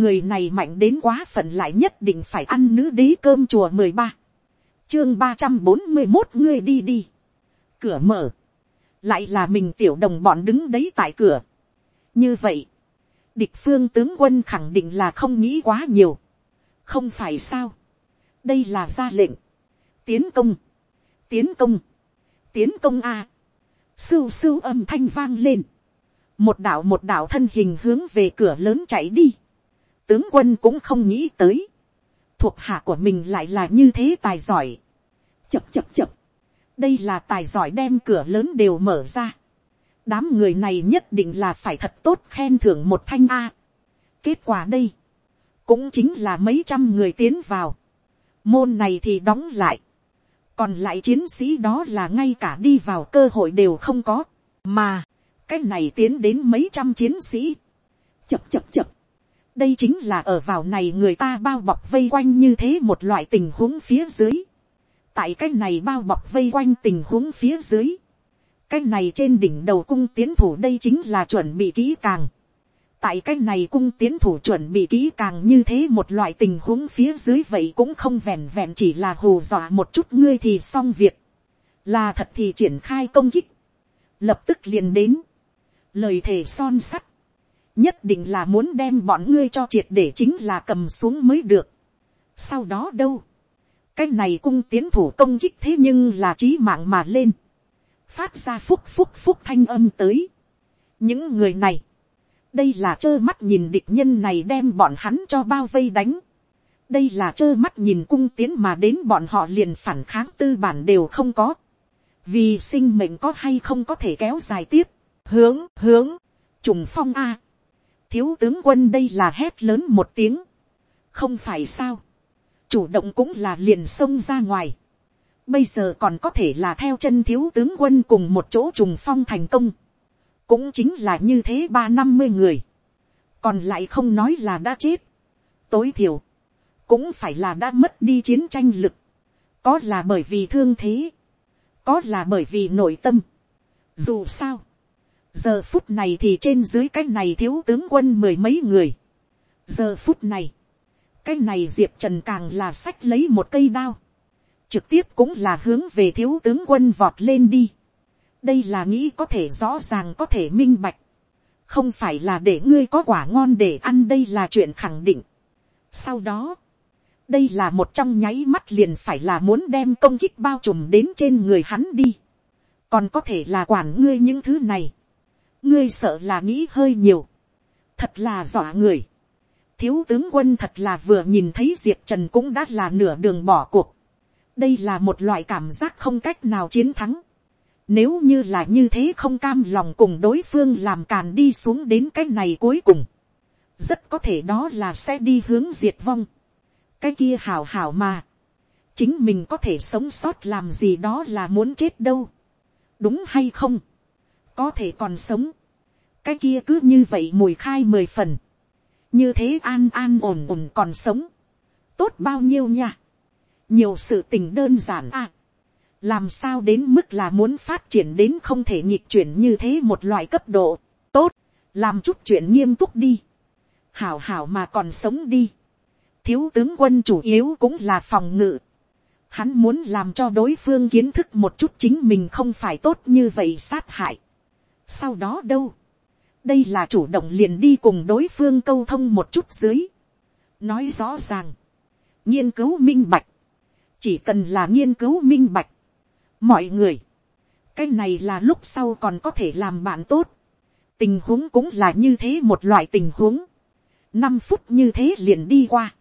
người này mạnh đến quá phận lại nhất định phải ăn nữ đế cơm chùa mười ba, chương ba trăm bốn mươi một ngươi đi đi, cửa mở, lại là mình tiểu đồng bọn đứng đấy tại cửa. như vậy, địch phương tướng quân khẳng định là không nghĩ quá nhiều, không phải sao, đây là ra lệnh, tiến công, tiến công, tiến công a, sưu sưu âm thanh vang lên, một đạo một đạo thân hình hướng về cửa lớn chạy đi, tướng quân cũng không nghĩ tới, thuộc hạ của mình lại là như thế tài giỏi, chập chập chập, đây là tài giỏi đem cửa lớn đều mở ra, đám người này nhất định là phải thật tốt khen thưởng một thanh a. kết quả đây, cũng chính là mấy trăm người tiến vào, môn này thì đóng lại, còn lại chiến sĩ đó là ngay cả đi vào cơ hội đều không có, mà, cái này tiến đến mấy trăm chiến sĩ, chập chập chập, đây chính là ở vào này người ta bao bọc vây quanh như thế một loại tình huống phía dưới, tại cái này bao bọc vây quanh tình huống phía dưới, cái này trên đỉnh đầu cung tiến thủ đây chính là chuẩn bị kỹ càng, tại cái này cung tiến thủ chuẩn bị kỹ càng như thế một loại tình huống phía dưới vậy cũng không vẹn vẹn chỉ là hù dọa một chút ngươi thì xong việc, là thật thì triển khai công kích, lập tức liền đến, lời thề son sắt, nhất định là muốn đem bọn ngươi cho triệt để chính là cầm xuống mới được. sau đó đâu, cái này cung tiến thủ công kích thế nhưng là trí mạng mà lên, phát ra phúc phúc phúc thanh âm tới. những người này, đây là trơ mắt nhìn địch nhân này đem bọn hắn cho bao vây đánh. đây là trơ mắt nhìn cung tiến mà đến bọn họ liền phản kháng tư bản đều không có. vì sinh mệnh có hay không có thể kéo dài tiếp. hướng hướng, trùng phong a thiếu tướng quân đây là hét lớn một tiếng. không phải sao. chủ động cũng là liền xông ra ngoài. bây giờ còn có thể là theo chân thiếu tướng quân cùng một chỗ trùng phong thành công cũng chính là như thế ba năm mươi người, còn lại không nói là đã chết, tối thiểu, cũng phải là đã mất đi chiến tranh lực, có là bởi vì thương thế, có là bởi vì nội tâm. Dù sao, giờ phút này thì trên dưới cái này thiếu tướng quân mười mấy người. giờ phút này, cái này diệp trần càng là sách lấy một cây đao, trực tiếp cũng là hướng về thiếu tướng quân vọt lên đi. Đây là nghĩ có thể rõ ràng có thể minh bạch, không phải là để ngươi có quả ngon để ăn đây là chuyện khẳng định. sau đó, đây là một trong nháy mắt liền phải là muốn đem công kích bao trùm đến trên người hắn đi, còn có thể là quản ngươi những thứ này, ngươi sợ là nghĩ hơi nhiều, thật là dọa người, thiếu tướng quân thật là vừa nhìn thấy diệp trần cũng đã là nửa đường bỏ cuộc, đây là một loại cảm giác không cách nào chiến thắng, nếu như là như thế không cam lòng cùng đối phương làm càn đi xuống đến cái này cuối cùng. Rất có thể đó là sẽ đi hướng diệt vong. Cái kia hảo hảo mà. Chính mình có thể sống sót làm gì đó là muốn chết đâu. Đúng hay không? Có thể còn sống. Cái kia cứ như vậy mùi khai mười phần. Như thế an an ổn ổn còn sống. Tốt bao nhiêu nha. Nhiều sự tình đơn giản à làm sao đến mức là muốn phát triển đến không thể nhịp chuyển như thế một loại cấp độ, tốt, làm chút chuyện nghiêm túc đi, hảo hảo mà còn sống đi, thiếu tướng quân chủ yếu cũng là phòng ngự, hắn muốn làm cho đối phương kiến thức một chút chính mình không phải tốt như vậy sát hại, sau đó đâu, đây là chủ động liền đi cùng đối phương câu thông một chút dưới, nói rõ ràng, nghiên cứu minh bạch, chỉ cần là nghiên cứu minh bạch, mọi người, cái này là lúc sau còn có thể làm bạn tốt, tình huống cũng là như thế một loại tình huống, năm phút như thế liền đi qua,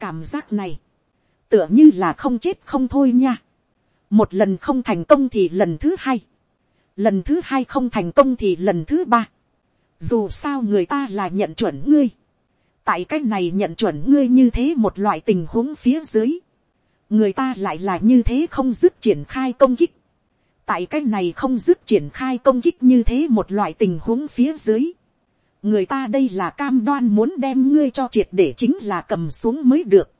cảm giác này, tựa như là không chết không thôi nha, một lần không thành công thì lần thứ hai, lần thứ hai không thành công thì lần thứ ba, dù sao người ta là nhận chuẩn ngươi, tại cách này nhận chuẩn ngươi như thế một loại tình huống phía dưới, người ta lại là như thế không dứt triển khai công kích. tại cái này không dứt triển khai công kích như thế một loại tình huống phía dưới. người ta đây là cam đoan muốn đem ngươi cho triệt để chính là cầm xuống mới được.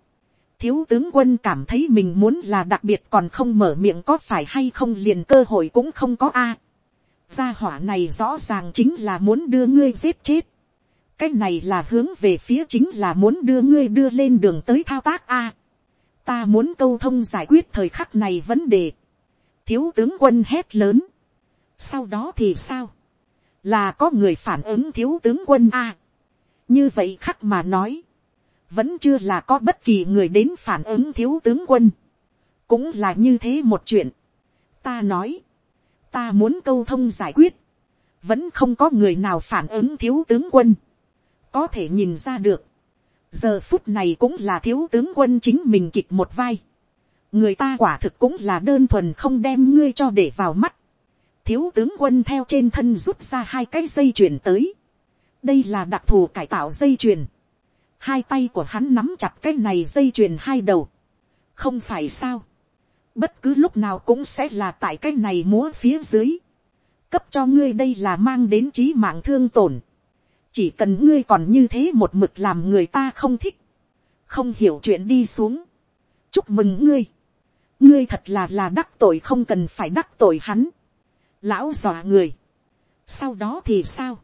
thiếu tướng quân cảm thấy mình muốn là đặc biệt còn không mở miệng có phải hay không liền cơ hội cũng không có a gia hỏa này rõ ràng chính là muốn đưa ngươi giết chết. cái này là hướng về phía chính là muốn đưa ngươi đưa lên đường tới thao tác a. ta muốn câu thông giải quyết thời khắc này vấn đề. thiếu tướng quân hét lớn. sau đó thì sao. là có người phản ứng thiếu tướng quân a. như vậy khắc mà nói. vẫn chưa là có bất kỳ người đến phản ứng thiếu tướng quân. cũng là như thế một chuyện. ta nói ta muốn câu thông giải quyết. vẫn không có người nào phản ứng thiếu tướng quân có thể nhìn ra được, giờ phút này cũng là thiếu tướng quân chính mình kịch một vai. người ta quả thực cũng là đơn thuần không đem ngươi cho để vào mắt. thiếu tướng quân theo trên thân rút ra hai cái dây chuyền tới. đây là đặc thù cải tạo dây chuyền. hai tay của hắn nắm chặt cái này dây chuyền hai đầu. không phải sao bất cứ lúc nào cũng sẽ là tại cái này múa phía dưới. cấp cho ngươi đây là mang đến trí mạng thương tổn. Chỉ cần ngươi còn như thế một mực làm người ta không thích, không hiểu chuyện đi xuống, chúc mừng ngươi, ngươi thật là là đắc tội không cần phải đắc tội hắn, lão dọa người, sau đó thì sao,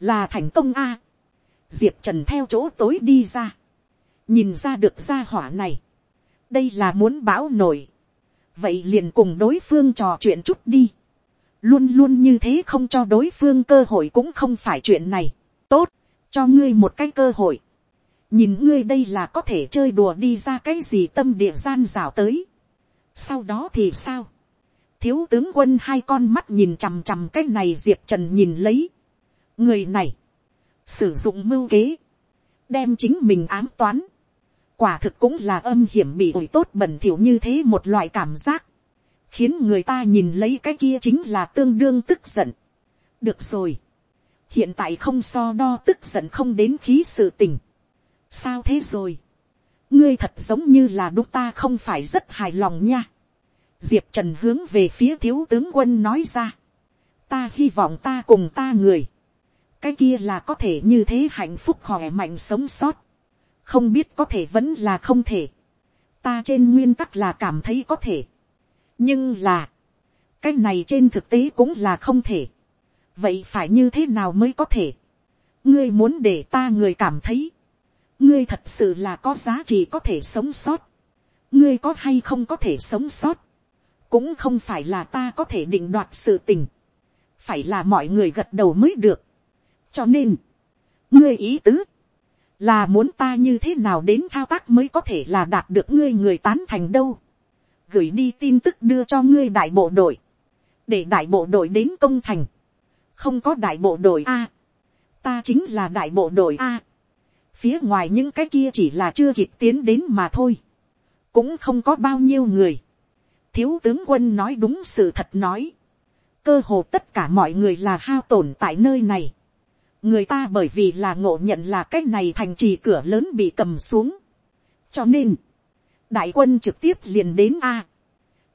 là thành công a, diệp trần theo chỗ tối đi ra, nhìn ra được ra hỏa này, đây là muốn bão nổi, vậy liền cùng đối phương trò chuyện chút đi, luôn luôn như thế không cho đối phương cơ hội cũng không phải chuyện này tốt, cho ngươi một cái cơ hội. nhìn ngươi đây là có thể chơi đùa đi ra cái gì tâm địa gian rào tới. sau đó thì sao. thiếu tướng quân hai con mắt nhìn chằm chằm cái này diệp trần nhìn lấy. người này, sử dụng mưu kế, đem chính mình ám toán quả thực cũng là âm hiểm bị ổi tốt bẩn thỉu như thế một loại cảm giác khiến người ta nhìn lấy cái kia chính là tương đương tức giận. được rồi, hiện tại không so đo tức giận không đến khí sự tình. sao thế rồi, ngươi thật giống như là đúc ta không phải rất hài lòng nha. diệp trần hướng về phía thiếu tướng quân nói ra. ta hy vọng ta cùng ta người. cái kia là có thể như thế hạnh phúc khỏe mạnh sống sót không biết có thể vẫn là không thể. ta trên nguyên tắc là cảm thấy có thể. nhưng là, cái này trên thực tế cũng là không thể vậy phải như thế nào mới có thể, ngươi muốn để ta người cảm thấy, ngươi thật sự là có giá trị có thể sống sót, ngươi có hay không có thể sống sót, cũng không phải là ta có thể định đoạt sự tình, phải là mọi người gật đầu mới được. cho nên, ngươi ý tứ, là muốn ta như thế nào đến thao tác mới có thể là đạt được ngươi người tán thành đâu, gửi đi tin tức đưa cho ngươi đại bộ đội, để đại bộ đội đến công thành, không có đại bộ đội a, ta chính là đại bộ đội a, phía ngoài những cái kia chỉ là chưa kịp tiến đến mà thôi, cũng không có bao nhiêu người, thiếu tướng quân nói đúng sự thật nói, cơ hồ tất cả mọi người là hao tổn tại nơi này, người ta bởi vì là ngộ nhận là cái này thành trì cửa lớn bị cầm xuống, cho nên, đại quân trực tiếp liền đến a,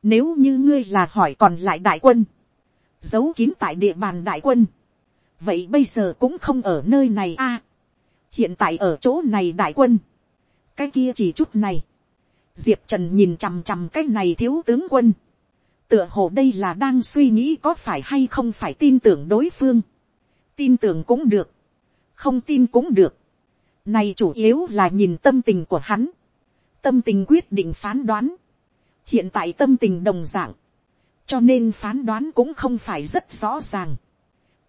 nếu như ngươi là hỏi còn lại đại quân, giấu kín tại địa bàn đại quân. vậy bây giờ cũng không ở nơi này a. hiện tại ở chỗ này đại quân. cái kia chỉ chút này. diệp trần nhìn chằm chằm cái này thiếu tướng quân. tựa hồ đây là đang suy nghĩ có phải hay không phải tin tưởng đối phương tin tưởng cũng được. không tin cũng được. này chủ yếu là nhìn tâm tình của hắn. tâm tình quyết định phán đoán. hiện tại tâm tình đồng dạng cho nên phán đoán cũng không phải rất rõ ràng.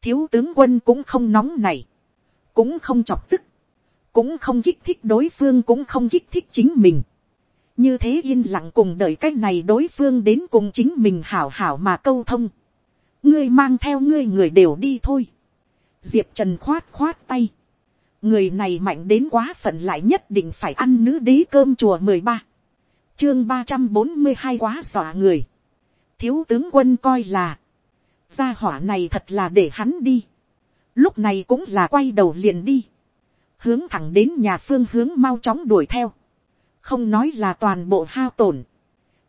thiếu tướng quân cũng không nóng này, cũng không chọc tức, cũng không kích thích đối phương cũng không kích thích chính mình. như thế yên lặng cùng đợi cái này đối phương đến cùng chính mình hảo hảo mà câu thông. ngươi mang theo ngươi người đều đi thôi diệp trần khoát khoát tay. người này mạnh đến quá phận lại nhất định phải ăn nữ đế cơm chùa mười ba chương ba trăm bốn mươi hai quá dọa người thiếu tướng quân coi là, gia hỏa này thật là để hắn đi. Lúc này cũng là quay đầu liền đi. Hướng thẳng đến nhà phương hướng mau chóng đuổi theo. Không nói là toàn bộ hao tổn.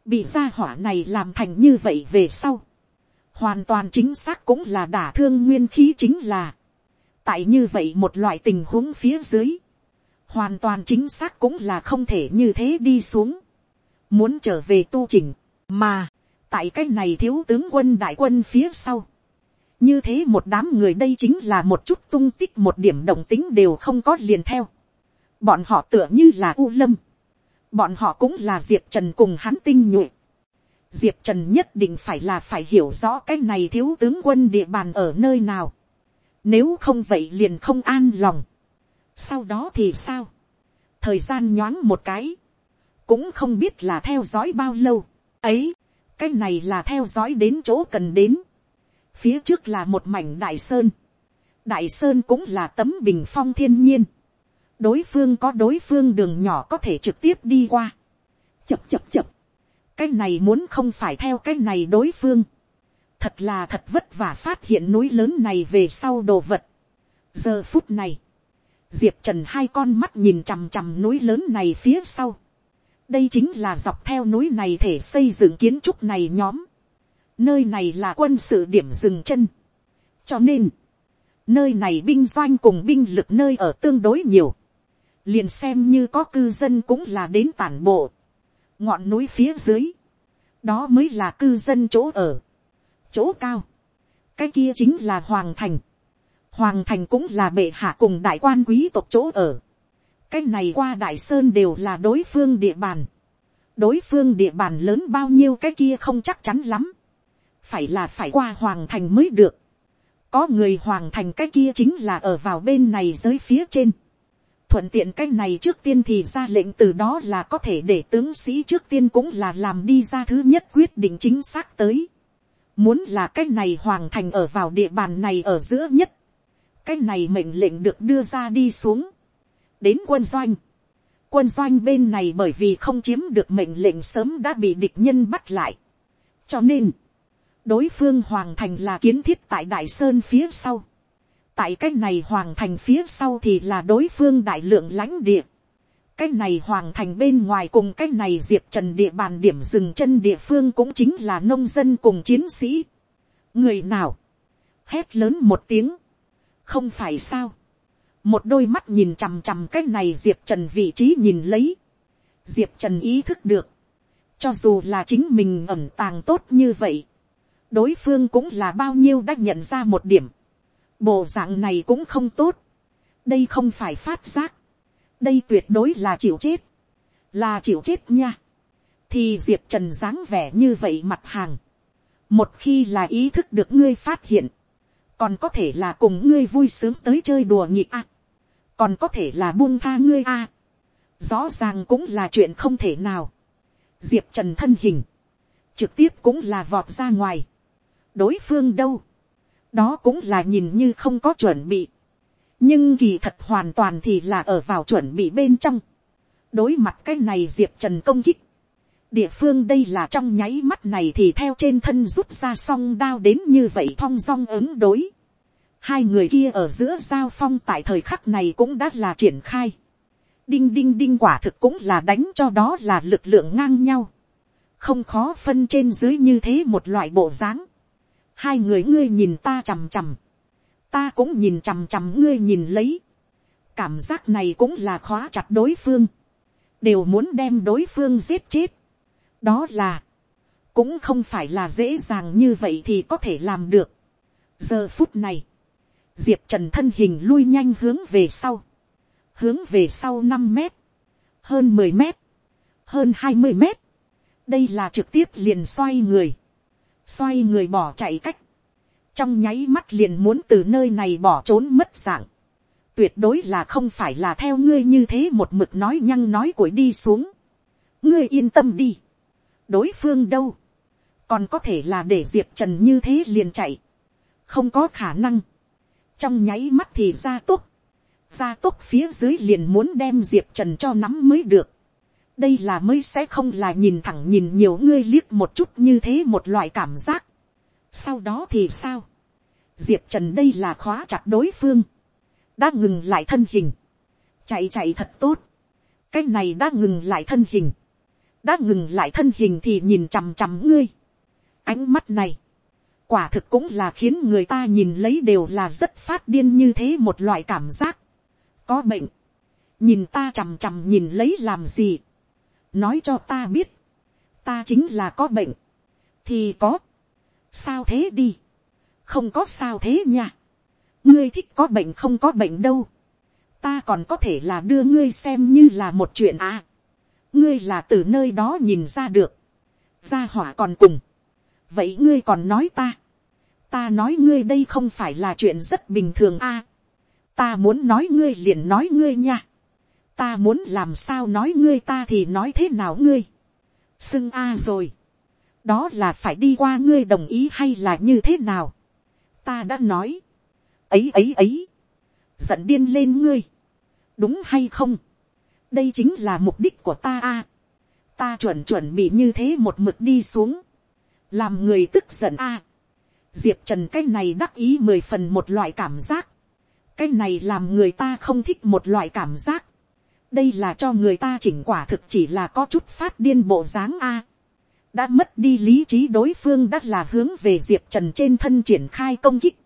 Bị gia hỏa này làm thành như vậy về sau. Hoàn toàn chính xác cũng là đả thương nguyên khí chính là. Tại như vậy một loại tình huống phía dưới. Hoàn toàn chính xác cũng là không thể như thế đi xuống. Muốn trở về tu chỉnh. Mà tại cái này thiếu tướng quân đại quân phía sau, như thế một đám người đây chính là một chút tung tích một điểm động tính đều không có liền theo. bọn họ tựa như là u lâm. bọn họ cũng là diệp trần cùng hắn tinh nhuệ. diệp trần nhất định phải là phải hiểu rõ cái này thiếu tướng quân địa bàn ở nơi nào nếu không vậy liền không an lòng. sau đó thì sao. thời gian nhoáng một cái. cũng không biết là theo dõi bao lâu. ấy, cái này là theo dõi đến chỗ cần đến phía trước là một mảnh đại sơn, đại sơn cũng là tấm bình phong thiên nhiên, đối phương có đối phương đường nhỏ có thể trực tiếp đi qua, chập chập chập, cái này muốn không phải theo cái này đối phương, thật là thật vất vả phát hiện núi lớn này về sau đồ vật. giờ phút này, diệp trần hai con mắt nhìn chằm chằm núi lớn này phía sau, đây chính là dọc theo núi này thể xây dựng kiến trúc này nhóm, nơi này là quân sự điểm dừng chân. cho nên, nơi này binh doanh cùng binh lực nơi ở tương đối nhiều. liền xem như có cư dân cũng là đến tản bộ. ngọn núi phía dưới, đó mới là cư dân chỗ ở chỗ cao, cái kia chính là hoàng thành. hoàng thành cũng là bệ hạ cùng đại quan quý tộc chỗ ở. cái này qua đại sơn đều là đối phương địa bàn. đối phương địa bàn lớn bao nhiêu cái kia không chắc chắn lắm phải là phải qua hoàng thành mới được. có người hoàng thành cái kia chính là ở vào bên này giới phía trên. thuận tiện cái này trước tiên thì ra lệnh từ đó là có thể để tướng sĩ trước tiên cũng là làm đi ra thứ nhất quyết định chính xác tới muốn là cái này hoàng thành ở vào địa bàn này ở giữa nhất. cái này mệnh lệnh được đưa ra đi xuống. đến quân doanh quân doanh bên này bởi vì không chiếm được mệnh lệnh sớm đã bị địch nhân bắt lại. cho nên, đối phương hoàng thành là kiến thiết tại đại sơn phía sau. tại cái này hoàng thành phía sau thì là đối phương đại lượng lãnh địa cái này hoàng thành bên ngoài cùng cái này diệp trần địa bàn điểm dừng chân địa phương cũng chính là nông dân cùng chiến sĩ. người nào, hét lớn một tiếng, không phải sao. một đôi mắt nhìn chằm chằm cái này diệp trần vị trí nhìn lấy. diệp trần ý thức được, cho dù là chính mình ẩm tàng tốt như vậy, đối phương cũng là bao nhiêu đã nhận ra một điểm. bộ dạng này cũng không tốt. đây không phải phát giác đây tuyệt đối là chịu chết. là chịu chết nha. thì diệp trần dáng vẻ như vậy mặt hàng. một khi là ý thức được ngươi phát hiện, còn có thể là cùng ngươi vui sướng tới chơi đùa nhịp a. còn có thể là buông tha ngươi a. rõ ràng cũng là chuyện không thể nào. diệp trần thân hình, trực tiếp cũng là vọt ra ngoài đối phương đâu, đó cũng là nhìn như không có chuẩn bị, nhưng kỳ thật hoàn toàn thì là ở vào chuẩn bị bên trong, đối mặt cái này diệp trần công kích, địa phương đây là trong nháy mắt này thì theo trên thân rút ra song đao đến như vậy thong dong ứng đối. Hai người kia ở giữa giao phong tại thời khắc này cũng đã là triển khai. Đinh đinh đinh quả thực cũng là đánh cho đó là lực lượng ngang nhau. Không khó phân trên dưới như thế một loại bộ dáng hai người ngươi nhìn ta chằm chằm, ta cũng nhìn chằm chằm ngươi nhìn lấy, cảm giác này cũng là khóa chặt đối phương, đều muốn đem đối phương giết chết, đó là, cũng không phải là dễ dàng như vậy thì có thể làm được. giờ phút này, diệp trần thân hình lui nhanh hướng về sau, hướng về sau năm mét, hơn mười mét, hơn hai mươi mét, đây là trực tiếp liền xoay người, xoay người bỏ chạy cách, trong nháy mắt liền muốn từ nơi này bỏ trốn mất dạng, tuyệt đối là không phải là theo ngươi như thế một mực nói nhăng nói cuội đi xuống, ngươi yên tâm đi, đối phương đâu, còn có thể là để diệp trần như thế liền chạy, không có khả năng, trong nháy mắt thì ra túc, ra túc phía dưới liền muốn đem diệp trần cho nắm mới được, đây là mới sẽ không là nhìn thẳng nhìn nhiều ngươi liếc một chút như thế một loại cảm giác sau đó thì sao, diệp trần đây là khóa chặt đối phương, đã ngừng lại thân hình, chạy chạy thật tốt, cái này đã ngừng lại thân hình, đã ngừng lại thân hình thì nhìn chằm chằm ngươi. ánh mắt này, quả thực cũng là khiến người ta nhìn lấy đều là rất phát điên như thế một loại cảm giác. có bệnh, nhìn ta chằm chằm nhìn lấy làm gì, nói cho ta biết, ta chính là có bệnh, thì có, sao thế đi, không có sao thế nha, ngươi thích có bệnh không có bệnh đâu, ta còn có thể là đưa ngươi xem như là một chuyện à, ngươi là từ nơi đó nhìn ra được, gia hỏa còn cùng, vậy ngươi còn nói ta, ta nói ngươi đây không phải là chuyện rất bình thường a, ta muốn nói ngươi liền nói ngươi nha, ta muốn làm sao nói ngươi ta thì nói thế nào ngươi, xưng a rồi, đó là phải đi qua ngươi đồng ý hay là như thế nào, ta đã nói, ấy ấy ấy, giận điên lên ngươi, đúng hay không, đây chính là mục đích của ta a, ta chuẩn chuẩn bị như thế một mực đi xuống, làm người tức giận a, diệp trần cái này đắc ý mười phần một loại cảm giác, cái này làm người ta không thích một loại cảm giác, đây là cho người ta chỉnh quả thực chỉ là có chút phát điên bộ dáng a, đã mất đi lý trí đối phương đã là hướng về diệp trần trên thân triển khai công kích,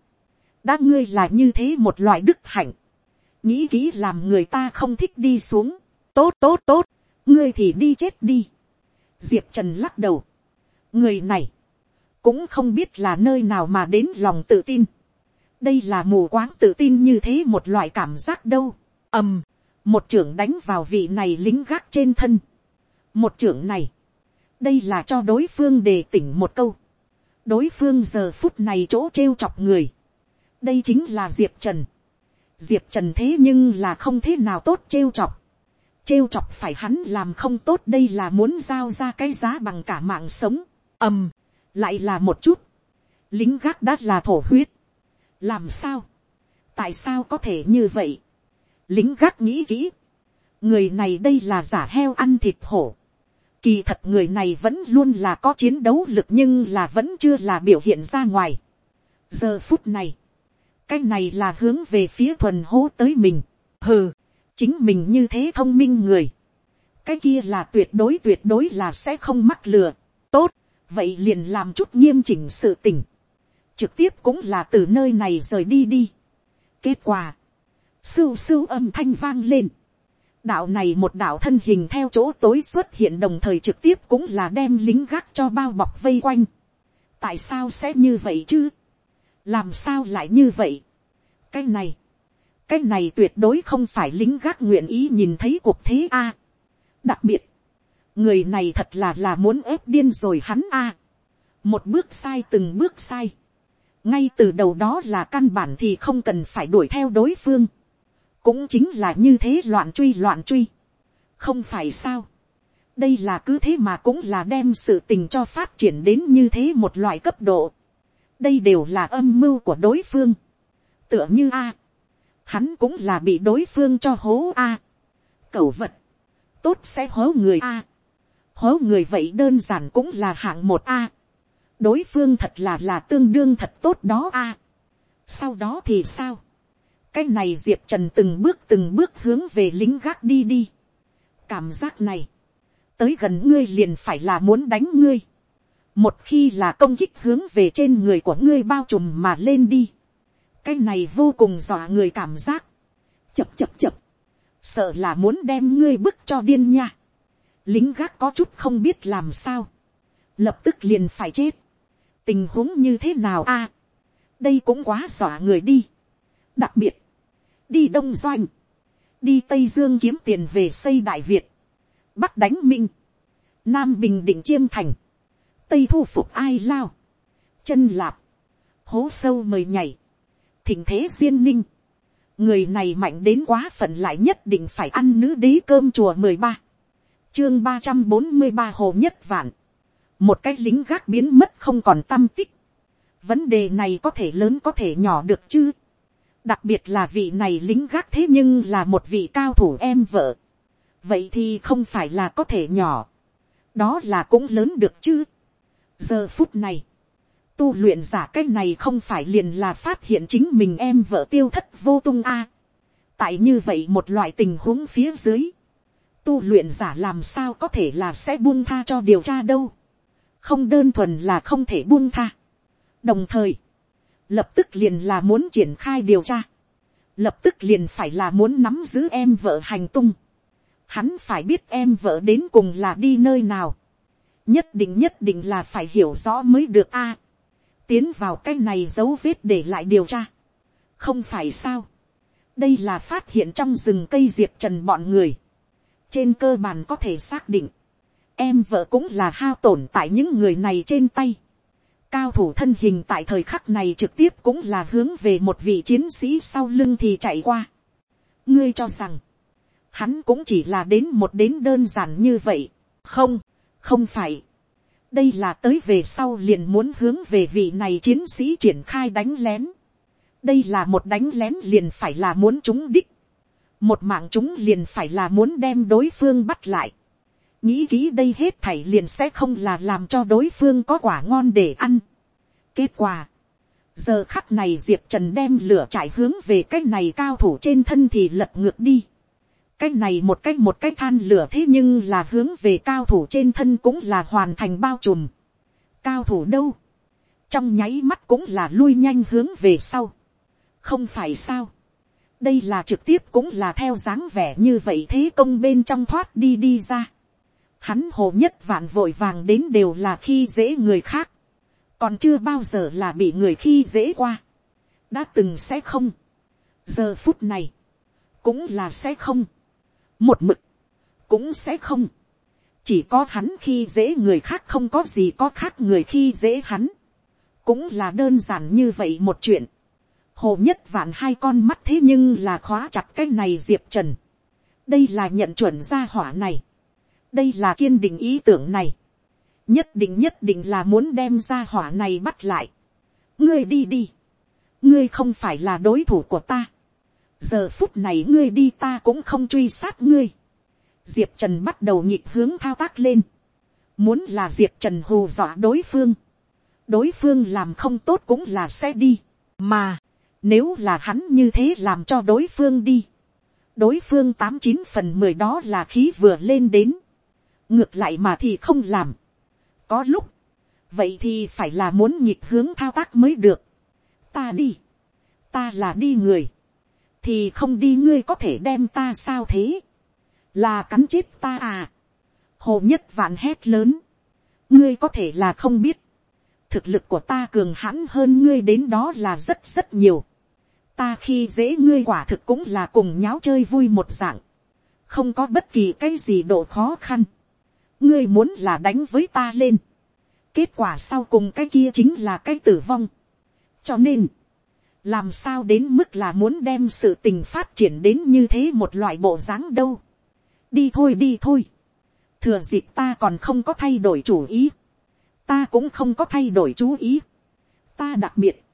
đã ngươi là như thế một loại đức hạnh, nghĩ kỹ làm người ta không thích đi xuống, tốt tốt tốt, ngươi thì đi chết đi. diệp trần lắc đầu, người này, cũng không biết là nơi nào mà đến lòng tự tin. đây là mù quáng tự tin như thế một loại cảm giác đâu. ầm, một trưởng đánh vào vị này lính gác trên thân. một trưởng này, đây là cho đối phương đề tỉnh một câu. đối phương giờ phút này chỗ trêu chọc người. đây chính là diệp trần. diệp trần thế nhưng là không thế nào tốt trêu chọc. trêu chọc phải hắn làm không tốt đây là muốn giao ra cái giá bằng cả mạng sống. ầm, lại là một chút. lính gác đã là thổ huyết. làm sao, tại sao có thể như vậy. lính gác nghĩ kỹ. người này đây là giả heo ăn thịt hổ Kỳ thật người này vẫn luôn là có chiến đấu lực nhưng là vẫn chưa là biểu hiện ra ngoài. Giờ phút này, cái này là hướng về phía thuần hố tới mình. Hừ, chính mình như thế thông minh người. Cái kia là tuyệt đối tuyệt đối là sẽ không mắc lừa. Tốt, vậy liền làm chút nghiêm chỉnh sự tình. Trực tiếp cũng là từ nơi này rời đi đi. Kết quả, sưu sưu âm thanh vang lên đạo này một đạo thân hình theo chỗ tối xuất hiện đồng thời trực tiếp cũng là đem lính gác cho bao bọc vây quanh. tại sao sẽ như vậy chứ, làm sao lại như vậy. cái này, cái này tuyệt đối không phải lính gác nguyện ý nhìn thấy cuộc thế a. đặc biệt, người này thật là là muốn ép điên rồi hắn a. một bước sai từng bước sai. ngay từ đầu đó là căn bản thì không cần phải đuổi theo đối phương cũng chính là như thế loạn truy loạn truy, không phải sao, đây là cứ thế mà cũng là đem sự tình cho phát triển đến như thế một loại cấp độ, đây đều là âm mưu của đối phương, tựa như a, hắn cũng là bị đối phương cho hố a, à. cẩu vật, tốt sẽ hố người a, hố người vậy đơn giản cũng là hạng một a, đối phương thật là là tương đương thật tốt đó a, sau đó thì sao, cái này diệp trần từng bước từng bước hướng về lính gác đi đi. cảm giác này, tới gần ngươi liền phải là muốn đánh ngươi. một khi là công kích hướng về trên người của ngươi bao trùm mà lên đi. cái này vô cùng dọa người cảm giác. chập chập chập. sợ là muốn đem ngươi bức cho điên nha. lính gác có chút không biết làm sao. lập tức liền phải chết. tình huống như thế nào a. đây cũng quá dọa người đi. đặc biệt, đi đông doanh, đi tây dương kiếm tiền về xây đại việt, bắc đánh minh, nam bình định chiêm thành, tây thu phục ai lao, chân lạp, hố sâu mời nhảy, thỉnh thế duyên ninh, người này mạnh đến quá phận lại nhất định phải ăn nữ đế cơm chùa mười ba, chương ba trăm bốn mươi ba hồ nhất vạn, một cái lính gác biến mất không còn tâm tích, vấn đề này có thể lớn có thể nhỏ được chứ, đặc biệt là vị này lính gác thế nhưng là một vị cao thủ em vợ. vậy thì không phải là có thể nhỏ. đó là cũng lớn được chứ. giờ phút này, tu luyện giả cái này không phải liền là phát hiện chính mình em vợ tiêu thất vô tung a. tại như vậy một loại tình huống phía dưới, tu luyện giả làm sao có thể là sẽ buông tha cho điều tra đâu. không đơn thuần là không thể buông tha. đồng thời, lập tức liền là muốn triển khai điều tra, lập tức liền phải là muốn nắm giữ em vợ hành tung, hắn phải biết em vợ đến cùng là đi nơi nào, nhất định nhất định là phải hiểu rõ mới được a. tiến vào cái này dấu vết để lại điều tra, không phải sao, đây là phát hiện trong rừng cây diệp trần bọn người, trên cơ bản có thể xác định, em vợ cũng là hao tổn tại những người này trên tay, cao thủ thân hình tại thời khắc này trực tiếp cũng là hướng về một vị chiến sĩ sau lưng thì chạy qua. ngươi cho rằng, hắn cũng chỉ là đến một đến đơn giản như vậy. không, không phải. đây là tới về sau liền muốn hướng về vị này chiến sĩ triển khai đánh lén. đây là một đánh lén liền phải là muốn chúng đích. một mạng chúng liền phải là muốn đem đối phương bắt lại nghĩ kỹ đây hết thảy liền sẽ không là làm cho đối phương có quả ngon để ăn. kết quả, giờ khắc này diệp trần đem lửa trải hướng về cái này cao thủ trên thân thì lật ngược đi cái này một cái một cái than lửa thế nhưng là hướng về cao thủ trên thân cũng là hoàn thành bao trùm. cao thủ đâu, trong nháy mắt cũng là lui nhanh hướng về sau. không phải sao, đây là trực tiếp cũng là theo dáng vẻ như vậy thế công bên trong thoát đi đi ra hắn hồ nhất vạn vội vàng đến đều là khi dễ người khác, còn chưa bao giờ là bị người khi dễ qua, đã từng sẽ không, giờ phút này, cũng là sẽ không, một mực, cũng sẽ không, chỉ có hắn khi dễ người khác không có gì có khác người khi dễ hắn, cũng là đơn giản như vậy một chuyện, hồ nhất vạn hai con mắt thế nhưng là khóa chặt cái này diệp trần, đây là nhận chuẩn ra hỏa này, đây là kiên định ý tưởng này, nhất định nhất định là muốn đem ra hỏa này bắt lại, ngươi đi đi, ngươi không phải là đối thủ của ta, giờ phút này ngươi đi ta cũng không truy sát ngươi. diệp trần bắt đầu nhịp hướng thao tác lên. muốn là diệp trần hù dọa đối phương. đối phương làm không tốt cũng là sẽ đi. mà, nếu là hắn như thế làm cho đối phương đi. đối phương tám chín phần mười đó là khí vừa lên đến ngược lại mà thì không làm. có lúc, vậy thì phải là muốn nhịp hướng thao tác mới được. ta đi. ta là đi người thì không đi ngươi có thể đem ta sao thế, là cắn chết ta à. hồ nhất vạn hét lớn, ngươi có thể là không biết, thực lực của ta cường hãn hơn ngươi đến đó là rất rất nhiều. ta khi dễ ngươi quả thực cũng là cùng nháo chơi vui một dạng, không có bất kỳ cái gì độ khó khăn ngươi muốn là đánh với ta lên, kết quả sau cùng cái kia chính là cái tử vong. cho nên, làm sao đến mức là muốn đem sự tình phát triển đến như thế một loại bộ dáng đâu. đi thôi đi thôi. thừa dịp ta còn không có thay đổi chủ ý. ta cũng không có thay đổi chú ý. ta đặc biệt,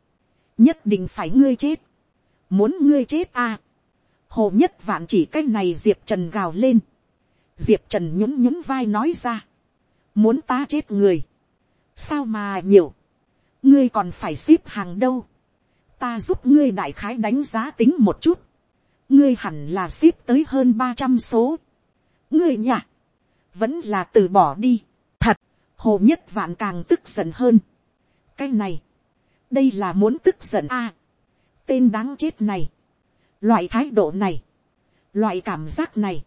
nhất định phải ngươi chết. muốn ngươi chết à. hồ nhất vạn chỉ cái này diệp trần gào lên diệp trần nhún nhún vai nói ra. muốn ta chết người. sao mà nhiều. ngươi còn phải xếp hàng đâu? Ta giúp ngươi đại khái đánh giá tính một chút, ngươi hẳn là ship tới hơn ba trăm số, ngươi nhả, vẫn là từ bỏ đi, thật, hồ nhất vạn càng tức giận hơn, cái này, đây là muốn tức giận a, tên đáng chết này, loại thái độ này, loại cảm giác này,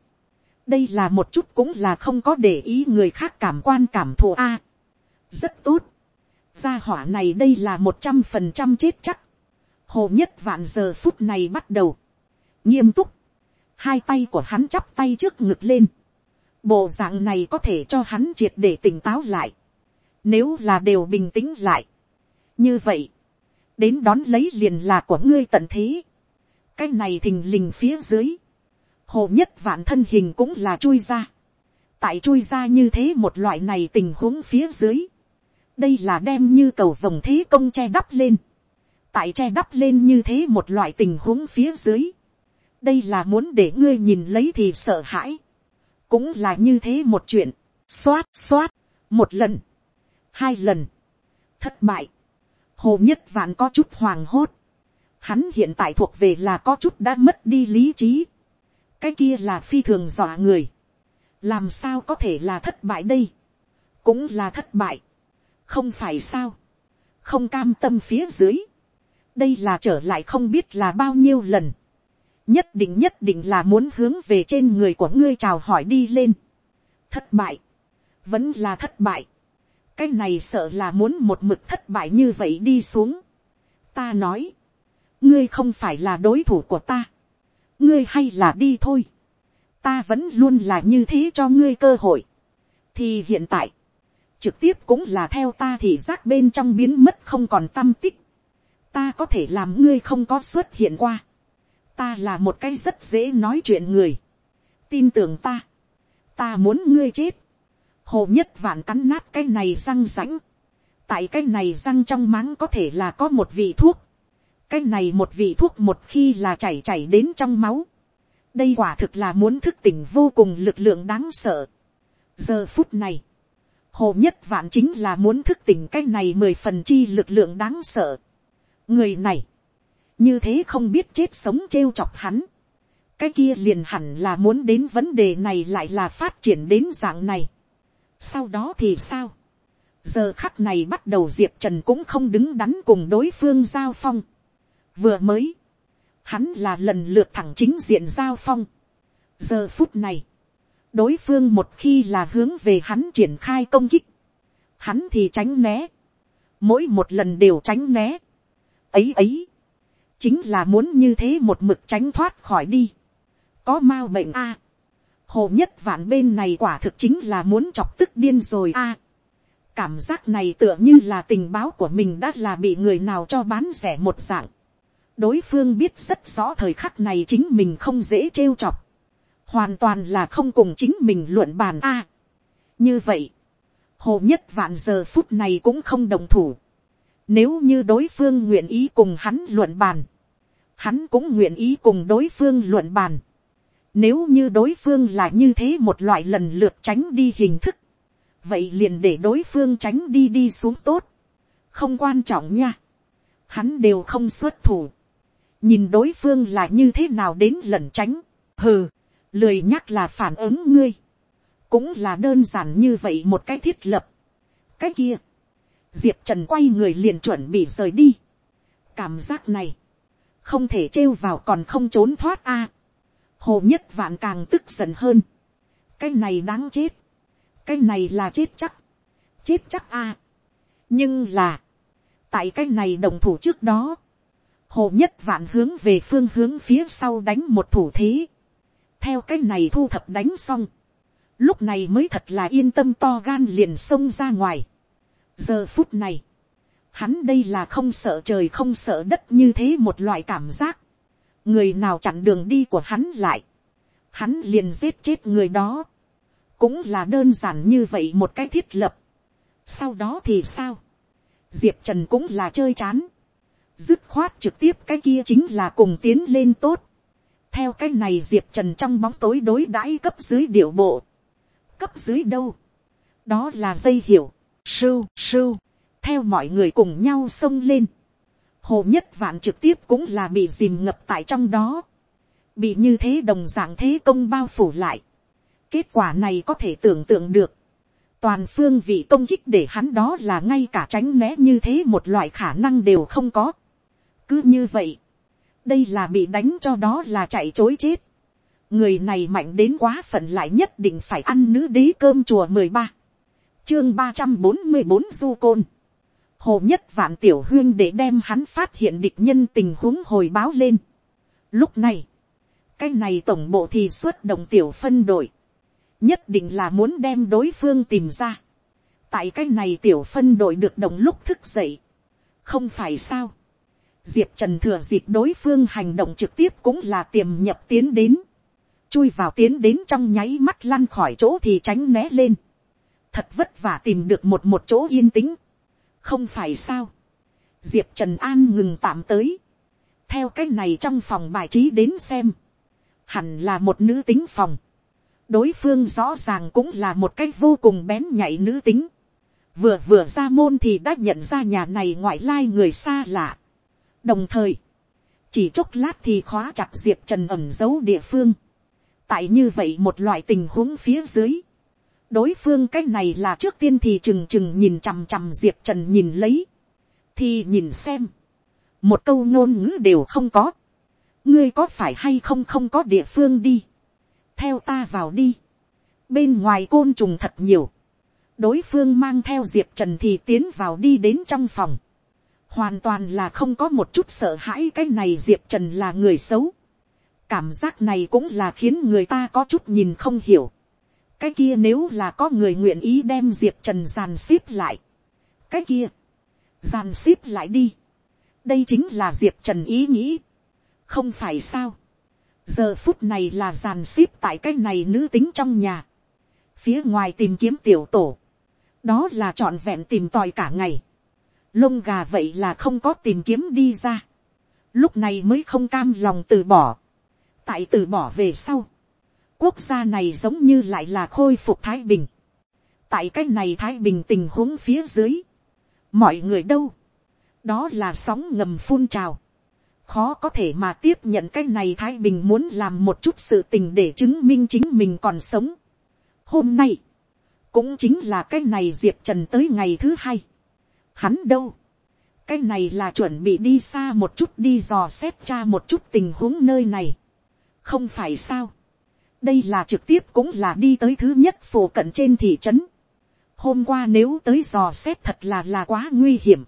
đây là một chút cũng là không có để ý người khác cảm quan cảm thụ a, rất tốt, gia hỏa này đây là một trăm phần trăm chết chắc, hồ nhất vạn giờ phút này bắt đầu, nghiêm túc, hai tay của hắn chắp tay trước ngực lên, bộ dạng này có thể cho hắn triệt để tỉnh táo lại, nếu là đều bình tĩnh lại, như vậy, đến đón lấy liền là của ngươi tận thế, cái này thình lình phía dưới, hồ nhất vạn thân hình cũng là chui ra, tại chui ra như thế một loại này tình huống phía dưới, đây là đem như cầu vòng thế công che đắp lên, tại che đắp lên như thế một loại tình huống phía dưới. đây là muốn để ngươi nhìn lấy thì sợ hãi. cũng là như thế một chuyện. xoát xoát, một lần, hai lần, thất bại. hồ nhất vạn có chút hoàng hốt. hắn hiện tại thuộc về là có chút đã mất đi lý trí cái kia là phi thường dọa người. làm sao có thể là thất bại đây. cũng là thất bại. không phải sao. không cam tâm phía dưới đây là trở lại không biết là bao nhiêu lần. nhất định nhất định là muốn hướng về trên người của ngươi chào hỏi đi lên. thất bại, vẫn là thất bại. cái này sợ là muốn một mực thất bại như vậy đi xuống. ta nói, ngươi không phải là đối thủ của ta, ngươi hay là đi thôi, ta vẫn luôn là như thế cho ngươi cơ hội, thì hiện tại, trực tiếp cũng là theo ta thì giác bên trong biến mất không còn tâm tích, ta có thể làm ngươi không có xuất hiện qua, ta là một cái rất dễ nói chuyện người, tin tưởng ta, ta muốn ngươi chết, hồ nhất vạn cắn nát cái này răng rãnh, tại cái này răng trong máng có thể là có một vị thuốc, cái này một vị thuốc một khi là chảy chảy đến trong máu, đây quả thực là muốn thức tỉnh vô cùng lực lượng đáng sợ. giờ phút này, hồ nhất vạn chính là muốn thức tỉnh cái này mười phần chi lực lượng đáng sợ. người này, như thế không biết chết sống trêu chọc hắn, cái kia liền hẳn là muốn đến vấn đề này lại là phát triển đến dạng này. sau đó thì sao, giờ khắc này bắt đầu diệp trần cũng không đứng đắn cùng đối phương giao phong vừa mới, hắn là lần lượt thẳng chính diện giao phong. giờ phút này, đối phương một khi là hướng về hắn triển khai công kích, hắn thì tránh né, mỗi một lần đều tránh né, ấy ấy, chính là muốn như thế một mực tránh thoát khỏi đi, có m a bệnh a, hồ nhất vạn bên này quả thực chính là muốn chọc tức điên rồi a, cảm giác này tựa như là tình báo của mình đã là bị người nào cho bán rẻ một dạng, đối phương biết rất rõ thời khắc này chính mình không dễ trêu chọc, hoàn toàn là không cùng chính mình luận bàn a. như vậy, hồ nhất vạn giờ phút này cũng không đồng thủ. Nếu như đối phương nguyện ý cùng hắn luận bàn, hắn cũng nguyện ý cùng đối phương luận bàn. Nếu như đối phương là như thế một loại lần lượt tránh đi hình thức, vậy liền để đối phương tránh đi đi xuống tốt. không quan trọng nha. hắn đều không xuất thủ nhìn đối phương là như thế nào đến lẩn tránh. hừ, lười nhắc là phản ứng ngươi, cũng là đơn giản như vậy một cái thiết lập. cái kia, diệp trần quay người liền chuẩn bị rời đi. cảm giác này, không thể trêu vào còn không trốn thoát a. hồ nhất vạn càng tức giận hơn. cái này đáng chết, cái này là chết chắc, chết chắc a. nhưng là, tại cái này đồng thủ trước đó, hồ nhất vạn hướng về phương hướng phía sau đánh một thủ thế theo cái này thu thập đánh xong, lúc này mới thật là yên tâm to gan liền xông ra ngoài. giờ phút này, hắn đây là không sợ trời không sợ đất như thế một loại cảm giác, người nào chặn đường đi của hắn lại, hắn liền giết chết người đó, cũng là đơn giản như vậy một cái thiết lập. sau đó thì sao, diệp trần cũng là chơi chán, dứt khoát trực tiếp cái kia chính là cùng tiến lên tốt, theo cái này diệp trần trong bóng tối đối đãi cấp dưới điệu bộ. cấp dưới đâu. đó là dây hiểu. sưu sưu. theo mọi người cùng nhau xông lên. hồ nhất vạn trực tiếp cũng là bị dìm ngập tại trong đó. bị như thế đồng dạng thế công bao phủ lại. kết quả này có thể tưởng tượng được. toàn phương vị công kích để hắn đó là ngay cả tránh né như thế một loại khả năng đều không có cứ như vậy đây là bị đánh cho đó là chạy chối chết. người này mạnh đến quá phận lại nhất định phải ăn nữ đế cơm chùa mười ba, chương ba trăm bốn mươi bốn du côn. hồ nhất vạn tiểu huyên để đem hắn phát hiện địch nhân tình huống hồi báo lên. lúc này, cái này tổng bộ thì xuất động tiểu phân đội, nhất định là muốn đem đối phương tìm ra. tại cái này tiểu phân đội được đồng lúc thức dậy, không phải sao diệp trần thừa dịp đối phương hành động trực tiếp cũng là tiềm nhập tiến đến, chui vào tiến đến trong nháy mắt lăn khỏi chỗ thì tránh né lên, thật vất vả tìm được một một chỗ yên tĩnh, không phải sao, diệp trần an ngừng tạm tới, theo cái này trong phòng bài trí đến xem, hẳn là một nữ tính phòng, đối phương rõ ràng cũng là một cái vô cùng bén nhạy nữ tính, vừa vừa ra môn thì đã nhận ra nhà này ngoại lai người xa lạ, đồng thời, chỉ chốc lát thì khóa chặt diệp trần ẩm giấu địa phương. tại như vậy một loại tình huống phía dưới, đối phương cái này là trước tiên thì trừng trừng nhìn chằm chằm diệp trần nhìn lấy, thì nhìn xem, một câu ngôn ngữ đều không có, ngươi có phải hay không không có địa phương đi, theo ta vào đi, bên ngoài côn trùng thật nhiều, đối phương mang theo diệp trần thì tiến vào đi đến trong phòng, hoàn toàn là không có một chút sợ hãi cái này diệp trần là người xấu, cảm giác này cũng là khiến người ta có chút nhìn không hiểu, cái kia nếu là có người nguyện ý đem diệp trần giàn xếp lại, cái kia, giàn xếp lại đi, đây chính là diệp trần ý nghĩ, không phải sao, giờ phút này là giàn xếp tại cái này nữ tính trong nhà, phía ngoài tìm kiếm tiểu tổ, đó là trọn vẹn tìm tòi cả ngày, lông gà vậy là không có tìm kiếm đi ra, lúc này mới không cam lòng từ bỏ, tại từ bỏ về sau, quốc gia này giống như lại là khôi phục thái bình, tại cái này thái bình tình huống phía dưới, mọi người đâu, đó là sóng ngầm phun trào, khó có thể mà tiếp nhận cái này thái bình muốn làm một chút sự tình để chứng minh chính mình còn sống. hôm nay, cũng chính là cái này diệp trần tới ngày thứ hai hắn đâu, cái này là chuẩn bị đi xa một chút đi dò xét cha một chút tình huống nơi này. không phải sao. đây là trực tiếp cũng là đi tới thứ nhất phổ cận trên thị trấn. hôm qua nếu tới dò xét thật là là quá nguy hiểm.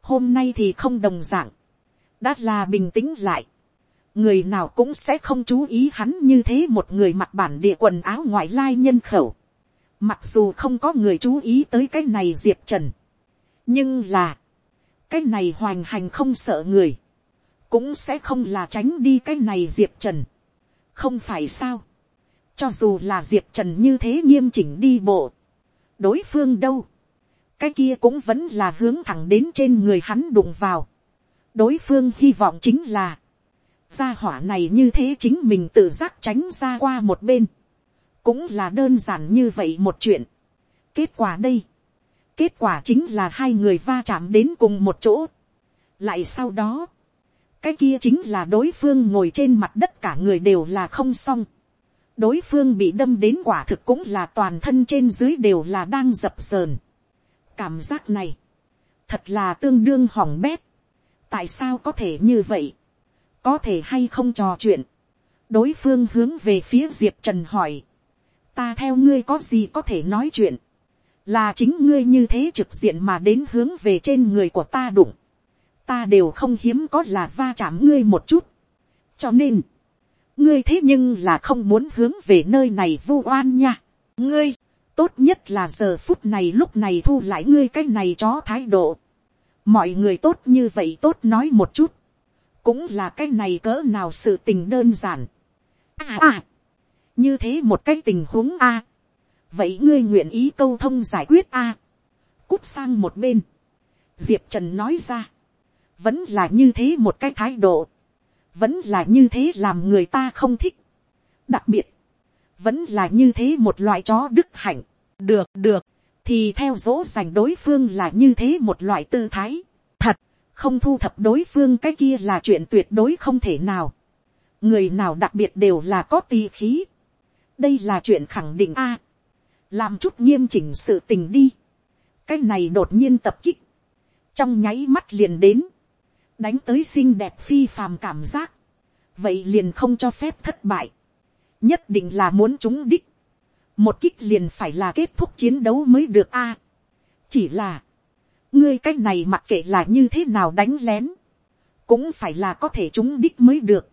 hôm nay thì không đồng d ạ n g đã là bình tĩnh lại. người nào cũng sẽ không chú ý hắn như thế một người mặc bản địa quần áo ngoại lai nhân khẩu. mặc dù không có người chú ý tới cái này diệp trần nhưng là, cái này hoành hành không sợ người, cũng sẽ không là tránh đi cái này diệp trần. không phải sao. cho dù là diệp trần như thế nghiêm chỉnh đi bộ, đối phương đâu, cái kia cũng vẫn là hướng thẳng đến trên người hắn đụng vào đối phương hy vọng chính là, gia hỏa này như thế chính mình tự giác tránh ra qua một bên, cũng là đơn giản như vậy một chuyện. kết quả đây, kết quả chính là hai người va chạm đến cùng một chỗ. lại sau đó, cái kia chính là đối phương ngồi trên mặt đất cả người đều là không xong. đối phương bị đâm đến quả thực cũng là toàn thân trên dưới đều là đang dập sờn. cảm giác này, thật là tương đương hỏng bét tại sao có thể như vậy, có thể hay không trò chuyện, đối phương hướng về phía diệp trần hỏi, ta theo ngươi có gì có thể nói chuyện, là chính ngươi như thế trực diện mà đến hướng về trên người của ta đụng, ta đều không hiếm có là va chạm ngươi một chút, cho nên, ngươi thế nhưng là không muốn hướng về nơi này vu oan nha, ngươi, tốt nhất là giờ phút này lúc này thu lại ngươi cái này chó thái độ, mọi người tốt như vậy tốt nói một chút, cũng là cái này cỡ nào sự tình đơn giản. À à, như thế một cái tình huống a, vậy ngươi nguyện ý câu thông giải quyết a, cút sang một bên, diệp trần nói ra, vẫn là như thế một cái thái độ, vẫn là như thế làm người ta không thích, đặc biệt, vẫn là như thế một loại chó đức hạnh, được được, thì theo dỗ dành đối phương là như thế một loại tư thái. Thật, không thu thập đối phương cái kia là chuyện tuyệt đối không thể nào. Người nào đặc biệt đều là có tì khí. Đây là chuyện khẳng định a làm chút nghiêm chỉnh sự tình đi. Cái này đột nhiên tập kích. Trong nháy mắt liền đến. Đánh tới xinh đẹp phi phàm cảm giác. Vậy liền không cho phép thất bại. Nhất định là muốn chúng đích một kích liền phải là kết thúc chiến đấu mới được a. chỉ là, ngươi cái này mặc kệ là như thế nào đánh lén, cũng phải là có thể chúng đích mới được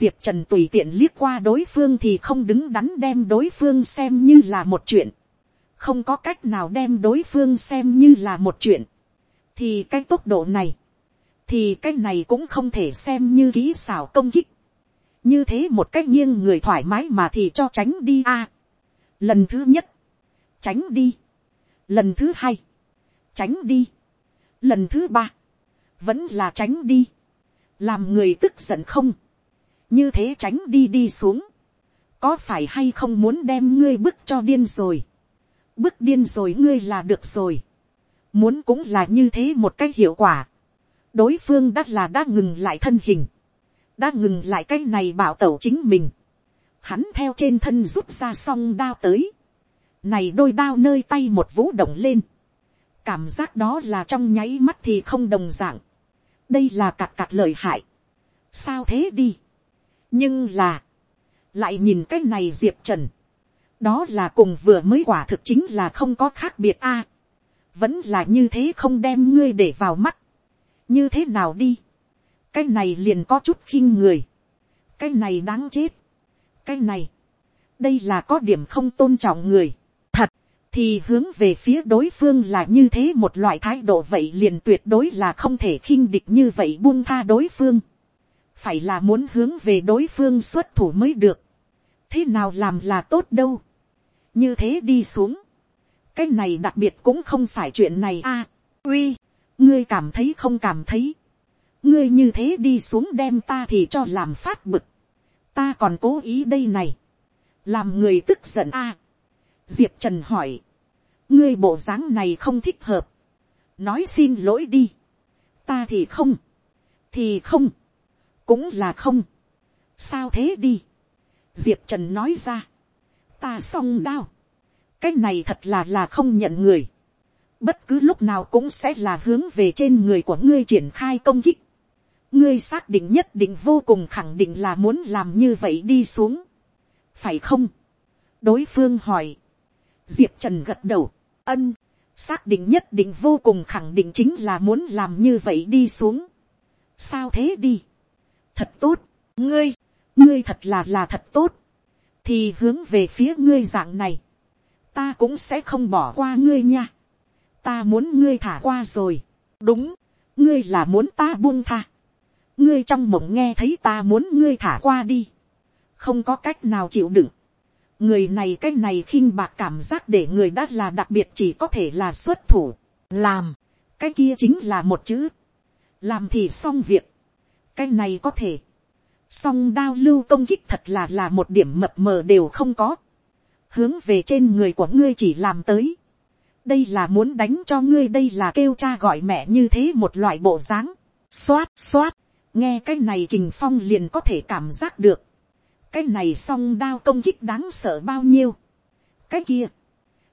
diệp trần tùy tiện liếc qua đối phương thì không đứng đắn đem đối phương xem như là một chuyện, không có cách nào đem đối phương xem như là một chuyện, thì cái tốc độ này, thì cái này cũng không thể xem như kỹ xảo công kích, như thế một cách nghiêng người thoải mái mà thì cho tránh đi a. À, lần thứ nhất, tránh đi, lần thứ hai, tránh đi, lần thứ ba, vẫn là tránh đi, làm người tức giận không, như thế tránh đi đi xuống, có phải hay không muốn đem ngươi bức cho điên rồi, bức điên rồi ngươi là được rồi, muốn cũng là như thế một cách hiệu quả, đối phương đã là đã ngừng lại thân hình, đã ngừng lại cái này bảo tẩu chính mình, hắn theo trên thân rút ra song đao tới, này đôi đao nơi tay một vũ động lên, cảm giác đó là trong nháy mắt thì không đồng d ạ n g đây là cặp cặp lời hại, sao thế đi, nhưng là, lại nhìn cái này diệp trần, đó là cùng vừa mới quả thực chính là không có khác biệt a. vẫn là như thế không đem ngươi để vào mắt. như thế nào đi. cái này liền có chút khinh người. cái này đáng chết. cái này, đây là có điểm không tôn trọng người. thật, thì hướng về phía đối phương là như thế một loại thái độ vậy liền tuyệt đối là không thể khinh địch như vậy buông tha đối phương phải là muốn hướng về đối phương xuất thủ mới được. thế nào làm là tốt đâu? Như thế đi xuống, cái này đặc biệt cũng không phải chuyện này a. À, uy, ngươi cảm thấy không cảm thấy, ngươi như thế đi xuống đem ta thì cho làm phát bực, ta còn cố ý đây này, làm người tức giận a. À, diệp trần hỏi, ngươi bộ dáng này không thích hợp, nói xin lỗi đi, ta thì không, thì không, cũng là không, sao thế đi, diệp trần nói ra, ta xong đao. cái này thật là là không nhận người. bất cứ lúc nào cũng sẽ là hướng về trên người của ngươi triển khai công kích. ngươi xác định nhất định vô cùng khẳng định là muốn làm như vậy đi xuống. phải không. đối phương hỏi. diệp trần gật đầu. ân. xác định nhất định vô cùng khẳng định chính là muốn làm như vậy đi xuống. sao thế đi thật tốt. ngươi, ngươi thật là là thật tốt thì hướng về phía ngươi dạng này, ta cũng sẽ không bỏ qua ngươi nha. ta muốn ngươi thả qua rồi. đúng, ngươi là muốn ta buông tha. ngươi trong mộng nghe thấy ta muốn ngươi thả qua đi. không có cách nào chịu đựng. người này cái này khinh bạc cảm giác để người đã là đặc biệt chỉ có thể là xuất thủ. làm, cái kia chính là một chữ. làm thì xong việc cái này có thể song đao lưu công kích thật là là một điểm mập mờ đều không có. hướng về trên người của ngươi chỉ làm tới. đây là muốn đánh cho ngươi đây là kêu cha gọi mẹ như thế một loại bộ dáng. xoát xoát, nghe cái này kình phong liền có thể cảm giác được. cái này song đao công kích đáng sợ bao nhiêu. cái kia,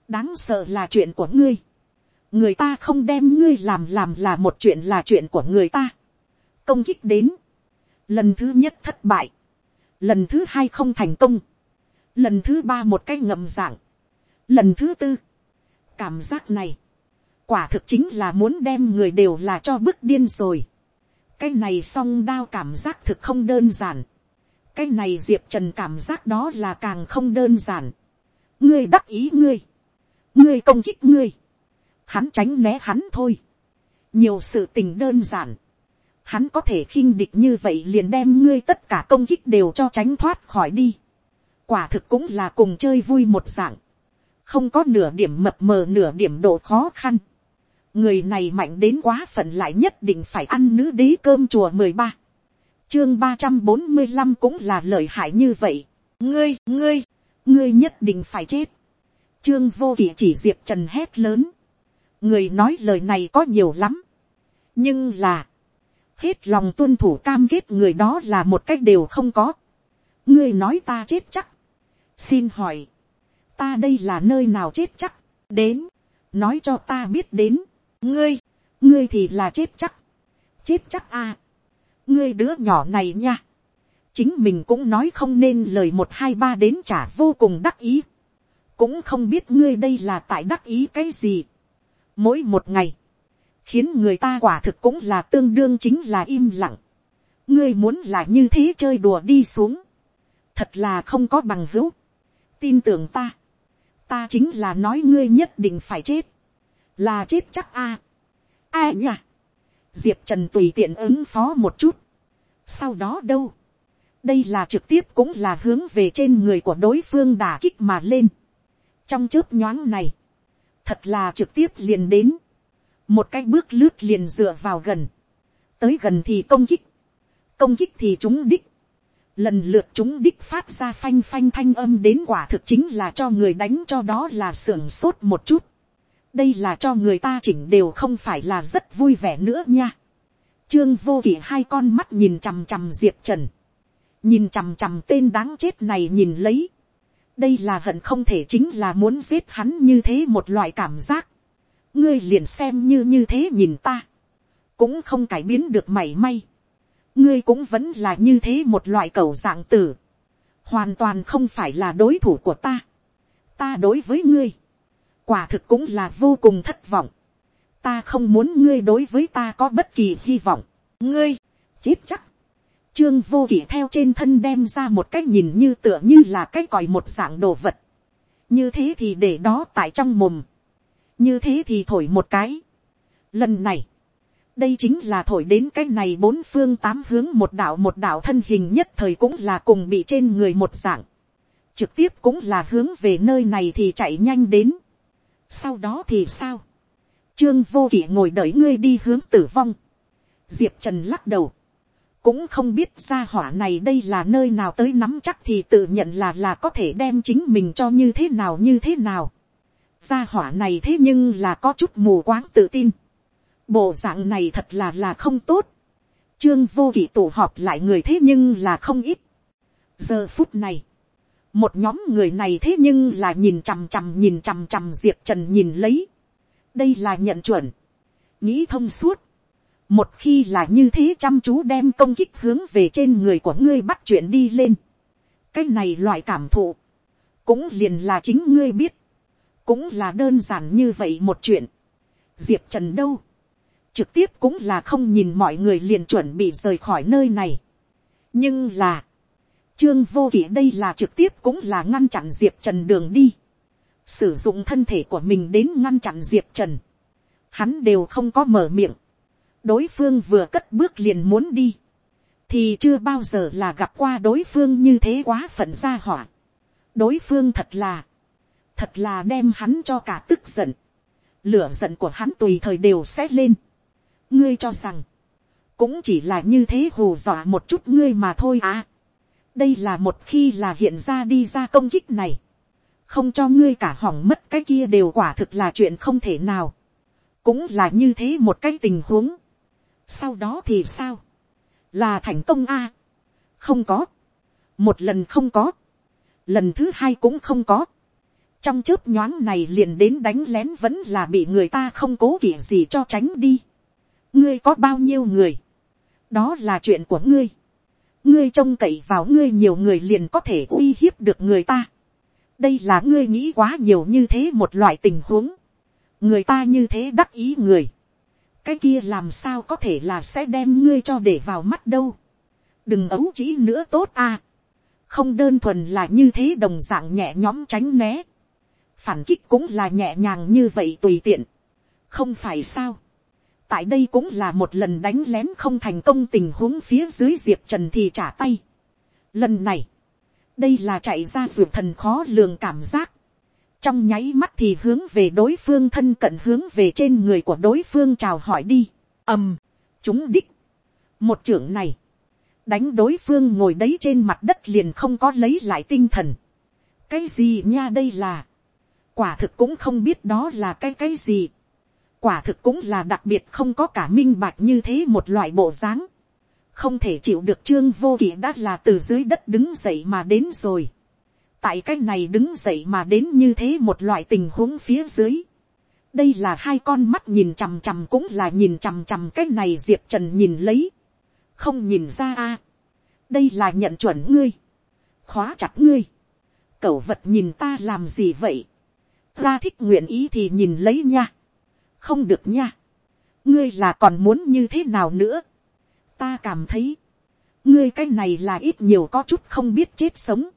đáng sợ là chuyện của ngươi. người ta không đem ngươi làm làm là một chuyện là chuyện của người ta công kích đến. Lần thứ nhất thất bại, lần thứ hai không thành công, lần thứ ba một cái ngậm dạng, lần thứ tư, cảm giác này, quả thực chính là muốn đem người đều là cho bước điên rồi. cái này song đao cảm giác thực không đơn giản. cái này diệp trần cảm giác đó là càng không đơn giản. ngươi đắc ý ngươi, ngươi công kích ngươi, hắn tránh né hắn thôi. nhiều sự tình đơn giản, hắn có thể khinh địch như vậy liền đem ngươi tất cả công kích đều cho tránh thoát khỏi đi. quả thực cũng là cùng chơi vui một dạng, không có nửa điểm mập mờ nửa điểm độ khó khăn. người này mạnh đến quá phận lại nhất định phải ăn nữ đế cơm chùa mười ba. chương ba trăm bốn mươi năm cũng là lợi hại như vậy. ngươi, ngươi, ngươi nhất định phải chết. trương vô kỵ chỉ diệp trần hét lớn. người nói lời này có nhiều lắm. nhưng là, hết lòng tuân thủ cam kết người đó là một cách đều không có. ngươi nói ta chết chắc. xin hỏi, ta đây là nơi nào chết chắc, đến, nói cho ta biết đến, ngươi, ngươi thì là chết chắc, chết chắc à, ngươi đứa nhỏ này nha, chính mình cũng nói không nên lời một hai ba đến trả vô cùng đắc ý, cũng không biết ngươi đây là tại đắc ý cái gì, mỗi một ngày, khiến người ta quả thực cũng là tương đương chính là im lặng. ngươi muốn là như thế chơi đùa đi xuống, thật là không có bằng hữu. tin tưởng ta, ta chính là nói ngươi nhất định phải chết, là chết chắc a. a à nhỉ, diệp trần tùy tiện ứng phó một chút. sau đó đâu, đây là trực tiếp cũng là hướng về trên người của đối phương đà kích mà lên. trong chớp nhoáng này, thật là trực tiếp liền đến một cái bước lướt liền dựa vào gần, tới gần thì công kích, công kích thì chúng đích, lần lượt chúng đích phát ra phanh phanh thanh âm đến quả thực chính là cho người đánh cho đó là sưởng sốt một chút, đây là cho người ta chỉnh đều không phải là rất vui vẻ nữa nha. Trương vô kỷ hai con mắt nhìn chằm chằm diệp trần, nhìn chằm chằm tên đáng chết này nhìn lấy, đây là hận không thể chính là muốn giết hắn như thế một loại cảm giác ngươi liền xem như như thế nhìn ta, cũng không cải biến được mảy may, ngươi cũng vẫn là như thế một loại cầu dạng tử, hoàn toàn không phải là đối thủ của ta, ta đối với ngươi, quả thực cũng là vô cùng thất vọng, ta không muốn ngươi đối với ta có bất kỳ hy vọng, ngươi, chết chắc, trương vô kỷ theo trên thân đem ra một cái nhìn như tựa như là cái còi một dạng đồ vật, như thế thì để đó tại trong mồm, như thế thì thổi một cái. Lần này, đây chính là thổi đến cái này bốn phương tám hướng một đạo một đạo thân hình nhất thời cũng là cùng bị trên người một dạng, trực tiếp cũng là hướng về nơi này thì chạy nhanh đến. Sau đó thì sao, trương vô kỷ ngồi đợi ngươi đi hướng tử vong, diệp trần lắc đầu, cũng không biết ra hỏa này đây là nơi nào tới nắm chắc thì tự nhận là là có thể đem chính mình cho như thế nào như thế nào. Gia hỏa này thế nhưng là có chút mù quáng tự tin. Bộ dạng này thật là là không tốt. Trương vô kỷ tụ họp lại người thế nhưng là không ít. Giờ phút này. Một nhóm người này thế nhưng là nhìn chằm chằm nhìn chằm chằm Diệp Trần nhìn lấy. Đây là nhận chuẩn. Nghĩ thông suốt một khi là như thế chăm chú đem công kích hướng về trên người của ngươi bắt chuyện đi lên. cái này loại cảm thụ, cũng liền là chính ngươi biết, cũng là đơn giản như vậy một chuyện. diệp trần đâu, trực tiếp cũng là không nhìn mọi người liền chuẩn bị rời khỏi nơi này. nhưng là, trương vô kỷ đây là trực tiếp cũng là ngăn chặn diệp trần đường đi, sử dụng thân thể của mình đến ngăn chặn diệp trần, hắn đều không có mở miệng, đối phương vừa cất bước liền muốn đi, thì chưa bao giờ là gặp qua đối phương như thế quá phận ra hỏa. đối phương thật là, thật là đem hắn cho cả tức giận, lửa giận của hắn tùy thời đều sẽ lên. ngươi cho rằng, cũng chỉ là như thế hù dọa một chút ngươi mà thôi à. đây là một khi là hiện ra đi ra công kích này, không cho ngươi cả hỏng mất cái kia đều quả thực là chuyện không thể nào. cũng là như thế một cái tình huống. Sau đó thì sao, là thành công a, không có, một lần không có, lần thứ hai cũng không có, trong chớp nhoáng này liền đến đánh lén vẫn là bị người ta không cố kỵ gì cho tránh đi. ngươi có bao nhiêu người, đó là chuyện của ngươi. ngươi trông cậy vào ngươi nhiều người liền có thể uy hiếp được người ta. đây là ngươi nghĩ quá nhiều như thế một loại tình huống. người ta như thế đắc ý người cái kia làm sao có thể là sẽ đem ngươi cho để vào mắt đâu. đừng ấu trĩ nữa tốt à. không đơn thuần là như thế đồng d ạ n g nhẹ nhõm tránh né phản kích cũng là nhẹ nhàng như vậy tùy tiện. không phải sao. tại đây cũng là một lần đánh lén không thành công tình huống phía dưới diệp trần thì trả tay. lần này, đây là chạy ra ruột thần khó lường cảm giác trong nháy mắt thì hướng về đối phương thân cận hướng về trên người của đối phương chào hỏi đi, ầm, chúng đích, một trưởng này, đánh đối phương ngồi đấy trên mặt đất liền không có lấy lại tinh thần, cái gì nha đây là, quả thực cũng không biết đó là cái cái gì, quả thực cũng là đặc biệt không có cả minh bạch như thế một loại bộ dáng, không thể chịu được trương vô kỵ đã là từ dưới đất đứng dậy mà đến rồi tại cái này đứng dậy mà đến như thế một loại tình huống phía dưới. đây là hai con mắt nhìn chằm chằm cũng là nhìn chằm chằm cái này diệp trần nhìn lấy. không nhìn ra a. đây là nhận chuẩn ngươi. khóa chặt ngươi. cẩu vật nhìn ta làm gì vậy ra thích nguyện ý thì nhìn lấy nha. không được nha. ngươi là còn muốn như thế nào nữa. ta cảm thấy. ngươi cái này là ít nhiều có chút không biết chết sống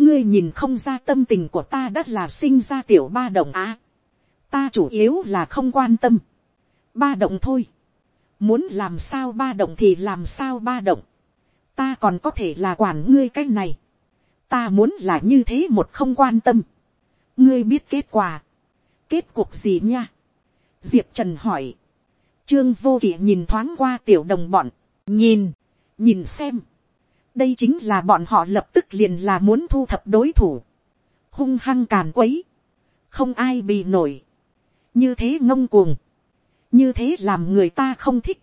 ngươi nhìn không ra tâm tình của ta đã là sinh ra tiểu ba động á. ta chủ yếu là không quan tâm. ba động thôi. muốn làm sao ba động thì làm sao ba động. ta còn có thể là quản ngươi cái này. ta muốn là như thế một không quan tâm ngươi biết kết quả. kết cuộc gì nha. diệp trần hỏi. trương vô kỵ nhìn thoáng qua tiểu đồng bọn. nhìn, nhìn xem đây chính là bọn họ lập tức liền là muốn thu thập đối thủ, hung hăng càn quấy, không ai bị nổi, như thế ngông cuồng, như thế làm người ta không thích,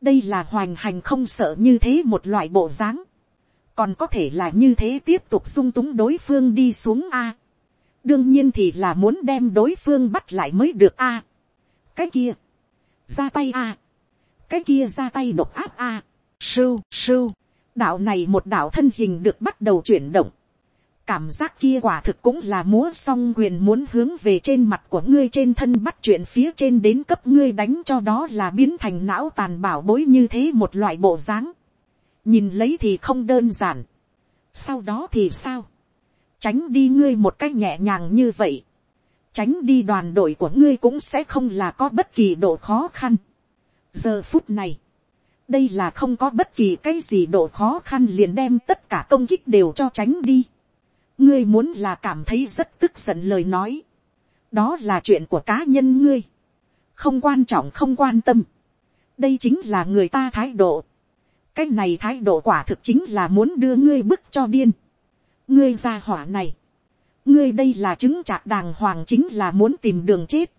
đây là hoành hành không sợ như thế một loại bộ dáng, còn có thể là như thế tiếp tục sung túng đối phương đi xuống a đương nhiên thì là muốn đem đối phương bắt lại mới được a. cái kia, ra tay a. cái kia ra tay độc áp a. sưu sưu đạo này một đạo thân hình được bắt đầu chuyển động, cảm giác kia quả thực cũng là múa xong quyền muốn hướng về trên mặt của ngươi trên thân bắt chuyện phía trên đến cấp ngươi đánh cho đó là biến thành não tàn bảo bối như thế một loại bộ dáng. nhìn lấy thì không đơn giản. sau đó thì sao tránh đi ngươi một cách nhẹ nhàng như vậy. tránh đi đoàn đội của ngươi cũng sẽ không là có bất kỳ độ khó khăn. giờ phút này, đây là không có bất kỳ cái gì độ khó khăn liền đem tất cả công kích đều cho tránh đi. Ngươi muốn là cảm thấy rất tức giận lời nói, đó là chuyện của cá nhân ngươi, không quan trọng không quan tâm, đây chính là người ta thái độ, cái này thái độ quả thực chính là muốn đưa ngươi bức cho điên, ngươi ra hỏa này, ngươi đây là chứng trạc đàng hoàng chính là muốn tìm đường chết,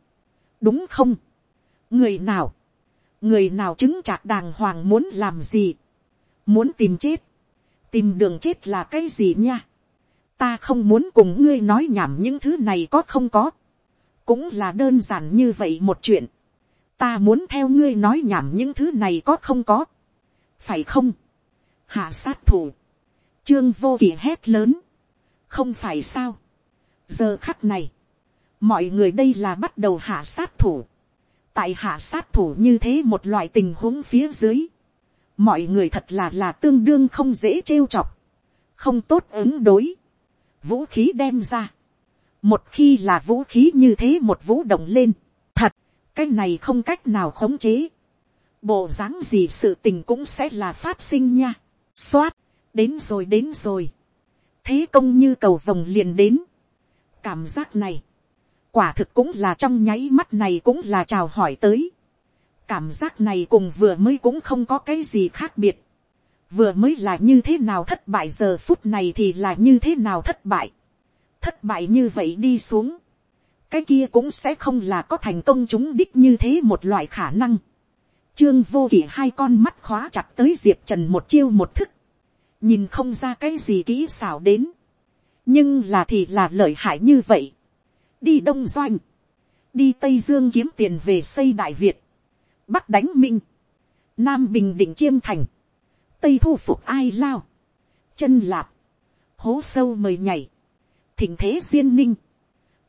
đúng không, người nào, người nào chứng trạc đàng hoàng muốn làm gì, muốn tìm chết, tìm đường chết là cái gì nha, ta không muốn cùng ngươi nói nhảm những thứ này có không có, cũng là đơn giản như vậy một chuyện, ta muốn theo ngươi nói nhảm những thứ này có không có, phải không, hạ sát thủ, trương vô kỳ hét lớn, không phải sao, giờ khắc này, mọi người đây là bắt đầu hạ sát thủ, tại hạ sát thủ như thế một loại tình huống phía dưới, mọi người thật là là tương đương không dễ trêu chọc, không tốt ứng đối, vũ khí đem ra. Một khi là vũ khí như thế một vũ động lên. Thật, cái này không cách nào khống chế. Bộ dáng gì sự tình cũng sẽ là phát sinh nha. Xoát, đến rồi đến rồi. Thế công như cầu vồng liền đến. Cảm giác này. Quả thực cũng là trong nháy mắt này cũng là chào hỏi tới. Cảm giác này cùng vừa mới cũng không có cái gì khác biệt vừa mới là như thế nào thất bại giờ phút này thì là như thế nào thất bại. thất bại như vậy đi xuống. cái kia cũng sẽ không là có thành công chúng đích như thế một loại khả năng. trương vô kỷ hai con mắt khóa chặt tới diệp trần một chiêu một thức nhìn không ra cái gì kỹ xảo đến. nhưng là thì là lợi hại như vậy. đi đông doanh. đi tây dương kiếm tiền về xây đại việt. bắc đánh minh. nam bình định chiêm thành tây thu phục ai lao, chân lạp, hố sâu mời nhảy, thỉnh thế duyên ninh,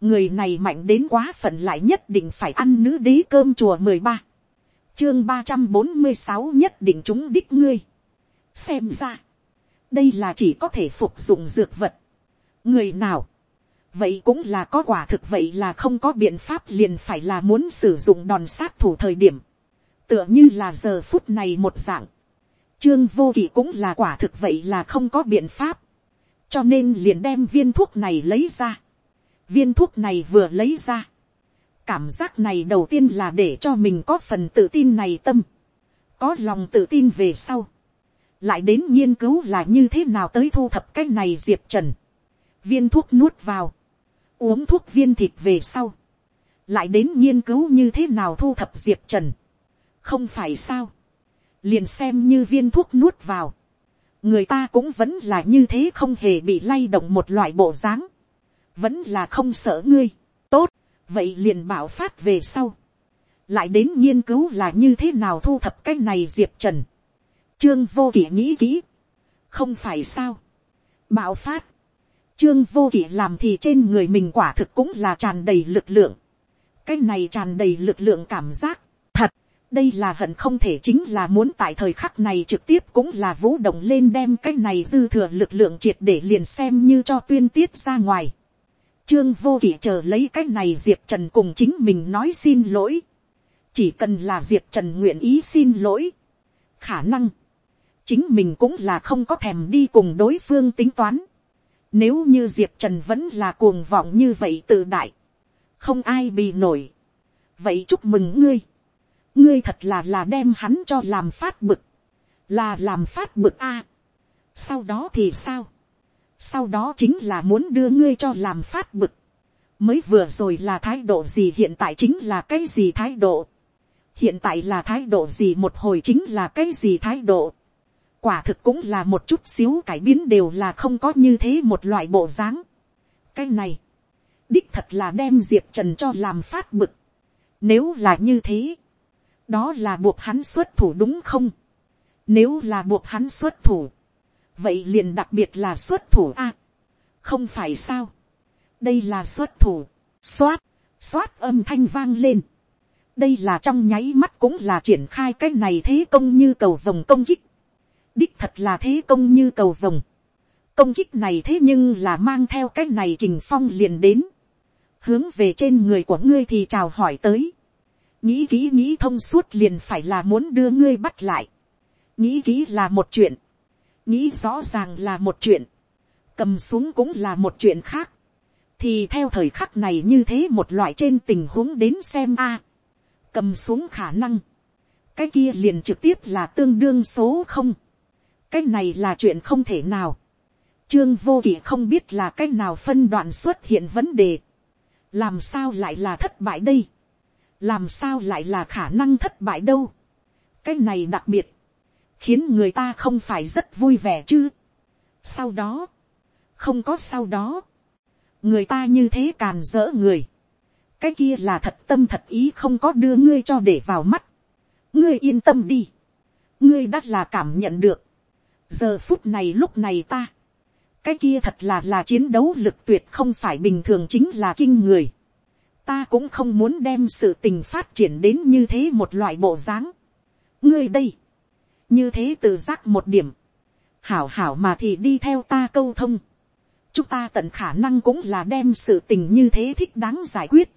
người này mạnh đến quá phận lại nhất định phải ăn nữ đế cơm chùa mười ba, chương ba trăm bốn mươi sáu nhất định chúng đích ngươi, xem ra, đây là chỉ có thể phục dụng dược vật, người nào, vậy cũng là có quả thực vậy là không có biện pháp liền phải là muốn sử dụng đòn sát thủ thời điểm, tựa như là giờ phút này một dạng, Trương vô kỵ cũng là quả thực vậy là không có biện pháp. Cho nên liền đem viên thuốc này lấy ra. Viên thuốc này vừa lấy ra. Cảm giác này đầu tiên là để cho mình có phần tự tin này tâm. Có lòng tự tin về sau. Lại đến nghiên cứu là như thế nào tới thu thập cái này diệp trần. Viên thuốc nuốt vào. Uống thuốc viên thịt về sau. Lại đến nghiên cứu như thế nào thu thập diệp trần. Không phải sao liền xem như viên thuốc nuốt vào, người ta cũng vẫn là như thế không hề bị lay động một loại bộ dáng, vẫn là không sợ ngươi, tốt, vậy liền bảo phát về sau, lại đến nghiên cứu là như thế nào thu thập cái này diệp trần, trương vô kỷ nghĩ kỹ, không phải sao, Bạo phát, trương vô kỷ làm thì trên người mình quả thực cũng là tràn đầy lực lượng, cái này tràn đầy lực lượng cảm giác, Thật, đây là hận không thể chính là muốn tại thời khắc này trực tiếp cũng là vũ động lên đem cái này dư thừa lực lượng triệt để liền xem như cho tuyên tiết ra ngoài. Trương vô kỷ chờ lấy cái này diệp trần cùng chính mình nói xin lỗi. chỉ cần là diệp trần nguyện ý xin lỗi. khả năng, chính mình cũng là không có thèm đi cùng đối phương tính toán. Nếu như diệp trần vẫn là cuồng vọng như vậy tự đại, không ai bị nổi. vậy chúc mừng ngươi ngươi thật là là đem hắn cho làm phát bực, là làm phát bực a. sau đó thì sao, sau đó chính là muốn đưa ngươi cho làm phát bực, mới vừa rồi là thái độ gì hiện tại chính là cái gì thái độ, hiện tại là thái độ gì một hồi chính là cái gì thái độ, quả thực cũng là một chút xíu cải biến đều là không có như thế một loại bộ dáng. cái này, đích thật là đem diệp trần cho làm phát bực. nếu là như thế, đó là buộc hắn xuất thủ đúng không, nếu là buộc hắn xuất thủ, vậy liền đặc biệt là xuất thủ a, không phải sao, đây là xuất thủ, xoát, xoát âm thanh vang lên, đây là trong nháy mắt cũng là triển khai cái này thế công như cầu vồng công kích, đích thật là thế công như cầu vồng, công kích này thế nhưng là mang theo cái này kình phong liền đến, hướng về trên người của ngươi thì chào hỏi tới, nghĩ kỹ nghĩ thông suốt liền phải là muốn đưa ngươi bắt lại, nghĩ kỹ là một chuyện, nghĩ rõ ràng là một chuyện, cầm xuống cũng là một chuyện khác, thì theo thời khắc này như thế một loại trên tình huống đến xem a, cầm xuống khả năng, cái kia liền trực tiếp là tương đương số không, cái này là chuyện không thể nào, trương vô kỵ không biết là cái nào phân đoạn xuất hiện vấn đề, làm sao lại là thất bại đây, làm sao lại là khả năng thất bại đâu, cái này đặc biệt, khiến người ta không phải rất vui vẻ chứ. sau đó, không có sau đó, người ta như thế càn dỡ người, cái kia là thật tâm thật ý không có đưa ngươi cho để vào mắt, ngươi yên tâm đi, ngươi đã là cảm nhận được, giờ phút này lúc này ta, cái kia thật là là chiến đấu lực tuyệt không phải bình thường chính là kinh người, ta cũng không muốn đem sự tình phát triển đến như thế một loại bộ dáng. ngươi đây, như thế tự giác một điểm, hảo hảo mà thì đi theo ta câu thông, chúng ta tận khả năng cũng là đem sự tình như thế thích đáng giải quyết,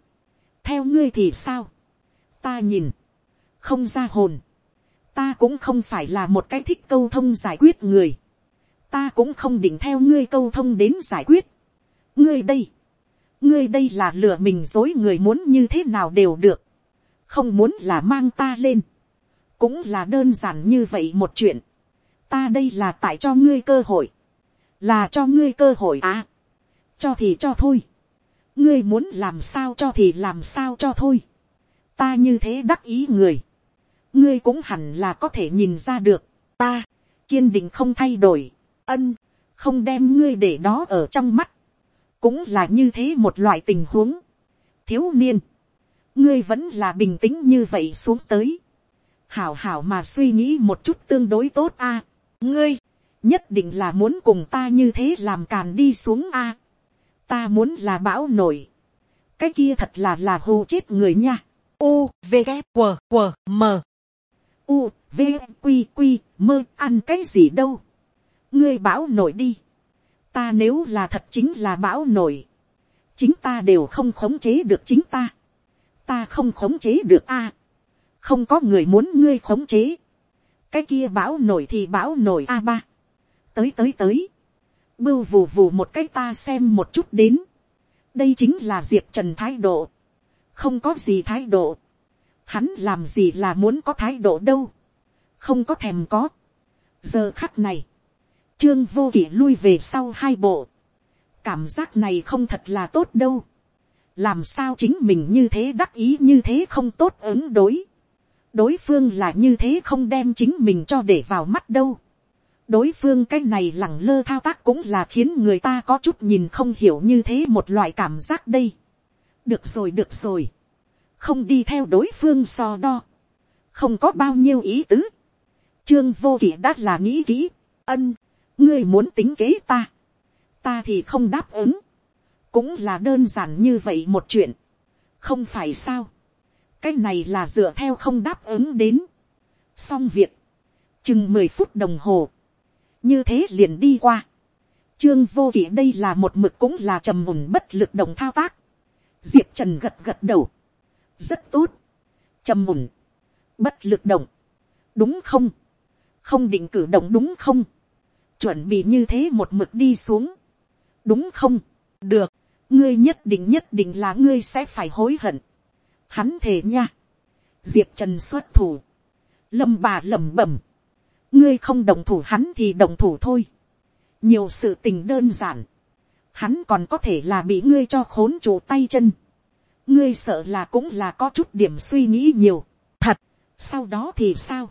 theo ngươi thì sao, ta nhìn, không ra hồn, ta cũng không phải là một cái thích câu thông giải quyết người, ta cũng không định theo ngươi câu thông đến giải quyết, ngươi đây, ngươi đây là lừa mình dối người muốn như thế nào đều được, không muốn là mang ta lên, cũng là đơn giản như vậy một chuyện, ta đây là tại cho ngươi cơ hội, là cho ngươi cơ hội à, cho thì cho thôi, ngươi muốn làm sao cho thì làm sao cho thôi, ta như thế đắc ý người, ngươi cũng hẳn là có thể nhìn ra được, ta, kiên định không thay đổi, ân, không đem ngươi để đó ở trong mắt, cũng là như thế một loại tình huống. thiếu niên, ngươi vẫn là bình tĩnh như vậy xuống tới. hảo hảo mà suy nghĩ một chút tương đối tốt a. ngươi, nhất định là muốn cùng ta như thế làm càn đi xuống a. ta muốn là bão nổi. cái kia thật là là hù chết người nha. u v g q q m u v q q mơ ăn cái gì đâu. ngươi bão nổi đi. Ta nếu là thật chính là bão nổi, chính ta đều không khống chế được chính ta, ta không khống chế được a, không có người muốn ngươi khống chế, cái kia bão nổi thì bão nổi a ba, tới tới tới, bưu vù vù một cái ta xem một chút đến, đây chính là diệp trần thái độ, không có gì thái độ, hắn làm gì là muốn có thái độ đâu, không có thèm có, giờ khắc này, Trương vô kỷ lui về sau hai bộ. Cảm giác này không thật là tốt đâu. Làm sao chính mình như thế đắc ý như thế không tốt ứng đối. Đối phương là như thế không đem chính mình cho để vào mắt đâu. Đối phương cái này lẳng lơ thao tác cũng là khiến người ta có chút nhìn không hiểu như thế một loại cảm giác đây. Được rồi được rồi. Không đi theo đối phương so đo. Không có bao nhiêu ý tứ. Trương vô kỷ đã là nghĩ kỹ. Ân ngươi muốn tính kế ta, ta thì không đáp ứng, cũng là đơn giản như vậy một chuyện, không phải sao, cái này là dựa theo không đáp ứng đến, xong việc, chừng mười phút đồng hồ, như thế liền đi qua, trương vô kỷ đây là một mực cũng là trầm mùn bất lực động thao tác, diệp trần gật gật đầu, rất tốt, trầm mùn, bất lực động, đúng không, không định cử động đúng không, chuẩn bị như thế một mực đi xuống. đúng không, được, ngươi nhất định nhất định là ngươi sẽ phải hối hận. hắn thề nha. diệp trần xuất thủ. lâm bà lẩm bẩm. ngươi không đồng thủ hắn thì đồng thủ thôi. nhiều sự tình đơn giản. hắn còn có thể là bị ngươi cho khốn chủ tay chân ngươi sợ là cũng là có chút điểm suy nghĩ nhiều. thật, sau đó thì sao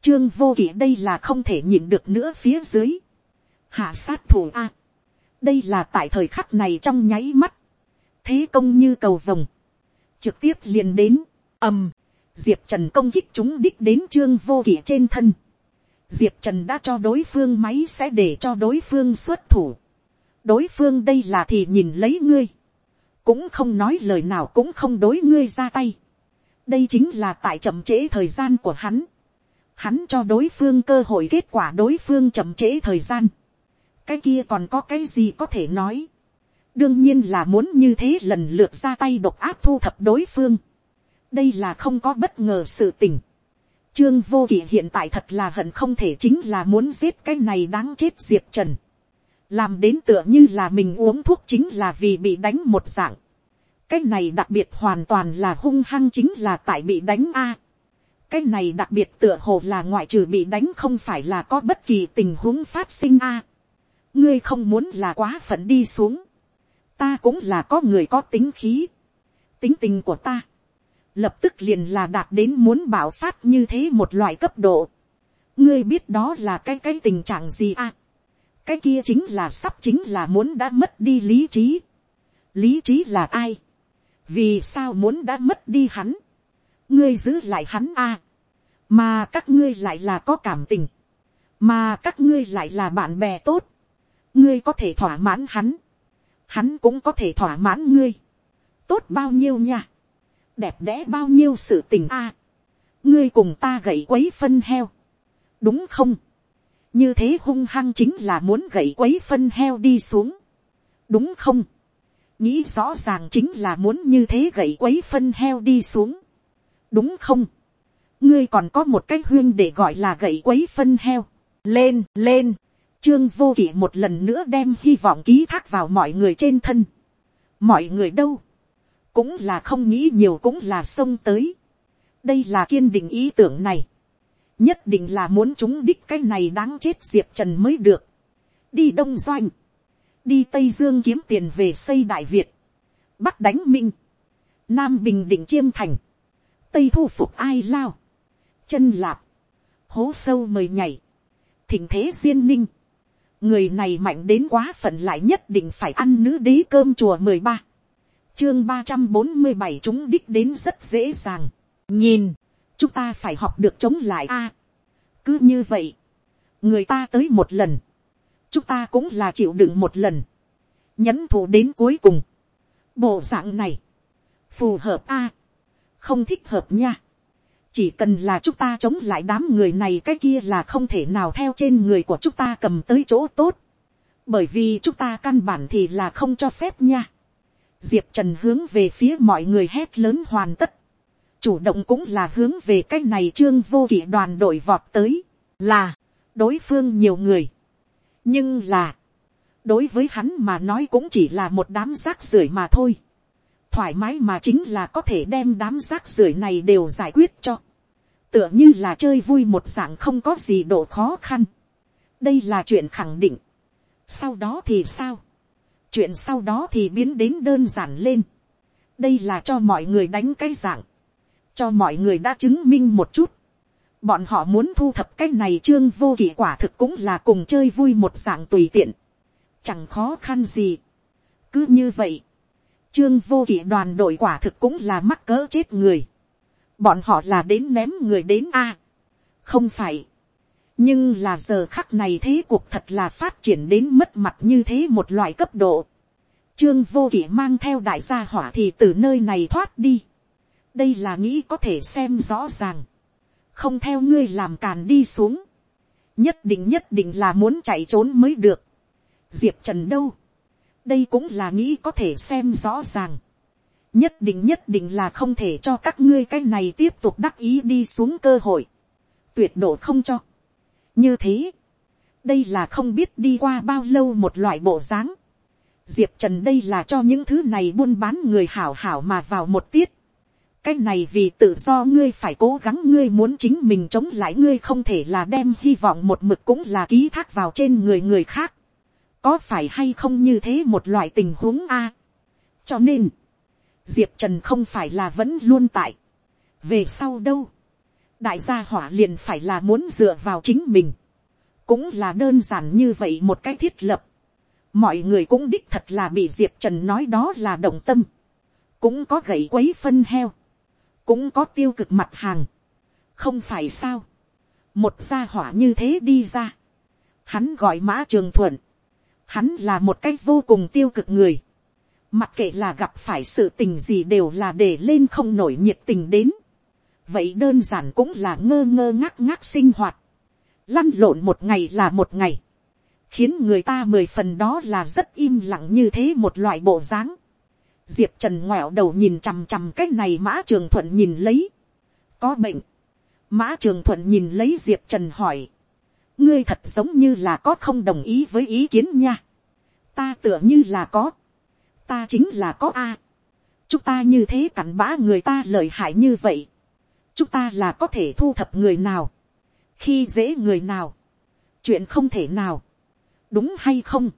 Trương vô kỵ đây là không thể nhìn được nữa phía dưới. Hạ sát thủ A. Đây là tại thời khắc này trong nháy mắt. Thế công như cầu vồng. Trực tiếp liền đến. ầm. Diệp Trần công kích chúng đích đến trương vô kỵ trên thân. Diệp Trần đã cho đối phương máy sẽ để cho đối phương xuất thủ. đối phương đây là thì nhìn lấy ngươi, cũng không nói lời nào cũng không đối ngươi ra tay, đây chính là tại chậm trễ thời gian của hắn, hắn cho đối phương cơ hội kết quả đối phương chậm trễ thời gian, cái kia còn có cái gì có thể nói, đương nhiên là muốn như thế lần lượt ra tay độc áp thu thập đối phương, đây là không có bất ngờ sự tình, Trương vô kỵ hiện tại thật là hận không thể chính là muốn giết cái này đáng chết diệp trần. Làm đến tựa như là mình uống thuốc chính là vì bị đánh một dạng. Cái này đặc biệt hoàn toàn là hung hăng chính là tại bị đánh a. Cái này đặc biệt tựa hồ là ngoại trừ bị đánh không phải là có bất kỳ tình huống phát sinh a. Ngươi không muốn là quá phận đi xuống. Ta cũng là có người có tính khí. Tính tình của ta lập tức liền là đạt đến muốn bảo phát như thế một loại cấp độ. ngươi biết đó là cái cái tình trạng gì à cái kia chính là sắp chính là muốn đã mất đi lý trí. lý trí là ai. vì sao muốn đã mất đi hắn. ngươi giữ lại hắn à. mà các ngươi lại là có cảm tình. mà các ngươi lại là bạn bè tốt. ngươi có thể thỏa mãn hắn. hắn cũng có thể thỏa mãn ngươi. tốt bao nhiêu nha đẹp đẽ bao nhiêu sự tình a. ngươi cùng ta gậy quấy phân heo. đúng không như thế hung hăng chính là muốn gậy quấy phân heo đi xuống. đúng không. nghĩ rõ ràng chính là muốn như thế gậy quấy phân heo đi xuống. đúng không. ngươi còn có một cái huyên để gọi là gậy quấy phân heo. lên lên. Trương vô kỷ một lần nữa đem hy vọng ký thác vào mọi người trên thân. Mọi người đâu? cũng là không nghĩ nhiều cũng là xông tới. đây là kiên định ý tưởng này nhất định là muốn chúng đích cái này đáng chết diệp trần mới được. đi đông doanh, đi tây dương kiếm tiền về xây đại việt, bắc đánh minh, nam bình định chiêm thành, tây thu phục ai lao, chân lạp, hố sâu mời nhảy, thỉnh thế duyên ninh, người này mạnh đến quá phận lại nhất định phải ăn nữ đế cơm chùa mười ba chương ba trăm bốn mươi bảy chúng đích đến rất dễ dàng. nhìn, chúng ta phải học được chống lại a. cứ như vậy, người ta tới một lần, chúng ta cũng là chịu đựng một lần, nhẫn thủ đến cuối cùng. bộ dạng này, phù hợp a, không thích hợp nha. chỉ cần là chúng ta chống lại đám người này cái kia là không thể nào theo trên người của chúng ta cầm tới chỗ tốt. bởi vì chúng ta căn bản thì là không cho phép nha diệp trần hướng về phía mọi người hét lớn hoàn tất, chủ động cũng là hướng về cái này trương vô kỷ đoàn đội vọt tới, là, đối phương nhiều người, nhưng là, đối với hắn mà nói cũng chỉ là một đám rác rưởi mà thôi, thoải mái mà chính là có thể đem đám rác rưởi này đều giải quyết cho, tựa như là chơi vui một dạng không có gì độ khó khăn, đây là chuyện khẳng định, sau đó thì sao, chuyện sau đó thì biến đến đơn giản lên. đây là cho mọi người đánh cái dạng, cho mọi người đã chứng minh một chút. bọn họ muốn thu thập cái này trương vô kỷ quả thực cũng là cùng chơi vui một dạng tùy tiện. chẳng khó khăn gì. cứ như vậy, trương vô kỷ đoàn đội quả thực cũng là mắc cỡ chết người. bọn họ là đến ném người đến a. không phải nhưng là giờ khắc này thế cuộc thật là phát triển đến mất mặt như thế một loại cấp độ. Trương vô kỷ mang theo đại gia hỏa thì từ nơi này thoát đi đây là nghĩ có thể xem rõ ràng. không theo ngươi làm càn đi xuống. nhất định nhất định là muốn chạy trốn mới được. diệp trần đâu. đây cũng là nghĩ có thể xem rõ ràng. nhất định nhất định là không thể cho các ngươi cái này tiếp tục đắc ý đi xuống cơ hội. tuyệt độ không cho như thế, đây là không biết đi qua bao lâu một loại bộ dáng. diệp trần đây là cho những thứ này buôn bán người hảo hảo mà vào một tiết cái này vì tự do ngươi phải cố gắng ngươi muốn chính mình chống lại ngươi không thể là đem hy vọng một mực cũng là ký thác vào trên người người khác. có phải hay không như thế một loại tình huống a. cho nên, diệp trần không phải là vẫn luôn tại. về sau đâu đại gia hỏa liền phải là muốn dựa vào chính mình, cũng là đơn giản như vậy một cái thiết lập, mọi người cũng đích thật là bị diệp trần nói đó là động tâm, cũng có gậy quấy phân heo, cũng có tiêu cực mặt hàng, không phải sao, một gia hỏa như thế đi ra, hắn gọi mã trường thuận, Hắn là một cái vô cùng tiêu cực người. Mặc kệ là gặp phải sự tình gì đều là để lên không nổi nhiệt tình đến. Vậy đơn giản cũng là ngơ ngơ ngác ngác sinh hoạt. Lăn lộn một ngày là một ngày. Khiến người ta mười phần đó là rất im lặng như thế một loại bộ dáng. Diệp Trần ngoẹo đầu nhìn chằm chằm cái này mã trường thuận nhìn lấy. Có bệnh. Mã trường thuận nhìn lấy Diệp Trần hỏi. Ngươi thật giống như là có không đồng ý với ý kiến nha. Ta tựa như là có. Ta chính là có A. Chúng ta như thế cặn bã người ta lợi hại như vậy. Chúng ta là có thể thu thập người nào. Khi dễ người nào. Chuyện không thể nào. Đúng hay không?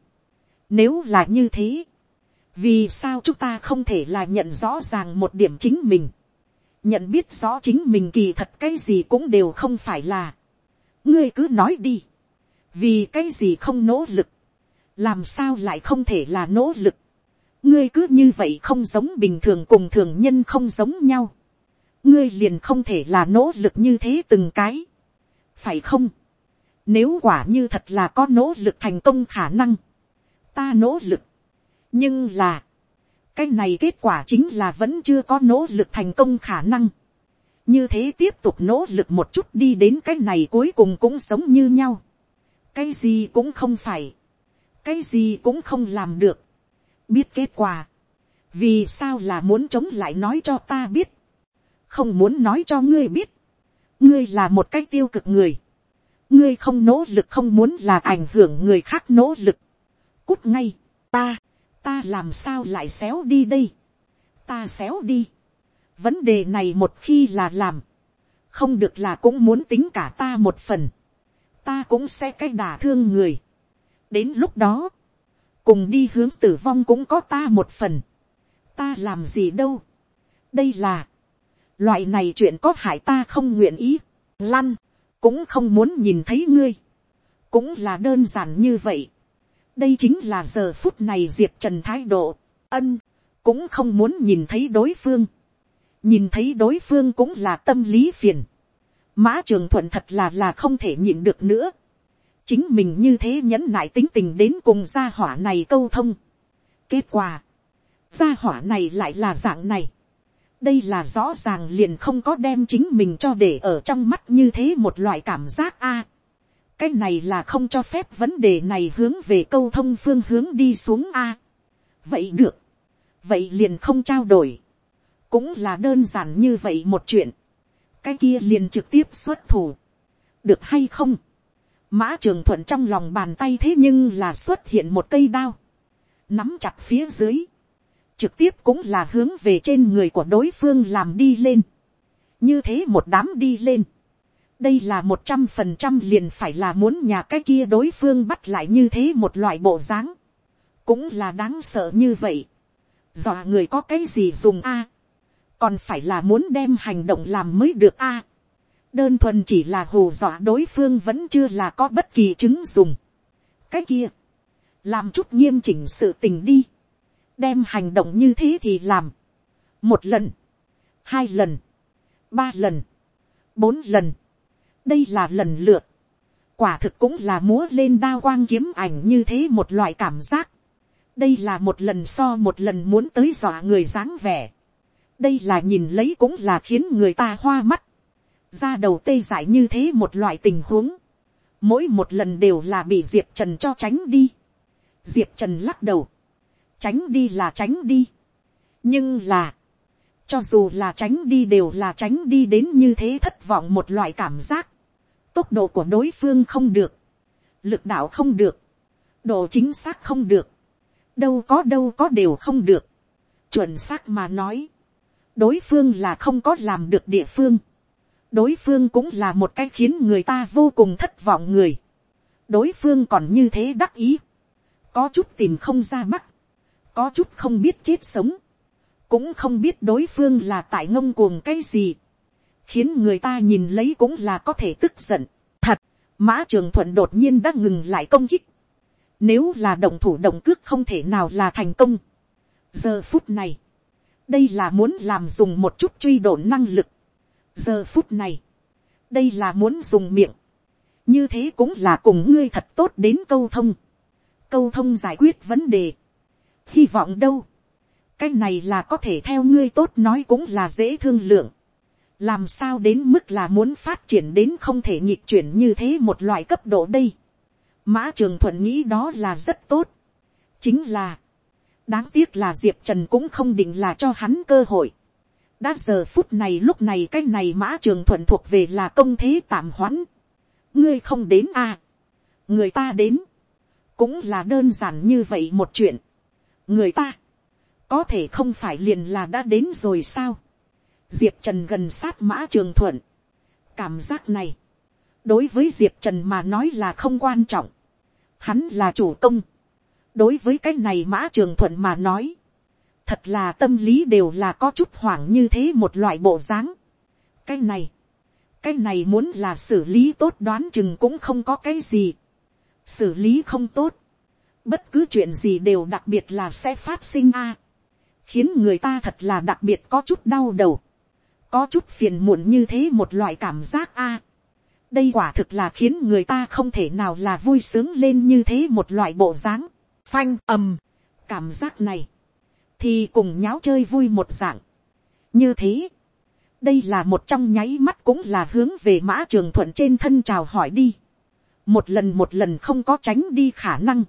Nếu là như thế. Vì sao chúng ta không thể là nhận rõ ràng một điểm chính mình? Nhận biết rõ chính mình kỳ thật cái gì cũng đều không phải là, ngươi cứ nói đi, vì cái gì không nỗ lực, làm sao lại không thể là nỗ lực, ngươi cứ như vậy không giống bình thường cùng thường nhân không giống nhau, ngươi liền không thể là nỗ lực như thế từng cái, phải không, nếu quả như thật là có nỗ lực thành công khả năng, ta nỗ lực, nhưng là, cái này kết quả chính là vẫn chưa có nỗ lực thành công khả năng. như thế tiếp tục nỗ lực một chút đi đến cái này cuối cùng cũng sống như nhau. cái gì cũng không phải. cái gì cũng không làm được. biết kết quả. vì sao là muốn chống lại nói cho ta biết. không muốn nói cho ngươi biết. ngươi là một cái tiêu cực người. ngươi không nỗ lực không muốn là ảnh hưởng người khác nỗ lực. cút ngay, ta ta làm sao lại xéo đi đây, ta xéo đi, vấn đề này một khi là làm, không được là cũng muốn tính cả ta một phần, ta cũng sẽ cái đả thương người, đến lúc đó, cùng đi hướng tử vong cũng có ta một phần, ta làm gì đâu, đây là, loại này chuyện có hại ta không nguyện ý, lăn, cũng không muốn nhìn thấy ngươi, cũng là đơn giản như vậy, đây chính là giờ phút này diệp trần thái độ, ân, cũng không muốn nhìn thấy đối phương, nhìn thấy đối phương cũng là tâm lý phiền, mã trường thuận thật là là không thể nhịn được nữa, chính mình như thế nhẫn nại tính tình đến cùng gia hỏa này câu thông. kết quả, gia hỏa này lại là dạng này, đây là rõ ràng liền không có đem chính mình cho để ở trong mắt như thế một loại cảm giác a cái này là không cho phép vấn đề này hướng về câu thông phương hướng đi xuống a. vậy được, vậy liền không trao đổi, cũng là đơn giản như vậy một chuyện, cái kia liền trực tiếp xuất thủ, được hay không, mã trường thuận trong lòng bàn tay thế nhưng là xuất hiện một cây đao, nắm chặt phía dưới, trực tiếp cũng là hướng về trên người của đối phương làm đi lên, như thế một đám đi lên, đây là một trăm phần trăm liền phải là muốn nhà cái kia đối phương bắt lại như thế một loại bộ dáng, cũng là đáng sợ như vậy, dọa người có cái gì dùng a, còn phải là muốn đem hành động làm mới được a, đơn thuần chỉ là hù dọa đối phương vẫn chưa là có bất kỳ chứng dùng, cái kia, làm chút nghiêm chỉnh sự tình đi, đem hành động như thế thì làm, một lần, hai lần, ba lần, bốn lần, đây là lần lượt, quả thực cũng là múa lên đao quang kiếm ảnh như thế một loại cảm giác. đây là một lần so một lần muốn tới dọa người dáng vẻ. đây là nhìn lấy cũng là khiến người ta hoa mắt. ra đầu tê dại như thế một loại tình huống. mỗi một lần đều là bị diệp trần cho tránh đi. diệp trần lắc đầu. tránh đi là tránh đi. nhưng là, cho dù là tránh đi đều là tránh đi đến như thế thất vọng một loại cảm giác tốc độ của đối phương không được, lực đạo không được, độ chính xác không được, đâu có đâu có đều không được, chuẩn xác mà nói, đối phương là không có làm được địa phương, đối phương cũng là một cái khiến người ta vô cùng thất vọng người, đối phương còn như thế đắc ý, có chút tìm không ra mắt, có chút không biết chết sống, cũng không biết đối phương là tại ngông cuồng cái gì, khiến người ta nhìn lấy cũng là có thể tức giận. Thật, mã trường thuận đột nhiên đã ngừng lại công kích. Nếu là động thủ động cước không thể nào là thành công. Giờ phút này, đây là muốn làm dùng một chút truy độn năng lực. Giờ phút này, đây là muốn dùng miệng. Như thế cũng là cùng ngươi thật tốt đến câu thông. câu thông giải quyết vấn đề. hy vọng đâu. cái này là có thể theo ngươi tốt nói cũng là dễ thương lượng làm sao đến mức là muốn phát triển đến không thể nhịp chuyển như thế một loại cấp độ đây. mã trường thuận nghĩ đó là rất tốt. chính là, đáng tiếc là diệp trần cũng không định là cho hắn cơ hội. đã giờ phút này lúc này cái này mã trường thuận thuộc về là công thế tạm hoãn. ngươi không đến à. người ta đến. cũng là đơn giản như vậy một chuyện. người ta, có thể không phải liền là đã đến rồi sao diệp trần gần sát mã trường thuận. cảm giác này, đối với diệp trần mà nói là không quan trọng. hắn là chủ công đối với cái này mã trường thuận mà nói, thật là tâm lý đều là có chút hoảng như thế một loại bộ dáng. cái này, cái này muốn là xử lý tốt đoán chừng cũng không có cái gì. xử lý không tốt, bất cứ chuyện gì đều đặc biệt là sẽ phát sinh a. khiến người ta thật là đặc biệt có chút đau đầu, có chút phiền muộn như thế một loại cảm giác a. đây quả thực là khiến người ta không thể nào là vui sướng lên như thế một loại bộ dáng phanh ầm, cảm giác này, thì cùng nháo chơi vui một dạng. như thế, đây là một trong nháy mắt cũng là hướng về mã trường thuận trên thân chào hỏi đi. một lần một lần không có tránh đi khả năng.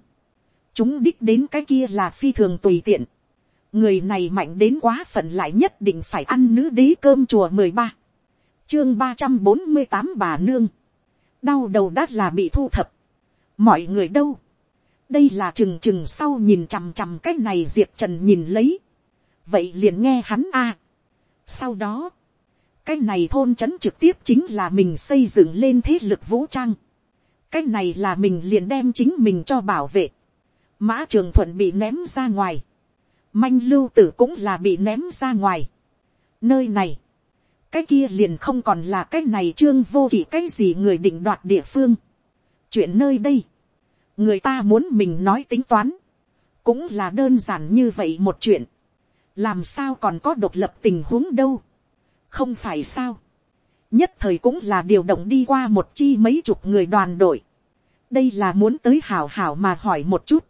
chúng đích đến cái kia là phi thường tùy tiện người này mạnh đến quá phận lại nhất định phải ăn nữ đế cơm chùa mười ba. chương ba trăm bốn mươi tám bà nương. đau đầu đắt là bị thu thập. mọi người đâu đây là trừng trừng sau nhìn chằm chằm cái này diệp trần nhìn lấy. vậy liền nghe hắn a. sau đó, cái này thôn trấn trực tiếp chính là mình xây dựng lên thế lực vũ trang. cái này là mình liền đem chính mình cho bảo vệ. mã trường thuận bị ném ra ngoài manh lưu tử cũng là bị ném ra ngoài. nơi này, cái kia liền không còn là cái này trương vô kỵ cái gì người định đoạt địa phương. chuyện nơi đây, người ta muốn mình nói tính toán, cũng là đơn giản như vậy một chuyện, làm sao còn có độc lập tình huống đâu, không phải sao, nhất thời cũng là điều động đi qua một chi mấy chục người đoàn đội, đây là muốn tới hảo hảo mà hỏi một chút,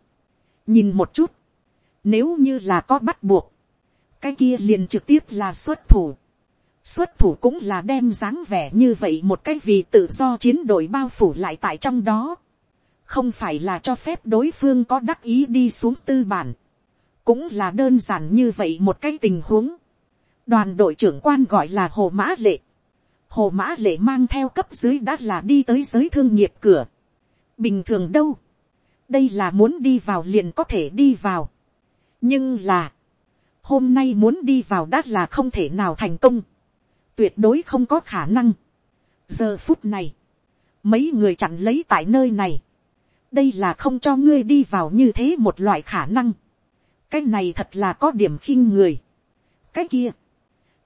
nhìn một chút, nếu như là có bắt buộc, cái kia liền trực tiếp là xuất thủ, xuất thủ cũng là đem dáng vẻ như vậy một cái vì tự do chiến đội bao phủ lại tại trong đó không phải là cho phép đối phương có đắc ý đi xuống tư bản, cũng là đơn giản như vậy một cái tình huống. đoàn đội trưởng quan gọi là hồ mã lệ, hồ mã lệ mang theo cấp dưới đã là đi tới giới thương nghiệp cửa. bình thường đâu, đây là muốn đi vào liền có thể đi vào nhưng là, hôm nay muốn đi vào đã là không thể nào thành công, tuyệt đối không có khả năng. giờ phút này, mấy người chặn lấy tại nơi này, đây là không cho ngươi đi vào như thế một loại khả năng. cái này thật là có điểm khinh người. cái kia,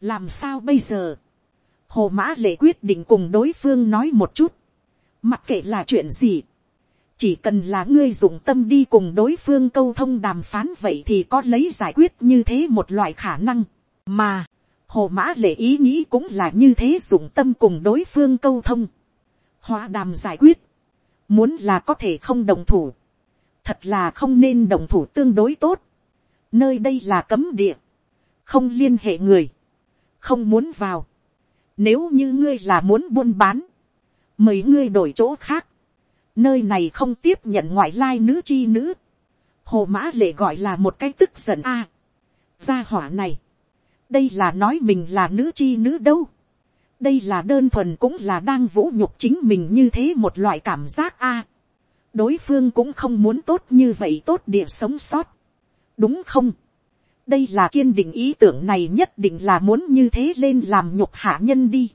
làm sao bây giờ. hồ mã lệ quyết định cùng đối phương nói một chút. mặc kệ là chuyện gì chỉ cần là ngươi dùng tâm đi cùng đối phương câu thông đàm phán vậy thì có lấy giải quyết như thế một loại khả năng. mà, hồ mã lệ ý nghĩ cũng là như thế dùng tâm cùng đối phương câu thông. hóa đàm giải quyết Muốn là có thể không đồng thủ. Thật là không nên đồng thủ tương đối tốt. Nơi đây là cấm địa. Không liên hệ người. Không muốn vào. Nếu như ngươi là muốn buôn bán. Mời ngươi đổi chỗ khác. Nơi này không tiếp nhận ngoại lai nữ chi nữ. Hồ mã lệ gọi là một cái tức giận a. gia hỏa này. Đây là nói mình là nữ chi nữ đâu đây là đơn thuần cũng là đang vũ nhục chính mình như thế một loại cảm giác a. đối phương cũng không muốn tốt như vậy tốt địa sống sót. đúng không. đây là kiên định ý tưởng này nhất định là muốn như thế lên làm nhục hạ nhân đi.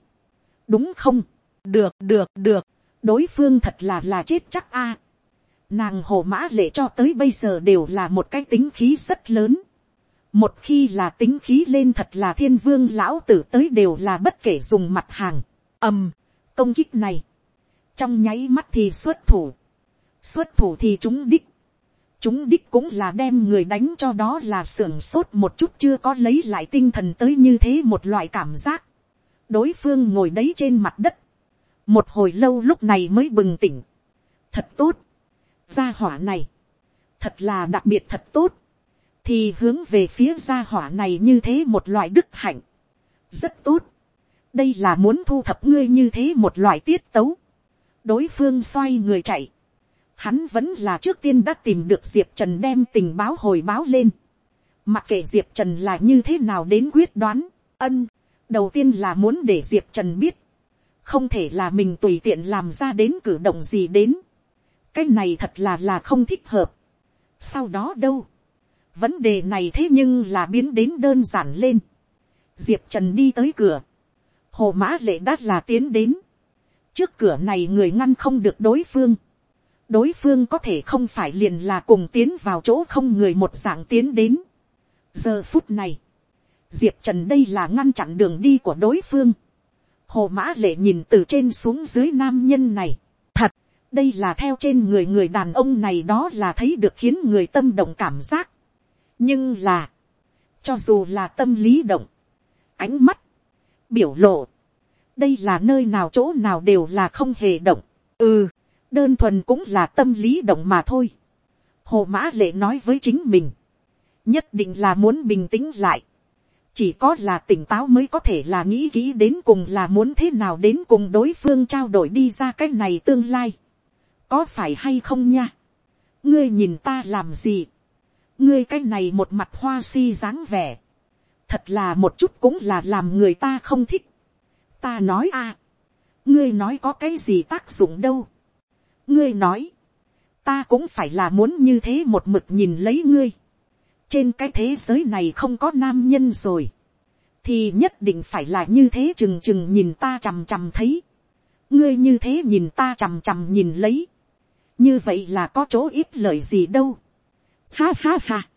đúng không. được được được đối phương thật là là chết chắc a. nàng hồ mã lệ cho tới bây giờ đều là một cái tính khí rất lớn. Một khi là tính khí lên thật là thiên vương lão tử tới đều là bất kể dùng mặt hàng, ầm, công kích này, trong nháy mắt thì xuất thủ, xuất thủ thì chúng đích, chúng đích cũng là đem người đánh cho đó là sưởng sốt một chút chưa có lấy lại tinh thần tới như thế một loại cảm giác, đối phương ngồi đấy trên mặt đất, một hồi lâu lúc này mới bừng tỉnh, thật tốt, gia hỏa này, thật là đặc biệt thật tốt, thì hướng về phía gia hỏa này như thế một loại đức hạnh, rất tốt, đây là muốn thu thập ngươi như thế một loại tiết tấu, đối phương xoay người chạy, hắn vẫn là trước tiên đã tìm được diệp trần đem tình báo hồi báo lên, mặc kệ diệp trần là như thế nào đến quyết đoán, ân, đầu tiên là muốn để diệp trần biết, không thể là mình tùy tiện làm ra đến cử động gì đến, cái này thật là là không thích hợp. sau đó đâu, vấn đề này thế nhưng là biến đến đơn giản lên. diệp trần đi tới cửa, hồ mã lệ đắt là tiến đến, trước cửa này người ngăn không được đối phương, đối phương có thể không phải liền là cùng tiến vào chỗ không người một dạng tiến đến. giờ phút này, diệp trần đây là ngăn chặn đường đi của đối phương hồ mã lệ nhìn từ trên xuống dưới nam nhân này. thật, đây là theo trên người người đàn ông này đó là thấy được khiến người tâm động cảm giác. nhưng là, cho dù là tâm lý động, ánh mắt, biểu lộ, đây là nơi nào chỗ nào đều là không hề động. ừ, đơn thuần cũng là tâm lý động mà thôi. hồ mã lệ nói với chính mình, nhất định là muốn bình tĩnh lại chỉ có là tỉnh táo mới có thể là nghĩ kỹ đến cùng là muốn thế nào đến cùng đối phương trao đổi đi ra cái này tương lai. có phải hay không nha. ngươi nhìn ta làm gì. ngươi cái này một mặt hoa si dáng vẻ. thật là một chút cũng là làm người ta không thích. ta nói à. ngươi nói có cái gì tác dụng đâu. ngươi nói. ta cũng phải là muốn như thế một mực nhìn lấy ngươi trên cái thế giới này không có nam nhân rồi, thì nhất định phải là như thế chừng chừng nhìn ta chằm chằm thấy, ngươi như thế nhìn ta chằm chằm nhìn lấy, như vậy là có chỗ ít lời gì đâu. Ha ha ha,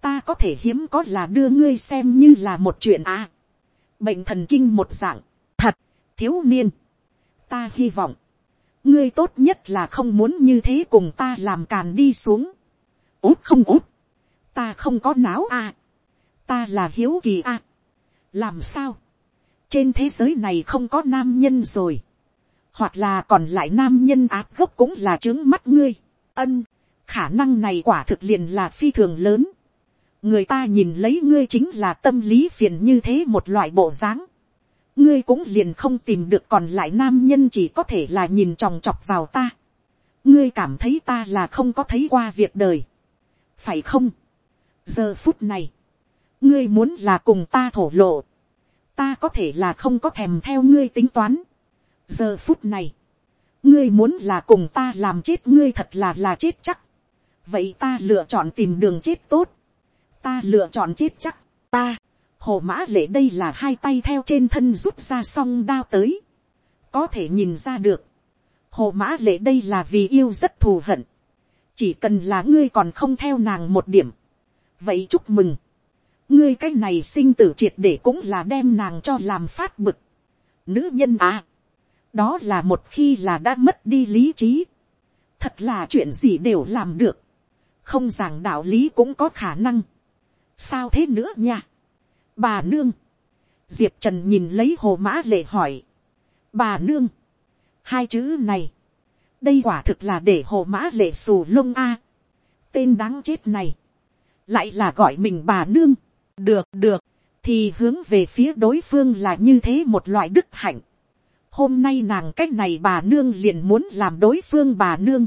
ta có thể hiếm có là đưa ngươi xem như là một chuyện à. bệnh thần kinh một dạng, thật, thiếu niên, ta hy vọng, ngươi tốt nhất là không muốn như thế cùng ta làm càn đi xuống. út không út, ta không có não à. ta là hiếu kỳ à. làm sao, trên thế giới này không có nam nhân rồi, hoặc là còn lại nam nhân áp gốc cũng là trướng mắt ngươi, ân, khả năng này quả thực liền là phi thường lớn, người ta nhìn lấy ngươi chính là tâm lý phiền như thế một loại bộ dáng, ngươi cũng liền không tìm được còn lại nam nhân chỉ có thể là nhìn tròng trọc vào ta, ngươi cảm thấy ta là không có thấy qua việc đời, phải không, giờ phút này, ngươi muốn là cùng ta thổ lộ, ta có thể là không có thèm theo ngươi tính toán. giờ phút này, ngươi muốn là cùng ta làm chết ngươi thật là là chết chắc. vậy ta lựa chọn tìm đường chết tốt. ta lựa chọn chết chắc. ta, hồ mã lệ đây là hai tay theo trên thân rút ra song đao tới. có thể nhìn ra được. hồ mã lệ đây là vì yêu rất thù hận. chỉ cần là ngươi còn không theo nàng một điểm vậy chúc mừng. ngươi cái này sinh tử triệt để cũng là đem nàng cho làm phát bực. nữ nhân à. đó là một khi là đã mất đi lý trí. thật là chuyện gì đều làm được. không giảng đạo lý cũng có khả năng. sao thế nữa nha. bà nương. diệp trần nhìn lấy hồ mã lệ hỏi. bà nương. hai chữ này. đây quả thực là để hồ mã lệ xù lông a. tên đáng chết này lại là gọi mình bà nương, được được, thì hướng về phía đối phương là như thế một loại đức hạnh. Hôm nay nàng cách này bà nương liền muốn làm đối phương bà nương.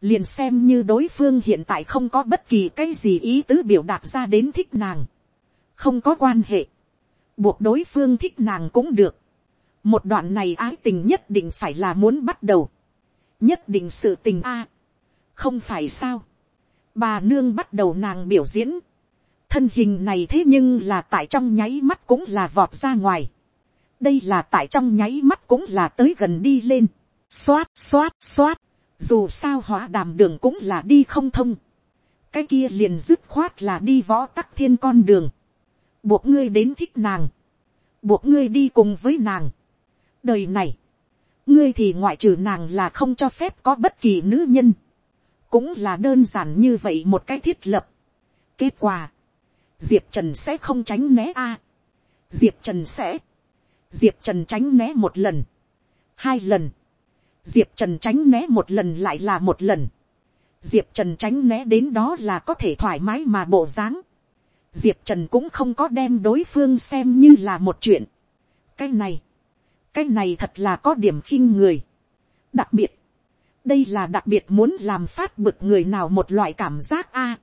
Liền xem như đối phương hiện tại không có bất kỳ cái gì ý tứ biểu đạt ra đến thích nàng. Không có quan hệ. Buộc đối phương thích nàng cũng được. Một đoạn này ái tình nhất định phải là muốn bắt đầu. Nhất định sự tình a Không phải sao bà nương bắt đầu nàng biểu diễn, thân hình này thế nhưng là tại trong nháy mắt cũng là vọt ra ngoài, đây là tại trong nháy mắt cũng là tới gần đi lên, xoát xoát xoát, dù sao hóa đàm đường cũng là đi không thông, cái kia liền dứt khoát là đi võ tắc thiên con đường, buộc ngươi đến thích nàng, buộc ngươi đi cùng với nàng. đời này, ngươi thì ngoại trừ nàng là không cho phép có bất kỳ nữ nhân, cũng là đơn giản như vậy một cái thiết lập. kết quả, diệp trần sẽ không tránh né a. diệp trần sẽ, diệp trần tránh né một lần, hai lần, diệp trần tránh né một lần lại là một lần, diệp trần tránh né đến đó là có thể thoải mái mà bộ dáng, diệp trần cũng không có đem đối phương xem như là một chuyện. cái này, cái này thật là có điểm khinh người. đặc biệt, đây là đặc biệt muốn làm phát bực người nào một loại cảm giác a.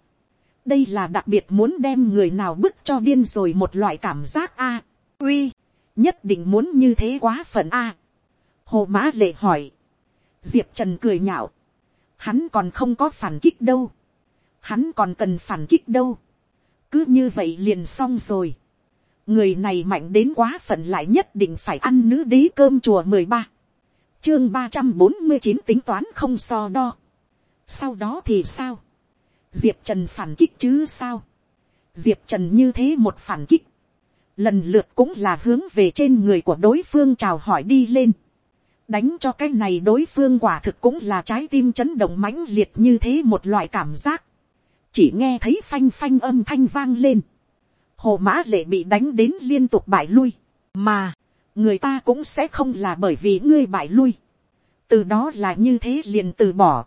đây là đặc biệt muốn đem người nào bức cho điên rồi một loại cảm giác a. uy, nhất định muốn như thế quá phận a. hồ mã lệ hỏi, diệp trần cười nhạo, hắn còn không có phản kích đâu, hắn còn cần phản kích đâu, cứ như vậy liền xong rồi, người này mạnh đến quá phận lại nhất định phải ăn nữ đế cơm chùa mười ba, chương ba trăm bốn mươi chín tính toán không so đo, sau đó thì sao, diệp trần phản kích chứ sao, diệp trần như thế một phản kích, lần lượt cũng là hướng về trên người của đối phương chào hỏi đi lên, đánh cho cái này đối phương quả thực cũng là trái tim chấn động mãnh liệt như thế một loại cảm giác. chỉ nghe thấy phanh phanh âm thanh vang lên. hồ mã lệ bị đánh đến liên tục bại lui. mà, người ta cũng sẽ không là bởi vì ngươi bại lui. từ đó là như thế liền từ bỏ.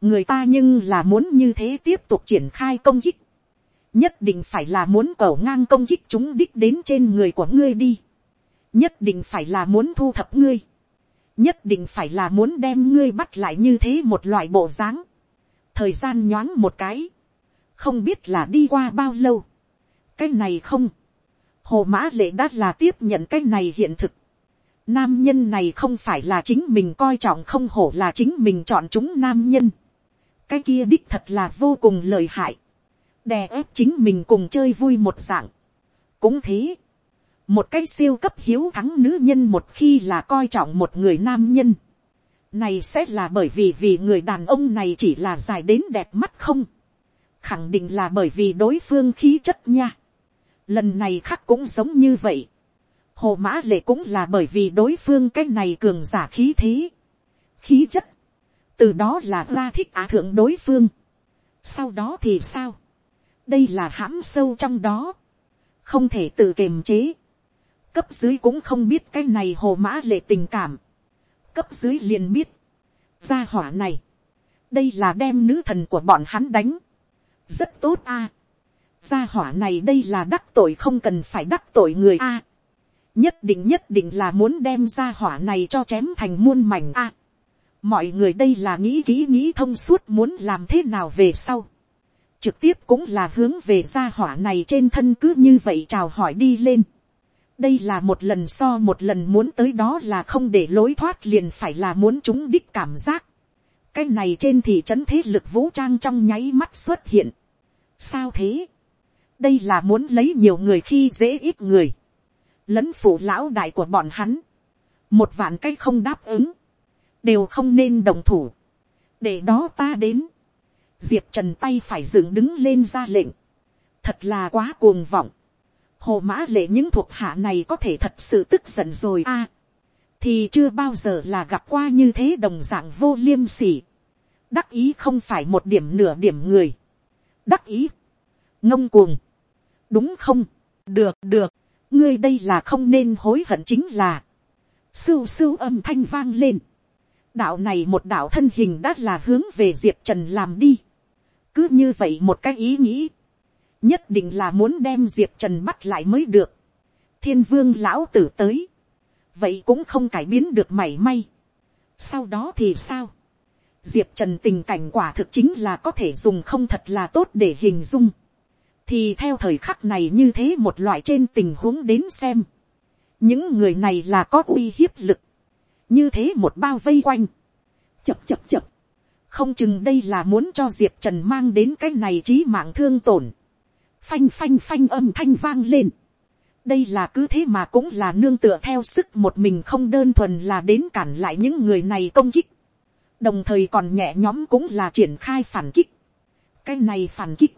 người ta nhưng là muốn như thế tiếp tục triển khai công kích. nhất định phải là muốn cầu ngang công kích chúng đích đến trên người của ngươi đi. nhất định phải là muốn thu thập ngươi nhất định phải là muốn đem ngươi bắt lại như thế một loại bộ dáng. thời gian nhoáng một cái, không biết là đi qua bao lâu. cái này không, hồ mã lệ đã là tiếp nhận cái này hiện thực. nam nhân này không phải là chính mình coi trọng không hổ là chính mình chọn chúng nam nhân. cái kia đích thật là vô cùng lợi hại. đè ép chính mình cùng chơi vui một dạng. cũng thế một cái siêu cấp hiếu thắng nữ nhân một khi là coi trọng một người nam nhân, này sẽ là bởi vì vì người đàn ông này chỉ là dài đến đẹp mắt không, khẳng định là bởi vì đối phương khí chất nha. Lần này khắc cũng giống như vậy. Hồ mã lệ cũng là bởi vì đối phương cái này cường giả khí thế. Khí chất. Từ đó là ra thích á thượng đối phương. Sau đó thì sao? Đây là hãm sâu trong đó. Không thể tự kiềm chế cấp dưới cũng không biết cái này hồ mã lệ tình cảm, cấp dưới liền biết, gia hỏa này, đây là đem nữ thần của bọn hắn đánh, rất tốt a, gia hỏa này đây là đắc tội không cần phải đắc tội người a, nhất định nhất định là muốn đem gia hỏa này cho chém thành muôn mảnh a, mọi người đây là nghĩ kỹ nghĩ thông suốt muốn làm thế nào về sau, trực tiếp cũng là hướng về gia hỏa này trên thân cứ như vậy chào hỏi đi lên đây là một lần so một lần muốn tới đó là không để lối thoát liền phải là muốn chúng đích cảm giác. cái này trên thị trấn thế lực vũ trang trong nháy mắt xuất hiện. sao thế đây là muốn lấy nhiều người khi dễ ít người. lẫn phụ lão đại của bọn hắn. một vạn cái không đáp ứng. đều không nên đồng thủ. để đó ta đến. diệp trần tay phải dựng đứng lên ra lệnh. thật là quá cuồng vọng hồ mã lệ những thuộc hạ này có thể thật sự tức giận rồi a, thì chưa bao giờ là gặp qua như thế đồng dạng vô liêm sỉ. đắc ý không phải một điểm nửa điểm người. đắc ý, ngông cuồng, đúng không, được được, ngươi đây là không nên hối hận chính là, sưu sưu âm thanh vang lên, đạo này một đạo thân hình đã là hướng về diệp trần làm đi, cứ như vậy một cái ý nghĩ, nhất định là muốn đem diệp trần bắt lại mới được. thiên vương lão tử tới, vậy cũng không cải biến được mảy may. sau đó thì sao, diệp trần tình cảnh quả thực chính là có thể dùng không thật là tốt để hình dung thì theo thời khắc này như thế một loại trên tình huống đến xem. những người này là có uy hiếp lực. như thế một bao vây quanh. chập chập chập. không chừng đây là muốn cho diệp trần mang đến cái này trí mạng thương tổn phanh phanh phanh âm thanh vang lên. đây là cứ thế mà cũng là nương tựa theo sức một mình không đơn thuần là đến cản lại những người này công kích. đồng thời còn nhẹ nhóm cũng là triển khai phản kích. cái này phản kích,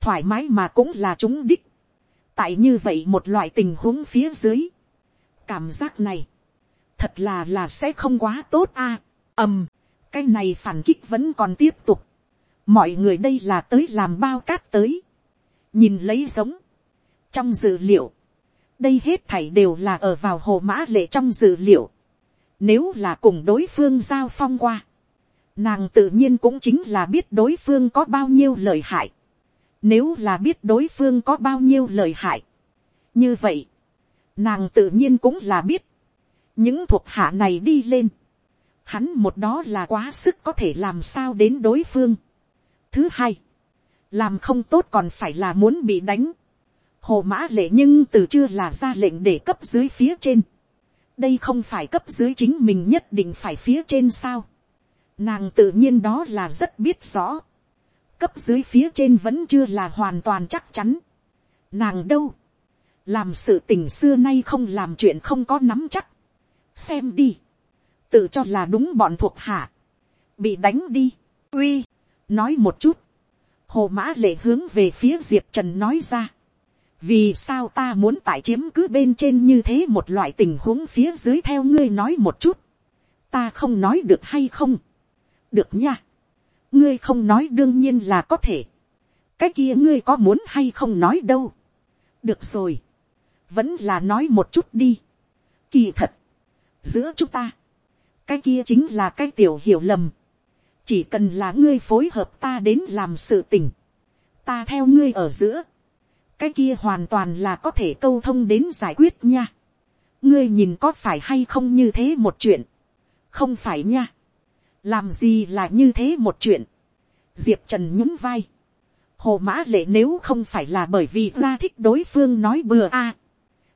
thoải mái mà cũng là chúng đích. tại như vậy một loại tình huống phía dưới. cảm giác này, thật là là sẽ không quá tốt a. À, ầm, cái này phản kích vẫn còn tiếp tục. mọi người đây là tới làm bao cát tới nhìn lấy giống, trong dự liệu, đây hết thảy đều là ở vào hồ mã lệ trong dự liệu, nếu là cùng đối phương giao phong qua, nàng tự nhiên cũng chính là biết đối phương có bao nhiêu lời hại. Nếu là biết đối phương có bao nhiêu lời hại. Như vậy, nàng tự nhiên cũng là biết. Những thuộc hạ này đi lên. Hắn một đó là quá sức có thể làm sao đến đối phương. Thứ hai, làm không tốt còn phải là muốn bị đánh. Hồ mã lệ nhưng từ chưa là ra lệnh để cấp dưới phía trên. Đây không phải cấp dưới chính mình nhất định phải phía trên sao. Nàng tự nhiên đó là rất biết rõ. Cấp dưới phía trên vẫn chưa là hoàn toàn chắc chắn. Nàng đâu. Làm sự tình xưa nay không làm chuyện không có nắm chắc. Xem đi. Tự cho là đúng bọn thuộc hạ. Bị đánh đi. Uy. Nói một chút. Hồ mã lệ hướng về phía Diệp Trần nói ra. Vì sao ta muốn tại chiếm cứ bên trên như thế một loại tình huống phía dưới theo ngươi nói một chút. Ta không nói được hay không được nha ngươi không nói đương nhiên là có thể. cái kia ngươi có muốn hay không nói đâu. được rồi. vẫn là nói một chút đi. kỳ thật. giữa chúng ta. cái kia chính là cái tiểu hiểu lầm. chỉ cần là ngươi phối hợp ta đến làm sự tình. ta theo ngươi ở giữa. cái kia hoàn toàn là có thể câu thông đến giải quyết nha. ngươi nhìn có phải hay không như thế một chuyện. không phải nha làm gì là như thế một chuyện, diệp trần nhún vai, hồ mã lệ nếu không phải là bởi vì ra thích đối phương nói bừa a,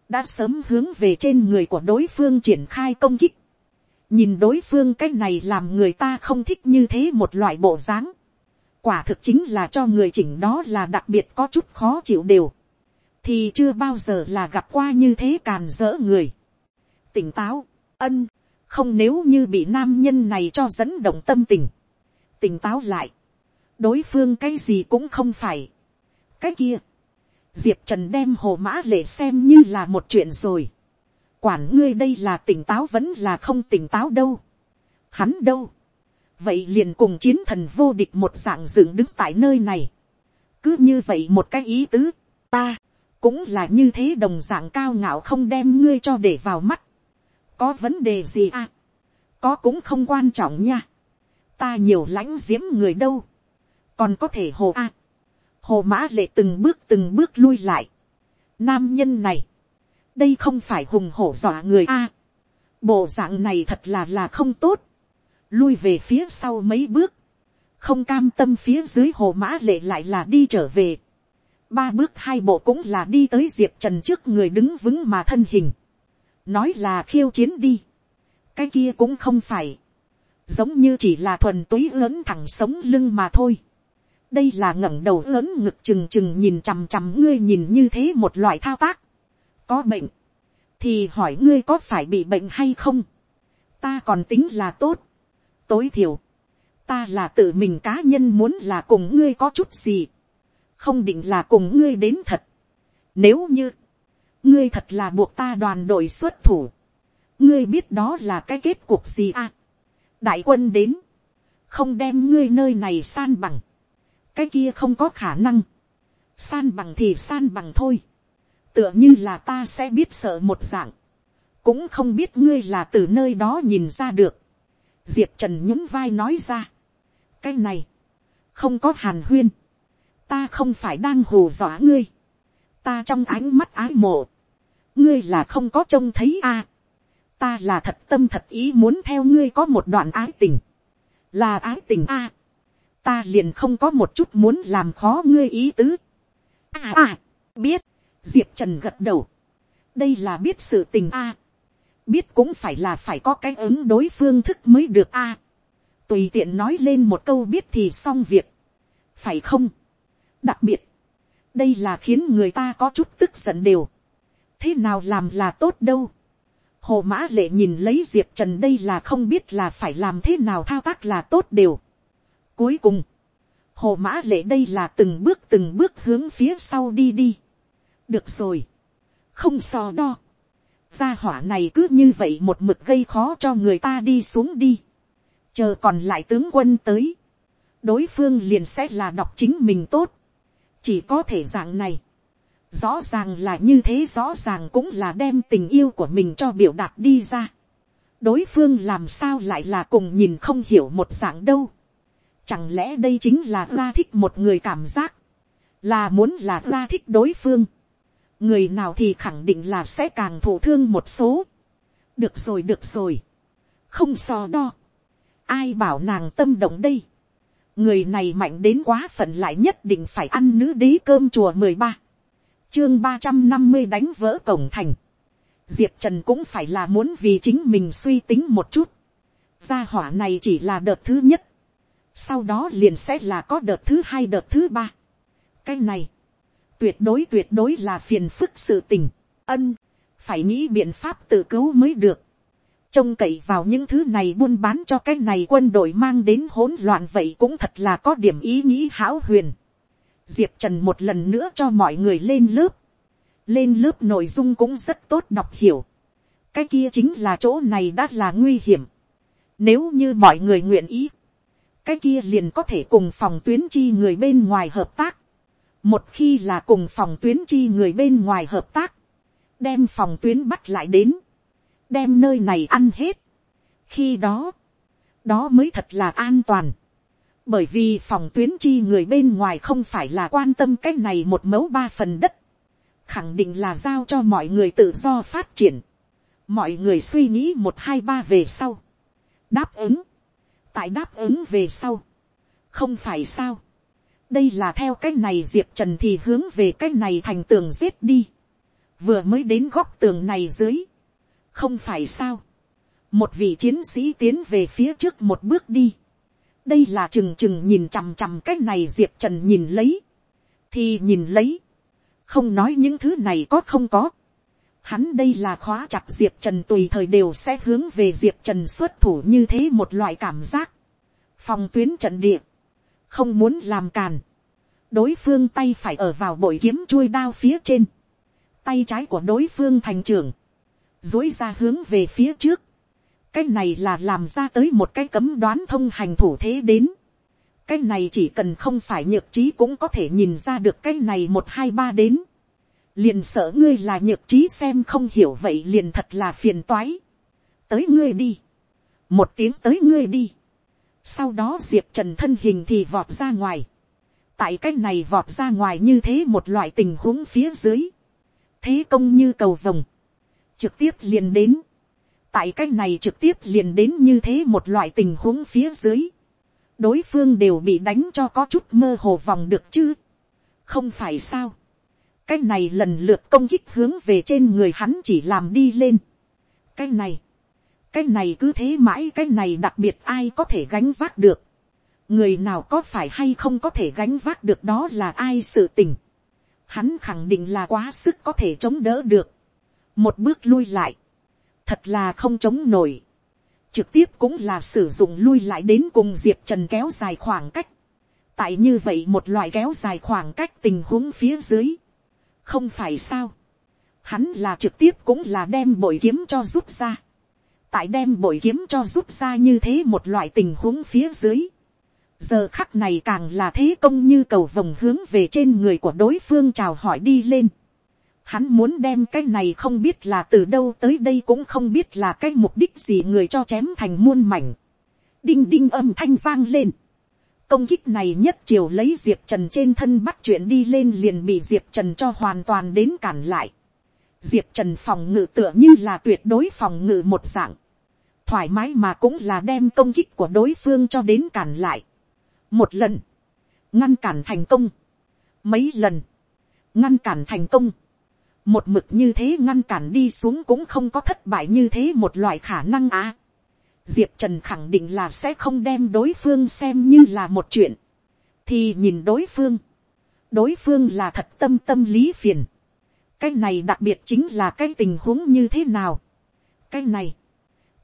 đã sớm hướng về trên người của đối phương triển khai công kích, nhìn đối phương cái này làm người ta không thích như thế một loại bộ dáng, quả thực chính là cho người chỉnh đó là đặc biệt có chút khó chịu đều, thì chưa bao giờ là gặp qua như thế càn dỡ người. tỉnh táo, ân, không nếu như bị nam nhân này cho dẫn động tâm tình, tỉnh táo lại, đối phương cái gì cũng không phải. cái kia, diệp trần đem hồ mã lệ xem như là một chuyện rồi. quản ngươi đây là tỉnh táo vẫn là không tỉnh táo đâu. hắn đâu. vậy liền cùng chiến thần vô địch một dạng dựng đứng tại nơi này. cứ như vậy một cái ý tứ, ta, cũng là như thế đồng dạng cao ngạo không đem ngươi cho để vào mắt có vấn đề gì à, có cũng không quan trọng nha, ta nhiều lãnh diễm người đâu, còn có thể hồ à. hồ mã lệ từng bước từng bước lui lại, nam nhân này, đây không phải hùng hổ dọa người a, bộ dạng này thật là là không tốt, lui về phía sau mấy bước, không cam tâm phía dưới hồ mã lệ lại là đi trở về, ba bước hai bộ cũng là đi tới diệp trần trước người đứng vững mà thân hình, nói là khiêu chiến đi, cái kia cũng không phải, giống như chỉ là thuần túy lớn thẳng sống lưng mà thôi. đây là ngẩng đầu lớn ngực trừng trừng nhìn chằm chằm ngươi nhìn như thế một loại thao tác. có bệnh, thì hỏi ngươi có phải bị bệnh hay không. ta còn tính là tốt. tối thiểu, ta là tự mình cá nhân muốn là cùng ngươi có chút gì. không định là cùng ngươi đến thật. nếu như, ngươi thật là buộc ta đoàn đội xuất thủ. ngươi biết đó là cái kết cục gì à. đại quân đến, không đem ngươi nơi này san bằng. cái kia không có khả năng. san bằng thì san bằng thôi. tựa như là ta sẽ biết sợ một dạng. cũng không biết ngươi là từ nơi đó nhìn ra được. diệp trần nhún vai nói ra. cái này, không có hàn huyên. ta không phải đang hù dọa ngươi ta trong ánh mắt ái mộ, ngươi là không có trông thấy a, à. ta là thật tâm thật ý muốn theo ngươi có một đoạn ái tình, là ái tình a, à. ta liền không có một chút muốn làm khó ngươi ý tứ. à à, biết, diệp trần gật đầu, đây là biết sự tình a, biết cũng phải là phải có cái ứng đối phương thức mới được a, tùy tiện nói lên một câu biết thì xong việc, phải không, đặc biệt, đây là khiến người ta có chút tức giận đều, thế nào làm là tốt đâu. hồ mã lệ nhìn lấy diệp trần đây là không biết là phải làm thế nào thao tác là tốt đều. cuối cùng, hồ mã lệ đây là từng bước từng bước hướng phía sau đi đi. được rồi, không so đo. gia hỏa này cứ như vậy một mực gây khó cho người ta đi xuống đi. chờ còn lại tướng quân tới. đối phương liền sẽ là đọc chính mình tốt. chỉ có thể dạng này rõ ràng là như thế rõ ràng cũng là đem tình yêu của mình cho biểu đạt đi ra. đối phương làm sao lại là cùng nhìn không hiểu một dạng đâu. Chẳng lẽ đây chính là ra thích một người cảm giác, là muốn là ra thích đối phương. người nào thì khẳng định là sẽ càng thổ thương một số. được rồi được rồi, không so đo. ai bảo nàng tâm động đây. người này mạnh đến quá phận lại nhất định phải ăn nữ đế cơm chùa mười ba chương ba trăm năm mươi đánh vỡ cổng thành. Diệp Trần cũng phải là muốn vì chính mình suy tính một chút. Gia hỏa này chỉ là đợt thứ nhất. Sau đó liền sẽ là có đợt thứ hai, đợt thứ ba. Cái này. Tuyệt đối tuyệt đối là phiền phức sự tình. Ân. Phải nghĩ biện pháp tự cứu mới được. Trông cậy vào những thứ này buôn bán cho cái này quân đội mang đến hỗn loạn vậy cũng thật là có điểm ý nghĩ hão huyền diệp trần một lần nữa cho mọi người lên lớp. lên lớp nội dung cũng rất tốt đọc hiểu. cái kia chính là chỗ này đã là nguy hiểm. nếu như mọi người nguyện ý, cái kia liền có thể cùng phòng tuyến chi người bên ngoài hợp tác. một khi là cùng phòng tuyến chi người bên ngoài hợp tác, đem phòng tuyến bắt lại đến, đem nơi này ăn hết. khi đó, đó mới thật là an toàn bởi vì phòng tuyến chi người bên ngoài không phải là quan tâm cái này một mẫu ba phần đất, khẳng định là giao cho mọi người tự do phát triển, mọi người suy nghĩ một hai ba về sau, đáp ứng, tại đáp ứng về sau, không phải sao, đây là theo cái này diệp trần thì hướng về cái này thành tường giết đi, vừa mới đến góc tường này dưới, không phải sao, một vị chiến sĩ tiến về phía trước một bước đi, đây là chừng chừng nhìn chằm chằm cái này diệp trần nhìn lấy, thì nhìn lấy, không nói những thứ này có không có. Hắn đây là khóa chặt diệp trần tùy thời đều sẽ hướng về diệp trần xuất thủ như thế một loại cảm giác. phòng tuyến trận địa, không muốn làm càn. đối phương tay phải ở vào bội kiếm chui đao phía trên, tay trái của đối phương thành trưởng, dối ra hướng về phía trước, cái này là làm ra tới một cái cấm đoán thông hành thủ thế đến. cái này chỉ cần không phải nhược trí cũng có thể nhìn ra được cái này một hai ba đến. liền sợ ngươi là nhược trí xem không hiểu vậy liền thật là phiền toái. tới ngươi đi. một tiếng tới ngươi đi. sau đó diệp trần thân hình thì vọt ra ngoài. tại cái này vọt ra ngoài như thế một loại tình huống phía dưới. thế công như cầu vồng. trực tiếp liền đến tại cái này trực tiếp liền đến như thế một loại tình huống phía dưới. đối phương đều bị đánh cho có chút mơ hồ vòng được chứ. không phải sao. cái này lần lượt công kích hướng về trên người hắn chỉ làm đi lên. cái này, cái này cứ thế mãi cái này đặc biệt ai có thể gánh vác được. người nào có phải hay không có thể gánh vác được đó là ai sự tình. hắn khẳng định là quá sức có thể chống đỡ được. một bước lui lại thật là không chống nổi. trực tiếp cũng là sử dụng lui lại đến cùng diệp trần kéo dài khoảng cách. tại như vậy một loại kéo dài khoảng cách tình huống phía dưới. không phải sao. hắn là trực tiếp cũng là đem bội kiếm cho rút ra. tại đem bội kiếm cho rút ra như thế một loại tình huống phía dưới. giờ khắc này càng là thế công như cầu vòng hướng về trên người của đối phương chào hỏi đi lên Hắn muốn đem cái này không biết là từ đâu tới đây cũng không biết là cái mục đích gì người cho chém thành muôn mảnh. Đinh đinh âm thanh vang lên. Công kích này nhất chiều lấy Diệp Trần trên thân bắt chuyện đi lên liền bị Diệp Trần cho hoàn toàn đến cản lại. Diệp Trần phòng ngự tựa như là tuyệt đối phòng ngự một dạng. Thoải mái mà cũng là đem công kích của đối phương cho đến cản lại. Một lần. Ngăn cản thành công. Mấy lần. Ngăn cản thành công một mực như thế ngăn cản đi xuống cũng không có thất bại như thế một loại khả năng à. diệp trần khẳng định là sẽ không đem đối phương xem như là một chuyện, thì nhìn đối phương, đối phương là thật tâm tâm lý phiền, cái này đặc biệt chính là cái tình huống như thế nào, cái này,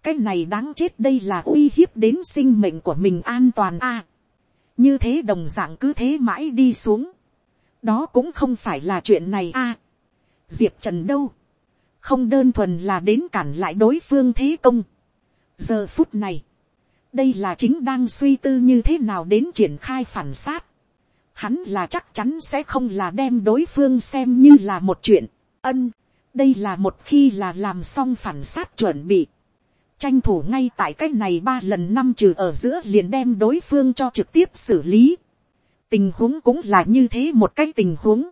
cái này đáng chết đây là uy hiếp đến sinh mệnh của mình an toàn a. À, như thế đồng d ạ n g cứ thế mãi đi xuống, đó cũng không phải là chuyện này a. À, diệp trần đâu, không đơn thuần là đến cản lại đối phương thế công. giờ phút này, đây là chính đang suy tư như thế nào đến triển khai phản sát. hắn là chắc chắn sẽ không là đem đối phương xem như là một chuyện. ân, đây là một khi là làm xong phản sát chuẩn bị. tranh thủ ngay tại cái này ba lần năm trừ ở giữa liền đem đối phương cho trực tiếp xử lý. tình huống cũng là như thế một cái tình huống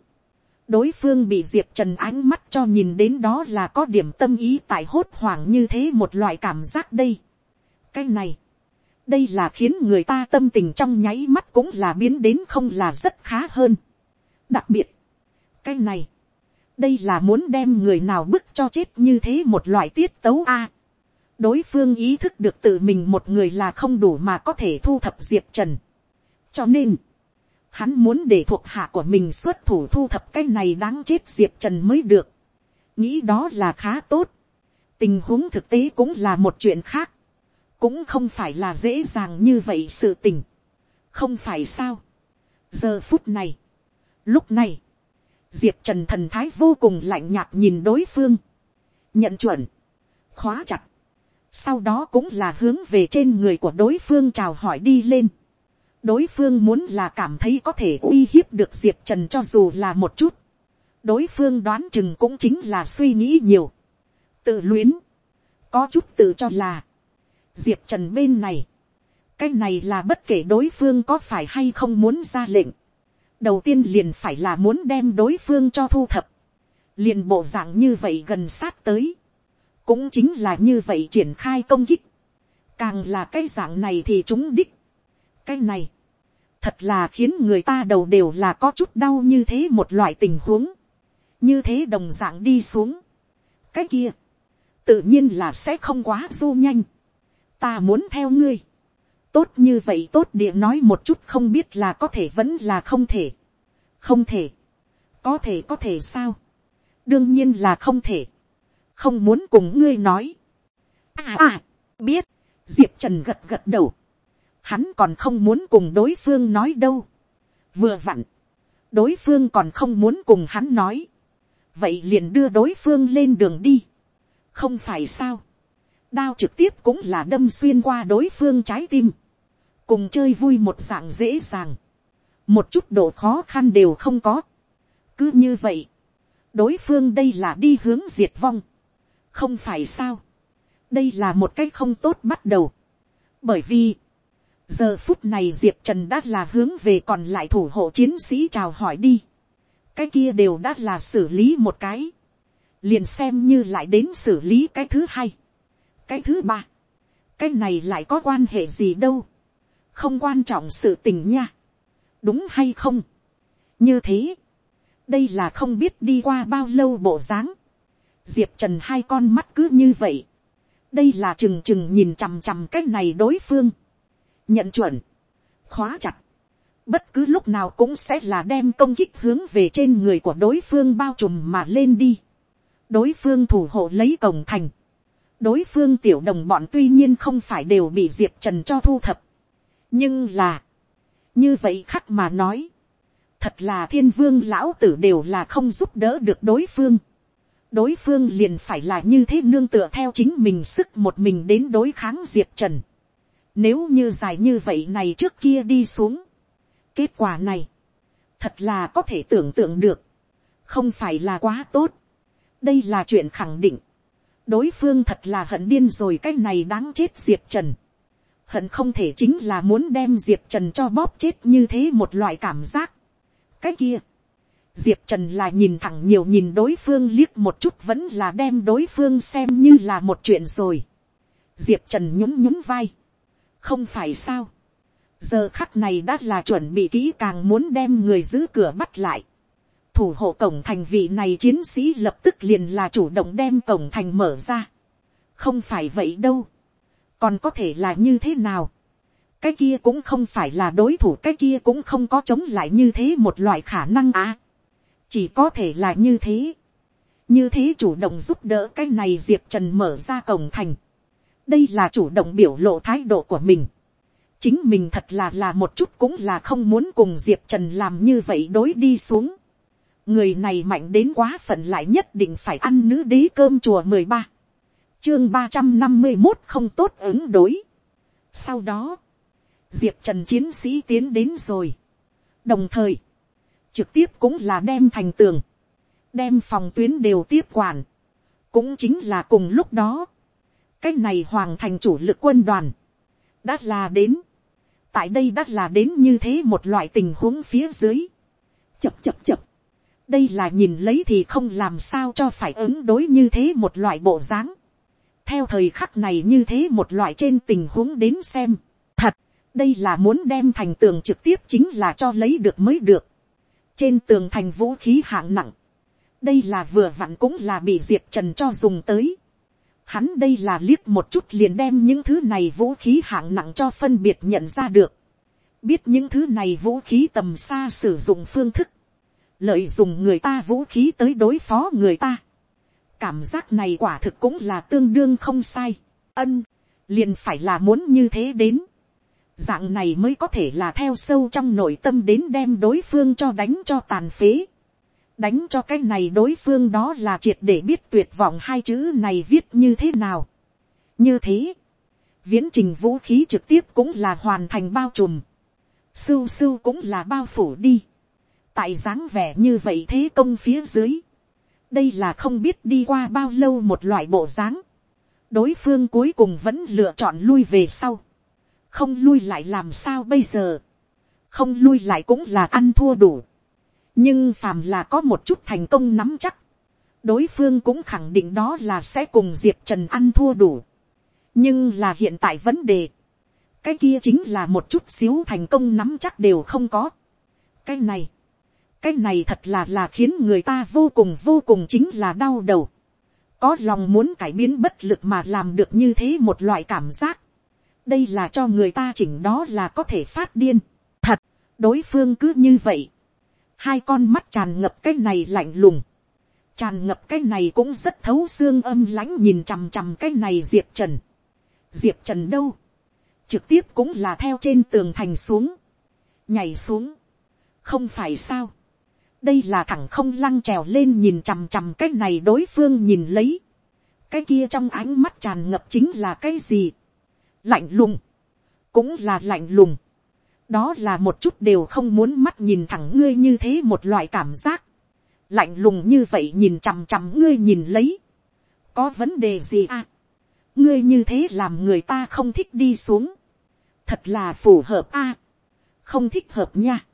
đối phương bị diệp trần ánh mắt cho nhìn đến đó là có điểm tâm ý tại hốt hoảng như thế một loại cảm giác đây. cái này, đây là khiến người ta tâm tình trong nháy mắt cũng là biến đến không là rất khá hơn. đặc biệt, cái này, đây là muốn đem người nào bức cho chết như thế một loại tiết tấu a. đối phương ý thức được tự mình một người là không đủ mà có thể thu thập diệp trần. cho nên, hắn muốn để thuộc hạ của mình xuất thủ thu thập cái này đáng chết diệp trần mới được. nghĩ đó là khá tốt. tình huống thực tế cũng là một chuyện khác. cũng không phải là dễ dàng như vậy sự tình. không phải sao. giờ phút này, lúc này, diệp trần thần thái vô cùng lạnh nhạt nhìn đối phương, nhận chuẩn, khóa chặt, sau đó cũng là hướng về trên người của đối phương chào hỏi đi lên đối phương muốn là cảm thấy có thể uy hiếp được diệp trần cho dù là một chút, đối phương đoán chừng cũng chính là suy nghĩ nhiều, tự luyến, có chút tự cho là, diệp trần bên này, cái này là bất kể đối phương có phải hay không muốn ra lệnh, đầu tiên liền phải là muốn đem đối phương cho thu thập, liền bộ dạng như vậy gần sát tới, cũng chính là như vậy triển khai công kích, càng là cái dạng này thì chúng đích, cái này, thật là khiến người ta đầu đều là có chút đau như thế một loại tình huống, như thế đồng dạng đi xuống, cái kia, tự nhiên là sẽ không quá du nhanh, ta muốn theo ngươi, tốt như vậy tốt địa nói một chút không biết là có thể vẫn là không thể. không thể. có thể có thể sao. đương nhiên là không thể. không muốn cùng ngươi nói. à à, biết, diệp trần gật gật đầu hắn còn không muốn cùng đối phương nói đâu. vừa vặn, đối phương còn không muốn cùng hắn nói. vậy liền đưa đối phương lên đường đi. không phải sao. đao trực tiếp cũng là đâm xuyên qua đối phương trái tim cùng chơi vui một dạng dễ dàng, một chút độ khó khăn đều không có. cứ như vậy, đối phương đây là đi hướng diệt vong, không phải sao, đây là một cách không tốt bắt đầu, bởi vì, giờ phút này diệp trần đã là hướng về còn lại thủ hộ chiến sĩ chào hỏi đi, cái kia đều đã là xử lý một cái, liền xem như lại đến xử lý cái thứ hai, cái thứ ba, cái này lại có quan hệ gì đâu, không quan trọng sự tình nha, đúng hay không, như thế, đây là không biết đi qua bao lâu bộ dáng, diệp trần hai con mắt cứ như vậy, đây là trừng trừng nhìn chằm chằm cái này đối phương, nhận chuẩn, khóa chặt, bất cứ lúc nào cũng sẽ là đem công kích hướng về trên người của đối phương bao trùm mà lên đi, đối phương thủ hộ lấy cổng thành, đối phương tiểu đồng bọn tuy nhiên không phải đều bị diệp trần cho thu thập, nhưng là, như vậy khắc mà nói, thật là thiên vương lão tử đều là không giúp đỡ được đối phương. đối phương liền phải là như thế nương tựa theo chính mình sức một mình đến đối kháng diệp trần nếu như dài như vậy này trước kia đi xuống, kết quả này, thật là có thể tưởng tượng được, không phải là quá tốt. đây là chuyện khẳng định, đối phương thật là hận điên rồi cái này đáng chết diệp trần hận không thể chính là muốn đem diệp trần cho bóp chết như thế một loại cảm giác. cái kia, diệp trần là nhìn thẳng nhiều nhìn đối phương liếc một chút vẫn là đem đối phương xem như là một chuyện rồi. diệp trần nhún nhún vai không phải sao. giờ khắc này đã là chuẩn bị kỹ càng muốn đem người giữ cửa bắt lại. thủ hộ cổng thành vị này chiến sĩ lập tức liền là chủ động đem cổng thành mở ra. không phải vậy đâu còn có thể là như thế nào, cái kia cũng không phải là đối thủ cái kia cũng không có chống lại như thế một loại khả năng à. chỉ có thể là như thế. như thế chủ động giúp đỡ cái này diệp trần mở ra cổng thành đây là chủ động biểu lộ thái độ của mình. chính mình thật là là một chút cũng là không muốn cùng diệp trần làm như vậy đối đi xuống. người này mạnh đến quá phận lại nhất định phải ăn nữ đế cơm chùa mười ba chương ba trăm năm mươi một không tốt ứng đối. Sau đó, diệp trần chiến sĩ tiến đến rồi. đồng thời, trực tiếp cũng là đem thành tường, đem phòng tuyến đều tiếp quản. cũng chính là cùng lúc đó, cái này hoàng thành chủ lực quân đoàn, đã là đến, tại đây đã là đến như thế một loại tình huống phía dưới, chập chập chập, đây là nhìn lấy thì không làm sao cho phải ứng đối như thế một loại bộ dáng, theo thời khắc này như thế một loại trên tình huống đến xem, thật, đây là muốn đem thành tường trực tiếp chính là cho lấy được mới được, trên tường thành vũ khí hạng nặng, đây là vừa vặn cũng là bị diệp trần cho dùng tới, Hắn đây là liếc một chút liền đem những thứ này vũ khí hạng nặng cho phân biệt nhận ra được. Biết những thứ này vũ khí tầm xa sử dụng phương thức. Lợi dụng người ta vũ khí tới đối phó người ta. Cảm giác này quả thực cũng là tương đương không sai. Ân, liền phải là muốn như thế đến. Dạng này mới có thể là theo sâu trong nội tâm đến đem đối phương cho đánh cho tàn phế đánh cho cái này đối phương đó là triệt để biết tuyệt vọng hai chữ này viết như thế nào. như thế, viễn trình vũ khí trực tiếp cũng là hoàn thành bao trùm, sưu sưu cũng là bao phủ đi, tại dáng vẻ như vậy thế công phía dưới, đây là không biết đi qua bao lâu một loại bộ dáng, đối phương cuối cùng vẫn lựa chọn lui về sau, không lui lại làm sao bây giờ, không lui lại cũng là ăn thua đủ, nhưng phàm là có một chút thành công nắm chắc, đối phương cũng khẳng định đó là sẽ cùng diệp trần ăn thua đủ. nhưng là hiện tại vấn đề, cái kia chính là một chút xíu thành công nắm chắc đều không có. cái này, cái này thật là là khiến người ta vô cùng vô cùng chính là đau đầu. có lòng muốn cải biến bất lực mà làm được như thế một loại cảm giác. đây là cho người ta chỉnh đó là có thể phát điên. thật, đối phương cứ như vậy hai con mắt tràn ngập cái này lạnh lùng, tràn ngập cái này cũng rất thấu xương âm lãnh nhìn chằm chằm cái này diệp trần. diệp trần đâu, trực tiếp cũng là theo trên tường thành xuống, nhảy xuống, không phải sao, đây là thằng không lăng trèo lên nhìn chằm chằm cái này đối phương nhìn lấy, cái kia trong ánh mắt tràn ngập chính là cái gì, lạnh lùng, cũng là lạnh lùng, đó là một chút đều không muốn mắt nhìn thẳng ngươi như thế một loại cảm giác, lạnh lùng như vậy nhìn chằm chằm ngươi nhìn lấy, có vấn đề gì à, ngươi như thế làm người ta không thích đi xuống, thật là phù hợp a, không thích hợp nha,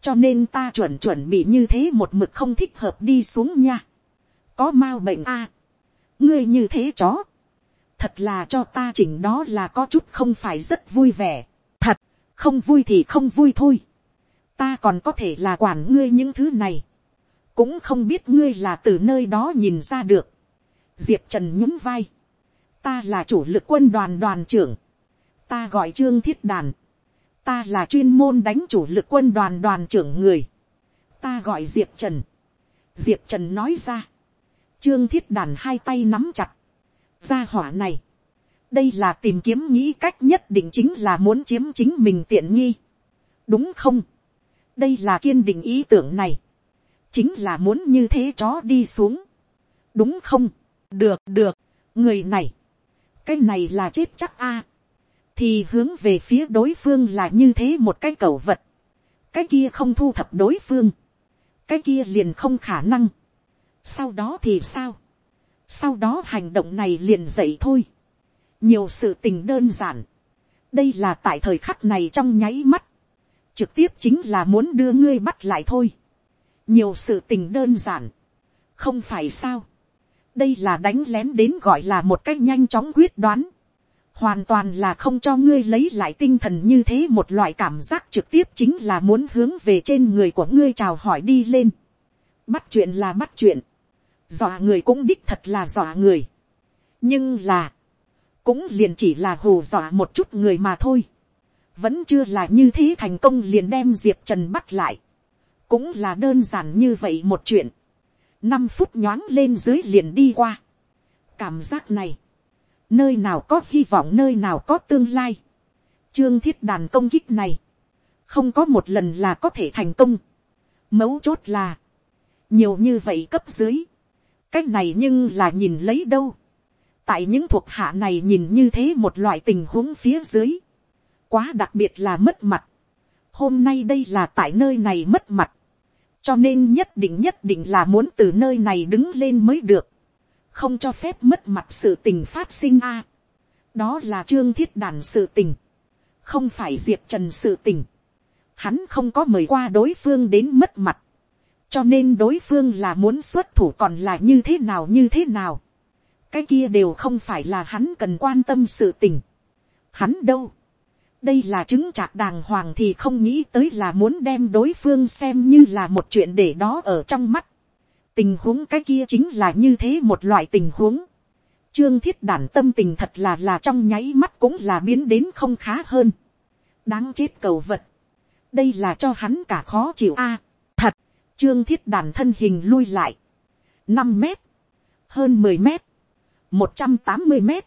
cho nên ta chuẩn chuẩn bị như thế một mực không thích hợp đi xuống nha, có m a u bệnh a, ngươi như thế chó, thật là cho ta chỉnh đó là có chút không phải rất vui vẻ, thật không vui thì không vui thôi. ta còn có thể là quản ngươi những thứ này. cũng không biết ngươi là từ nơi đó nhìn ra được. diệp trần nhún vai. ta là chủ lực quân đoàn đoàn trưởng. ta gọi trương thiết đàn. ta là chuyên môn đánh chủ lực quân đoàn đoàn trưởng người. ta gọi diệp trần. diệp trần nói ra. trương thiết đàn hai tay nắm chặt. ra hỏa này đây là tìm kiếm nghĩ cách nhất định chính là muốn chiếm chính mình tiện nghi. đúng không? đây là kiên định ý tưởng này. chính là muốn như thế chó đi xuống. đúng không? được được, người này. cái này là chết chắc a. thì hướng về phía đối phương là như thế một cái cầu vật. cái kia không thu thập đối phương. cái kia liền không khả năng. sau đó thì sao? sau đó hành động này liền dậy thôi nhiều sự tình đơn giản. đây là tại thời khắc này trong nháy mắt. trực tiếp chính là muốn đưa ngươi bắt lại thôi. nhiều sự tình đơn giản. không phải sao. đây là đánh lén đến gọi là một cách nhanh chóng quyết đoán. hoàn toàn là không cho ngươi lấy lại tinh thần như thế một loại cảm giác trực tiếp chính là muốn hướng về trên người của ngươi chào hỏi đi lên. bắt chuyện là bắt chuyện. dọa người cũng đích thật là dọa người. nhưng là, cũng liền chỉ là hù dọa một chút người mà thôi. vẫn chưa là như thế thành công liền đem diệp trần bắt lại. cũng là đơn giản như vậy một chuyện. năm phút nhoáng lên dưới liền đi qua. cảm giác này, nơi nào có hy vọng nơi nào có tương lai. trương thiết đàn công kích này, không có một lần là có thể thành công. mấu chốt là, nhiều như vậy cấp dưới. cách này nhưng là nhìn lấy đâu tại những thuộc hạ này nhìn như thế một loại tình huống phía dưới, quá đặc biệt là mất mặt. hôm nay đây là tại nơi này mất mặt, cho nên nhất định nhất định là muốn từ nơi này đứng lên mới được, không cho phép mất mặt sự tình phát sinh a. đó là trương thiết đàn sự tình, không phải diệp trần sự tình, hắn không có mời qua đối phương đến mất mặt, cho nên đối phương là muốn xuất thủ còn là như thế nào như thế nào, cái kia đều không phải là hắn cần quan tâm sự tình, hắn đâu, đây là chứng trạc đàng hoàng thì không nghĩ tới là muốn đem đối phương xem như là một chuyện để đó ở trong mắt. tình huống cái kia chính là như thế một loại tình huống. trương thiết đản tâm tình thật là là trong nháy mắt cũng là biến đến không khá hơn. đáng chết cầu vật. đây là cho hắn cả khó chịu a. À, thật, trương thiết đản thân hình lui lại. năm mét, hơn mười mét, một trăm tám mươi mét.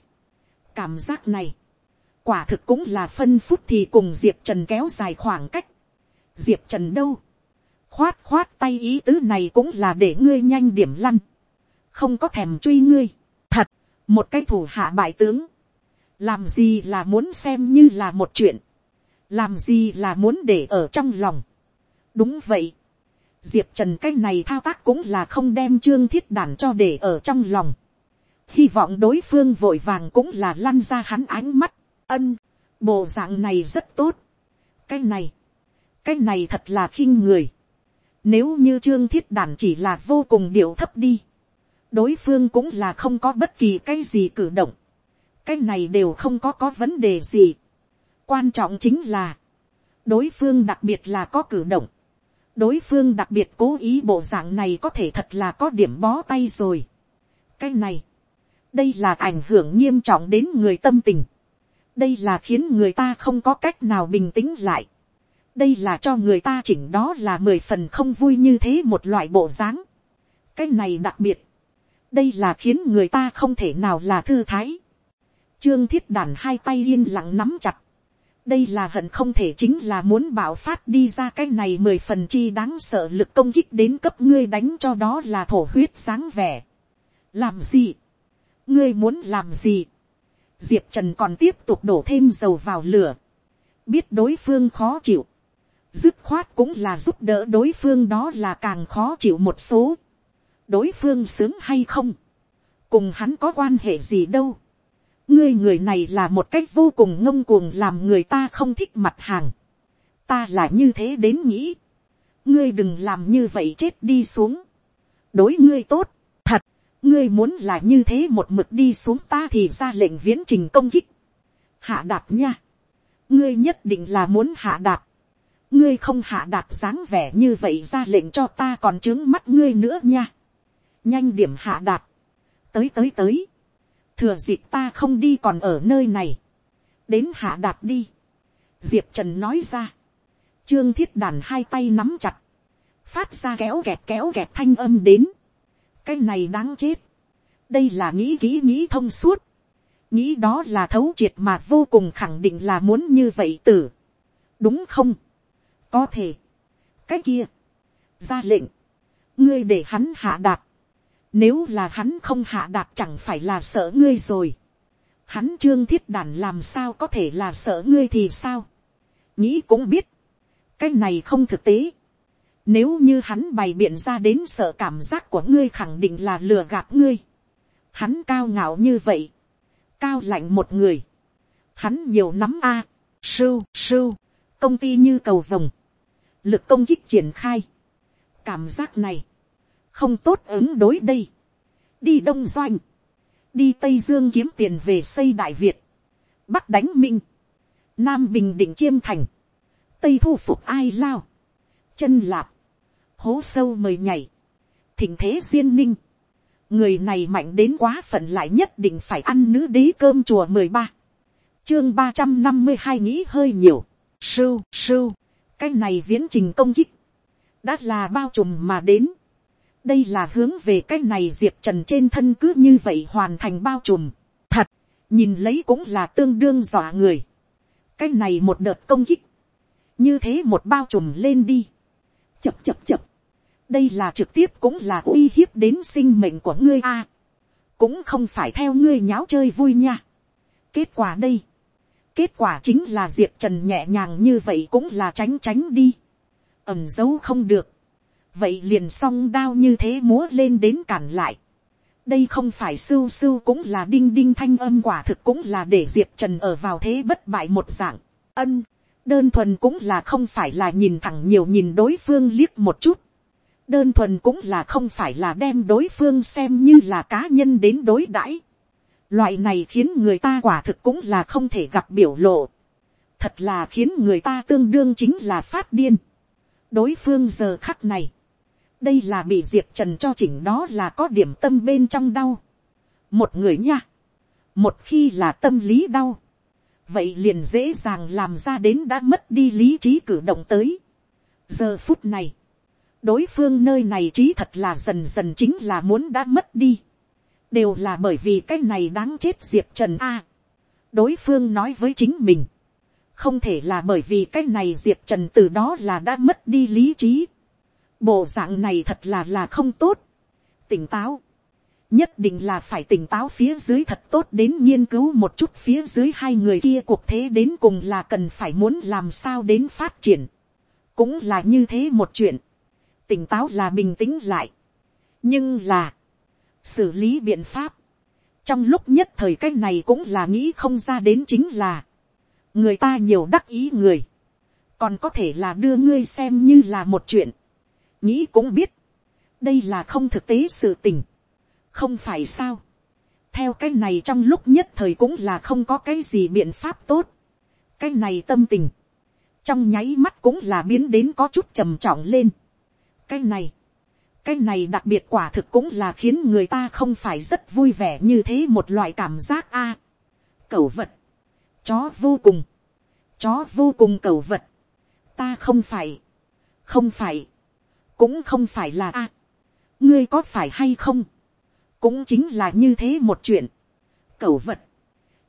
cảm giác này, quả thực cũng là phân phút thì cùng diệp trần kéo dài khoảng cách. diệp trần đâu, khoát khoát tay ý tứ này cũng là để ngươi nhanh điểm lăn, không có thèm truy ngươi, thật, một cái thủ hạ bại tướng, làm gì là muốn xem như là một chuyện, làm gì là muốn để ở trong lòng. đúng vậy, diệp trần cái này thao tác cũng là không đem trương thiết đàn cho để ở trong lòng hy vọng đối phương vội vàng cũng là lăn ra hắn ánh mắt ân, bộ dạng này rất tốt. cái này, cái này thật là khinh người. nếu như trương thiết đàn chỉ là vô cùng điệu thấp đi, đối phương cũng là không có bất kỳ cái gì cử động. cái này đều không có có vấn đề gì. quan trọng chính là, đối phương đặc biệt là có cử động. đối phương đặc biệt cố ý bộ dạng này có thể thật là có điểm bó tay rồi. cái này, đây là ảnh hưởng nghiêm trọng đến người tâm tình đây là khiến người ta không có cách nào bình tĩnh lại. đây là cho người ta chỉnh đó là mười phần không vui như thế một loại bộ dáng. cái này đặc biệt. đây là khiến người ta không thể nào là thư thái. trương thiết đàn hai tay yên lặng nắm chặt. đây là hận không thể chính là muốn bảo phát đi ra cái này mười phần chi đáng sợ lực công kích đến cấp ngươi đánh cho đó là thổ huyết sáng vẻ. làm gì ngươi muốn làm gì? Diệp trần còn tiếp tục đổ thêm dầu vào lửa, biết đối phương khó chịu, dứt khoát cũng là giúp đỡ đối phương đó là càng khó chịu một số, đối phương sướng hay không, cùng hắn có quan hệ gì đâu, ngươi người này là một cách vô cùng ngông cuồng làm người ta không thích mặt hàng, ta là như thế đến nghĩ, ngươi đừng làm như vậy chết đi xuống, đối ngươi tốt, ngươi muốn là như thế một mực đi xuống ta thì ra lệnh viễn trình công kích. hạ đạt nha. ngươi nhất định là muốn hạ đạt. ngươi không hạ đạt dáng vẻ như vậy ra lệnh cho ta còn trướng mắt ngươi nữa nha. nhanh điểm hạ đạt. tới tới tới. thừa dịp ta không đi còn ở nơi này. đến hạ đạt đi. diệp trần nói ra. trương thiết đàn hai tay nắm chặt. phát ra kéo kẹt kéo kẹt thanh âm đến cái này đáng chết. đây là nghĩ kỹ nghĩ thông suốt. nghĩ đó là thấu triệt mà vô cùng khẳng định là muốn như vậy tử. đúng không. có thể. cái kia. ra lệnh. ngươi để hắn hạ đạp. nếu là hắn không hạ đạp chẳng phải là sợ ngươi rồi. hắn trương thiết đàn làm sao có thể là sợ ngươi thì sao. nghĩ cũng biết. cái này không thực tế nếu như hắn bày biện ra đến sợ cảm giác của ngươi khẳng định là lừa gạt ngươi. Hắn cao ngạo như vậy. Cao lạnh một người. Hắn nhiều nắm a. À. Sưu, sưu. Công ty như cầu vồng. Lực công kích triển khai. Cảm giác này. Không tốt ứng đối đây. Đi Đông Doanh. Đi Tây Dương kiếm tiền về xây Đại Việt. Bắc đánh Minh. Nam Bình Định Chiêm Thành. Tây thu phục ai lao. Chân lạp hố sâu mời nhảy, thỉnh thế duyên ninh, người này mạnh đến quá phận lại nhất định phải ăn nữ đế cơm chùa mười ba, chương ba trăm năm mươi hai nghĩ hơi nhiều, sưu sưu, cái này viễn trình công kích, đã là bao trùm mà đến, đây là hướng về cái này diệp trần trên thân cứ như vậy hoàn thành bao trùm, thật, nhìn lấy cũng là tương đương dọa người, cái này một đợt công kích, như thế một bao trùm lên đi, chập chập chập, đây là trực tiếp cũng là uy hiếp đến sinh mệnh của ngươi a. cũng không phải theo ngươi nháo chơi vui nha. kết quả đây, kết quả chính là diệp trần nhẹ nhàng như vậy cũng là tránh tránh đi. ẩm giấu không được. vậy liền song đao như thế múa lên đến cản lại. đây không phải sưu sưu cũng là đinh đinh thanh âm quả thực cũng là để diệp trần ở vào thế bất bại một dạng, ân, đơn thuần cũng là không phải là nhìn thẳng nhiều nhìn đối phương liếc một chút, đơn thuần cũng là không phải là đem đối phương xem như là cá nhân đến đối đãi, loại này khiến người ta quả thực cũng là không thể gặp biểu lộ, thật là khiến người ta tương đương chính là phát điên, đối phương giờ khắc này, đây là bị diệp trần cho chỉnh đó là có điểm tâm bên trong đau. một người nha, một khi là tâm lý đau, vậy liền dễ dàng làm ra đến đã mất đi lý trí cử động tới. giờ phút này, đối phương nơi này trí thật là dần dần chính là muốn đã mất đi. đều là bởi vì cái này đáng chết diệp trần a. đối phương nói với chính mình, không thể là bởi vì cái này diệp trần từ đó là đã mất đi lý trí. Bộ dạng này thật là là không tốt, tỉnh táo, nhất định là phải tỉnh táo phía dưới thật tốt đến nghiên cứu một chút phía dưới hai người kia cuộc thế đến cùng là cần phải muốn làm sao đến phát triển, cũng là như thế một chuyện, tỉnh táo là bình tĩnh lại, nhưng là, xử lý biện pháp, trong lúc nhất thời cái này cũng là nghĩ không ra đến chính là, người ta nhiều đắc ý người, còn có thể là đưa ngươi xem như là một chuyện, nghĩ cũng biết, đây là không thực tế sự tình, không phải sao, theo cái này trong lúc nhất thời cũng là không có cái gì biện pháp tốt, cái này tâm tình, trong nháy mắt cũng là biến đến có chút trầm trọng lên, cái này, cái này đặc biệt quả thực cũng là khiến người ta không phải rất vui vẻ như thế một loại cảm giác a. À, cẩu vật, chó vô cùng, chó vô cùng cẩu vật, ta không phải, không phải, cũng không phải là a, ngươi có phải hay không, cũng chính là như thế một chuyện, cẩu vật,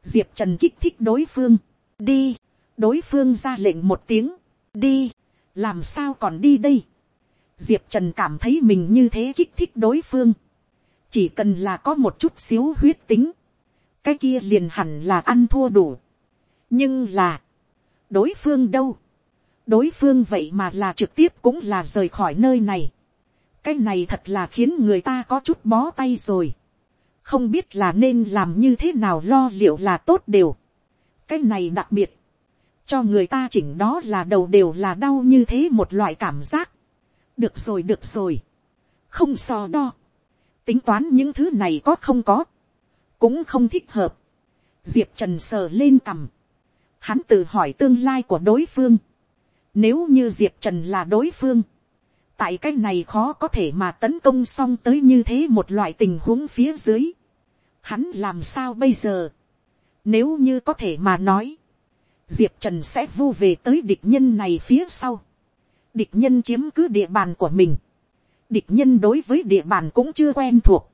diệp trần kích thích đối phương, đi, đối phương ra lệnh một tiếng, đi, làm sao còn đi đây, diệp trần cảm thấy mình như thế kích thích đối phương, chỉ cần là có một chút xíu huyết tính, cái kia liền hẳn là ăn thua đủ, nhưng là, đối phương đâu, đối phương vậy mà là trực tiếp cũng là rời khỏi nơi này. cái này thật là khiến người ta có chút bó tay rồi. không biết là nên làm như thế nào lo liệu là tốt đều. cái này đặc biệt, cho người ta chỉnh đó là đầu đều là đau như thế một loại cảm giác được rồi được rồi, không so đo. tính toán những thứ này có không có, cũng không thích hợp. diệp trần sờ lên cằm, hắn tự hỏi tương lai của đối phương nếu như Diệp Trần là đối phương. Tại cái này khó có thể mà tấn công xong tới như thế một loại tình huống phía dưới. Hắn làm sao bây giờ? Nếu như có thể mà nói. Diệp Trần sẽ vu về tới địch nhân này phía sau. Địch nhân chiếm cứ địa bàn của mình. Địch nhân đối với địa bàn cũng chưa quen thuộc.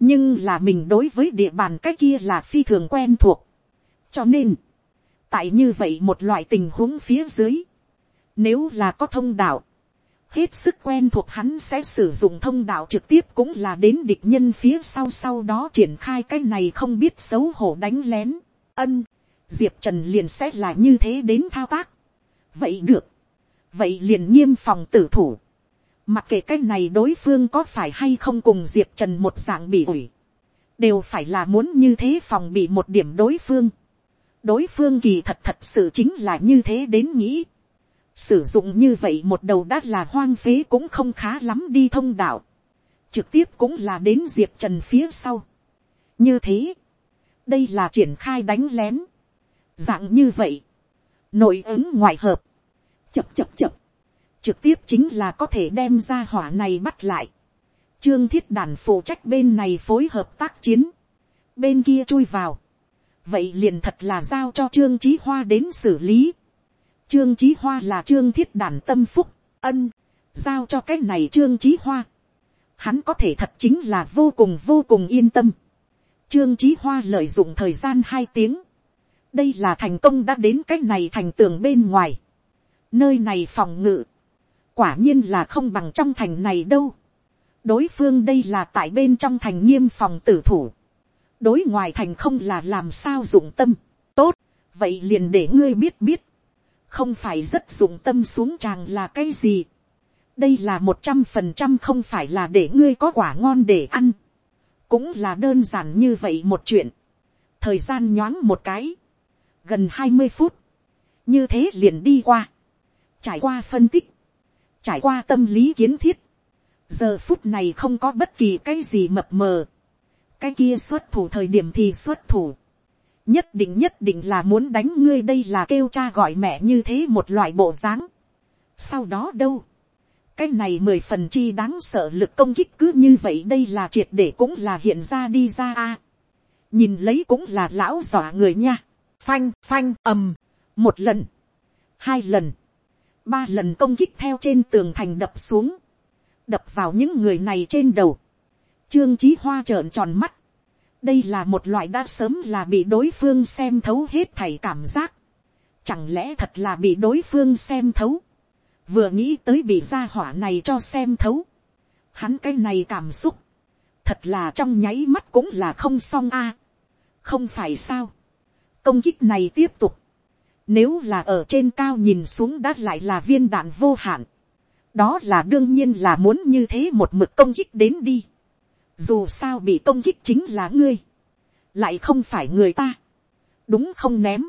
Nhưng là mình đối với địa bàn cái kia là phi thường quen thuộc. Cho nên, tại như vậy một loại tình huống phía dưới, nếu là có thông đạo, hết sức quen thuộc hắn sẽ sử dụng thông đạo trực tiếp cũng là đến địch nhân phía sau sau đó triển khai cái này không biết xấu hổ đánh lén. Ân, Diệp Trần liền sẽ là như thế đến thao tác. Vậy được. Vậy liền nghiêm phòng tử thủ. Mặc kệ cái này đối phương có phải hay không cùng Diệp Trần một dạng bị ủi. Đều phải là muốn như thế phòng bị một điểm đối phương. Đối phương kỳ thật thật sự chính là như thế đến nghĩ Sử dụng như vậy một đầu đã là hoang phế cũng không khá lắm đi thông đạo. Trực tiếp cũng là đến Diệp Trần phía sau. Như thế. Đây là triển khai đánh lén. Dạng như vậy. Nội ứng ngoại hợp. Chập chập chập. Trực tiếp chính là có thể đem ra hỏa này bắt lại. Trương thiết đàn phụ trách bên này phối hợp tác chiến. Bên kia chui vào. Vậy liền thật là giao cho Trương Chí Hoa đến xử lý Trương Chí Hoa là Trương Thiết Đàn tâm phúc, ân, giao cho cái này Trương Chí Hoa. Hắn có thể thật chính là vô cùng vô cùng yên tâm. Trương Chí Hoa lợi dụng thời gian hai tiếng. Đây là thành công đã đến cái này thành tường bên ngoài. Nơi này phòng ngự. Quả nhiên là không bằng trong thành này đâu. Đối phương đây là tại bên trong thành nghiêm phòng tử thủ. Đối ngoài thành không là làm sao dụng tâm. Tốt, vậy liền để ngươi biết biết không phải rất dụng tâm xuống tràng là cái gì. đây là một trăm phần trăm không phải là để ngươi có quả ngon để ăn. cũng là đơn giản như vậy một chuyện, thời gian nhoáng một cái, gần hai mươi phút, như thế liền đi qua, trải qua phân tích, trải qua tâm lý kiến thiết, giờ phút này không có bất kỳ cái gì mập mờ, cái kia xuất thủ thời điểm thì xuất thủ, nhất định nhất định là muốn đánh ngươi đây là kêu cha gọi mẹ như thế một loại bộ dáng. sau đó đâu, cái này mười phần chi đáng sợ lực công kích cứ như vậy đây là triệt để cũng là hiện ra đi ra a. nhìn lấy cũng là lão dọa người nha. phanh phanh ầm. một lần, hai lần, ba lần công kích theo trên tường thành đập xuống, đập vào những người này trên đầu. trương trí hoa trợn tròn mắt. đây là một loại đã sớm là bị đối phương xem thấu hết thảy cảm giác. chẳng lẽ thật là bị đối phương xem thấu? Vừa nghĩ tới bị gia hỏa này cho xem thấu, hắn cái này cảm xúc, thật là trong nháy mắt cũng là không xong a, không phải sao, công kích này tiếp tục, nếu là ở trên cao nhìn xuống đã lại là viên đạn vô hạn, đó là đương nhiên là muốn như thế một mực công kích đến đi, dù sao bị công kích chính là ngươi, lại không phải người ta, đúng không ném,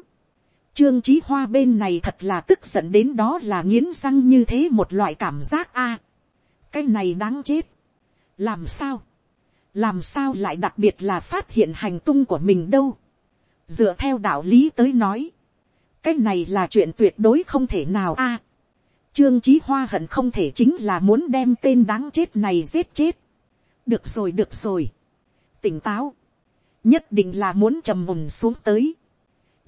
Trương Chí Hoa bên này thật là tức giận đến đó là nghiến răng như thế một loại cảm giác a. cái này đáng chết. Làm sao? Làm sao lại đặc biệt là phát hiện hành tung của mình đâu? Dựa theo đạo lý tới nói. Cái này là chuyện tuyệt đối không thể nào a. Trương Chí Hoa hận không thể chính là muốn đem tên đáng chết này giết chết. Được rồi được rồi. Tỉnh táo. Nhất định là muốn trầm mùng xuống tới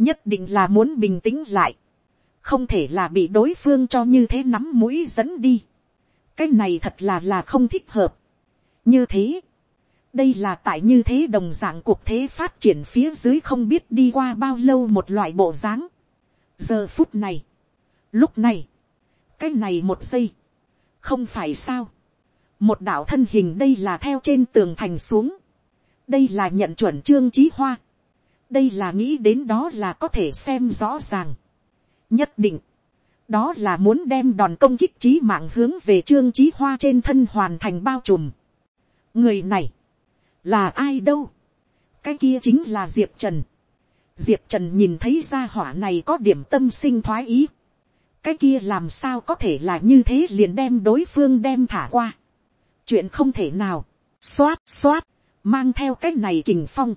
nhất định là muốn bình tĩnh lại, không thể là bị đối phương cho như thế nắm mũi dẫn đi, cái này thật là là không thích hợp. như thế, đây là tại như thế đồng dạng cuộc thế phát triển phía dưới không biết đi qua bao lâu một loại bộ dáng giờ phút này, lúc này, cái này một giây, không phải sao, một đạo thân hình đây là theo trên tường thành xuống, đây là nhận chuẩn trương trí hoa, đây là nghĩ đến đó là có thể xem rõ ràng. nhất định, đó là muốn đem đòn công kích trí mạng hướng về trương trí hoa trên thân hoàn thành bao trùm. người này, là ai đâu, cái kia chính là diệp trần diệp trần nhìn thấy ra hỏa này có điểm tâm sinh thoái ý. cái kia làm sao có thể là như thế liền đem đối phương đem thả qua. chuyện không thể nào, xoát xoát, mang theo cái này kình phong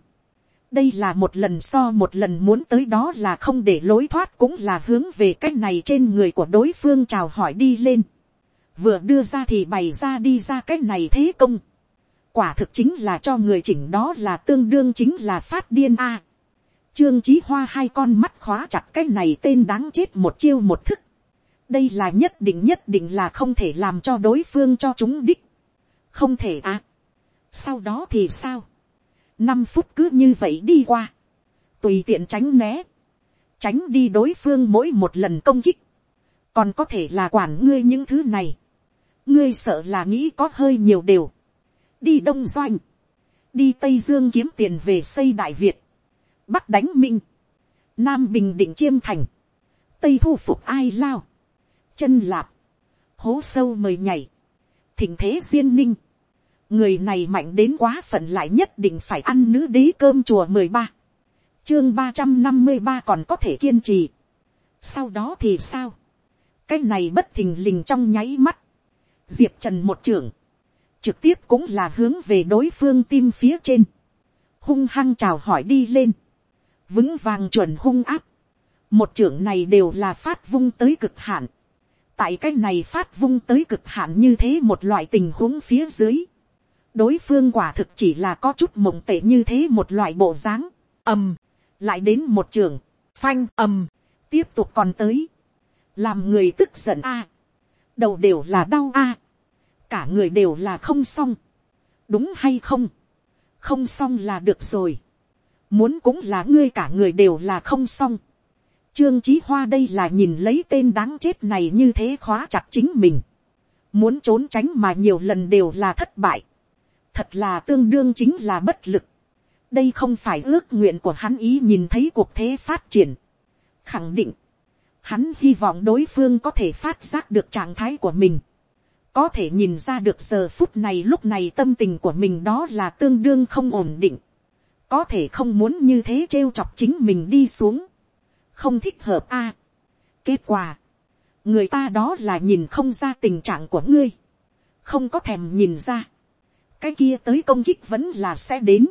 đây là một lần so một lần muốn tới đó là không để lối thoát cũng là hướng về cái này trên người của đối phương chào hỏi đi lên. vừa đưa ra thì bày ra đi ra cái này thế công. quả thực chính là cho người chỉnh đó là tương đương chính là phát điên a trương trí hoa hai con mắt khóa chặt cái này tên đáng chết một chiêu một thức. đây là nhất định nhất định là không thể làm cho đối phương cho chúng đích. không thể à. Sau đó thì sao? Năm phút cứ như vậy đi qua, tùy tiện tránh né, tránh đi đối phương mỗi một lần công kích, còn có thể là quản ngươi những thứ này, ngươi sợ là nghĩ có hơi nhiều đều, đi đông doanh, đi tây dương kiếm tiền về xây đại việt, bắc đánh minh, nam bình định chiêm thành, tây thu phục ai lao, chân lạp, hố sâu mời nhảy, thỉnh thế duyên ninh, người này mạnh đến quá phận lại nhất định phải ăn nữ đế cơm chùa mười ba chương ba trăm năm mươi ba còn có thể kiên trì sau đó thì sao cái này bất thình lình trong nháy mắt diệp trần một trưởng trực tiếp cũng là hướng về đối phương tim phía trên hung hăng chào hỏi đi lên vững vàng chuẩn hung áp. Một trưởng này đều là phát vung tới cực hạn. Tại cái này phát vung tới cực hạn như thế một loại tình huống phía dưới. Đối phương quả thực chỉ là có chút mộng tệ như thế một loại bộ dáng, ầm, lại đến một trường, phanh. Ầm, tiếp tục còn tới, làm người tức giận a, đầu đều là đau a, cả người đều là không xong, đúng hay không, không xong là được rồi, muốn cũng là ngươi cả người đều là không xong, trương chí hoa đây là nhìn lấy tên đáng chết này như thế khóa chặt chính mình, muốn trốn tránh mà nhiều lần đều là thất bại, thật là tương đương chính là bất lực. đây không phải ước nguyện của hắn ý nhìn thấy cuộc thế phát triển. khẳng định, hắn hy vọng đối phương có thể phát giác được trạng thái của mình. có thể nhìn ra được giờ phút này lúc này tâm tình của mình đó là tương đương không ổn định, có thể không muốn như thế trêu chọc chính mình đi xuống, không thích hợp a. kết quả, người ta đó là nhìn không ra tình trạng của ngươi, không có thèm nhìn ra, cái kia tới công kích vẫn là sẽ đến,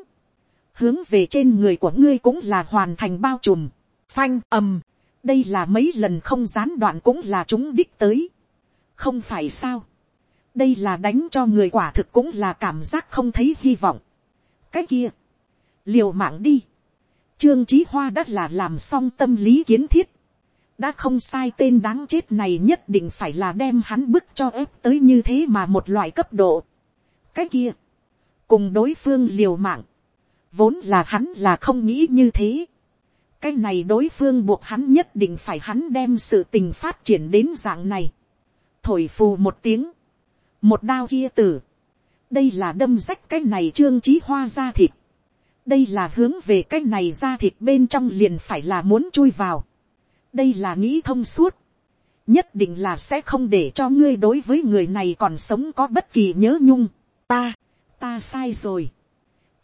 hướng về trên người của ngươi cũng là hoàn thành bao trùm, phanh ầm, đây là mấy lần không gián đoạn cũng là chúng đích tới, không phải sao, đây là đánh cho người quả thực cũng là cảm giác không thấy hy vọng, cái kia, liều mạng đi, trương chí hoa đã là làm xong tâm lý kiến thiết, đã không sai tên đáng chết này nhất định phải là đem hắn bức cho ép tới như thế mà một loại cấp độ. cái kia, cùng đối phương liều mạng, vốn là hắn là không nghĩ như thế. cái này đối phương buộc hắn nhất định phải hắn đem sự tình phát triển đến dạng này. thổi phù một tiếng, một đao kia tử, đây là đâm rách cái này trương trí hoa ra thịt đây là hướng về cái này ra thịt bên trong liền phải là muốn chui vào đây là nghĩ thông suốt, nhất định là sẽ không để cho ngươi đối với người này còn sống có bất kỳ nhớ nhung. ta, ta sai rồi.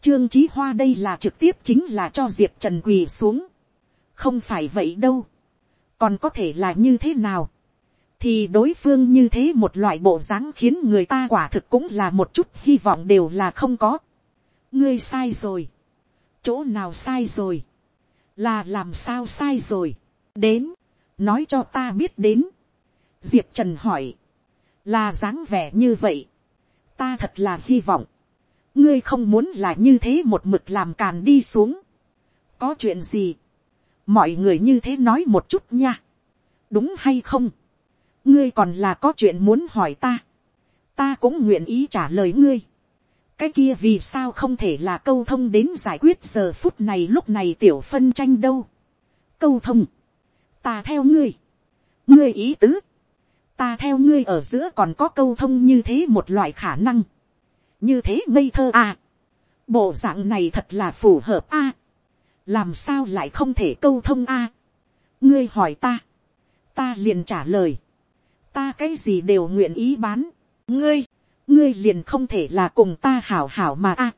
trương trí hoa đây là trực tiếp chính là cho diệp trần quỳ xuống. không phải vậy đâu. còn có thể là như thế nào. thì đối phương như thế một loại bộ dáng khiến người ta quả thực cũng là một chút hy vọng đều là không có. ngươi sai rồi chỗ nào sai rồi. là làm sao sai rồi đến, nói cho ta biết đến. diệp trần hỏi, là dáng vẻ như vậy, ta thật là hy vọng, ngươi không muốn là như thế một mực làm càn đi xuống. có chuyện gì, mọi người như thế nói một chút nha, đúng hay không, ngươi còn là có chuyện muốn hỏi ta, ta cũng nguyện ý trả lời ngươi cái kia vì sao không thể là câu thông đến giải quyết giờ phút này lúc này tiểu phân tranh đâu. câu thông, ta theo ngươi, ngươi ý tứ, ta theo ngươi ở giữa còn có câu thông như thế một loại khả năng, như thế ngây thơ à. bộ dạng này thật là phù hợp à. làm sao lại không thể câu thông à. ngươi hỏi ta, ta liền trả lời, ta cái gì đều nguyện ý bán, ngươi, ngươi liền không thể là cùng ta hảo hảo mà à.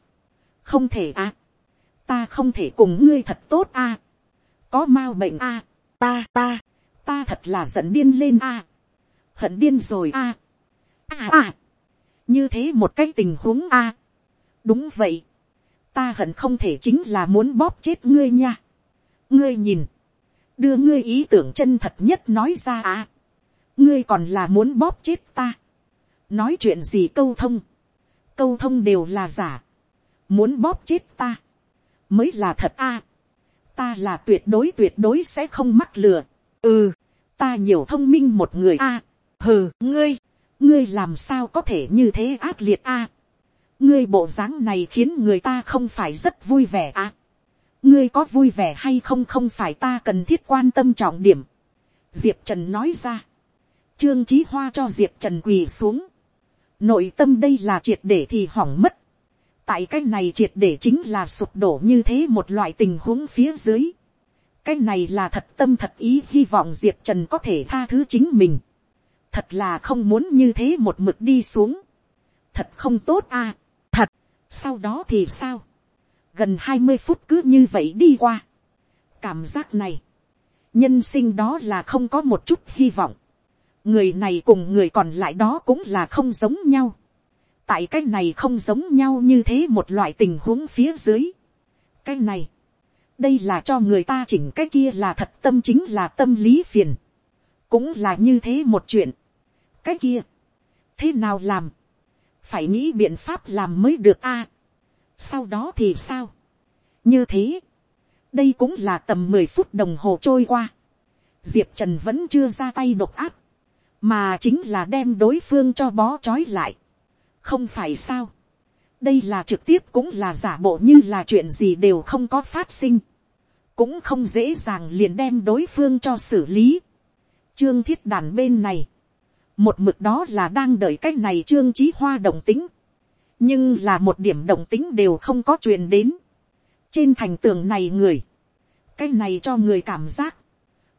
không thể à. ta không thể cùng ngươi thật tốt à. có m a u bệnh a. Ta ta, ta thật là giận điên lên a, hận điên rồi a, a a, như thế một cái tình huống a, đúng vậy, ta hận không thể chính là muốn bóp chết ngươi nha, ngươi nhìn, đưa ngươi ý tưởng chân thật nhất nói ra a. Ngươi còn là muốn bóp chết ta, nói chuyện gì câu thông, câu thông đều là giả, muốn bóp chết ta, mới là thật a, ta là tuyệt đối tuyệt đối sẽ không mắc lừa. ừ, ta nhiều thông minh một người a. hừ, ngươi, ngươi làm sao có thể như thế ác liệt a. ngươi bộ dáng này khiến người ta không phải rất vui vẻ a. ngươi có vui vẻ hay không không phải ta cần thiết quan tâm trọng điểm. diệp trần nói ra. trương trí hoa cho diệp trần quỳ xuống nội tâm đây là triệt để thì hỏng mất tại cái này triệt để chính là sụp đổ như thế một loại tình huống phía dưới. cái này là thật tâm thật ý hy vọng diệp trần có thể tha thứ chính mình. thật là không muốn như thế một mực đi xuống. thật không tốt à. thật. sau đó thì sao. gần hai mươi phút cứ như vậy đi qua. cảm giác này, nhân sinh đó là không có một chút hy vọng người này cùng người còn lại đó cũng là không giống nhau tại cái này không giống nhau như thế một loại tình huống phía dưới. cái này, đây là cho người ta chỉnh cái kia là thật tâm chính là tâm lý phiền. cũng là như thế một chuyện. cái kia, thế nào làm, phải nghĩ biện pháp làm mới được a. sau đó thì sao, như thế, đây cũng là tầm mười phút đồng hồ trôi qua. diệp trần vẫn chưa ra tay độc áp, mà chính là đem đối phương cho bó trói lại không phải sao. đây là trực tiếp cũng là giả bộ như là chuyện gì đều không có phát sinh. cũng không dễ dàng liền đem đối phương cho xử lý. trương thiết đàn bên này, một mực đó là đang đợi cái này trương trí hoa đồng tính. nhưng là một điểm đồng tính đều không có truyền đến. trên thành tường này người, cái này cho người cảm giác,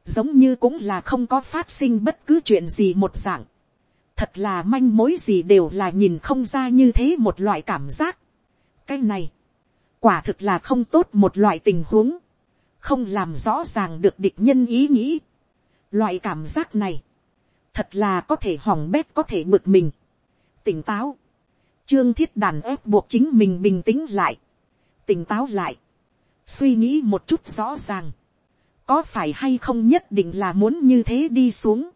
giống như cũng là không có phát sinh bất cứ chuyện gì một dạng. Thật là manh mối gì đều là nhìn không ra như thế một loại cảm giác. cái này, quả thực là không tốt một loại tình huống, không làm rõ ràng được địch nhân ý nghĩ. loại cảm giác này, thật là có thể hỏng bét có thể bực mình, tỉnh táo, trương thiết đàn ép buộc chính mình bình tĩnh lại, tỉnh táo lại, suy nghĩ một chút rõ ràng, có phải hay không nhất định là muốn như thế đi xuống,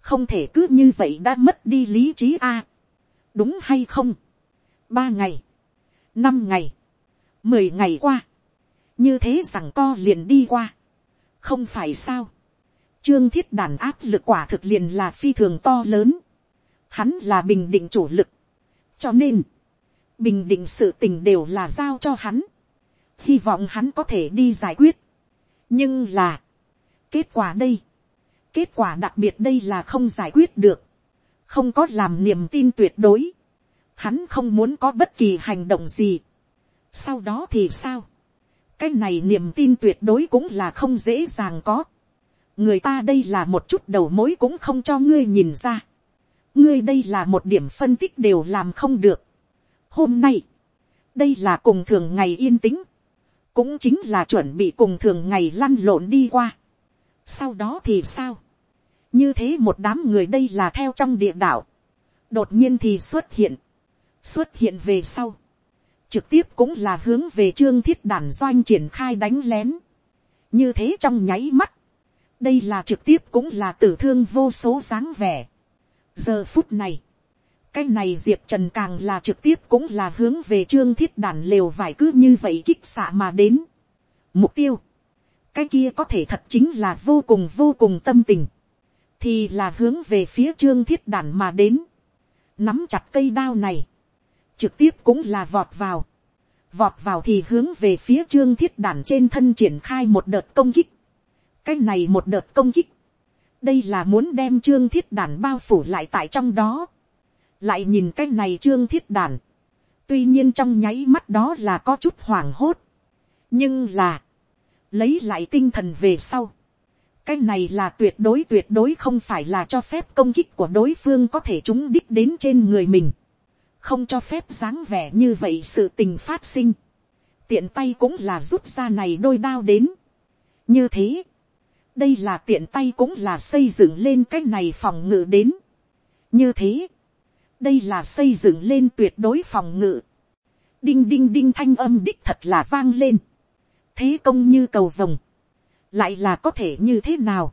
không thể cứ như vậy đã mất đi lý trí a, đúng hay không, ba ngày, năm ngày, mười ngày qua, như thế rằng co liền đi qua, không phải sao, trương thiết đàn áp lực quả thực liền là phi thường to lớn, hắn là bình định chủ lực, cho nên, bình định sự tình đều là giao cho hắn, hy vọng hắn có thể đi giải quyết, nhưng là, kết quả đây, kết quả đặc biệt đây là không giải quyết được, không có làm niềm tin tuyệt đối, hắn không muốn có bất kỳ hành động gì. sau đó thì sao, cái này niềm tin tuyệt đối cũng là không dễ dàng có, người ta đây là một chút đầu mối cũng không cho ngươi nhìn ra, ngươi đây là một điểm phân tích đều làm không được. hôm nay, đây là cùng thường ngày yên tĩnh, cũng chính là chuẩn bị cùng thường ngày lăn lộn đi qua. sau đó thì sao, như thế một đám người đây là theo trong địa đạo, đột nhiên thì xuất hiện, xuất hiện về sau, trực tiếp cũng là hướng về trương thiết đàn doanh triển khai đánh lén, như thế trong nháy mắt, đây là trực tiếp cũng là tử thương vô số dáng vẻ. giờ phút này, cái này diệp trần càng là trực tiếp cũng là hướng về trương thiết đàn lều vải cứ như vậy kích xạ mà đến. mục tiêu, cái kia có thể thật chính là vô cùng vô cùng tâm tình. Thì là hướng về phía trương thiết đàn mà đến, nắm chặt cây đao này, trực tiếp cũng là vọt vào, vọt vào thì hướng về phía trương thiết đàn trên thân triển khai một đợt công kích, cái này một đợt công kích, đây là muốn đem trương thiết đàn bao phủ lại tại trong đó, lại nhìn cái này trương thiết đàn tuy nhiên trong nháy mắt đó là có chút hoảng hốt, nhưng là, lấy lại tinh thần về sau, cái này là tuyệt đối tuyệt đối không phải là cho phép công kích của đối phương có thể trúng đích đến trên người mình. không cho phép dáng vẻ như vậy sự tình phát sinh. tiện tay cũng là rút ra này đôi đao đến. như thế, đây là tiện tay cũng là xây dựng lên cái này phòng ngự đến. như thế, đây là xây dựng lên tuyệt đối phòng ngự. đinh đinh đinh thanh âm đích thật là vang lên. thế công như cầu vồng. Lại là có thể như thế nào,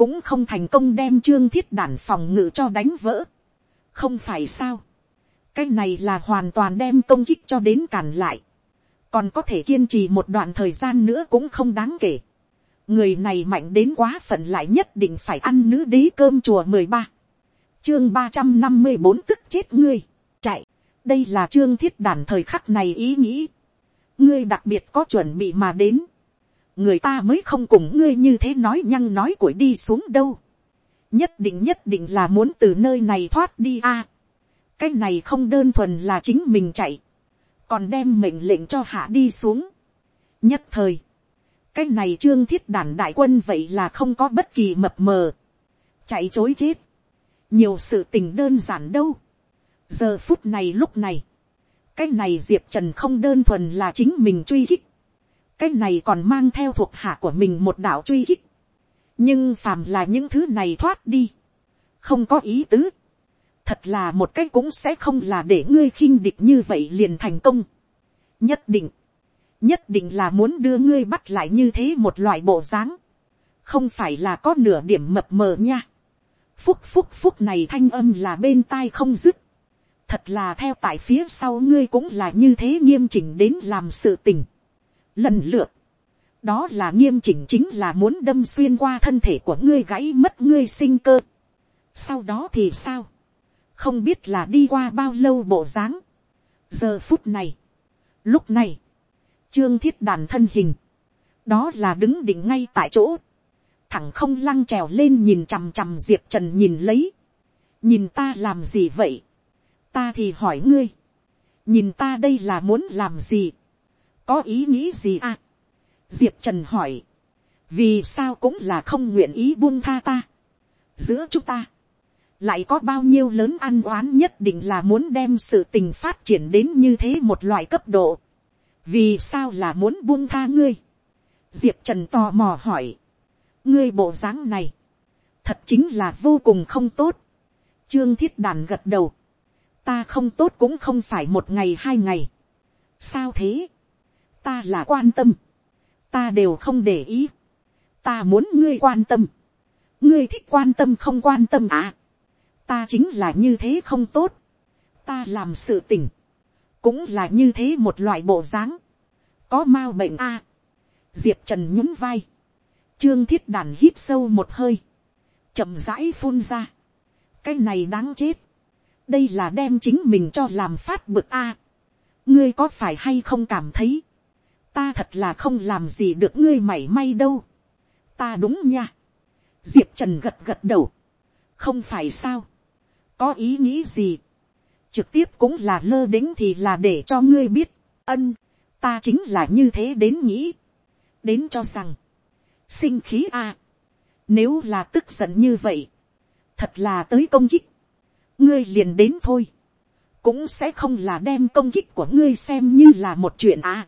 cũng không thành công đem trương thiết đản phòng ngự cho đánh vỡ, không phải sao, cái này là hoàn toàn đem công kích cho đến cản lại, còn có thể kiên trì một đoạn thời gian nữa cũng không đáng kể, người này mạnh đến quá phận lại nhất định phải ăn nữ đế cơm chùa mười ba, chương ba trăm năm mươi bốn tức chết ngươi, chạy, đây là trương thiết đàn thời khắc này ý nghĩ, ngươi đặc biệt có chuẩn bị mà đến, người ta mới không cùng ngươi như thế nói nhăng nói cuội đi xuống đâu. nhất định nhất định là muốn từ nơi này thoát đi a. cái này không đơn thuần là chính mình chạy, còn đem mệnh lệnh cho hạ đi xuống. nhất thời, cái này trương thiết đản đại quân vậy là không có bất kỳ mập mờ, chạy chối chết, nhiều sự tình đơn giản đâu. giờ phút này lúc này, cái này diệp trần không đơn thuần là chính mình truy khích, cái này còn mang theo thuộc hạ của mình một đạo truy hích. nhưng phàm là những thứ này thoát đi, không có ý tứ. thật là một cái cũng sẽ không là để ngươi khinh địch như vậy liền thành công. nhất định, nhất định là muốn đưa ngươi bắt lại như thế một loại bộ dáng. không phải là có nửa điểm mập mờ nha phúc phúc phúc này thanh âm là bên tai không dứt. thật là theo tại phía sau ngươi cũng là như thế nghiêm chỉnh đến làm sự tình. Lần lượt, đó là nghiêm chỉnh chính là muốn đâm xuyên qua thân thể của ngươi gãy mất ngươi sinh cơ. sau đó thì sao, không biết là đi qua bao lâu bộ dáng. giờ phút này, lúc này, trương thiết đàn thân hình, đó là đứng định ngay tại chỗ, thẳng không lăng trèo lên nhìn chằm chằm diệp trần nhìn lấy, nhìn ta làm gì vậy, ta thì hỏi ngươi, nhìn ta đây là muốn làm gì, có ý nghĩ gì à? diệp trần hỏi, vì sao cũng là không nguyện ý buông tha ta. giữa chúng ta, lại có bao nhiêu lớn ăn oán nhất định là muốn đem sự tình phát triển đến như thế một loại cấp độ. vì sao là muốn buông tha ngươi. diệp trần tò mò hỏi ngươi bộ dáng này, thật chính là vô cùng không tốt. trương thiết đàn gật đầu. ta không tốt cũng không phải một ngày hai ngày. sao thế. ta là quan tâm. ta đều không để ý. ta muốn ngươi quan tâm. ngươi thích quan tâm không quan tâm à ta chính là như thế không tốt, ta làm sự tình, cũng là như thế một loại bộ dáng, có m a bệnh a, diệp trần nhún vai, trương thiết đàn hít sâu một hơi, chậm rãi phun ra, cái này đáng chết, đây là đem chính mình cho làm phát bực a, ngươi có phải hay không cảm thấy, ta thật là không làm gì được ngươi mảy may đâu, ta đúng nha, diệp trần gật gật đầu, không phải sao, có ý nghĩ gì, trực tiếp cũng là lơ đính thì là để cho ngươi biết, ân, ta chính là như thế đến nghĩ, đến cho rằng, sinh khí a, nếu là tức giận như vậy, thật là tới công kích, ngươi liền đến thôi, cũng sẽ không là đem công kích của ngươi xem như là một chuyện a,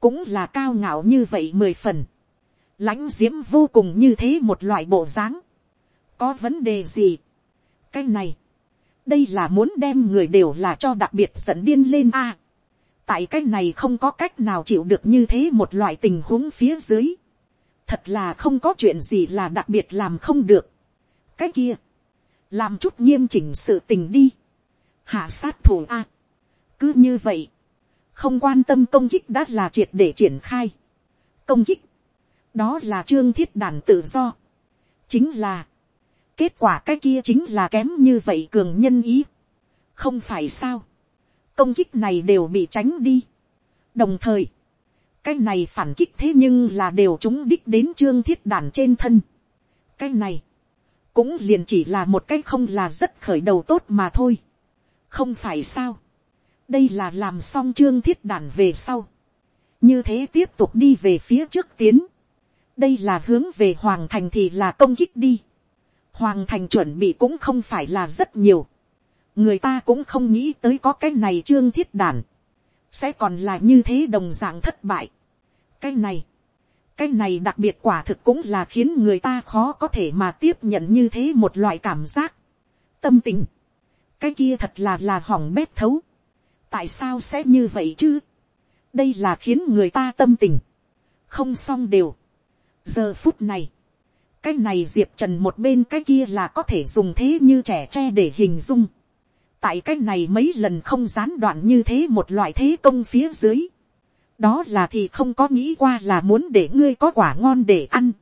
cũng là cao ngạo như vậy mười phần, lãnh diễm vô cùng như thế một loại bộ dáng, có vấn đề gì, cái này, đây là muốn đem người đều là cho đặc biệt giận điên lên a. tại cái này không có cách nào chịu được như thế một loại tình huống phía dưới thật là không có chuyện gì là đặc biệt làm không được. cái kia, làm chút nghiêm chỉnh sự tình đi. hạ sát thủ a. cứ như vậy, không quan tâm công kích đã là triệt để triển khai. công kích, đó là trương thiết đàn tự do. chính là, kết quả cái kia chính là kém như vậy cường nhân ý. không phải sao. công kích này đều bị tránh đi. đồng thời, cái này phản kích thế nhưng là đều chúng đích đến trương thiết đàn trên thân. cái này, cũng liền chỉ là một cái không là rất khởi đầu tốt mà thôi. không phải sao. đây là làm xong trương thiết đàn về sau. như thế tiếp tục đi về phía trước tiến. đây là hướng về hoàng thành thì là công kích đi hoàng thành chuẩn bị cũng không phải là rất nhiều. người ta cũng không nghĩ tới có cái này trương thiết đàn sẽ còn là như thế đồng dạng thất bại. cái này, cái này đặc biệt quả thực cũng là khiến người ta khó có thể mà tiếp nhận như thế một loại cảm giác. tâm tình, cái kia thật là là hỏng bét thấu. tại sao sẽ như vậy chứ. đây là khiến người ta tâm tình, không xong đều. giờ phút này, cái này diệp trần một bên cái kia là có thể dùng thế như trẻ tre để hình dung tại cái này mấy lần không gián đoạn như thế một loại thế công phía dưới. đó là thì không có nghĩ qua là muốn để ngươi có quả ngon để ăn.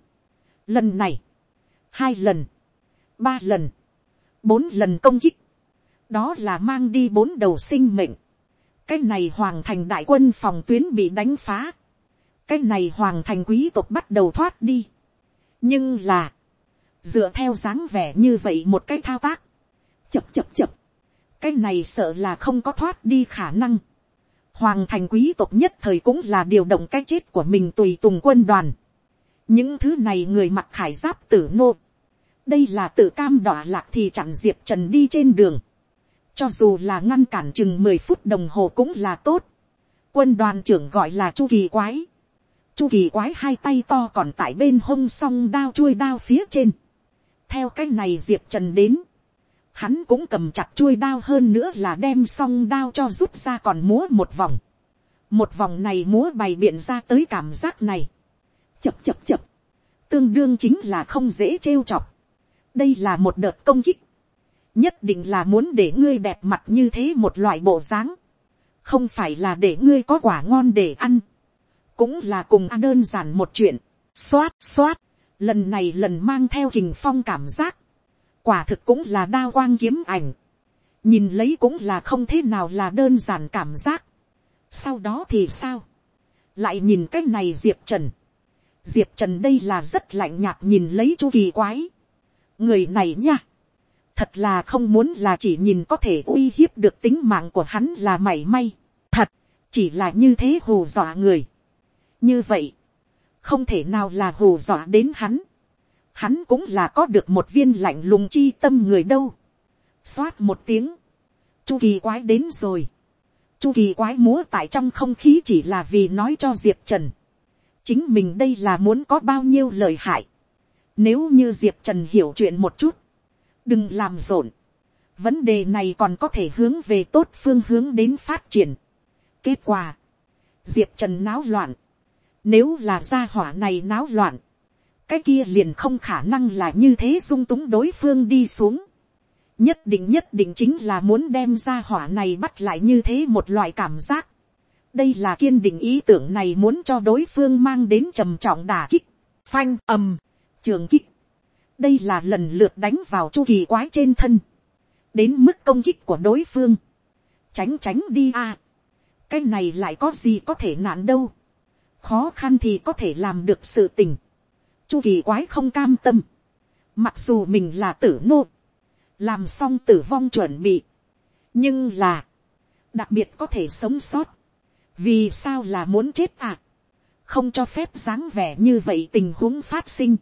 lần này, hai lần, ba lần, bốn lần công kích, đó là mang đi bốn đầu sinh mệnh. cái này hoàng thành đại quân phòng tuyến bị đánh phá. cái này hoàng thành quý tộc bắt đầu thoát đi nhưng là, dựa theo dáng vẻ như vậy một cái thao tác, chập chập chập, cái này sợ là không có thoát đi khả năng. Hoàng thành quý tộc nhất thời cũng là điều động cái chết của mình tùy tùng quân đoàn. những thứ này người mặc khải giáp tử nô. đây là tự cam đọa lạc thì chặn diệp trần đi trên đường. cho dù là ngăn cản chừng mười phút đồng hồ cũng là tốt. quân đoàn trưởng gọi là chu kỳ quái chu kỳ quái hai tay to còn tại bên hông song đao chuôi đao phía trên. theo cái này diệp trần đến, hắn cũng cầm chặt chuôi đao hơn nữa là đem song đao cho rút ra còn múa một vòng. một vòng này múa bày biện ra tới cảm giác này. chập chập chập, tương đương chính là không dễ trêu chọc. đây là một đợt công kích. nhất định là muốn để ngươi đẹp mặt như thế một loại bộ dáng. không phải là để ngươi có quả ngon để ăn cũng là cùng đơn giản một chuyện, xoát xoát, lần này lần mang theo hình phong cảm giác, quả thực cũng là đa quang kiếm ảnh, nhìn lấy cũng là không thế nào là đơn giản cảm giác, sau đó thì sao, lại nhìn cái này diệp trần, diệp trần đây là rất lạnh nhạt nhìn lấy chu kỳ quái, người này nha, thật là không muốn là chỉ nhìn có thể uy hiếp được tính mạng của hắn là mảy may, thật, chỉ là như thế hù dọa người, như vậy, không thể nào là hù dọa đến hắn. Hắn cũng là có được một viên lạnh lùng chi tâm người đâu. xoát một tiếng, chu kỳ quái đến rồi, chu kỳ quái múa tại trong không khí chỉ là vì nói cho diệp trần, chính mình đây là muốn có bao nhiêu lời hại, nếu như diệp trần hiểu chuyện một chút, đừng làm rộn, vấn đề này còn có thể hướng về tốt phương hướng đến phát triển. kết quả, diệp trần náo loạn, nếu là gia hỏa này náo loạn, cái kia liền không khả năng là như thế dung túng đối phương đi xuống. nhất định nhất định chính là muốn đem ra hỏa này bắt lại như thế một loại cảm giác. đây là kiên định ý tưởng này muốn cho đối phương mang đến trầm trọng đả kích, phanh ầm, trường kích. đây là lần lượt đánh vào chu kỳ quái trên thân, đến mức công kích của đối phương. tránh tránh đi a. cái này lại có gì có thể nạn đâu. khó khăn thì có thể làm được sự tình chu kỳ quái không cam tâm, mặc dù mình là tử nô, làm xong tử vong chuẩn bị, nhưng là, đặc biệt có thể sống sót, vì sao là muốn chết à, không cho phép dáng vẻ như vậy tình huống phát sinh,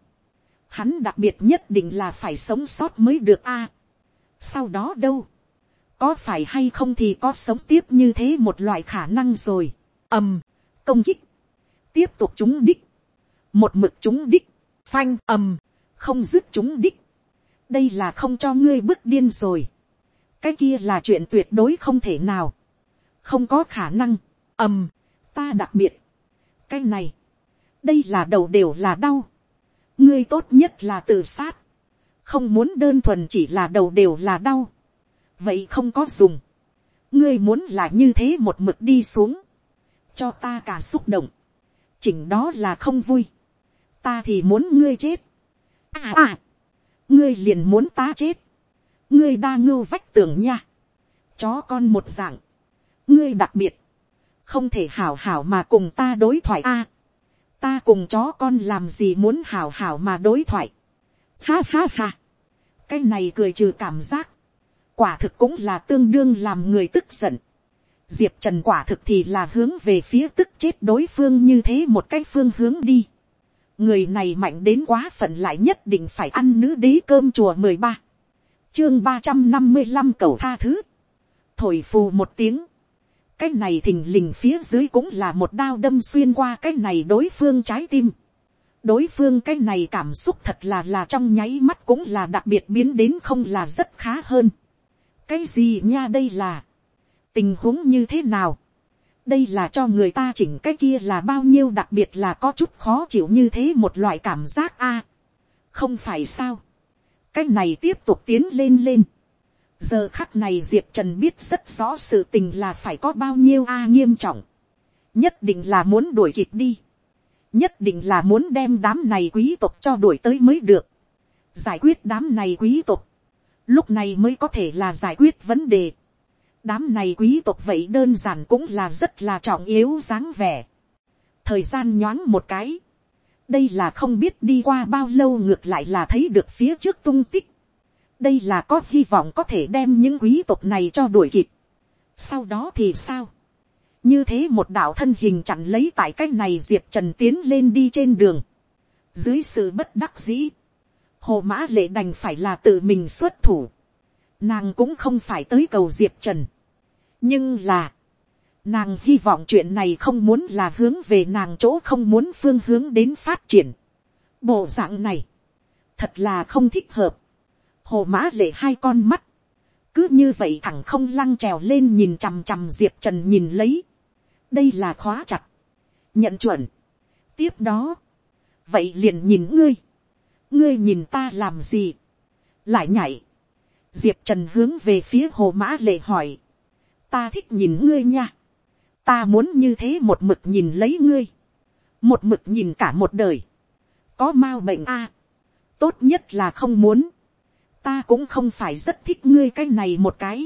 hắn đặc biệt nhất định là phải sống sót mới được a, sau đó đâu, có phải hay không thì có sống tiếp như thế một loại khả năng rồi, ầm, công kích, tiếp tục chúng đích, một mực chúng đích, phanh ầm, không dứt chúng đích. đây là không cho ngươi bước điên rồi. cái kia là chuyện tuyệt đối không thể nào. không có khả năng, ầm, ta đặc biệt. cái này, đây là đầu đều là đau. ngươi tốt nhất là tự sát. không muốn đơn thuần chỉ là đầu đều là đau. vậy không có dùng. ngươi muốn là như thế một mực đi xuống. cho ta cả xúc động. chỉnh đó là không vui ta thì muốn ngươi chết. À à, ngươi liền muốn ta chết. ngươi đa ngưu vách tưởng nha. chó con một dạng. ngươi đặc biệt, không thể hảo hảo mà cùng ta đối thoại a. ta cùng chó con làm gì muốn hảo hảo mà đối thoại. ha ha ha. cái này cười trừ cảm giác. quả thực cũng là tương đương làm người tức giận. diệp trần quả thực thì là hướng về phía tức chết đối phương như thế một cái phương hướng đi người này mạnh đến quá phận lại nhất định phải ăn nữ đế cơm chùa mười ba. Chương ba trăm năm mươi năm cầu tha thứ. Thổi phù một tiếng. Cái này thình lình phía dưới cũng là một đao đâm xuyên qua cái này đối phương trái tim. Đối phương cái này cảm xúc thật là là trong nháy mắt cũng là đặc biệt biến đến không là rất khá hơn. Cái gì nha đây là? Tình huống như thế nào? Đây là cho người ta chỉnh cái kia là bao nhiêu đặc biệt là có chút khó chịu như thế một loại cảm giác a. không phải sao. cái này tiếp tục tiến lên lên. giờ khắc này diệp trần biết rất rõ sự tình là phải có bao nhiêu a nghiêm trọng. nhất định là muốn đuổi kịp đi. nhất định là muốn đem đám này quý tộc cho đuổi tới mới được. giải quyết đám này quý tộc. lúc này mới có thể là giải quyết vấn đề đám này quý tộc vậy đơn giản cũng là rất là trọng yếu dáng vẻ. thời gian nhoáng một cái. đây là không biết đi qua bao lâu ngược lại là thấy được phía trước tung tích. đây là có hy vọng có thể đem những quý tộc này cho đuổi kịp. sau đó thì sao. như thế một đạo thân hình chặn lấy tại cái này diệp trần tiến lên đi trên đường. dưới sự bất đắc dĩ, hồ mã lệ đành phải là tự mình xuất thủ nàng cũng không phải tới cầu diệp trần. nhưng là, nàng hy vọng chuyện này không muốn là hướng về nàng chỗ không muốn phương hướng đến phát triển. bộ dạng này, thật là không thích hợp. hồ mã lệ hai con mắt, cứ như vậy thẳng không lăng trèo lên nhìn chằm chằm diệp trần nhìn lấy. đây là khóa chặt, nhận chuẩn. tiếp đó, vậy liền nhìn ngươi, ngươi nhìn ta làm gì, lại nhảy, diệp trần hướng về phía hồ mã lệ hỏi, ta thích nhìn ngươi nha, ta muốn như thế một mực nhìn lấy ngươi, một mực nhìn cả một đời, có m a u bệnh a, tốt nhất là không muốn, ta cũng không phải rất thích ngươi cái này một cái,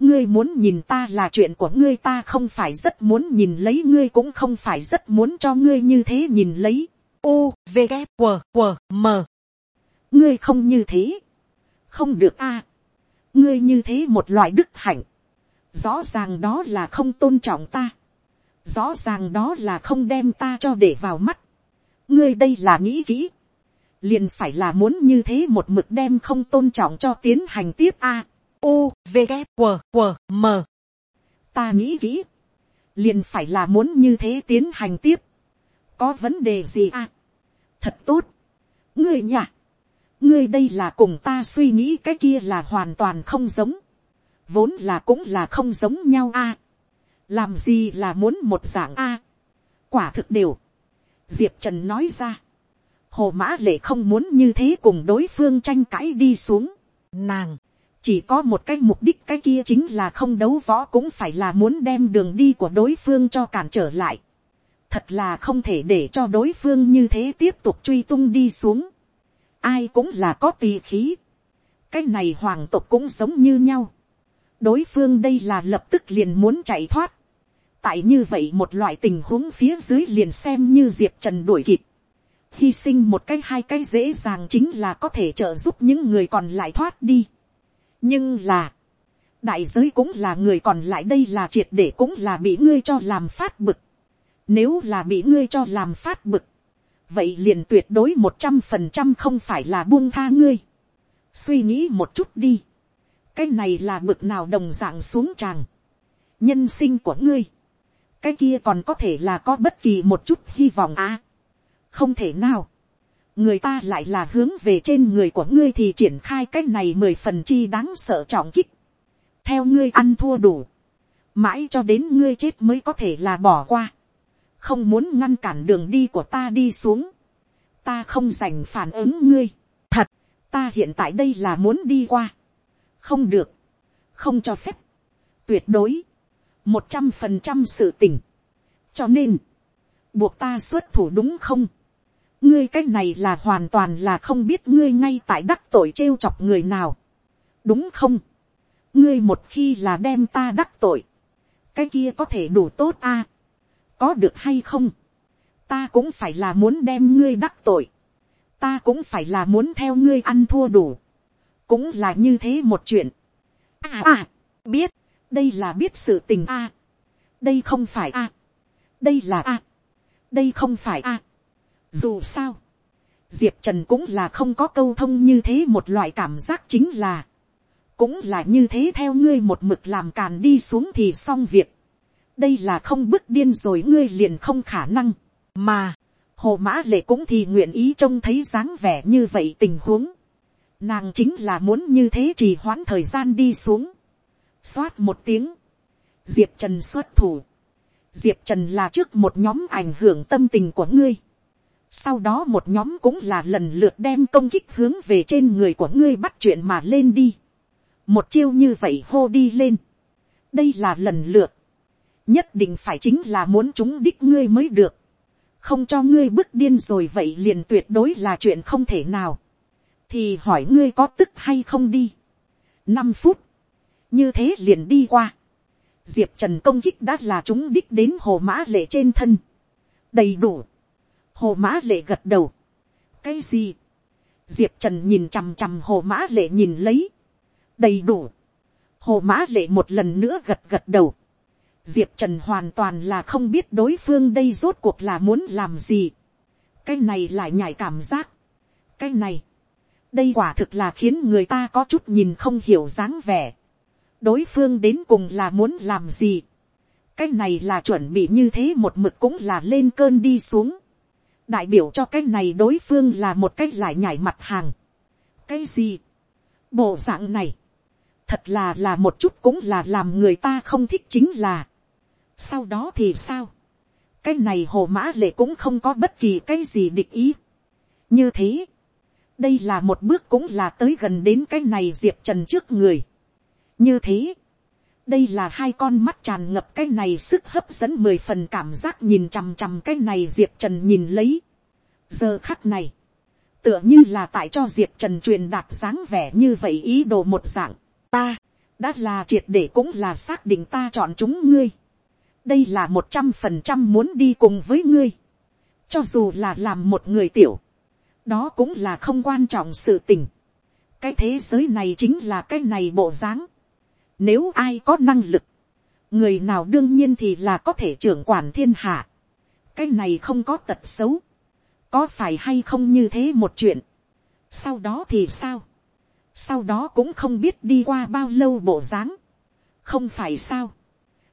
ngươi muốn nhìn ta là chuyện của ngươi ta không phải rất muốn nhìn lấy ngươi cũng không phải rất muốn cho ngươi như thế nhìn lấy, u v g q q m. Ngươi không như thế, không được a, ngươi như thế một loại đức hạnh, rõ ràng đó là không tôn trọng ta, rõ ràng đó là không đem ta cho để vào mắt, ngươi đây là nghĩ kỹ, liền phải là muốn như thế một mực đem không tôn trọng cho tiến hành tiếp a, u v g q q m. Ta nghĩ kỹ, liền phải là muốn như thế tiến hành tiếp, có vấn đề gì à, thật tốt, ngươi nhỉ, ngươi đây là cùng ta suy nghĩ cái kia là hoàn toàn không giống, vốn là cũng là không giống nhau a, làm gì là muốn một dạng a, quả thực đều, diệp trần nói ra, hồ mã lệ không muốn như thế cùng đối phương tranh cãi đi xuống, nàng, chỉ có một cái mục đích cái kia chính là không đấu võ cũng phải là muốn đem đường đi của đối phương cho cản trở lại. thật là không thể để cho đối phương như thế tiếp tục truy tung đi xuống ai cũng là có tỳ khí. cái này hoàng tộc cũng giống như nhau. đối phương đây là lập tức liền muốn chạy thoát. tại như vậy một loại tình huống phía dưới liền xem như diệp trần đuổi kịp. hy sinh một cái hai cái dễ dàng chính là có thể trợ giúp những người còn lại thoát đi nhưng là, đại giới cũng là người còn lại đây là triệt để cũng là bị ngươi cho làm phát bực. Nếu là bị ngươi cho làm phát bực, vậy liền tuyệt đối một trăm phần trăm không phải là buông tha ngươi. suy nghĩ một chút đi. cái này là bực nào đồng dạng xuống tràng. nhân sinh của ngươi. cái kia còn có thể là có bất kỳ một chút hy vọng à. không thể nào người ta lại là hướng về trên người của ngươi thì triển khai cái này mười phần chi đáng sợ trọng kích. theo ngươi ăn thua đủ, mãi cho đến ngươi chết mới có thể là bỏ qua, không muốn ngăn cản đường đi của ta đi xuống, ta không dành phản ứng ngươi, thật, ta hiện tại đây là muốn đi qua, không được, không cho phép, tuyệt đối, một trăm phần trăm sự tình, cho nên, buộc ta xuất thủ đúng không, ngươi cái này là hoàn toàn là không biết ngươi ngay tại đắc tội trêu chọc người nào. đúng không. ngươi một khi là đem ta đắc tội, cái kia có thể đủ tốt a có được hay không. ta cũng phải là muốn đem ngươi đắc tội. ta cũng phải là muốn theo ngươi ăn thua đủ. cũng là như thế một chuyện. à à, biết, đây là biết sự tình a. đây không phải a. đây là a. đây không phải a dù sao, diệp trần cũng là không có câu thông như thế một loại cảm giác chính là, cũng là như thế theo ngươi một mực làm càn đi xuống thì xong việc đây là không bức điên rồi ngươi liền không khả năng, mà, hồ mã lệ cũng thì nguyện ý trông thấy dáng vẻ như vậy tình huống. nàng chính là muốn như thế trì hoãn thời gian đi xuống. xoát một tiếng, diệp trần xuất thủ. diệp trần là trước một nhóm ảnh hưởng tâm tình của ngươi sau đó một nhóm cũng là lần lượt đem công kích hướng về trên người của ngươi bắt chuyện mà lên đi. một chiêu như vậy hô đi lên. đây là lần lượt nhất định phải chính là muốn chúng đích ngươi mới được. không cho ngươi bức điên rồi vậy liền tuyệt đối là chuyện không thể nào. thì hỏi ngươi có tức hay không đi. năm phút. như thế liền đi qua. diệp trần công kích đã là chúng đích đến hồ mã lệ trên thân. đầy đủ hồ mã lệ gật đầu. cái gì, diệp trần nhìn chằm chằm hồ mã lệ nhìn lấy, đầy đủ. hồ mã lệ một lần nữa gật gật đầu diệp trần hoàn toàn là không biết đối phương đây rốt cuộc là muốn làm gì. cái này lại nhảy cảm giác. cái này, đây quả thực là khiến người ta có chút nhìn không hiểu dáng vẻ. đối phương đến cùng là muốn làm gì. cái này là chuẩn bị như thế một mực cũng là lên cơn đi xuống đại biểu cho cái này đối phương là một cái lại nhảy mặt hàng. cái gì, bộ dạng này, thật là là một chút cũng là làm người ta không thích chính là sau đó thì sao, cái này hồ mã lệ cũng không có bất kỳ cái gì địch ý. như thế, đây là một bước cũng là tới gần đến cái này diệp trần trước người. như thế, đây là hai con mắt tràn ngập cái này sức hấp dẫn mười phần cảm giác nhìn chằm chằm cái này diệp trần nhìn lấy. giờ khắc này, tựa như là tại cho diệp trần truyền đạt dáng vẻ như vậy ý đồ một dạng. ta, đã là triệt để cũng là xác định ta chọn chúng ngươi đây là một trăm phần trăm muốn đi cùng với ngươi. cho dù là làm một người tiểu, đó cũng là không quan trọng sự tình. cái thế giới này chính là cái này bộ dáng nếu ai có năng lực, người nào đương nhiên thì là có thể trưởng quản thiên hạ. cái này không có tật xấu. có phải hay không như thế một chuyện. sau đó thì sao. sau đó cũng không biết đi qua bao lâu bộ dáng, không phải sao,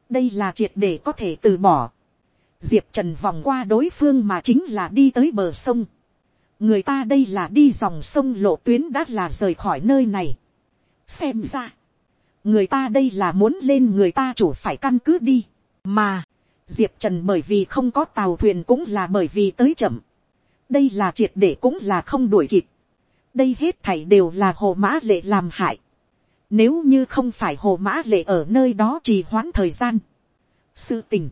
đây là triệt để có thể từ bỏ, diệp trần vòng qua đối phương mà chính là đi tới bờ sông, người ta đây là đi dòng sông lộ tuyến đã là rời khỏi nơi này, xem ra, người ta đây là muốn lên người ta chủ phải căn cứ đi, mà, diệp trần bởi vì không có tàu thuyền cũng là bởi vì tới chậm, đây là triệt để cũng là không đuổi kịp, đây hết thảy đều là hồ mã lệ làm hại, nếu như không phải hồ mã lệ ở nơi đó trì hoãn thời gian, sự tình,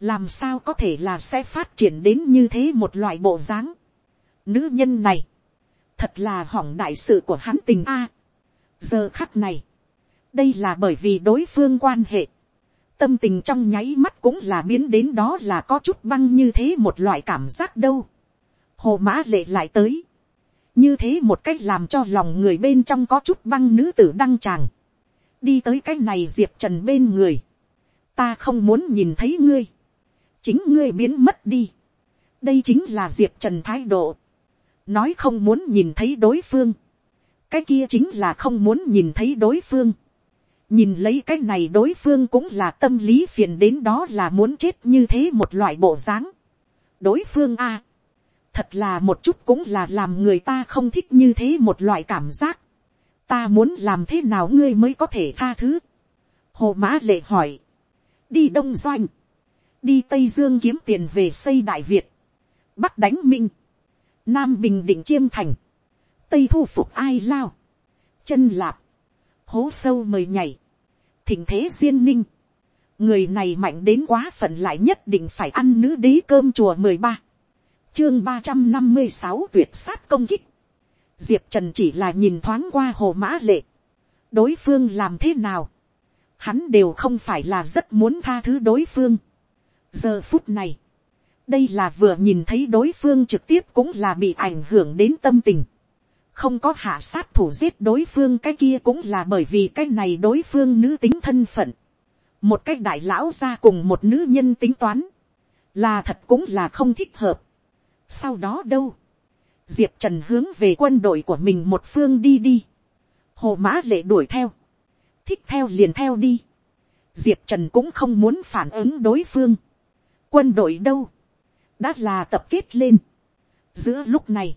làm sao có thể là sẽ phát triển đến như thế một loại bộ dáng. Nữ nhân này, thật là hỏng đại sự của hắn tình a. giờ khắc này, đây là bởi vì đối phương quan hệ, tâm tình trong nháy mắt cũng là biến đến đó là có chút băng như thế một loại cảm giác đâu. hồ mã lệ lại tới, như thế một cách làm cho lòng người bên trong có chút băng nữ tử đăng tràng, đi tới cái này diệp trần bên người, ta không muốn nhìn thấy ngươi, chính ngươi biến mất đi, đây chính là diệp trần thái độ, nói không muốn nhìn thấy đối phương, cái kia chính là không muốn nhìn thấy đối phương, nhìn lấy cái này đối phương cũng là tâm lý phiền đến đó là muốn chết như thế một loại bộ dáng. đối phương a, thật là một chút cũng là làm người ta không thích như thế một loại cảm giác. ta muốn làm thế nào ngươi mới có thể tha thứ. hồ mã lệ hỏi, đi đông doanh, đi tây dương kiếm tiền về xây đại việt, bắc đánh minh, nam bình định chiêm thành, tây thu phục ai lao, chân lạp, hố sâu mời nhảy, thỉnh thế duyên ninh, người này mạnh đến quá phận lại nhất định phải ăn nữ đế cơm chùa mười ba, chương ba trăm năm mươi sáu tuyệt sát công kích, diệp trần chỉ là nhìn thoáng qua hồ mã lệ, đối phương làm thế nào, hắn đều không phải là rất muốn tha thứ đối phương. giờ phút này, đây là vừa nhìn thấy đối phương trực tiếp cũng là bị ảnh hưởng đến tâm tình không có hạ sát thủ giết đối phương cái kia cũng là bởi vì cái này đối phương nữ tính thân phận. một cái đại lão ra cùng một nữ nhân tính toán, là thật cũng là không thích hợp sau đó đâu, diệp trần hướng về quân đội của mình một phương đi đi, hồ mã lệ đuổi theo, thích theo liền theo đi, diệp trần cũng không muốn phản ứng đối phương, quân đội đâu, đã là tập kết lên. giữa lúc này,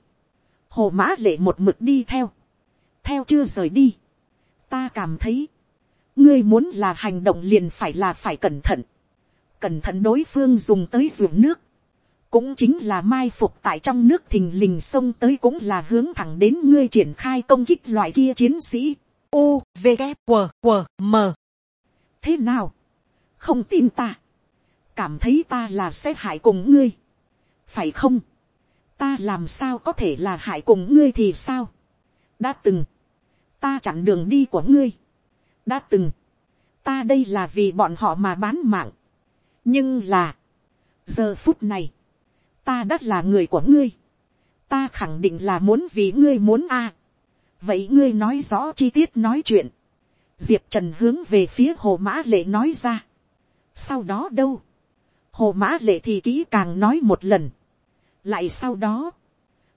hồ mã lệ một mực đi theo, theo chưa rời đi, ta cảm thấy, ngươi muốn là hành động liền phải là phải cẩn thận, cẩn thận đối phương dùng tới ruộng nước, cũng chính là mai phục tại trong nước thình lình sông tới cũng là hướng thẳng đến ngươi triển khai công kích loại kia chiến sĩ. U, V, K, W, W, M. thế nào, không tin ta, cảm thấy ta là sẽ hại cùng ngươi, phải không, ta làm sao có thể là hại cùng ngươi thì sao, đã từng, ta chặn đường đi của ngươi, đã từng, ta đây là vì bọn họ mà bán mạng, nhưng là, giờ phút này, ta đã là người của ngươi, ta khẳng định là muốn vì ngươi muốn a, vậy ngươi nói rõ chi tiết nói chuyện, diệp trần hướng về phía hồ mã lệ nói ra, sau đó đâu, hồ mã lệ thì kỹ càng nói một lần, lại sau đó,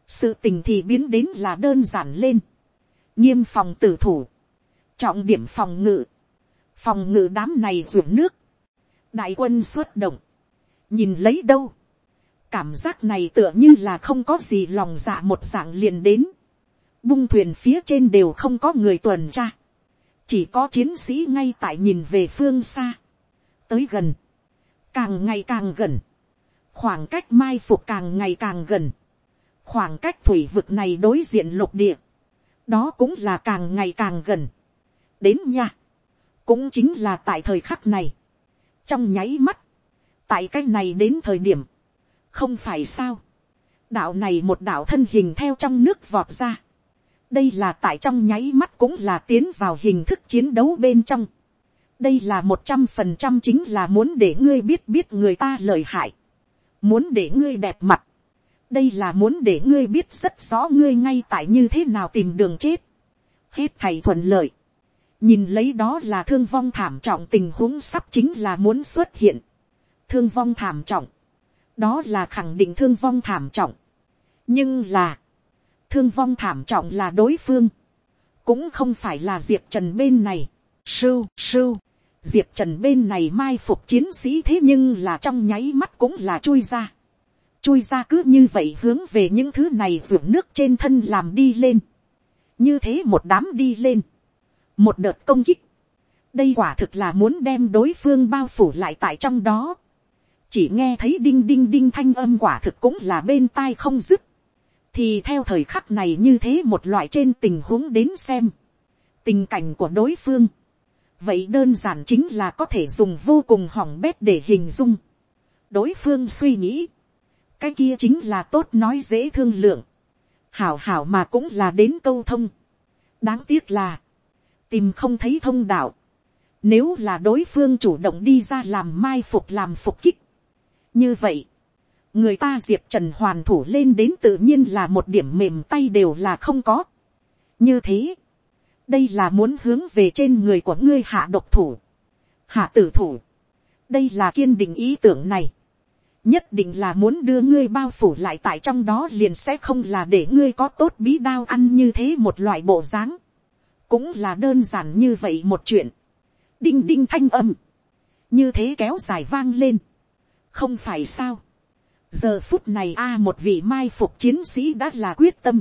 sự tình thì biến đến là đơn giản lên, nghiêm phòng tử thủ, trọng điểm phòng ngự, phòng ngự đám này ruộng nước, đại quân xuất động, nhìn lấy đâu, cảm giác này tựa như là không có gì lòng dạ một dạng liền đến, bung thuyền phía trên đều không có người tuần tra, chỉ có chiến sĩ ngay tại nhìn về phương xa, tới gần, càng ngày càng gần, khoảng cách mai phục càng ngày càng gần, khoảng cách thủy vực này đối diện lục địa, đó cũng là càng ngày càng gần. đến nha, cũng chính là tại thời khắc này, trong nháy mắt, tại cái này đến thời điểm, không phải sao, đạo này một đạo thân hình theo trong nước vọt ra, đây là tại trong nháy mắt cũng là tiến vào hình thức chiến đấu bên trong, đây là một trăm phần trăm chính là muốn để ngươi biết biết người ta lời hại. Muốn để ngươi đẹp mặt, đây là muốn để ngươi biết rất rõ ngươi ngay tại như thế nào tìm đường chết, hết thầy thuận lợi, nhìn lấy đó là thương vong thảm trọng tình huống sắp chính là muốn xuất hiện, thương vong thảm trọng, đó là khẳng định thương vong thảm trọng, nhưng là, thương vong thảm trọng là đối phương, cũng không phải là diệp trần bên này, sưu, sưu, diệp trần bên này mai phục chiến sĩ thế nhưng là trong nháy mắt cũng là chui ra, chui ra cứ như vậy hướng về những thứ này ruộng nước trên thân làm đi lên, như thế một đám đi lên, một đợt công kích, đây quả thực là muốn đem đối phương bao phủ lại tại trong đó, chỉ nghe thấy đinh đinh đinh thanh âm quả thực cũng là bên tai không dứt, thì theo thời khắc này như thế một loại trên tình huống đến xem, tình cảnh của đối phương, vậy đơn giản chính là có thể dùng vô cùng hỏng bét để hình dung. đối phương suy nghĩ, cái kia chính là tốt nói dễ thương lượng, hảo hảo mà cũng là đến câu thông. đáng tiếc là, tìm không thấy thông đạo, nếu là đối phương chủ động đi ra làm mai phục làm phục kích, như vậy, người ta diệp trần hoàn thủ lên đến tự nhiên là một điểm mềm tay đều là không có. như thế, đây là muốn hướng về trên người của ngươi hạ độc thủ, hạ tử thủ. đây là kiên định ý tưởng này. nhất định là muốn đưa ngươi bao phủ lại tại trong đó liền sẽ không là để ngươi có tốt bí đao ăn như thế một loại bộ dáng. cũng là đơn giản như vậy một chuyện. đinh đinh thanh âm. như thế kéo dài vang lên không phải sao giờ phút này a một vị mai phục chiến sĩ đã là quyết tâm.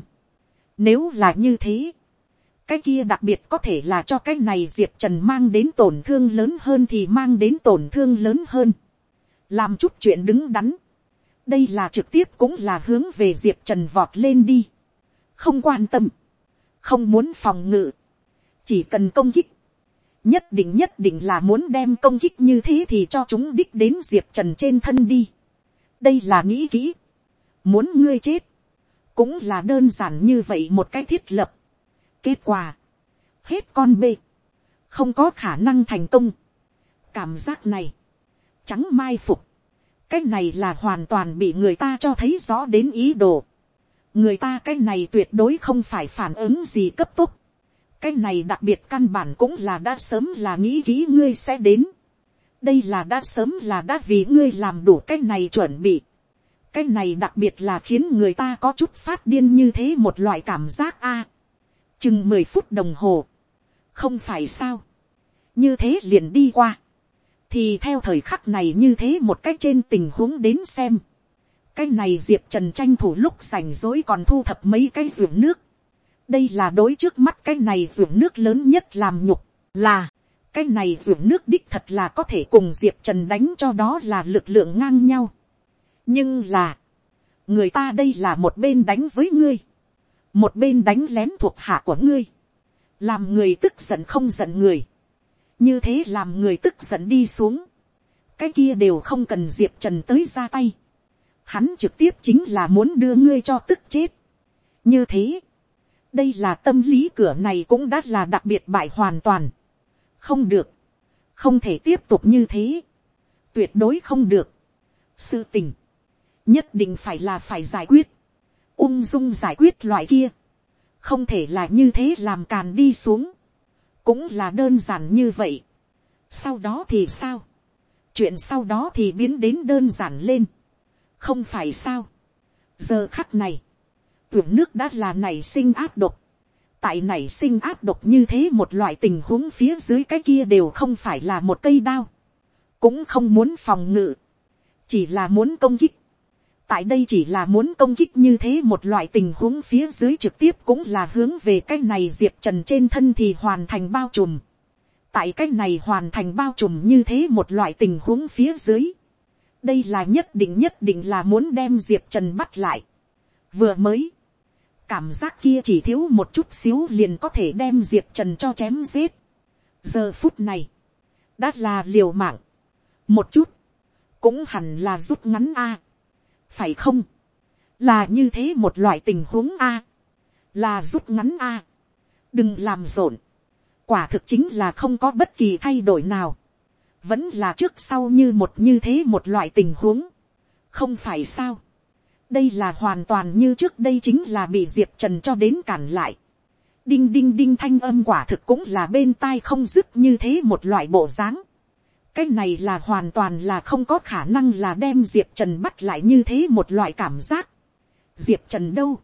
Nếu là như thế, cái kia đặc biệt có thể là cho cái này diệp trần mang đến tổn thương lớn hơn thì mang đến tổn thương lớn hơn. làm chút chuyện đứng đắn. đây là trực tiếp cũng là hướng về diệp trần vọt lên đi. không quan tâm, không muốn phòng ngự, chỉ cần công kích nhất định nhất định là muốn đem công kích như thế thì cho chúng đích đến diệp trần trên thân đi đây là nghĩ kỹ, muốn ngươi chết, cũng là đơn giản như vậy một cái thiết lập. kết quả, hết con bê, không có khả năng thành công. cảm giác này, trắng mai phục, cái này là hoàn toàn bị người ta cho thấy rõ đến ý đồ. người ta cái này tuyệt đối không phải phản ứng gì cấp tốc cái này đặc biệt căn bản cũng là đã sớm là nghĩ kỹ ngươi sẽ đến đây là đã sớm là đã vì ngươi làm đủ cái này chuẩn bị. cái này đặc biệt là khiến người ta có chút phát điên như thế một loại cảm giác a. chừng mười phút đồng hồ. không phải sao. như thế liền đi qua. thì theo thời khắc này như thế một cách trên tình huống đến xem. cái này diệp trần tranh thủ lúc rảnh rỗi còn thu thập mấy cái ruộng nước đây là đối trước mắt cái này ruộng nước lớn nhất làm nhục là cái này ruộng nước đích thật là có thể cùng diệp trần đánh cho đó là lực lượng ngang nhau. nhưng là, người ta đây là một bên đánh với ngươi, một bên đánh lén thuộc hạ của ngươi, làm người tức giận không giận người, như thế làm người tức giận đi xuống, cái kia đều không cần diệp trần tới ra tay, hắn trực tiếp chính là muốn đưa ngươi cho tức chết. như thế, đây là tâm lý cửa này cũng đã là đặc biệt bại hoàn toàn. Không được, không thể tiếp tục như thế, tuyệt đối không được. sự tình, nhất định phải là phải giải quyết, ung dung giải quyết loại kia, không thể là như thế làm càn đi xuống, cũng là đơn giản như vậy. sau đó thì sao, chuyện sau đó thì biến đến đơn giản lên, không phải sao, giờ khắc này, tưởng nước đã là nảy sinh áp độc, tại nảy sinh áp độc như thế một loại tình huống phía dưới cái kia đều không phải là một cây đao, cũng không muốn phòng ngự, chỉ là muốn công kích. tại đây chỉ là muốn công kích như thế một loại tình huống phía dưới trực tiếp cũng là hướng về cái này diệp trần trên thân thì hoàn thành bao trùm. tại cái này hoàn thành bao trùm như thế một loại tình huống phía dưới. đây là nhất định nhất định là muốn đem diệp trần bắt lại. vừa mới, cảm giác kia chỉ thiếu một chút xíu liền có thể đem diệp trần cho chém giết. giờ phút này, đã là liều mạng, một chút, cũng hẳn là rút ngắn a, phải không, là như thế một loại tình huống a, là rút ngắn a, đừng làm rộn, quả thực chính là không có bất kỳ thay đổi nào, vẫn là trước sau như một như thế một loại tình huống, không phải sao, đây là hoàn toàn như trước đây chính là bị diệp trần cho đến cản lại. đinh đinh đinh thanh âm quả thực cũng là bên tai không dứt như thế một loại bộ dáng. cái này là hoàn toàn là không có khả năng là đem diệp trần bắt lại như thế một loại cảm giác. diệp trần đâu.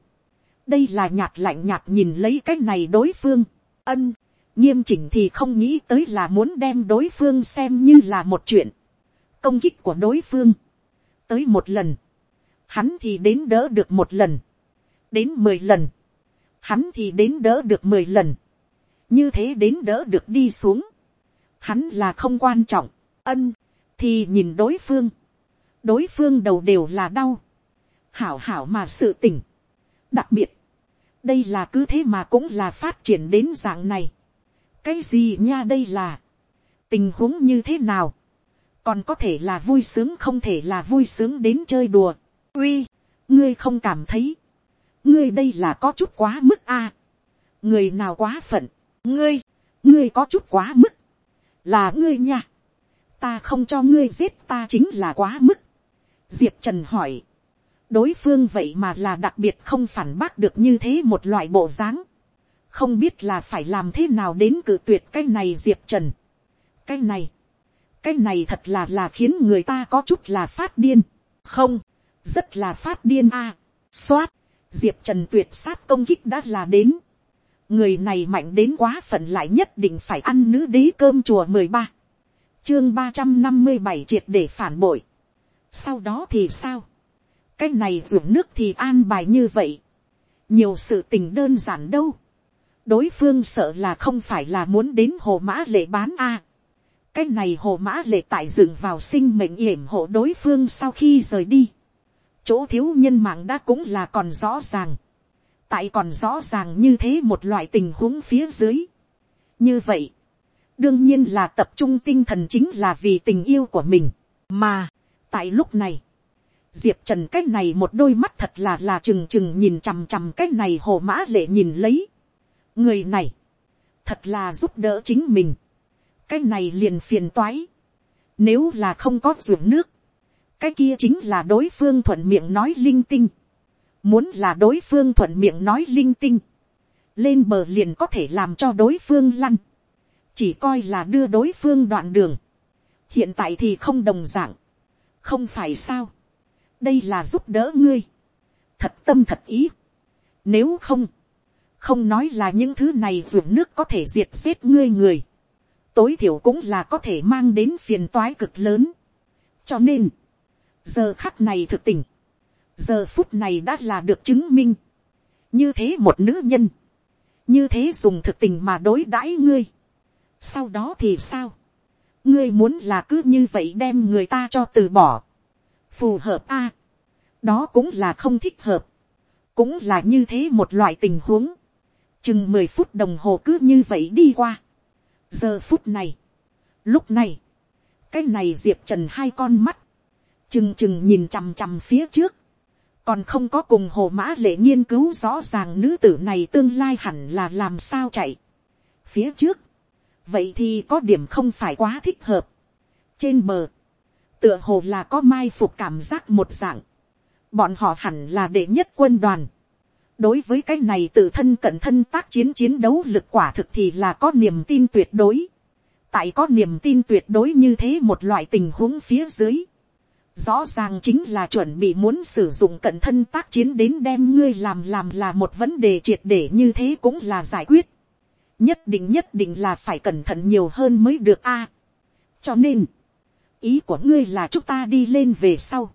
đây là nhạt lạnh nhạt nhìn lấy cái này đối phương. ân, nghiêm chỉnh thì không nghĩ tới là muốn đem đối phương xem như là một chuyện, công kích của đối phương, tới một lần, hắn thì đến đỡ được một lần, đến mười lần, hắn thì đến đỡ được mười lần, như thế đến đỡ được đi xuống, hắn là không quan trọng, ân, thì nhìn đối phương, đối phương đầu đều là đau, hảo hảo mà sự tỉnh, đặc biệt, đây là cứ thế mà cũng là phát triển đến dạng này, cái gì nha đây là, tình huống như thế nào, còn có thể là vui sướng không thể là vui sướng đến chơi đùa, uy, ngươi không cảm thấy, ngươi đây là có chút quá mức a, người nào quá phận, ngươi, ngươi có chút quá mức, là ngươi nha, ta không cho ngươi giết ta chính là quá mức, diệp trần hỏi, đối phương vậy mà là đặc biệt không phản bác được như thế một loại bộ dáng, không biết là phải làm thế nào đến cự tuyệt cái này diệp trần, cái này, cái này thật là là khiến người ta có chút là phát điên, không, rất là phát điên a, à, xoát, diệp trần tuyệt sát công kích đã là đến, người này mạnh đến quá phận lại nhất định phải ăn nữ đế cơm chùa mười ba, chương ba trăm năm mươi bảy triệt để phản bội, sau đó thì sao, cái này ruộng nước thì an bài như vậy, nhiều sự tình đơn giản đâu, đối phương sợ là không phải là muốn đến hồ mã lệ bán a, cái này hồ mã lệ tại dựng vào sinh mệnh yểm hộ đối phương sau khi rời đi chỗ thiếu nhân mạng đã cũng là còn rõ ràng. tại còn rõ ràng như thế một loại tình huống phía dưới. như vậy, đương nhiên là tập trung tinh thần chính là vì tình yêu của mình. mà, tại lúc này, diệp trần cái này một đôi mắt thật là là trừng trừng nhìn chằm chằm cái này hồ mã lệ nhìn lấy. người này, thật là giúp đỡ chính mình cái này liền phiền toái. Nếu là không có ruộng nước, cái kia chính là đối phương thuận miệng nói linh tinh. Muốn là đối phương thuận miệng nói linh tinh, lên bờ liền có thể làm cho đối phương lăn. Chỉ coi là đưa đối phương đoạn đường. Hiện tại thì không đồng dạng. Không phải sao. Đây là giúp đỡ ngươi. Thật tâm thật ý. Nếu không, không nói là những thứ này ruộng nước có thể diệt giết ngươi người tối thiểu cũng là có thể mang đến phiền toái cực lớn. cho nên, giờ khắc này thực tình, giờ phút này đã là được chứng minh. như thế một nữ nhân, như thế dùng thực tình mà đối đãi ngươi. sau đó thì sao, ngươi muốn là cứ như vậy đem người ta cho từ bỏ. phù hợp a, đó cũng là không thích hợp, cũng là như thế một loại tình huống. chừng mười phút đồng hồ cứ như vậy đi qua giờ phút này, lúc này, cái này diệp trần hai con mắt, chừng chừng nhìn chằm chằm phía trước, còn không có cùng hồ mã lệ nghiên cứu rõ ràng nữ tử này tương lai hẳn là làm sao chạy. phía trước, vậy thì có điểm không phải quá thích hợp. trên bờ, tựa hồ là có mai phục cảm giác một dạng, bọn họ hẳn là đệ nhất quân đoàn, đối với cái này tự thân cận thân tác chiến chiến đấu lực quả thực thì là có niềm tin tuyệt đối. tại có niềm tin tuyệt đối như thế một loại tình huống phía dưới rõ ràng chính là chuẩn bị muốn sử dụng cận thân tác chiến đến đem ngươi làm làm là một vấn đề triệt để như thế cũng là giải quyết. nhất định nhất định là phải cẩn thận nhiều hơn mới được a. cho nên, ý của ngươi là chúng ta đi lên về sau.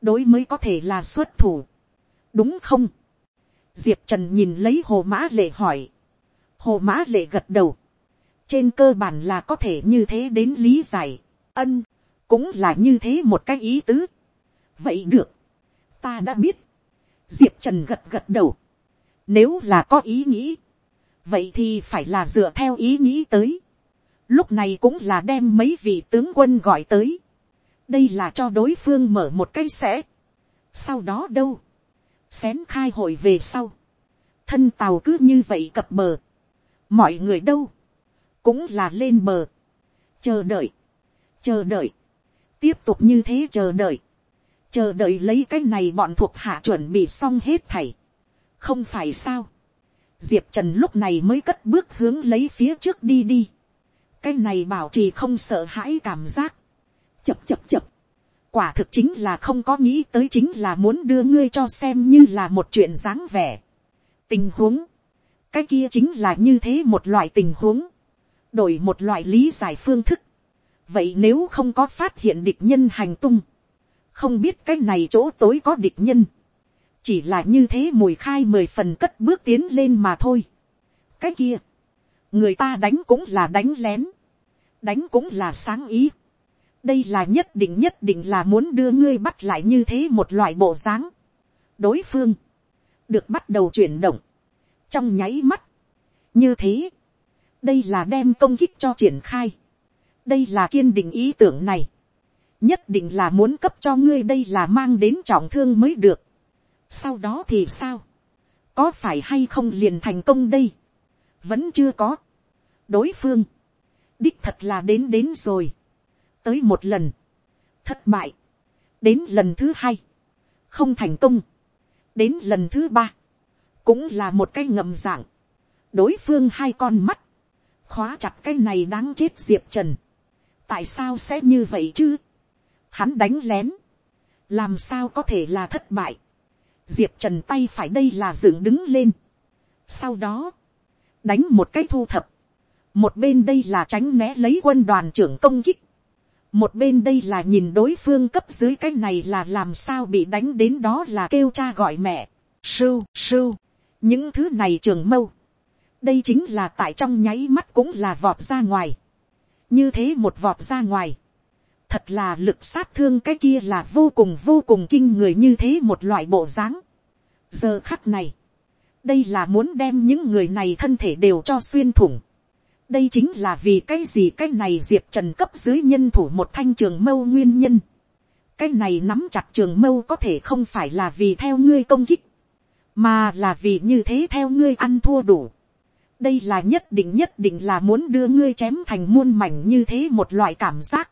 đối mới có thể là xuất thủ. đúng không? diệp trần nhìn lấy hồ mã lệ hỏi. hồ mã lệ gật đầu. trên cơ bản là có thể như thế đến lý giải. ân, cũng là như thế một cái ý tứ. vậy được, ta đã biết. diệp trần gật gật đầu. nếu là có ý nghĩ, vậy thì phải là dựa theo ý nghĩ tới. lúc này cũng là đem mấy vị tướng quân gọi tới. đây là cho đối phương mở một cái sẽ. sau đó đâu xén khai hội về sau, thân tàu cứ như vậy cập bờ, mọi người đâu, cũng là lên bờ, chờ đợi, chờ đợi, tiếp tục như thế chờ đợi, chờ đợi lấy cái này bọn thuộc hạ chuẩn bị xong hết thảy, không phải sao, diệp trần lúc này mới cất bước hướng lấy phía trước đi đi, cái này bảo trì không sợ hãi cảm giác, chập chập chập, quả thực chính là không có nghĩ tới chính là muốn đưa ngươi cho xem như là một chuyện dáng vẻ. tình huống, cái kia chính là như thế một loại tình huống, đổi một loại lý giải phương thức vậy nếu không có phát hiện địch nhân hành tung, không biết cái này chỗ tối có địch nhân, chỉ là như thế mùi khai mười phần cất bước tiến lên mà thôi. cái kia, người ta đánh cũng là đánh lén, đánh cũng là sáng ý. đây là nhất định nhất định là muốn đưa ngươi bắt lại như thế một loại bộ dáng. đối phương, được bắt đầu chuyển động, trong nháy mắt, như thế, đây là đem công kích cho triển khai, đây là kiên định ý tưởng này, nhất định là muốn cấp cho ngươi đây là mang đến trọng thương mới được. sau đó thì sao, có phải hay không liền thành công đây, vẫn chưa có. đối phương, đích thật là đến đến rồi, tới một lần, thất bại, đến lần thứ hai, không thành công, đến lần thứ ba, cũng là một cái ngầm dạng, đối phương hai con mắt, khóa chặt cái này đáng chết diệp trần, tại sao sẽ như vậy chứ, hắn đánh lén, làm sao có thể là thất bại, diệp trần tay phải đây là dựng đứng lên, sau đó, đánh một cái thu thập, một bên đây là tránh né lấy quân đoàn trưởng công kích, một bên đây là nhìn đối phương cấp dưới cái này là làm sao bị đánh đến đó là kêu cha gọi mẹ, sưu sưu, những thứ này trường mâu, đây chính là tại trong nháy mắt cũng là vọt ra ngoài, như thế một vọt ra ngoài, thật là lực sát thương cái kia là vô cùng vô cùng kinh người như thế một loại bộ dáng. giờ khắc này, đây là muốn đem những người này thân thể đều cho xuyên thủng. đây chính là vì cái gì cái này diệp trần cấp dưới nhân thủ một thanh trường mâu nguyên nhân. cái này nắm chặt trường mâu có thể không phải là vì theo ngươi công kích, mà là vì như thế theo ngươi ăn thua đủ đây là nhất định nhất định là muốn đưa ngươi chém thành muôn mảnh như thế một loại cảm giác.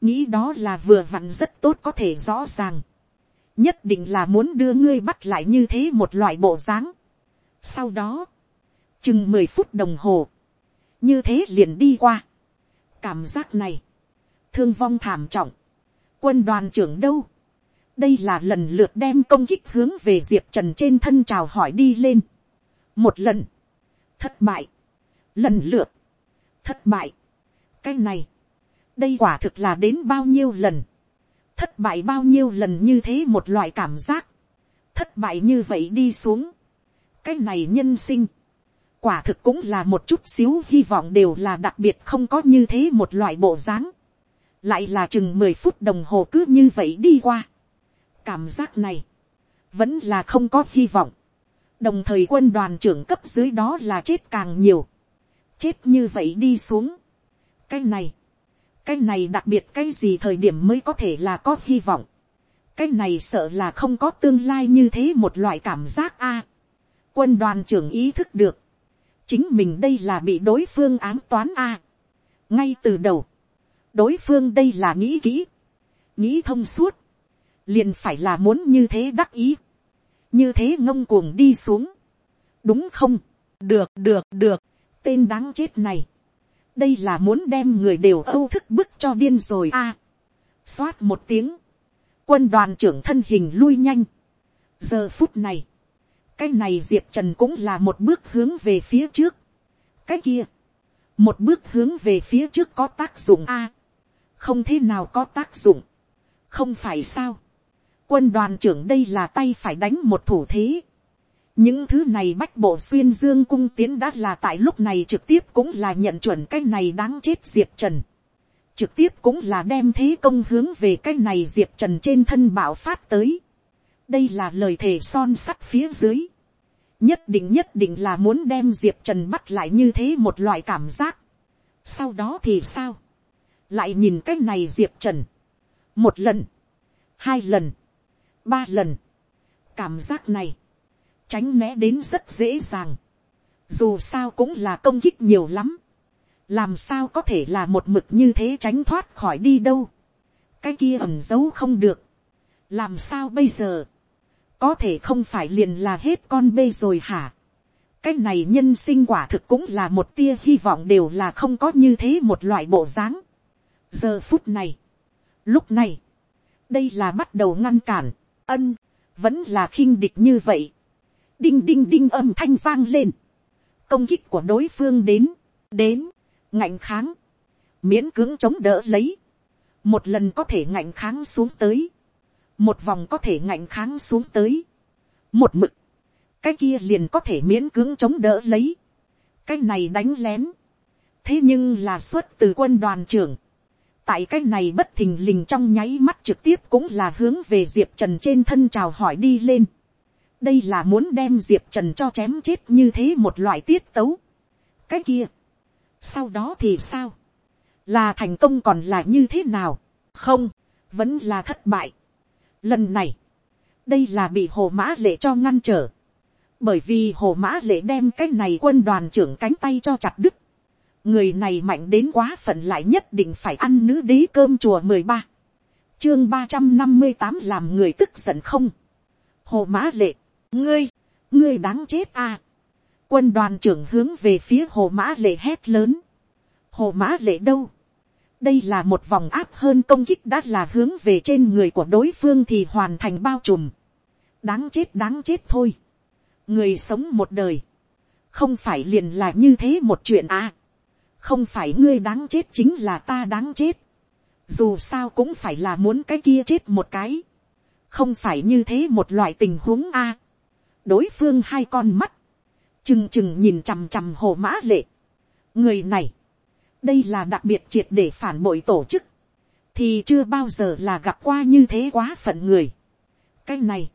nghĩ đó là vừa vặn rất tốt có thể rõ ràng. nhất định là muốn đưa ngươi bắt lại như thế một loại bộ dáng sau đó, chừng mười phút đồng hồ, như thế liền đi qua. Cảm giác này, thương vong thảm trọng. Quân đoàn trưởng đâu? Đây là lần lượt đem công kích hướng về Diệp Trần trên thân chào hỏi đi lên. Một lần, thất bại. Lần lượt, thất bại. Cái này, đây quả thực là đến bao nhiêu lần. Thất bại bao nhiêu lần như thế một loại cảm giác. Thất bại như vậy đi xuống cái này nhân sinh, quả thực cũng là một chút xíu hy vọng đều là đặc biệt không có như thế một loại bộ dáng, lại là chừng mười phút đồng hồ cứ như vậy đi qua. cảm giác này, vẫn là không có hy vọng, đồng thời quân đoàn trưởng cấp dưới đó là chết càng nhiều, chết như vậy đi xuống. cái này, cái này đặc biệt cái gì thời điểm mới có thể là có hy vọng. cái này sợ là không có tương lai như thế một loại cảm giác a. Quân đoàn trưởng ý thức được, chính mình đây là bị đối phương ám toán a. ngay từ đầu, đối phương đây là nghĩ kỹ, nghĩ thông suốt, liền phải là muốn như thế đắc ý, như thế ngông cuồng đi xuống, đúng không, được được được, tên đáng chết này, đây là muốn đem người đều âu thức bức cho điên rồi a. xoát một tiếng, quân đoàn trưởng thân hình lui nhanh, giờ phút này, cái này diệp trần cũng là một bước hướng về phía trước. cái kia, một bước hướng về phía trước có tác dụng a, không thế nào có tác dụng, không phải sao quân đoàn trưởng đây là tay phải đánh một thủ thế. những thứ này bách bộ xuyên dương cung tiến đã là tại lúc này trực tiếp cũng là nhận chuẩn cái này đáng chết diệp trần. trực tiếp cũng là đem thế công hướng về cái này diệp trần trên thân bảo phát tới đây là lời thề son sắt phía dưới. nhất định nhất định là muốn đem diệp trần bắt lại như thế một loại cảm giác. sau đó thì sao. lại nhìn cái này diệp trần. một lần, hai lần, ba lần. cảm giác này, tránh né đến rất dễ dàng. dù sao cũng là công kích nhiều lắm. làm sao có thể là một mực như thế tránh thoát khỏi đi đâu. cái kia ẩm giấu không được. làm sao bây giờ có thể không phải liền là hết con bê rồi hả. cái này nhân sinh quả thực cũng là một tia hy vọng đều là không có như thế một loại bộ dáng. giờ phút này, lúc này, đây là bắt đầu ngăn cản, ân, vẫn là khinh địch như vậy. đinh đinh đinh âm thanh vang lên, công kích của đối phương đến, đến, ngạnh kháng, miễn cưỡng chống đỡ lấy, một lần có thể ngạnh kháng xuống tới, một vòng có thể ngạnh kháng xuống tới, một mực, cái kia liền có thể miễn cưỡng chống đỡ lấy, cái này đánh lén, thế nhưng là xuất từ quân đoàn trưởng, tại cái này bất thình lình trong nháy mắt trực tiếp cũng là hướng về diệp trần trên thân chào hỏi đi lên. đây là muốn đem diệp trần cho chém chết như thế một loại tiết tấu. cái kia, sau đó thì sao, là thành công còn là như thế nào, không, vẫn là thất bại. lần này, đây là bị hồ mã lệ cho ngăn trở, bởi vì hồ mã lệ đem cái này quân đoàn trưởng cánh tay cho chặt đứt, người này mạnh đến quá phận lại nhất định phải ăn nữ đế cơm chùa mười ba. Chương ba trăm năm mươi tám làm người tức giận không? Hồ mã lệ, ngươi ngươi đáng chết à? Quân đoàn trưởng hướng về phía hồ mã lệ hét lớn. Hồ mã lệ đâu? Đây là một vòng áp hơn công kích đã là hướng về trên người của đối phương thì hoàn thành bao trùm. Đáng chết đáng chết thôi. Người sống một đời. Không phải liền là như thế một chuyện à? Không phải ngươi đáng chết chính là ta đáng chết, dù sao cũng phải là muốn cái kia chết một cái, không phải như thế một loại tình huống a. đối phương hai con mắt, chừng chừng nhìn chằm chằm hồ mã lệ. người này, đây là đặc biệt triệt để phản bội tổ chức, thì chưa bao giờ là gặp qua như thế quá phận người. cái này,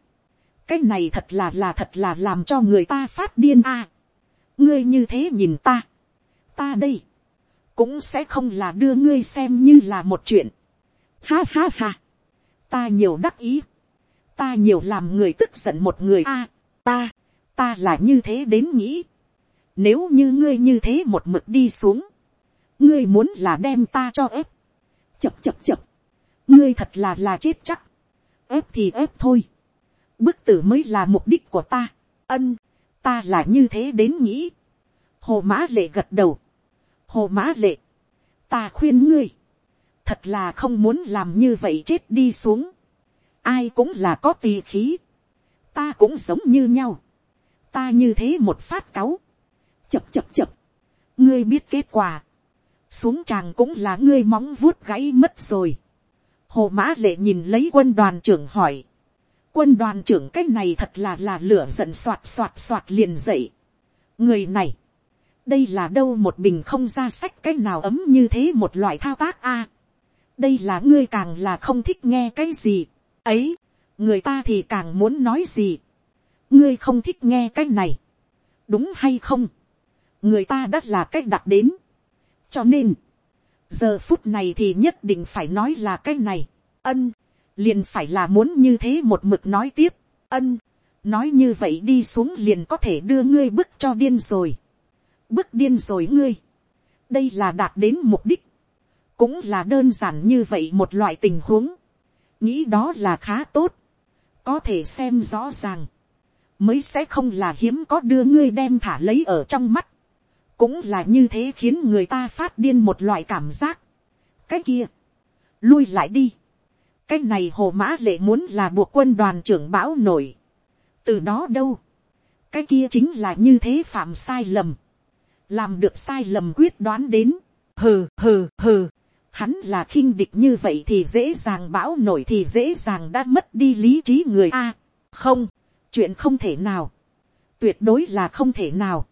cái này thật là là thật là làm cho người ta phát điên a. ngươi như thế nhìn ta, ta đây, cũng sẽ không là đưa ngươi xem như là một chuyện. Ha ha ha, ta nhiều đắc ý, ta nhiều làm người tức giận một người a, ta, ta là như thế đến nghĩ. Nếu như ngươi như thế một mực đi xuống, ngươi muốn là đem ta cho ép. Chập chập chập, ngươi thật là là chết chắc. ép thì ép thôi. Bức tử mới là mục đích của ta. Ân, ta là như thế đến nghĩ. Hồ mã lệ gật đầu hồ mã lệ, ta khuyên ngươi, thật là không muốn làm như vậy chết đi xuống, ai cũng là có tì khí, ta cũng sống như nhau, ta như thế một phát cáu, chập chập chập, ngươi biết kết quả, xuống chàng cũng là ngươi móng vuốt gãy mất rồi. Hồ mã lệ nhìn lấy quân đoàn trưởng hỏi. Quân đoàn trưởng cái này thật là là lửa giận soạt soạt soạt liền dậy. Người này, đây là đâu một bình không ra sách cái nào ấm như thế một loại thao tác a. đây là ngươi càng là không thích nghe cái gì. ấy, người ta thì càng muốn nói gì. ngươi không thích nghe cái này. đúng hay không. người ta đã là cách đặt đến. cho nên, giờ phút này thì nhất định phải nói là cái này. ân, liền phải là muốn như thế một mực nói tiếp. ân, nói như vậy đi xuống liền có thể đưa ngươi bức cho điên rồi bức điên rồi ngươi. đây là đạt đến mục đích. cũng là đơn giản như vậy một loại tình huống. nghĩ đó là khá tốt. có thể xem rõ ràng. mới sẽ không là hiếm có đưa ngươi đem thả lấy ở trong mắt. cũng là như thế khiến người ta phát điên một loại cảm giác. cái kia, lui lại đi. cái này hồ mã lệ muốn là buộc quân đoàn trưởng bão nổi. từ đó đâu cái kia chính là như thế phạm sai lầm làm được sai lầm quyết đoán đến, hừ hừ hừ, hắn là khinh địch như vậy thì dễ dàng bão nổi thì dễ dàng đã mất đi lý trí người a, không, chuyện không thể nào, tuyệt đối là không thể nào,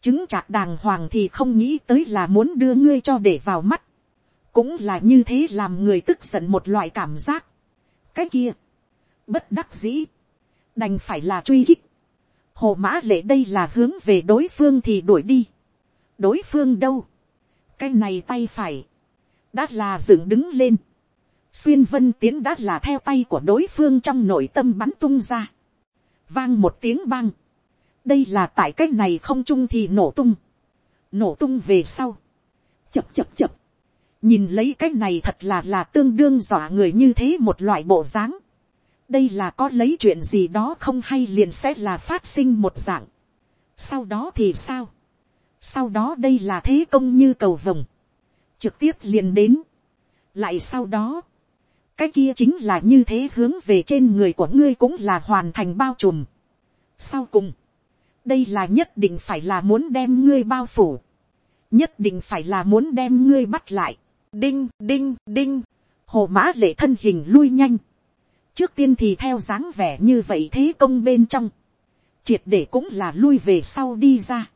chứng chạc đàng hoàng thì không nghĩ tới là muốn đưa ngươi cho để vào mắt, cũng là như thế làm người tức giận một loại cảm giác, cái kia, bất đắc dĩ, đành phải là truy kích. Hồ mã lệ đây là hướng về đối phương thì đuổi đi, đối phương đâu, cái này tay phải, đã là dựng đứng lên, xuyên vân tiến đã là theo tay của đối phương trong nội tâm bắn tung ra, vang một tiếng bang, đây là tại cái này không trung thì nổ tung, nổ tung về sau, chập chập chập, nhìn lấy cái này thật là là tương đương dọa người như thế một loại bộ dáng, đây là có lấy chuyện gì đó không hay liền sẽ là phát sinh một dạng, sau đó thì sao, sau đó đây là thế công như cầu vồng, trực tiếp liền đến, lại sau đó, cái kia chính là như thế hướng về trên người của ngươi cũng là hoàn thành bao trùm. sau cùng, đây là nhất định phải là muốn đem ngươi bao phủ, nhất định phải là muốn đem ngươi bắt lại, đinh đinh đinh, hồ mã lệ thân hình lui nhanh, trước tiên thì theo dáng vẻ như vậy thế công bên trong, triệt để cũng là lui về sau đi ra,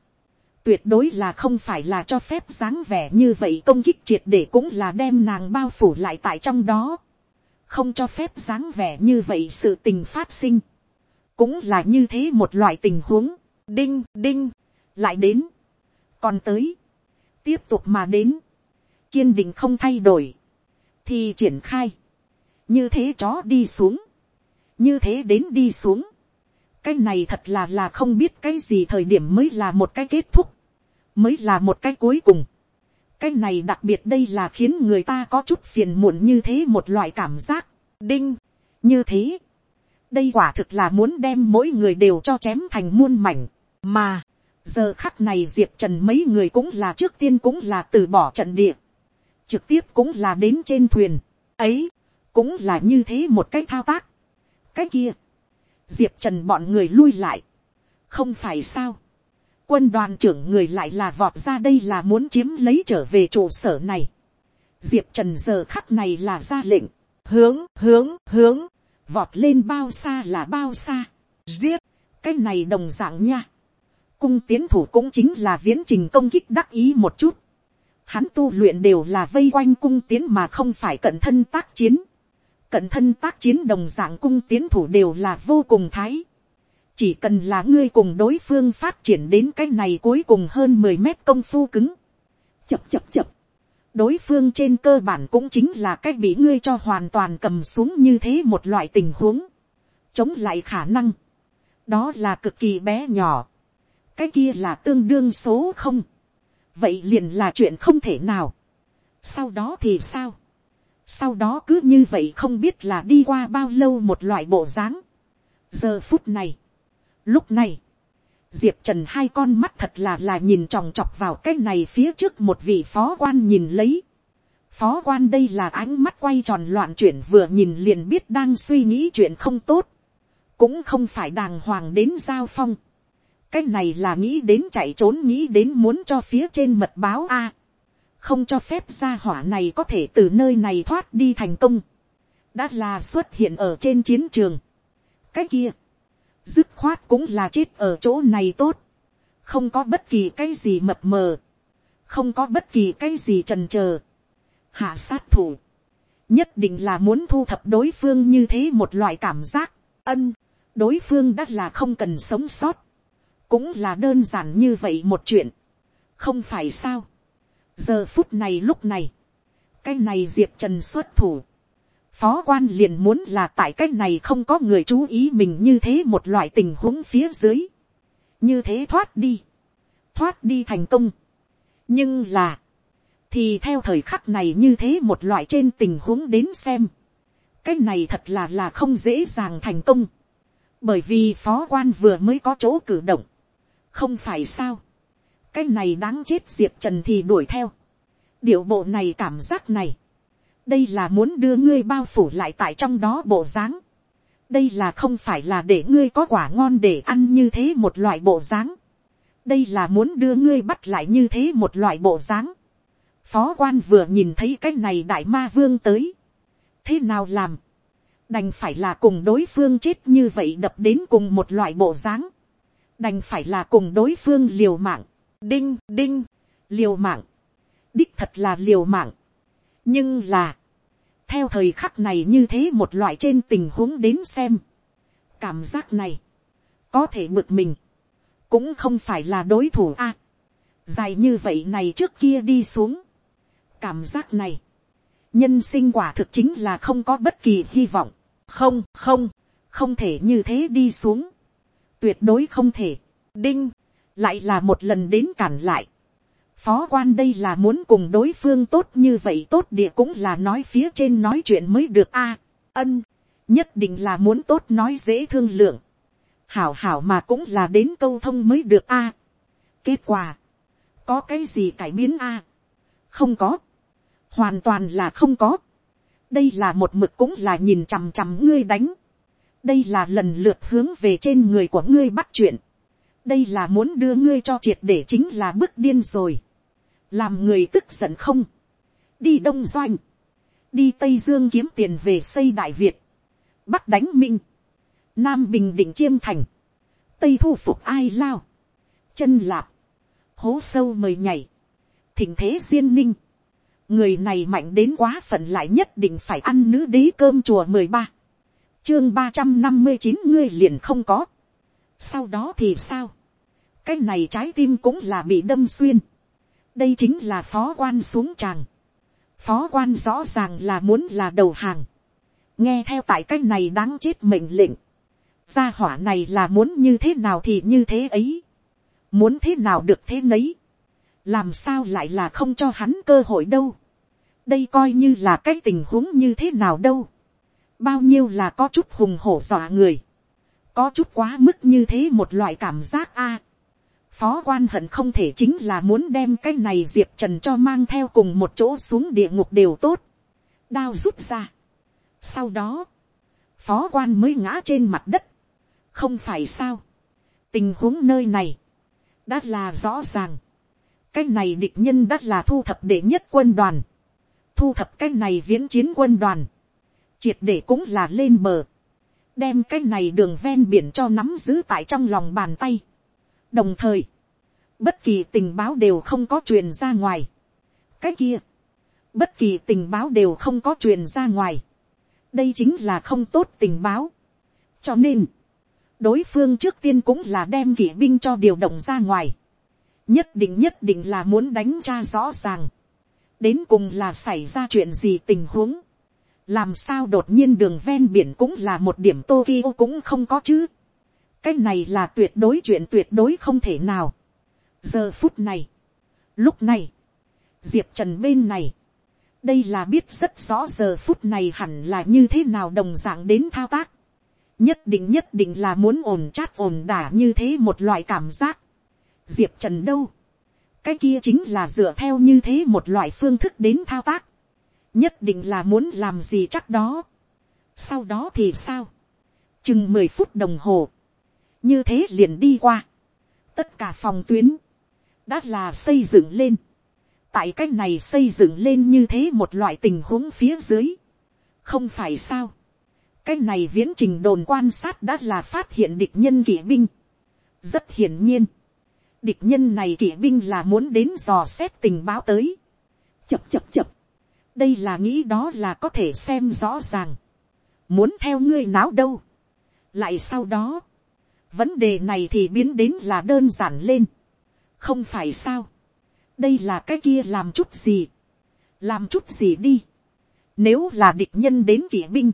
tuyệt đối là không phải là cho phép dáng vẻ như vậy công kích triệt để cũng là đem nàng bao phủ lại tại trong đó, không cho phép dáng vẻ như vậy sự tình phát sinh, cũng là như thế một loại tình huống, đinh đinh, lại đến, còn tới, tiếp tục mà đến, kiên định không thay đổi, thì triển khai, như thế chó đi xuống, như thế đến đi xuống, cái này thật là là không biết cái gì thời điểm mới là một cái kết thúc, mới là một cái cuối cùng. cái này đặc biệt đây là khiến người ta có chút phiền muộn như thế một loại cảm giác, đinh, như thế. đây quả thực là muốn đem mỗi người đều cho chém thành muôn mảnh, mà, giờ khắc này diệp trần mấy người cũng là trước tiên cũng là từ bỏ trận địa, trực tiếp cũng là đến trên thuyền, ấy, cũng là như thế một cái thao tác. cái kia, diệp trần bọn người lui lại, không phải sao, quân đoàn trưởng người lại là vọt ra đây là muốn chiếm lấy trở về trụ sở này. diệp trần giờ khắc này là ra lệnh, hướng hướng hướng, vọt lên bao xa là bao xa, giết, cái này đồng dạng nha. cung tiến thủ cũng chính là viễn trình công kích đắc ý một chút. Hắn tu luyện đều là vây quanh cung tiến mà không phải cận thân tác chiến cận thân tác chiến đồng dạng cung tiến thủ đều là vô cùng thái chỉ cần là ngươi cùng đối phương phát triển đến cái này cuối cùng hơn mười mét công phu cứng. chập chập chập. đối phương trên cơ bản cũng chính là cách bị ngươi cho hoàn toàn cầm xuống như thế một loại tình huống. chống lại khả năng. đó là cực kỳ bé nhỏ. cái kia là tương đương số không. vậy liền là chuyện không thể nào. sau đó thì sao sau đó cứ như vậy không biết là đi qua bao lâu một loại bộ dáng. giờ phút này, lúc này, diệp trần hai con mắt thật là là nhìn tròng trọc vào cái này phía trước một vị phó quan nhìn lấy. phó quan đây là ánh mắt quay tròn loạn chuyển vừa nhìn liền biết đang suy nghĩ chuyện không tốt. cũng không phải đàng hoàng đến giao phong. cái này là nghĩ đến chạy trốn nghĩ đến muốn cho phía trên mật báo a không cho phép gia hỏa này có thể từ nơi này thoát đi thành công, đã là xuất hiện ở trên chiến trường. cái kia, dứt khoát cũng là chết ở chỗ này tốt, không có bất kỳ cái gì mập mờ, không có bất kỳ cái gì trần trờ, hạ sát thủ, nhất định là muốn thu thập đối phương như thế một loại cảm giác, ân, đối phương đã là không cần sống sót, cũng là đơn giản như vậy một chuyện, không phải sao, giờ phút này lúc này, cái này diệp trần xuất thủ, phó quan liền muốn là tại cái này không có người chú ý mình như thế một loại tình huống phía dưới, như thế thoát đi, thoát đi thành công, nhưng là, thì theo thời khắc này như thế một loại trên tình huống đến xem, cái này thật là là không dễ dàng thành công, bởi vì phó quan vừa mới có chỗ cử động, không phải sao, cái này đáng chết diệp trần thì đuổi theo. điệu bộ này cảm giác này, đây là muốn đưa ngươi bao phủ lại tại trong đó bộ dáng. đây là không phải là để ngươi có quả ngon để ăn như thế một loại bộ dáng. đây là muốn đưa ngươi bắt lại như thế một loại bộ dáng. phó quan vừa nhìn thấy cái này đại ma vương tới. thế nào làm. đành phải là cùng đối phương chết như vậy đập đến cùng một loại bộ dáng. đành phải là cùng đối phương liều mạng Đinh, đinh, liều mạng. Đích thật là liều mạng. Nhưng là, theo thời khắc này như thế một loại trên tình huống đến xem. Cảm giác này, có thể bực mình, cũng không phải là đối thủ a. dài như vậy này trước kia đi xuống. Cảm giác này, nhân sinh quả thực chính là không có bất kỳ hy vọng. Không, không, không thể như thế đi xuống. Tuyệt đối không thể. Đinh, lại là một lần đến cản lại phó quan đây là muốn cùng đối phương tốt như vậy tốt địa cũng là nói phía trên nói chuyện mới được a. ân, nhất định là muốn tốt nói dễ thương lượng. hảo hảo mà cũng là đến câu thông mới được a. kết quả, có cái gì cải biến a. không có, hoàn toàn là không có. đây là một mực cũng là nhìn chằm chằm ngươi đánh. đây là lần lượt hướng về trên người của ngươi bắt chuyện đây là muốn đưa ngươi cho triệt để chính là bước điên rồi, làm người tức giận không, đi đông doanh, đi tây dương kiếm tiền về xây đại việt, bắc đánh minh, nam bình định chiêm thành, tây thu phục ai lao, chân lạp, hố sâu mời nhảy, thỉnh thế duyên ninh, người này mạnh đến quá phận lại nhất định phải ăn nữ đế cơm chùa mười ba, chương ba trăm năm mươi chín ngươi liền không có, sau đó thì sao, cái này trái tim cũng là bị đâm xuyên, đây chính là phó quan xuống tràng, phó quan rõ ràng là muốn là đầu hàng, nghe theo tại cái này đáng chết mệnh lệnh, gia hỏa này là muốn như thế nào thì như thế ấy, muốn thế nào được thế nấy, làm sao lại là không cho hắn cơ hội đâu, đây coi như là cái tình huống như thế nào đâu, bao nhiêu là có chút hùng hổ dọa người, có chút quá mức như thế một loại cảm giác a, phó quan hận không thể chính là muốn đem cái này diệp trần cho mang theo cùng một chỗ xuống địa ngục đều tốt, đao rút ra. sau đó, phó quan mới ngã trên mặt đất, không phải sao, tình huống nơi này, đã là rõ ràng, cái này địch nhân đã là thu thập đệ nhất quân đoàn, thu thập cái này viễn chiến quân đoàn, triệt để cũng là lên bờ, đem cái này đường ven biển cho nắm giữ tại trong lòng bàn tay đồng thời, bất kỳ tình báo đều không có truyền ra ngoài. cái kia, bất kỳ tình báo đều không có truyền ra ngoài. đây chính là không tốt tình báo. cho nên, đối phương trước tiên cũng là đem kỵ binh cho điều động ra ngoài. nhất định nhất định là muốn đánh tra rõ ràng. đến cùng là xảy ra chuyện gì tình huống. làm sao đột nhiên đường ven biển cũng là một điểm tokyo cũng không có chứ cái này là tuyệt đối chuyện tuyệt đối không thể nào. giờ phút này, lúc này, diệp trần bên này, đây là biết rất rõ giờ phút này hẳn là như thế nào đồng dạng đến thao tác. Nhất định nhất định là muốn ổn chát ổn đả như thế một loại cảm giác. diệp trần đâu, cái kia chính là dựa theo như thế một loại phương thức đến thao tác, nhất định là muốn làm gì chắc đó. sau đó thì sao, chừng mười phút đồng hồ, như thế liền đi qua, tất cả phòng tuyến, đã là xây dựng lên, tại cái này xây dựng lên như thế một loại tình huống phía dưới, không phải sao, cái này viễn trình đồn quan sát đã là phát hiện địch nhân kỵ binh. rất hiển nhiên, địch nhân này kỵ binh là muốn đến dò xét tình báo tới. chập chập chập, đây là nghĩ đó là có thể xem rõ ràng. muốn theo ngươi náo đâu. lại sau đó, vấn đề này thì biến đến là đơn giản lên. không phải sao. đây là cái kia làm chút gì. làm chút gì đi. nếu là địch nhân đến kỵ binh,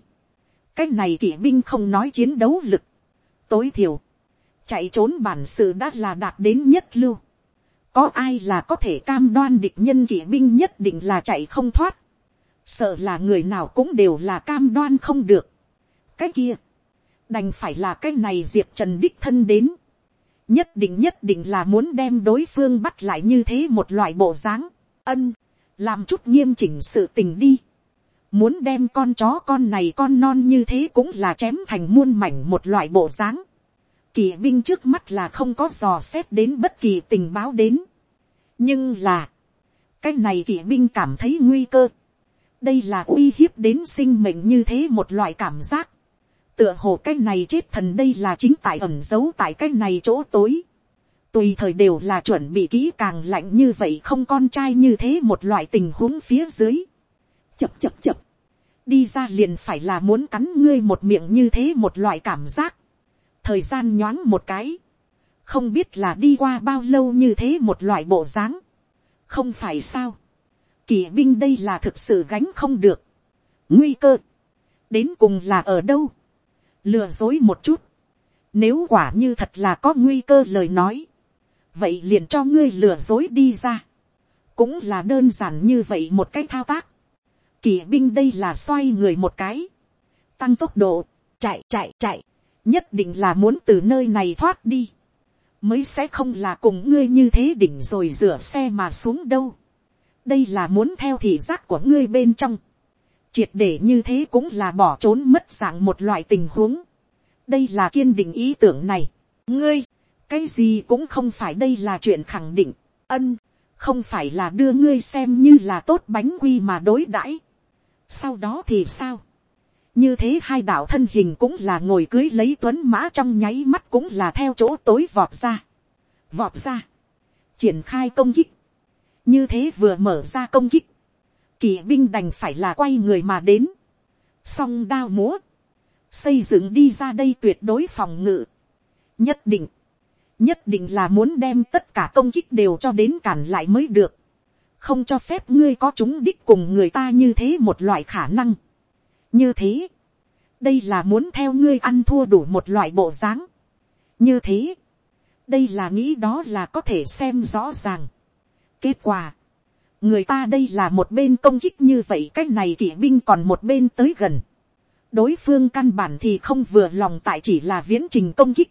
cái này kỵ binh không nói chiến đấu lực, tối thiểu, chạy trốn bản sự đã là đạt đến nhất lưu, có ai là có thể cam đoan địch nhân kỵ binh nhất định là chạy không thoát, sợ là người nào cũng đều là cam đoan không được. cái kia, đành phải là cái này diệp trần đích thân đến, nhất định nhất định là muốn đem đối phương bắt lại như thế một loại bộ dáng, ân, làm chút nghiêm chỉnh sự tình đi muốn đem con chó con này con non như thế cũng là chém thành muôn mảnh một loại bộ dáng. Kỳ binh trước mắt là không có dò xét đến bất kỳ tình báo đến. nhưng là, cái này kỵ binh cảm thấy nguy cơ. đây là uy hiếp đến sinh mệnh như thế một loại cảm giác tựa hồ cái này chết thần đây là chính tại ẩn giấu tại cái này chỗ tối. tùy thời đều là chuẩn bị kỹ càng lạnh như vậy không con trai như thế một loại tình huống phía dưới. chập chập chập đi ra liền phải là muốn cắn ngươi một miệng như thế một loại cảm giác. thời gian nhoáng một cái, không biết là đi qua bao lâu như thế một loại bộ dáng. không phải sao. kỳ binh đây là thực sự gánh không được. nguy cơ, đến cùng là ở đâu lừa dối một chút. nếu quả như thật là có nguy cơ lời nói, vậy liền cho ngươi lừa dối đi ra. cũng là đơn giản như vậy một cái thao tác kỳ binh đây là xoay người một cái, tăng tốc độ, chạy chạy chạy, nhất định là muốn từ nơi này thoát đi, mới sẽ không là cùng ngươi như thế đỉnh rồi rửa xe mà xuống đâu. đây là muốn theo thị giác của ngươi bên trong, triệt để như thế cũng là bỏ trốn mất dạng một loại tình huống. đây là kiên định ý tưởng này. ngươi, cái gì cũng không phải đây là chuyện khẳng định, ân, không phải là đưa ngươi xem như là tốt bánh quy mà đối đãi. sau đó thì sao, như thế hai đạo thân hình cũng là ngồi cưới lấy tuấn mã trong nháy mắt cũng là theo chỗ tối vọt ra, vọt ra, triển khai công kích, như thế vừa mở ra công kích, kỳ binh đành phải là quay người mà đến, song đao múa, xây dựng đi ra đây tuyệt đối phòng ngự, nhất định, nhất định là muốn đem tất cả công kích đều cho đến cản lại mới được, không cho phép ngươi có chúng đích cùng người ta như thế một loại khả năng. như thế, đây là muốn theo ngươi ăn thua đủ một loại bộ dáng. như thế, đây là nghĩ đó là có thể xem rõ ràng. kết quả, người ta đây là một bên công kích như vậy cái này kỵ binh còn một bên tới gần. đối phương căn bản thì không vừa lòng tại chỉ là viễn trình công kích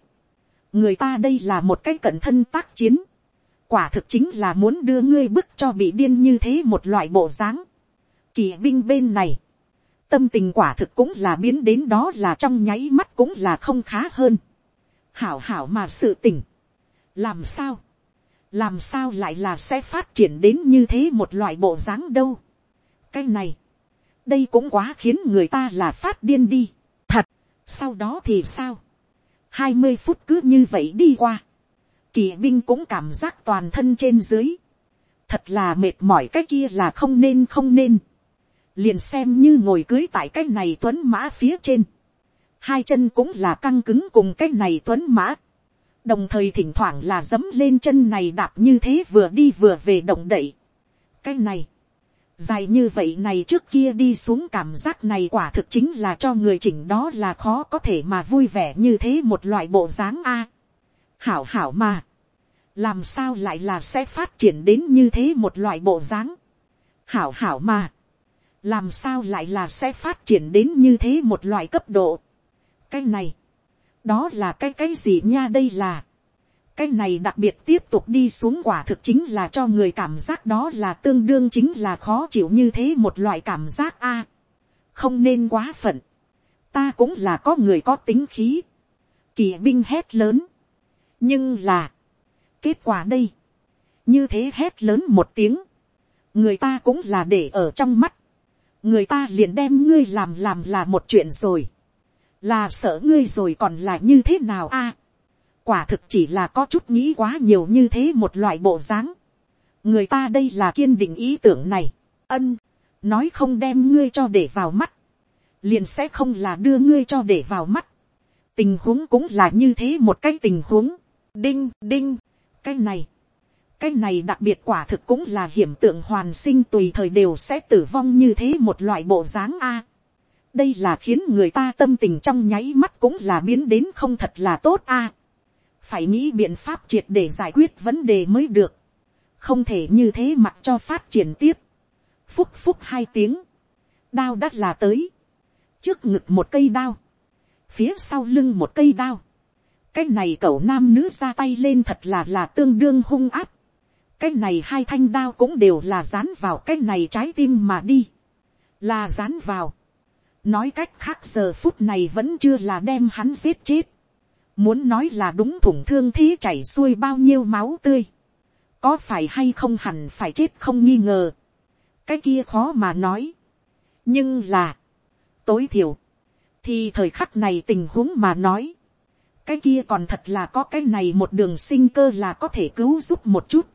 người ta đây là một cái cận thân tác chiến, quả thực chính là muốn đưa ngươi bức cho bị điên như thế một loại bộ dáng. kỵ binh bên này, tâm tình quả thực cũng là biến đến đó là trong nháy mắt cũng là không khá hơn. Hảo hảo mà sự tỉnh làm sao, làm sao lại là sẽ phát triển đến như thế một loại bộ dáng đâu. cái này, đây cũng quá khiến người ta là phát điên đi. thật, sau đó thì sao, hai mươi phút cứ như vậy đi qua. Kỳ binh cũng cảm giác toàn thân trên dưới. Thật là mệt mỏi cái kia là không nên không nên. Liền xem như ngồi cưới tại cái này tuấn mã phía trên. Hai chân cũng là căng cứng cùng cái này tuấn mã. Đồng thời thỉnh thoảng là dấm lên chân này đạp như thế vừa đi vừa về động đậy. Cái này dài như vậy này trước kia đi xuống cảm giác này quả thực chính là cho người chỉnh đó là khó có thể mà vui vẻ như thế một loại bộ dáng a. hảo hảo mà, làm sao lại là sẽ phát triển đến như thế một loại bộ dáng. hảo hảo mà, làm sao lại là sẽ phát triển đến như thế một loại cấp độ. cái này, đó là cái cái gì nha đây là cái này đặc biệt tiếp tục đi xuống quả thực chính là cho người cảm giác đó là tương đương chính là khó chịu như thế một loại cảm giác a. không nên quá phận. ta cũng là có người có tính khí. kỳ binh hét lớn. nhưng là, kết quả đây, như thế hét lớn một tiếng, người ta cũng là để ở trong mắt, người ta liền đem ngươi làm làm là một chuyện rồi, là sợ ngươi rồi còn là như thế nào a quả thực chỉ là có chút nghĩ quá nhiều như thế một loại bộ dáng. người ta đây là kiên định ý tưởng này. ân, nói không đem ngươi cho để vào mắt, liền sẽ không là đưa ngươi cho để vào mắt. tình huống cũng là như thế một cái tình huống. đinh đinh, cái này, cái này đặc biệt quả thực cũng là hiểm tượng hoàn sinh tùy thời đều sẽ tử vong như thế một loại bộ dáng a đây là khiến người ta tâm tình trong nháy mắt cũng là biến đến không thật là tốt a. Phải nghĩ biện pháp triệt để giải quyết vấn đề mới được, không thể như thế mặc cho phát triển tiếp, phúc phúc hai tiếng, đao đắt là tới, trước ngực một cây đao, phía sau lưng một cây đao, cái này cậu nam nữ ra tay lên thật là là tương đương hung áp, cái này hai thanh đao cũng đều là dán vào cái này trái tim mà đi, là dán vào, nói cách khác giờ phút này vẫn chưa là đem hắn giết chết, Muốn nói là đúng thủng thương thế chảy xuôi bao nhiêu máu tươi. Có phải hay không hẳn phải chết không nghi ngờ. Cái kia khó mà nói. Nhưng là. Tối thiểu. Thì thời khắc này tình huống mà nói. Cái kia còn thật là có cái này một đường sinh cơ là có thể cứu giúp một chút.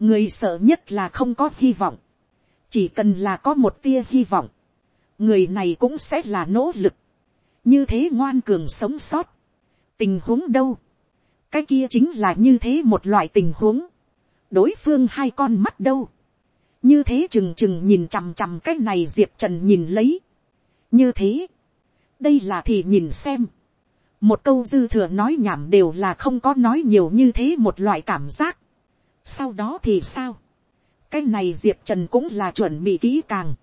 Người sợ nhất là không có hy vọng. Chỉ cần là có một tia hy vọng. Người này cũng sẽ là nỗ lực. Như thế ngoan cường sống sót. Tình huống đâu, cái kia chính là như thế một loại tình huống, đối phương hai con mắt đâu, như thế trừng trừng nhìn chằm chằm cái này diệp trần nhìn lấy, như thế, đây là thì nhìn xem, một câu dư thừa nói nhảm đều là không có nói nhiều như thế một loại cảm giác, sau đó thì sao, cái này diệp trần cũng là chuẩn bị kỹ càng,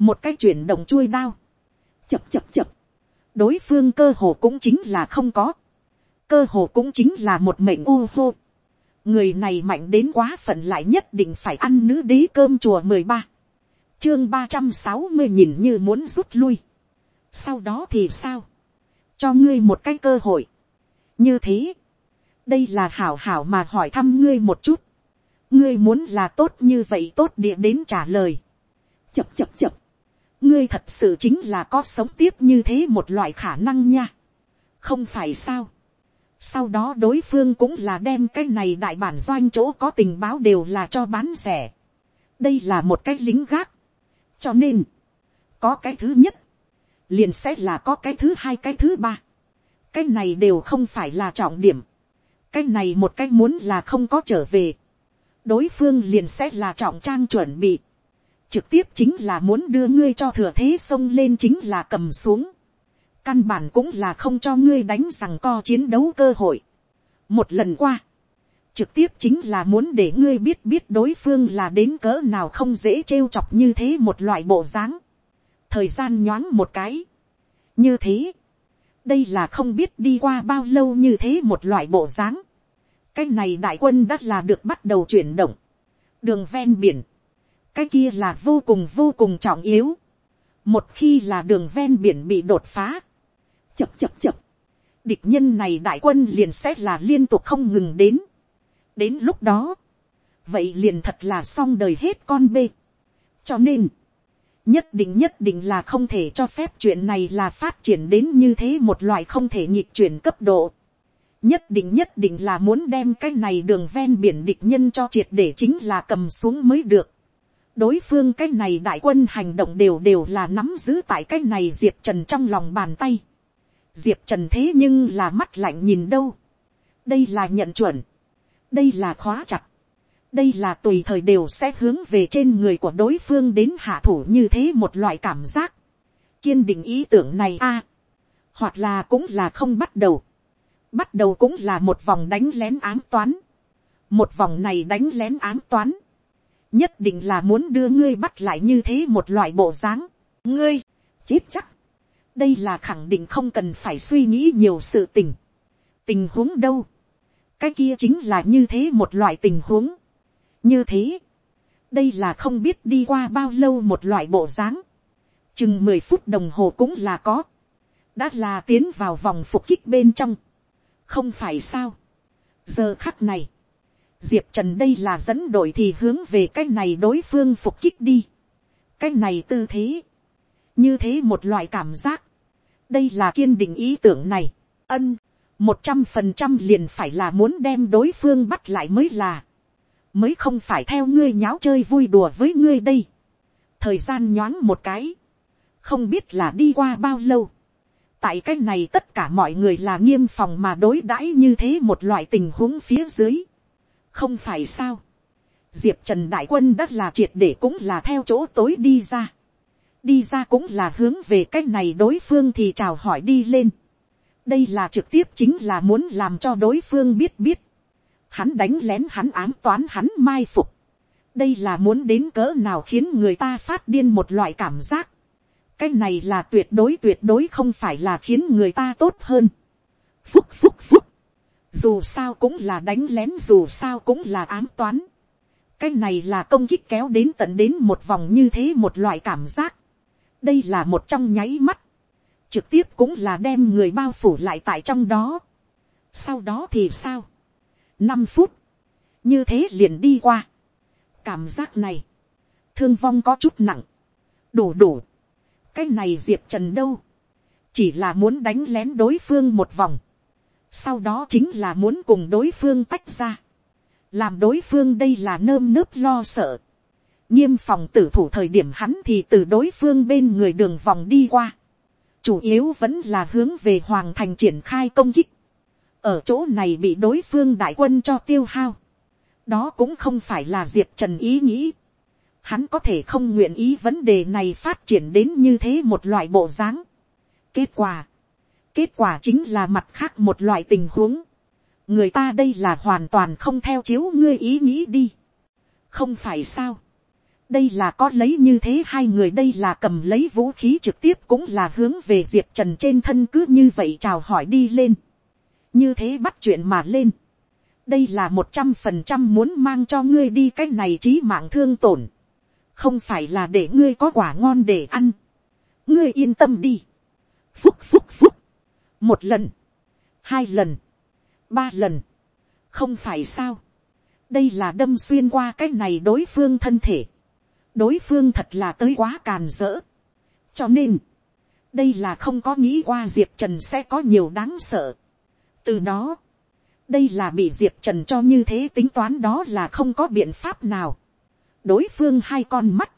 một cái chuyển động chuôi đao, chập chập chập, đối phương cơ hồ cũng chính là không có, cơ hồ cũng chính là một mệnh ô hô. người này mạnh đến quá phận lại nhất định phải ăn nữ đế cơm chùa mười ba, chương ba trăm sáu mươi nhìn như muốn rút lui. sau đó thì sao, cho ngươi một cái cơ hội. như thế, đây là hảo hảo mà hỏi thăm ngươi một chút, ngươi muốn là tốt như vậy tốt địa đến trả lời, chập chập chập, ngươi thật sự chính là có sống tiếp như thế một loại khả năng nha, không phải sao, sau đó đối phương cũng là đem cái này đại bản doanh chỗ có tình báo đều là cho bán rẻ, đây là một cái lính gác, cho nên, có cái thứ nhất, liền sẽ là có cái thứ hai cái thứ ba, cái này đều không phải là trọng điểm, cái này một cái muốn là không có trở về, đối phương liền sẽ là trọng trang chuẩn bị, trực tiếp chính là muốn đưa ngươi cho thừa thế xông lên chính là cầm xuống, căn bản cũng là không cho ngươi đánh rằng co chiến đấu cơ hội. một lần qua, trực tiếp chính là muốn để ngươi biết biết đối phương là đến cỡ nào không dễ trêu chọc như thế một loại bộ dáng. thời gian nhoáng một cái. như thế, đây là không biết đi qua bao lâu như thế một loại bộ dáng. cái này đại quân đã là được bắt đầu chuyển động. đường ven biển, cái kia là vô cùng vô cùng trọng yếu. một khi là đường ven biển bị đột phá, chập chập chập, địch nhân này đại quân liền sẽ là liên tục không ngừng đến. đến lúc đó, vậy liền thật là xong đời hết con bê. cho nên, nhất định nhất định là không thể cho phép chuyện này là phát triển đến như thế một loại không thể nhịp chuyển cấp độ. nhất định nhất định là muốn đem cái này đường ven biển địch nhân cho triệt để chính là cầm xuống mới được đối phương cái này đại quân hành động đều đều là nắm giữ tại cái này diệp trần trong lòng bàn tay. diệp trần thế nhưng là mắt lạnh nhìn đâu. đây là nhận chuẩn. đây là khóa chặt đây là tùy thời đều sẽ hướng về trên người của đối phương đến hạ thủ như thế một loại cảm giác. kiên định ý tưởng này a, hoặc là cũng là không bắt đầu. bắt đầu cũng là một vòng đánh lén ám toán. một vòng này đánh lén ám toán nhất định là muốn đưa ngươi bắt lại như thế một loại bộ dáng. ngươi, chết chắc. đây là khẳng định không cần phải suy nghĩ nhiều sự tình. tình huống đâu. cái kia chính là như thế một loại tình huống như thế, đây là không biết đi qua bao lâu một loại bộ dáng, chừng mười phút đồng hồ cũng là có, đã là tiến vào vòng phục kích bên trong, không phải sao, giờ khắc này, diệp trần đây là dẫn đội thì hướng về cái này đối phương phục kích đi, cái này tư thế, như thế một loại cảm giác, đây là kiên định ý tưởng này, ân, một trăm phần trăm liền phải là muốn đem đối phương bắt lại mới là, mới không phải theo ngươi nháo chơi vui đùa với ngươi đây. thời gian nhoáng một cái, không biết là đi qua bao lâu. tại cái này tất cả mọi người là nghiêm phòng mà đối đãi như thế một loại tình huống phía dưới không phải sao. diệp trần đại quân đã là triệt để cũng là theo chỗ tối đi ra. đi ra cũng là hướng về cái này đối phương thì chào hỏi đi lên. đây là trực tiếp chính là muốn làm cho đối phương biết biết hắn đánh lén hắn ám toán hắn mai phục. đây là muốn đến cỡ nào khiến người ta phát điên một loại cảm giác. cái này là tuyệt đối tuyệt đối không phải là khiến người ta tốt hơn. phúc phúc phúc dù sao cũng là đánh lén dù sao cũng là ám toán. cái này là công kích kéo đến tận đến một vòng như thế một loại cảm giác. đây là một trong nháy mắt. trực tiếp cũng là đem người bao phủ lại tại trong đó. sau đó thì sao năm phút, như thế liền đi qua. cảm giác này, thương vong có chút nặng, đủ đủ, cái này diệp trần đâu, chỉ là muốn đánh lén đối phương một vòng, sau đó chính là muốn cùng đối phương tách ra, làm đối phương đây là nơm nớp lo sợ, nghiêm phòng tử thủ thời điểm hắn thì từ đối phương bên người đường vòng đi qua, chủ yếu vẫn là hướng về hoàng thành triển khai công kích, ở chỗ này bị đối phương đại quân cho tiêu hao. đó cũng không phải là diệp trần ý nghĩ. hắn có thể không nguyện ý vấn đề này phát triển đến như thế một loại bộ dáng. kết quả, kết quả chính là mặt khác một loại tình huống. người ta đây là hoàn toàn không theo chiếu ngươi ý nghĩ đi. không phải sao. đây là có lấy như thế hai người đây là cầm lấy vũ khí trực tiếp cũng là hướng về diệp trần trên thân cứ như vậy chào hỏi đi lên như thế bắt chuyện mà lên. đây là một trăm phần trăm muốn mang cho ngươi đi cái này trí mạng thương tổn. không phải là để ngươi có quả ngon để ăn. ngươi yên tâm đi. phúc phúc phúc một lần, hai lần, ba lần, không phải sao, đây là đâm xuyên qua cái này đối phương thân thể, đối phương thật là tới quá càn rỡ, cho nên, đây là không có nghĩ qua diệp trần sẽ có nhiều đáng sợ. từ đó, đây là bị diệp trần cho như thế tính toán đó là không có biện pháp nào. đối phương hai con mắt,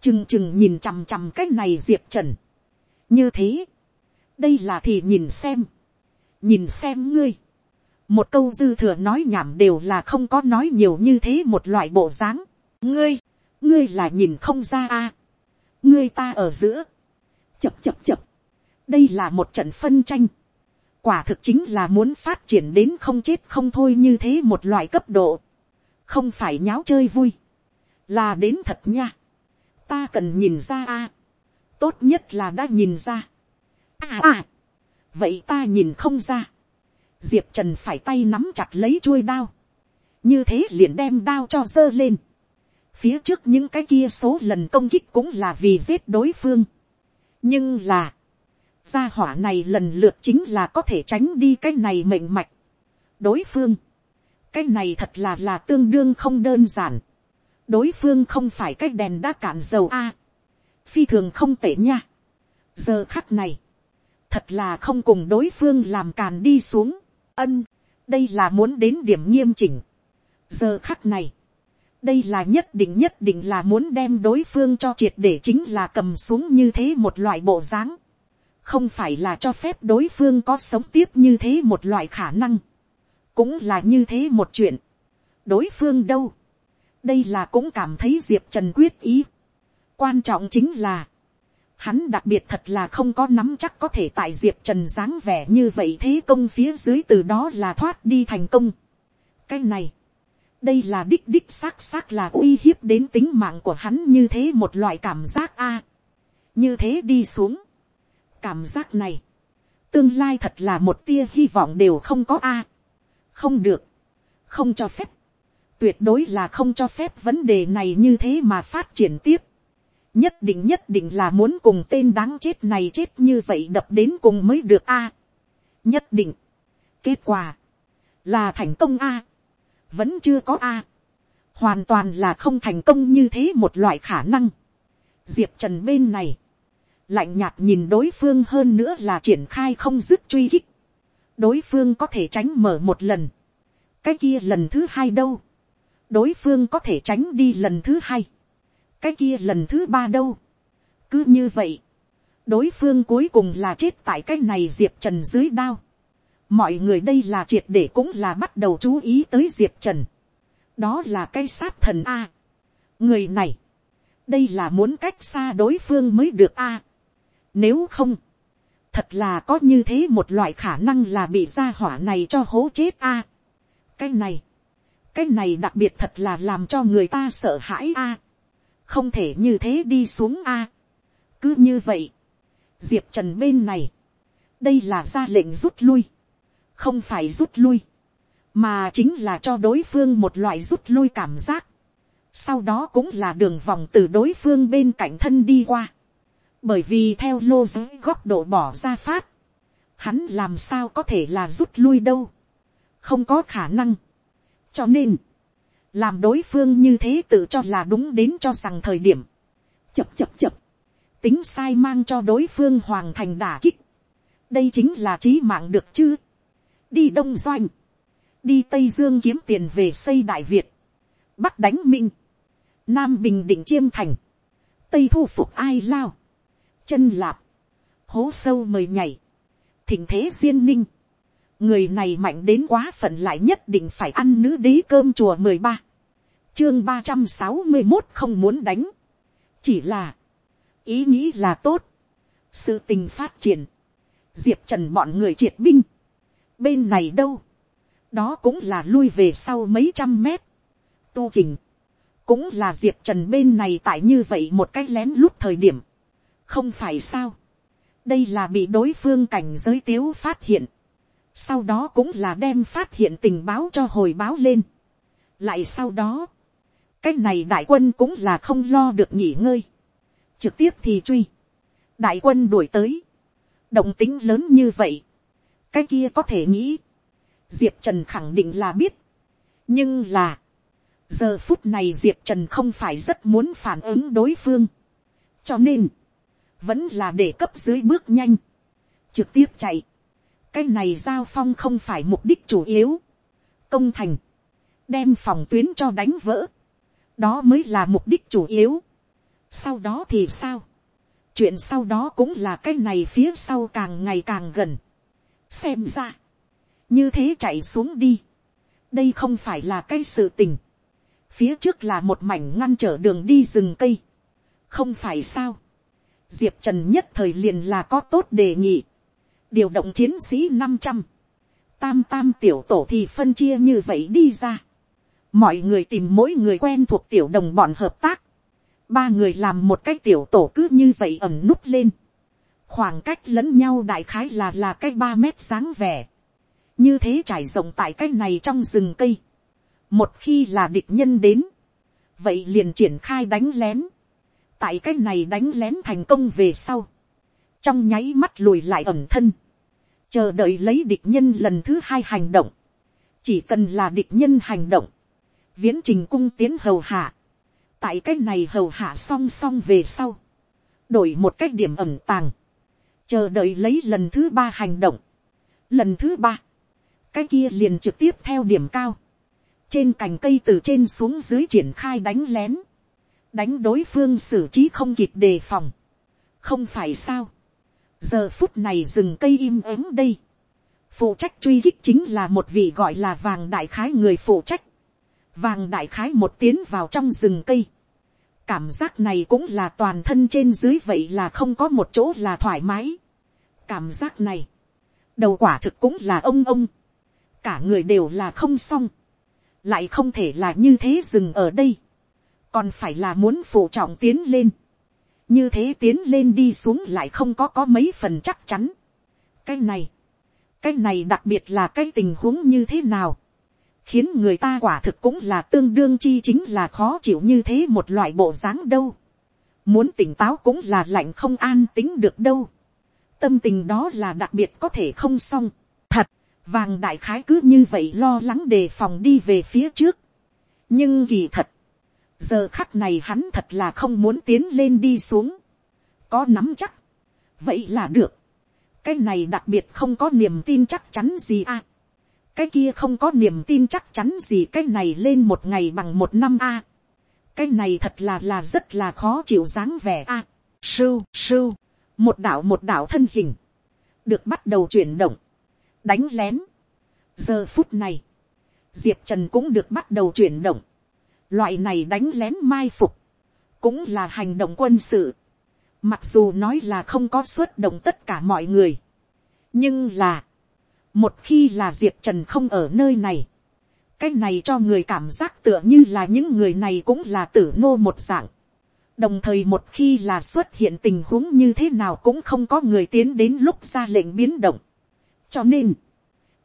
chừng chừng nhìn chằm chằm cái này diệp trần. như thế, đây là thì nhìn xem, nhìn xem ngươi, một câu dư thừa nói nhảm đều là không có nói nhiều như thế một loại bộ dáng. ngươi, ngươi là nhìn không ra a. ngươi ta ở giữa, chập chập chập, đây là một trận phân tranh, quả thực chính là muốn phát triển đến không chết không thôi như thế một loại cấp độ, không phải nháo chơi vui, là đến thật nha, ta cần nhìn ra a, tốt nhất là đã nhìn ra, à à, vậy ta nhìn không ra, diệp trần phải tay nắm chặt lấy chuôi đao, như thế liền đem đao cho dơ lên, phía trước những cái kia số lần công kích cũng là vì giết đối phương, nhưng là, gia hỏa này lần lượt chính là có thể tránh đi cái này mệnh mạch. đối phương, cái này thật là là tương đương không đơn giản. đối phương không phải cái đèn đã cạn dầu a. phi thường không tệ nha. giờ khắc này, thật là không cùng đối phương làm càn đi xuống. ân, đây là muốn đến điểm nghiêm chỉnh. giờ khắc này, đây là nhất định nhất định là muốn đem đối phương cho triệt để chính là cầm xuống như thế một loại bộ dáng không phải là cho phép đối phương có sống tiếp như thế một loại khả năng, cũng là như thế một chuyện. đối phương đâu, đây là cũng cảm thấy diệp trần quyết ý. quan trọng chính là, hắn đặc biệt thật là không có nắm chắc có thể tại diệp trần dáng vẻ như vậy thế công phía dưới từ đó là thoát đi thành công. cái này, đây là đích đích xác xác là uy hiếp đến tính mạng của hắn như thế một loại cảm giác a. như thế đi xuống, cảm giác này, tương lai thật là một tia hy vọng đều không có a. không được, không cho phép, tuyệt đối là không cho phép vấn đề này như thế mà phát triển tiếp nhất định nhất định là muốn cùng tên đáng chết này chết như vậy đập đến cùng mới được a. nhất định, kết quả, là thành công a. vẫn chưa có a. hoàn toàn là không thành công như thế một loại khả năng. diệp trần bên này, lạnh nhạt nhìn đối phương hơn nữa là triển khai không dứt truy hích. đối phương có thể tránh mở một lần. cái kia lần thứ hai đâu. đối phương có thể tránh đi lần thứ hai cái kia lần thứ ba đâu. cứ như vậy. đối phương cuối cùng là chết tại cái này diệp trần dưới đao. mọi người đây là triệt để cũng là bắt đầu chú ý tới diệp trần. đó là cái sát thần a. người này, đây là muốn cách xa đối phương mới được a. Nếu không, thật là có như thế một loại khả năng là bị gia hỏa này cho hố chết a. cái này, cái này đặc biệt thật là làm cho người ta sợ hãi a không thể như thế đi xuống a. cứ như vậy, diệp trần bên này, đây là ra lệnh rút lui, không phải rút lui, mà chính là cho đối phương một loại rút lui cảm giác. sau đó cũng là đường vòng từ đối phương bên cạnh thân đi qua bởi vì theo lô giới góc độ bỏ ra phát, hắn làm sao có thể là rút lui đâu, không có khả năng. cho nên, làm đối phương như thế tự cho là đúng đến cho rằng thời điểm, chập chập chập, tính sai mang cho đối phương hoàng thành đả kích, đây chính là trí mạng được chứ, đi đông doanh, đi tây dương kiếm tiền về xây đại việt, bắc đánh minh, nam bình định chiêm thành, tây thu phục ai lao, chân lạp, hố sâu mời nhảy, thỉnh thế duyên ninh, người này mạnh đến quá phận lại nhất định phải ăn nữ đế cơm chùa mười ba, chương ba trăm sáu mươi một không muốn đánh, chỉ là, ý nghĩ là tốt, sự tình phát triển, diệp trần bọn người triệt binh, bên này đâu, đó cũng là lui về sau mấy trăm mét, tu trình, cũng là diệp trần bên này tại như vậy một cái lén lút thời điểm, không phải sao, đây là bị đối phương cảnh giới tiếu phát hiện, sau đó cũng là đem phát hiện tình báo cho hồi báo lên, lại sau đó, cái này đại quân cũng là không lo được nghỉ ngơi, trực tiếp thì truy, đại quân đuổi tới, động tính lớn như vậy, cái kia có thể nghĩ, diệp trần khẳng định là biết, nhưng là, giờ phút này diệp trần không phải rất muốn phản ứng đối phương, cho nên, vẫn là để cấp dưới bước nhanh, trực tiếp chạy, cái này giao phong không phải mục đích chủ yếu, công thành, đem phòng tuyến cho đánh vỡ, đó mới là mục đích chủ yếu. sau đó thì sao, chuyện sau đó cũng là cái này phía sau càng ngày càng gần, xem ra, như thế chạy xuống đi, đây không phải là cái sự tình, phía trước là một mảnh ngăn trở đường đi rừng cây, không phải sao, diệp trần nhất thời liền là có tốt đề nghị, điều động chiến sĩ năm trăm, tam tam tiểu tổ thì phân chia như vậy đi ra, mọi người tìm mỗi người quen thuộc tiểu đồng bọn hợp tác, ba người làm một cái tiểu tổ cứ như vậy ẩm nút lên, khoảng cách lẫn nhau đại khái là là cái ba mét sáng vẻ, như thế trải rộng tại cái này trong rừng cây, một khi là địch nhân đến, vậy liền triển khai đánh lén, tại cái này đánh lén thành công về sau, trong nháy mắt lùi lại ẩm thân, chờ đợi lấy địch nhân lần thứ hai hành động, chỉ cần là địch nhân hành động, viễn trình cung tiến hầu hạ, tại cái này hầu hạ song song về sau, đổi một cách điểm ẩm tàng, chờ đợi lấy lần thứ ba hành động, lần thứ ba, cái kia liền trực tiếp theo điểm cao, trên cành cây từ trên xuống dưới triển khai đánh lén, đánh đối phương xử trí không kịp đề phòng, không phải sao, giờ phút này rừng cây im ắng đây, phụ trách truy kích chính là một vị gọi là vàng đại khái người phụ trách, vàng đại khái một tiến vào trong rừng cây, cảm giác này cũng là toàn thân trên dưới vậy là không có một chỗ là thoải mái, cảm giác này, đầu quả thực cũng là ông ông, cả người đều là không xong, lại không thể là như thế dừng ở đây, còn phải là muốn phụ trọng tiến lên, như thế tiến lên đi xuống lại không có có mấy phần chắc chắn. cái này, cái này đặc biệt là cái tình huống như thế nào, khiến người ta quả thực cũng là tương đương chi chính là khó chịu như thế một loại bộ dáng đâu. muốn tỉnh táo cũng là lạnh không an tính được đâu. tâm tình đó là đặc biệt có thể không xong. thật, vàng đại khái cứ như vậy lo lắng đề phòng đi về phía trước. nhưng kỳ thật, giờ khắc này hắn thật là không muốn tiến lên đi xuống, có nắm chắc, vậy là được, cái này đặc biệt không có niềm tin chắc chắn gì à, cái kia không có niềm tin chắc chắn gì cái này lên một ngày bằng một năm a, à. cái này thật là là rất là khó chịu dáng vẻ a, à. sưu sưu, một đạo một đạo thân hình, được bắt đầu chuyển động, đánh lén, giờ phút này, diệp trần cũng được bắt đầu chuyển động, Loại này đánh lén mai phục. Cũng là hành động quân sự. Mặc dù nói là không có xuất động tất cả mọi người. Nhưng là. Một khi là Diệp Trần không ở nơi này. Cái này cho người cảm giác tựa như là những người này cũng là tử nô một dạng. Đồng thời một khi là xuất hiện tình huống như thế nào cũng không có người tiến đến lúc ra lệnh biến động. Cho nên,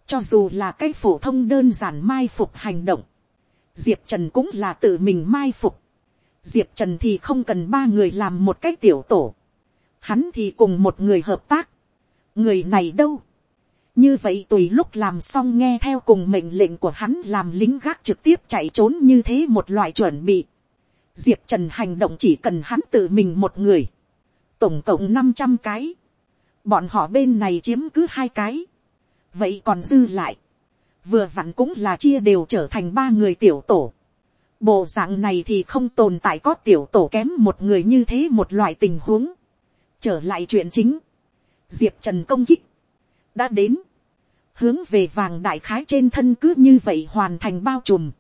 cho dù là cái phổ thông đơn giản mai phục hành động, diệp trần cũng là tự mình mai phục. diệp trần thì không cần ba người làm một cái tiểu tổ. hắn thì cùng một người hợp tác. người này đâu như vậy tùy lúc làm xong nghe theo cùng mệnh lệnh của hắn làm lính gác trực tiếp chạy trốn như thế một loại chuẩn bị. diệp trần hành động chỉ cần hắn tự mình một người. tổng cộng năm trăm cái. bọn họ bên này chiếm cứ hai cái. vậy còn dư lại vừa vặn cũng là chia đều trở thành ba người tiểu tổ. Bộ dạng này thì không tồn tại có tiểu tổ kém một người như thế một loại tình huống. Trở lại chuyện chính. Diệp Trần công kích. Đã đến. Hướng về vàng đại khái trên thân cứ như vậy hoàn thành bao trùm.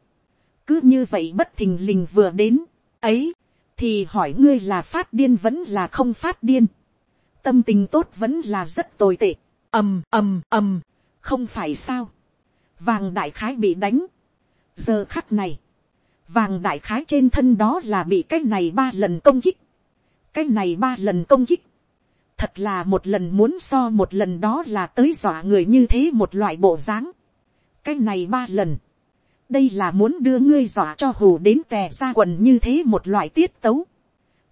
Cứ như vậy bất thình lình vừa đến. Ấy. Thì hỏi ngươi là phát điên vẫn là không phát điên. Tâm tình tốt vẫn là rất tồi tệ. ầm ầm ầm. Không phải sao vàng đại khái bị đánh. giờ khắc này, vàng đại khái trên thân đó là bị cái này ba lần công kích. cái này ba lần công kích thật là một lần muốn so một lần đó là tới dọa người như thế một loại bộ dáng. cái này ba lần. đây là muốn đưa ngươi dọa cho hù đến tè ra quần như thế một loại tiết tấu.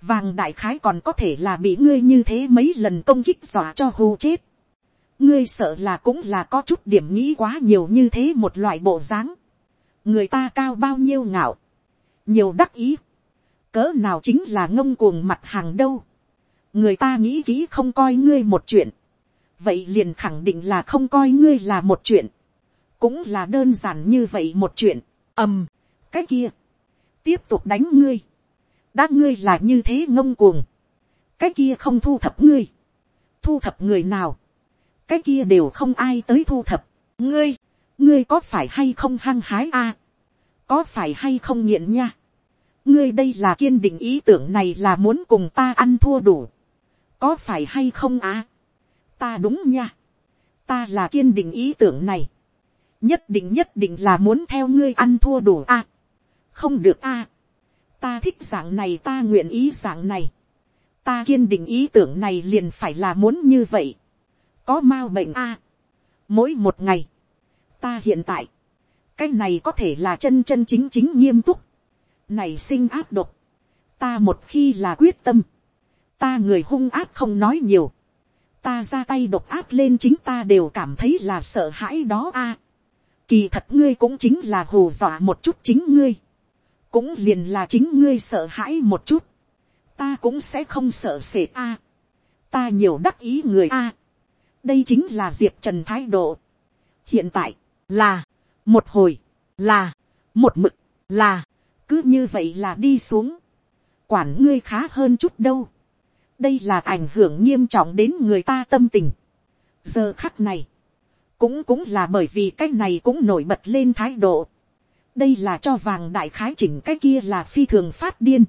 vàng đại khái còn có thể là bị ngươi như thế mấy lần công kích dọa cho hù chết ngươi sợ là cũng là có chút điểm nghĩ quá nhiều như thế một loại bộ dáng, người ta cao bao nhiêu ngạo, nhiều đắc ý, cỡ nào chính là ngông cuồng mặt hàng đâu, người ta nghĩ kỹ không coi ngươi một chuyện, vậy liền khẳng định là không coi ngươi là một chuyện, cũng là đơn giản như vậy một chuyện, ầm, cái kia, tiếp tục đánh ngươi, đã ngươi là như thế ngông cuồng, cái kia không thu thập ngươi, thu thập người nào, cái kia đều không ai tới thu thập, ngươi, ngươi có phải hay không hăng hái a, có phải hay không nghiện nha, ngươi đây là kiên định ý tưởng này là muốn cùng ta ăn thua đủ, có phải hay không á, ta đúng nha, ta là kiên định ý tưởng này, nhất định nhất định là muốn theo ngươi ăn thua đủ à? không được à? ta thích dạng này ta nguyện ý dạng này, ta kiên định ý tưởng này liền phải là muốn như vậy, có m a bệnh à? mỗi một ngày, ta hiện tại, cái này có thể là chân chân chính chính nghiêm túc, này sinh áp độc, ta một khi là quyết tâm, ta người hung ác không nói nhiều, ta ra tay độc áp lên chính ta đều cảm thấy là sợ hãi đó a. kỳ thật ngươi cũng chính là hù dọa một chút chính ngươi, cũng liền là chính ngươi sợ hãi một chút, ta cũng sẽ không sợ sệt a. ta nhiều đắc ý người a. đây chính là diệp trần thái độ. hiện tại, là, một hồi, là, một mực, là, cứ như vậy là đi xuống, quản ngươi khá hơn chút đâu, đây là ảnh hưởng nghiêm trọng đến người ta tâm tình. giờ khắc này, cũng cũng là bởi vì cái này cũng nổi bật lên thái độ. đây là cho vàng đại khái chỉnh cái kia là phi thường phát điên.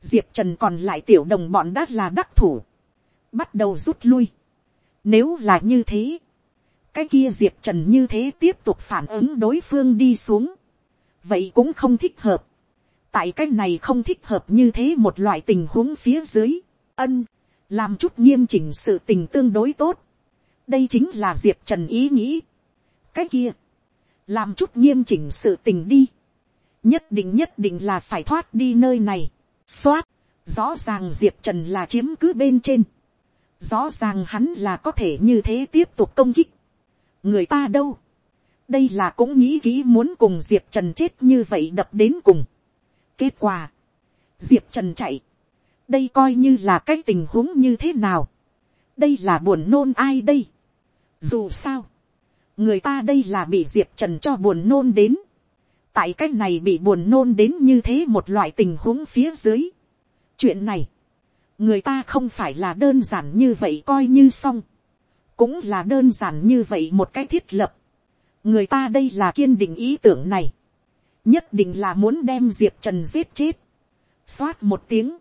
diệp trần còn lại tiểu đồng bọn đã là đắc thủ, bắt đầu rút lui. nếu là như thế, cái kia diệp trần như thế tiếp tục phản ứng đối phương đi xuống, vậy cũng không thích hợp. tại cái này không thích hợp như thế một loại tình huống phía dưới, ân, làm chút nghiêm chỉnh sự tình tương đối tốt. đây chính là diệp trần ý nghĩ. cái kia, làm chút nghiêm chỉnh sự tình đi. nhất định nhất định là phải thoát đi nơi này. xoát, rõ ràng diệp trần là chiếm cứ bên trên. rõ ràng hắn là có thể như thế tiếp tục công kích. người ta đâu. đây là cũng nghĩ kỹ muốn cùng diệp trần chết như vậy đập đến cùng. kết quả, diệp trần chạy đây coi như là cái tình huống như thế nào. đây là buồn nôn ai đây. dù sao, người ta đây là bị diệp trần cho buồn nôn đến. tại cái này bị buồn nôn đến như thế một loại tình huống phía dưới. chuyện này, người ta không phải là đơn giản như vậy coi như xong. cũng là đơn giản như vậy một cái thiết lập. người ta đây là kiên định ý tưởng này. nhất định là muốn đem diệp trần giết chết. xoát một tiếng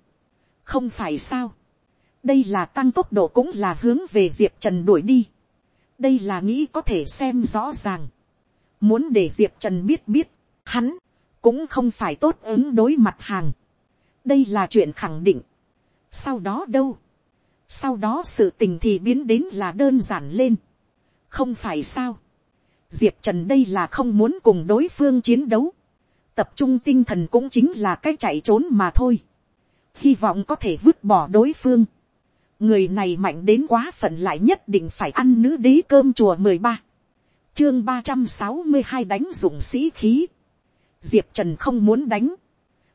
không phải sao. đây là tăng tốc độ cũng là hướng về diệp trần đuổi đi. đây là nghĩ có thể xem rõ ràng. muốn để diệp trần biết biết, hắn cũng không phải tốt ứng đối mặt hàng. đây là chuyện khẳng định. sau đó đâu. sau đó sự tình thì biến đến là đơn giản lên. không phải sao. diệp trần đây là không muốn cùng đối phương chiến đấu. tập trung tinh thần cũng chính là cái chạy trốn mà thôi hy vọng có thể vứt bỏ đối phương. người này mạnh đến quá phận lại nhất định phải ăn nữ đế cơm chùa mười ba, chương ba trăm sáu mươi hai đánh dụng sĩ khí. diệp trần không muốn đánh,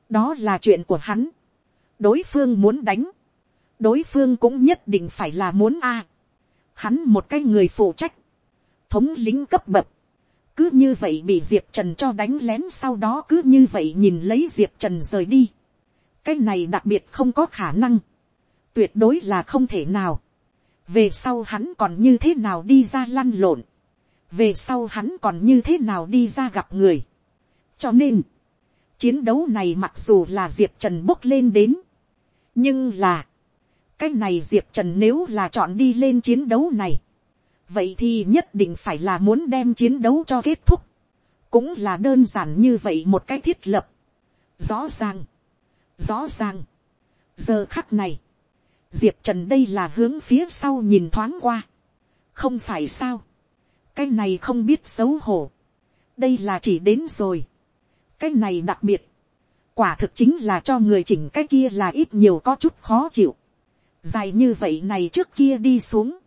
đó là chuyện của hắn. đối phương muốn đánh, đối phương cũng nhất định phải là muốn a. hắn một cái người phụ trách, thống lính cấp bậc, cứ như vậy bị diệp trần cho đánh lén sau đó cứ như vậy nhìn lấy diệp trần rời đi cái này đặc biệt không có khả năng, tuyệt đối là không thể nào. về sau hắn còn như thế nào đi ra lăn lộn, về sau hắn còn như thế nào đi ra gặp người. cho nên, chiến đấu này mặc dù là diệp trần bốc lên đến, nhưng là, cái này diệp trần nếu là chọn đi lên chiến đấu này, vậy thì nhất định phải là muốn đem chiến đấu cho kết thúc, cũng là đơn giản như vậy một cái thiết lập. rõ ràng, Rõ ràng. Giờ khắc này. Diệp Trần đây là hướng phía sau nhìn thoáng qua. Không phải sao. Cái này không biết xấu hổ. Đây là chỉ đến rồi. Cái này đặc biệt. Quả thực chính là cho người chỉnh cái kia là ít nhiều có chút khó chịu. Dài như vậy này trước kia đi xuống.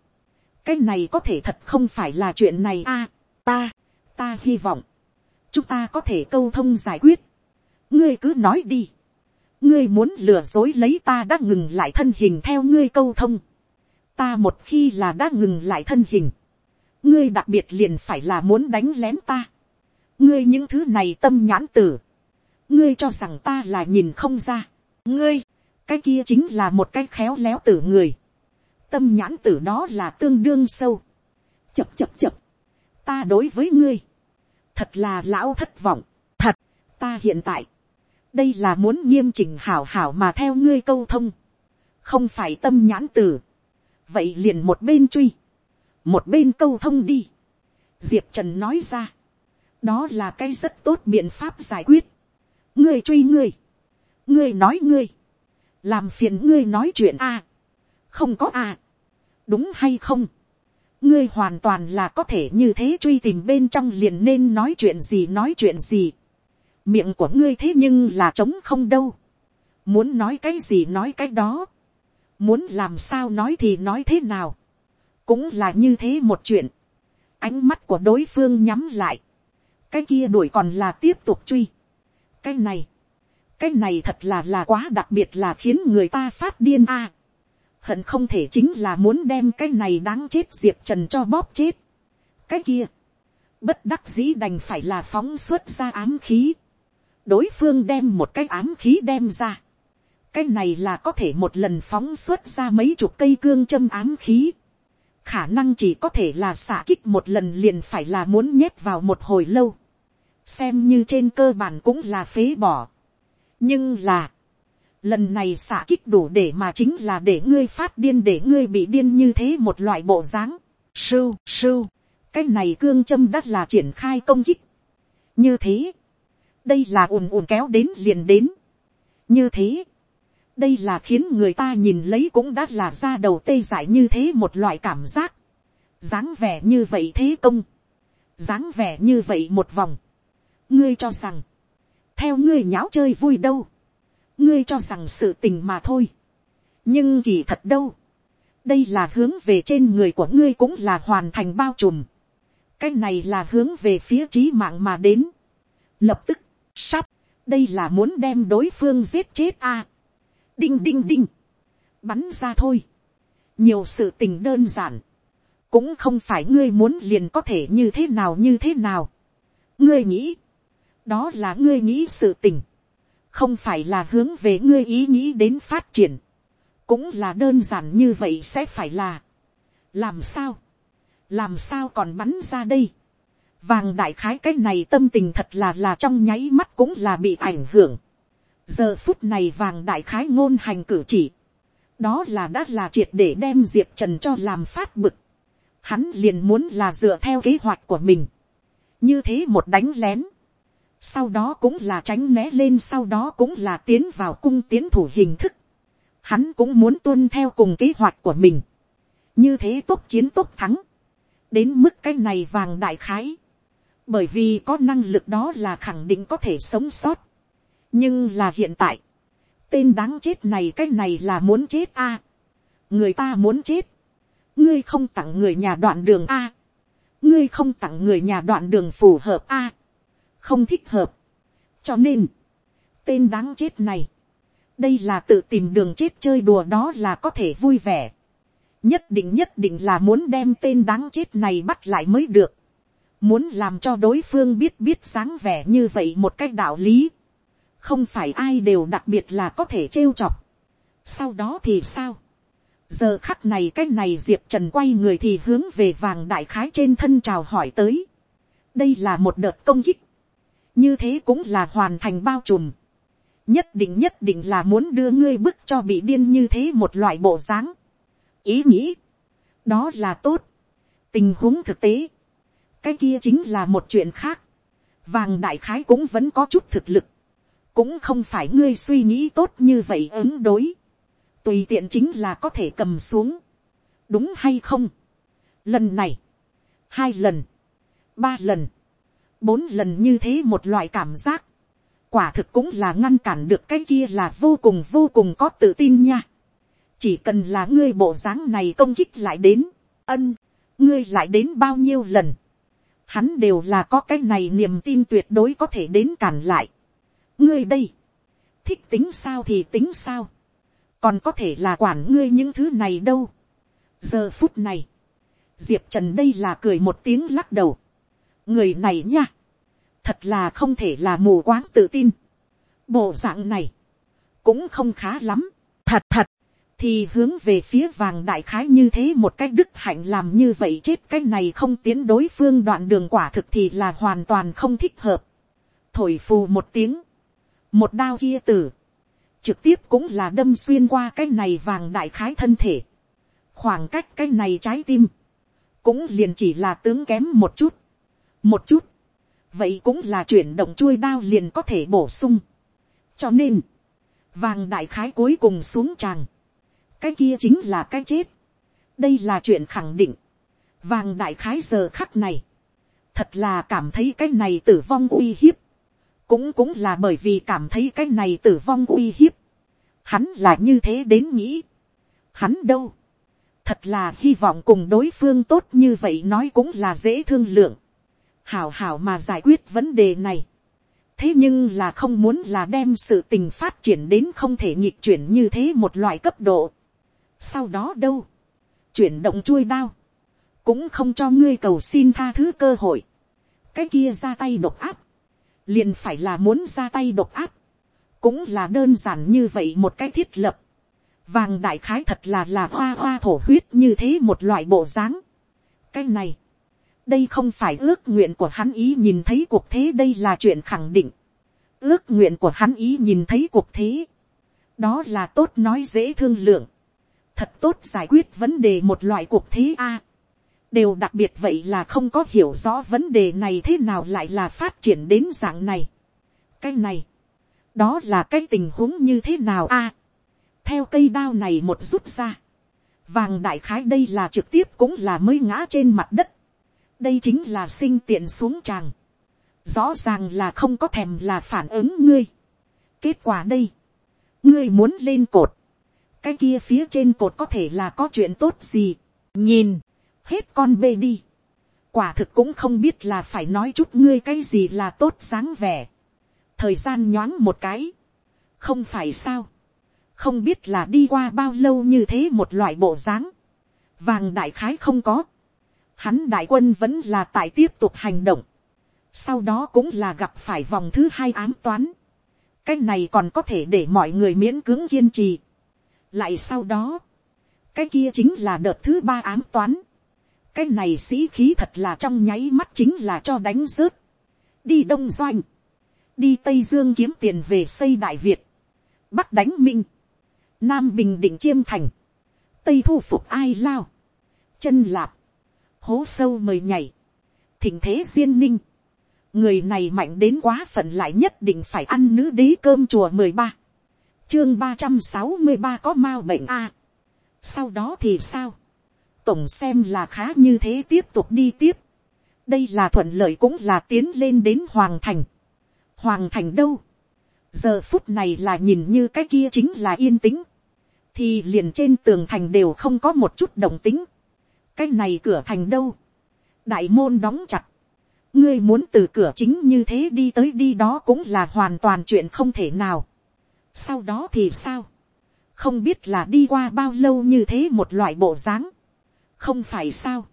cái này có thể thật không phải là chuyện này a, à, ta, ta hy vọng, chúng ta có thể câu thông giải quyết, ngươi cứ nói đi, ngươi muốn lừa dối lấy ta đã ngừng lại thân hình theo ngươi câu thông, ta một khi là đã ngừng lại thân hình, ngươi đặc biệt liền phải là muốn đánh lén ta, ngươi những thứ này tâm nhãn tử, ngươi cho rằng ta là nhìn không ra, ngươi, cái kia chính là một cái khéo léo tử người, tâm nhãn tử đó là tương đương sâu, chập chập chập, ta đối với ngươi, thật là lão thất vọng, thật, ta hiện tại, đây là muốn nghiêm chỉnh hảo hảo mà theo ngươi câu thông, không phải tâm nhãn tử, vậy liền một bên truy, một bên câu thông đi, diệp trần nói ra, đó là cái rất tốt biện pháp giải quyết, ngươi truy ngươi, ngươi nói ngươi, làm phiền ngươi nói chuyện a, không có a, đúng hay không, ngươi hoàn toàn là có thể như thế truy tìm bên trong liền nên nói chuyện gì nói chuyện gì, miệng của ngươi thế nhưng là trống không đâu, muốn nói cái gì nói cái đó, muốn làm sao nói thì nói thế nào, cũng là như thế một chuyện, ánh mắt của đối phương nhắm lại, cái kia đuổi còn là tiếp tục truy, cái này, cái này thật là là quá đặc biệt là khiến người ta phát điên a, hận không thể chính là muốn đem cái này đáng chết diệp trần cho bóp chết, cái kia, bất đắc dĩ đành phải là phóng xuất ra ám khí, đối phương đem một cái ám khí đem ra, cái này là có thể một lần phóng xuất ra mấy chục cây cương châm ám khí. khả năng chỉ có thể là xả kích một lần liền phải là muốn nhét vào một hồi lâu. xem như trên cơ bản cũng là phế bỏ. nhưng là, lần này xả kích đủ để mà chính là để ngươi phát điên để ngươi bị điên như thế một loại bộ dáng. sưu sưu, cái này cương châm đắt là triển khai công kích. như thế, đây là ùn ùn kéo đến liền đến. như thế, đây là khiến người ta nhìn lấy cũng đã là ra đầu tê dại như thế một loại cảm giác. dáng vẻ như vậy thế công. dáng vẻ như vậy một vòng. ngươi cho rằng, theo ngươi nháo chơi vui đâu. ngươi cho rằng sự tình mà thôi. nhưng kỳ thật đâu. đây là hướng về trên người của ngươi cũng là hoàn thành bao trùm. cái này là hướng về phía trí mạng mà đến. lập tức, sắp, đây là muốn đem đối phương giết chết a đinh đinh đinh, bắn ra thôi, nhiều sự tình đơn giản, cũng không phải ngươi muốn liền có thể như thế nào như thế nào. ngươi nghĩ, đó là ngươi nghĩ sự tình, không phải là hướng về ngươi ý nghĩ đến phát triển, cũng là đơn giản như vậy sẽ phải là, làm sao, làm sao còn bắn ra đây, vàng đại khái cái này tâm tình thật là là trong nháy mắt cũng là bị ảnh hưởng, giờ phút này vàng đại khái ngôn hành cử chỉ, đó là đã là triệt để đem diệp trần cho làm phát bực, hắn liền muốn là dựa theo kế hoạch của mình, như thế một đánh lén, sau đó cũng là tránh né lên sau đó cũng là tiến vào cung tiến thủ hình thức, hắn cũng muốn tuân theo cùng kế hoạch của mình, như thế tốt chiến tốt thắng, đến mức cái này vàng đại khái, bởi vì có năng lực đó là khẳng định có thể sống sót, nhưng là hiện tại, tên đáng chết này cái này là muốn chết a. người ta muốn chết, ngươi không tặng người nhà đoạn đường a. ngươi không tặng người nhà đoạn đường phù hợp a. không thích hợp. cho nên, tên đáng chết này, đây là tự tìm đường chết chơi đùa đó là có thể vui vẻ. nhất định nhất định là muốn đem tên đáng chết này bắt lại mới được muốn làm cho đối phương biết biết sáng vẻ như vậy một cách đạo lý không phải ai đều đặc biệt là có thể trêu chọc. sau đó thì sao, giờ khắc này cái này diệp trần quay người thì hướng về vàng đại khái trên thân chào hỏi tới. đây là một đợt công kích, như thế cũng là hoàn thành bao trùm. nhất định nhất định là muốn đưa ngươi bức cho bị điên như thế một loại bộ dáng. ý nghĩ, đó là tốt. tình huống thực tế, cái kia chính là một chuyện khác. vàng đại khái cũng vẫn có chút thực lực cũng không phải ngươi suy nghĩ tốt như vậy ứng đối, tùy tiện chính là có thể cầm xuống, đúng hay không. Lần này, hai lần, ba lần, bốn lần như thế một loại cảm giác, quả thực cũng là ngăn cản được cái kia là vô cùng vô cùng có tự tin nha. chỉ cần là ngươi bộ dáng này công kích lại đến, ân, ngươi lại đến bao nhiêu lần, hắn đều là có cái này niềm tin tuyệt đối có thể đến cản lại. ngươi đây, thích tính sao thì tính sao, còn có thể là quản ngươi những thứ này đâu. giờ phút này, diệp trần đây là cười một tiếng lắc đầu. người này nha, thật là không thể là mù quáng tự tin. bộ dạng này, cũng không khá lắm. thật thật, thì hướng về phía vàng đại khái như thế một cách đức hạnh làm như vậy chết cái này không tiến đối phương đoạn đường quả thực thì là hoàn toàn không thích hợp. thổi phù một tiếng, một đao kia tử, trực tiếp cũng là đâm xuyên qua cái này vàng đại khái thân thể, khoảng cách cái này trái tim, cũng liền chỉ là tướng kém một chút, một chút, vậy cũng là chuyển động chuôi đao liền có thể bổ sung. cho nên, vàng đại khái cuối cùng xuống tràng, cái kia chính là cái chết. đây là chuyện khẳng định. vàng đại khái giờ khắc này, thật là cảm thấy cái này tử vong uy hiếp. cũng cũng là bởi vì cảm thấy cái này tử vong uy hiếp. hắn là như thế đến nghĩ. hắn đâu. thật là hy vọng cùng đối phương tốt như vậy nói cũng là dễ thương lượng. hảo hảo mà giải quyết vấn đề này thế nhưng là không muốn là đem sự tình phát triển đến không thể nhịp chuyển như thế một loại cấp độ. Sau đó đâu? Chuyển động chuôi đao. Cũng không cho ngươi cầu xin tha thứ cơ hội. Cái kia ra tay độc áp. Liền phải là muốn ra tay độc áp. Cũng là đơn giản như vậy một cái thiết lập. Vàng đại khái thật là là hoa hoa thổ huyết như thế một loại bộ dáng. Cái này. Đây không phải ước nguyện của hắn ý nhìn thấy cuộc thế đây là chuyện khẳng định. Ước nguyện của hắn ý nhìn thấy cuộc thế. Đó là tốt nói dễ thương lượng thật tốt giải quyết vấn đề một loại cuộc thế a. đều đặc biệt vậy là không có hiểu rõ vấn đề này thế nào lại là phát triển đến dạng này. cái này, đó là cái tình huống như thế nào a. theo cây đao này một rút ra, vàng đại khái đây là trực tiếp cũng là mới ngã trên mặt đất. đây chính là sinh tiện xuống tràng. rõ ràng là không có thèm là phản ứng ngươi. kết quả đây, ngươi muốn lên cột, cái kia phía trên cột có thể là có chuyện tốt gì. nhìn, hết con bê đi. quả thực cũng không biết là phải nói chút ngươi cái gì là tốt dáng vẻ. thời gian nhoáng một cái. không phải sao. không biết là đi qua bao lâu như thế một loại bộ dáng. vàng đại khái không có. hắn đại quân vẫn là tại tiếp tục hành động. sau đó cũng là gặp phải vòng thứ hai ám toán. cái này còn có thể để mọi người miễn cưỡng kiên trì lại sau đó, cái kia chính là đợt thứ ba ám toán. cái này sĩ khí thật là trong nháy mắt chính là cho đánh rớt. đi đông doanh, đi tây dương kiếm tiền về xây đại việt, bắc đánh minh, nam bình định chiêm thành, tây thu phục ai lao, chân lạp, hố sâu mời nhảy, thỉnh thế duyên ninh, người này mạnh đến quá phận lại nhất định phải ăn nữ đế cơm chùa mười ba chương ba trăm sáu mươi ba có ma bệnh a. sau đó thì sao. tổng xem là khá như thế tiếp tục đi tiếp. đây là thuận lợi cũng là tiến lên đến hoàng thành. hoàng thành đâu. giờ phút này là nhìn như cái kia chính là yên tĩnh. thì liền trên tường thành đều không có một chút động tính. cái này cửa thành đâu. đại môn đóng chặt. ngươi muốn từ cửa chính như thế đi tới đi đó cũng là hoàn toàn chuyện không thể nào sau đó thì sao, không biết là đi qua bao lâu như thế một loại bộ dáng, không phải sao,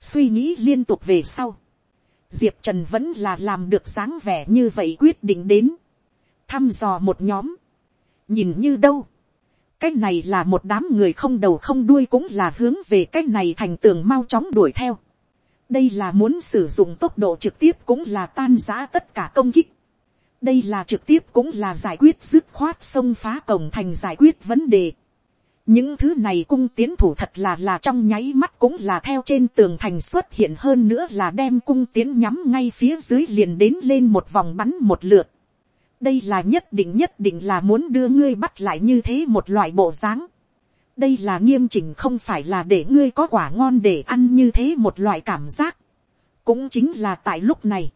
suy nghĩ liên tục về sau, diệp trần vẫn là làm được dáng vẻ như vậy quyết định đến, thăm dò một nhóm, nhìn như đâu, cái này là một đám người không đầu không đuôi cũng là hướng về cái này thành tường mau chóng đuổi theo. đây là muốn sử dụng tốc độ trực tiếp cũng là tan giã tất cả công kích đây là trực tiếp cũng là giải quyết dứt khoát xông phá cổng thành giải quyết vấn đề. những thứ này cung tiến thủ thật là là trong nháy mắt cũng là theo trên tường thành xuất hiện hơn nữa là đem cung tiến nhắm ngay phía dưới liền đến lên một vòng bắn một lượt. đây là nhất định nhất định là muốn đưa ngươi bắt lại như thế một loại bộ dáng. đây là nghiêm chỉnh không phải là để ngươi có quả ngon để ăn như thế một loại cảm giác. cũng chính là tại lúc này.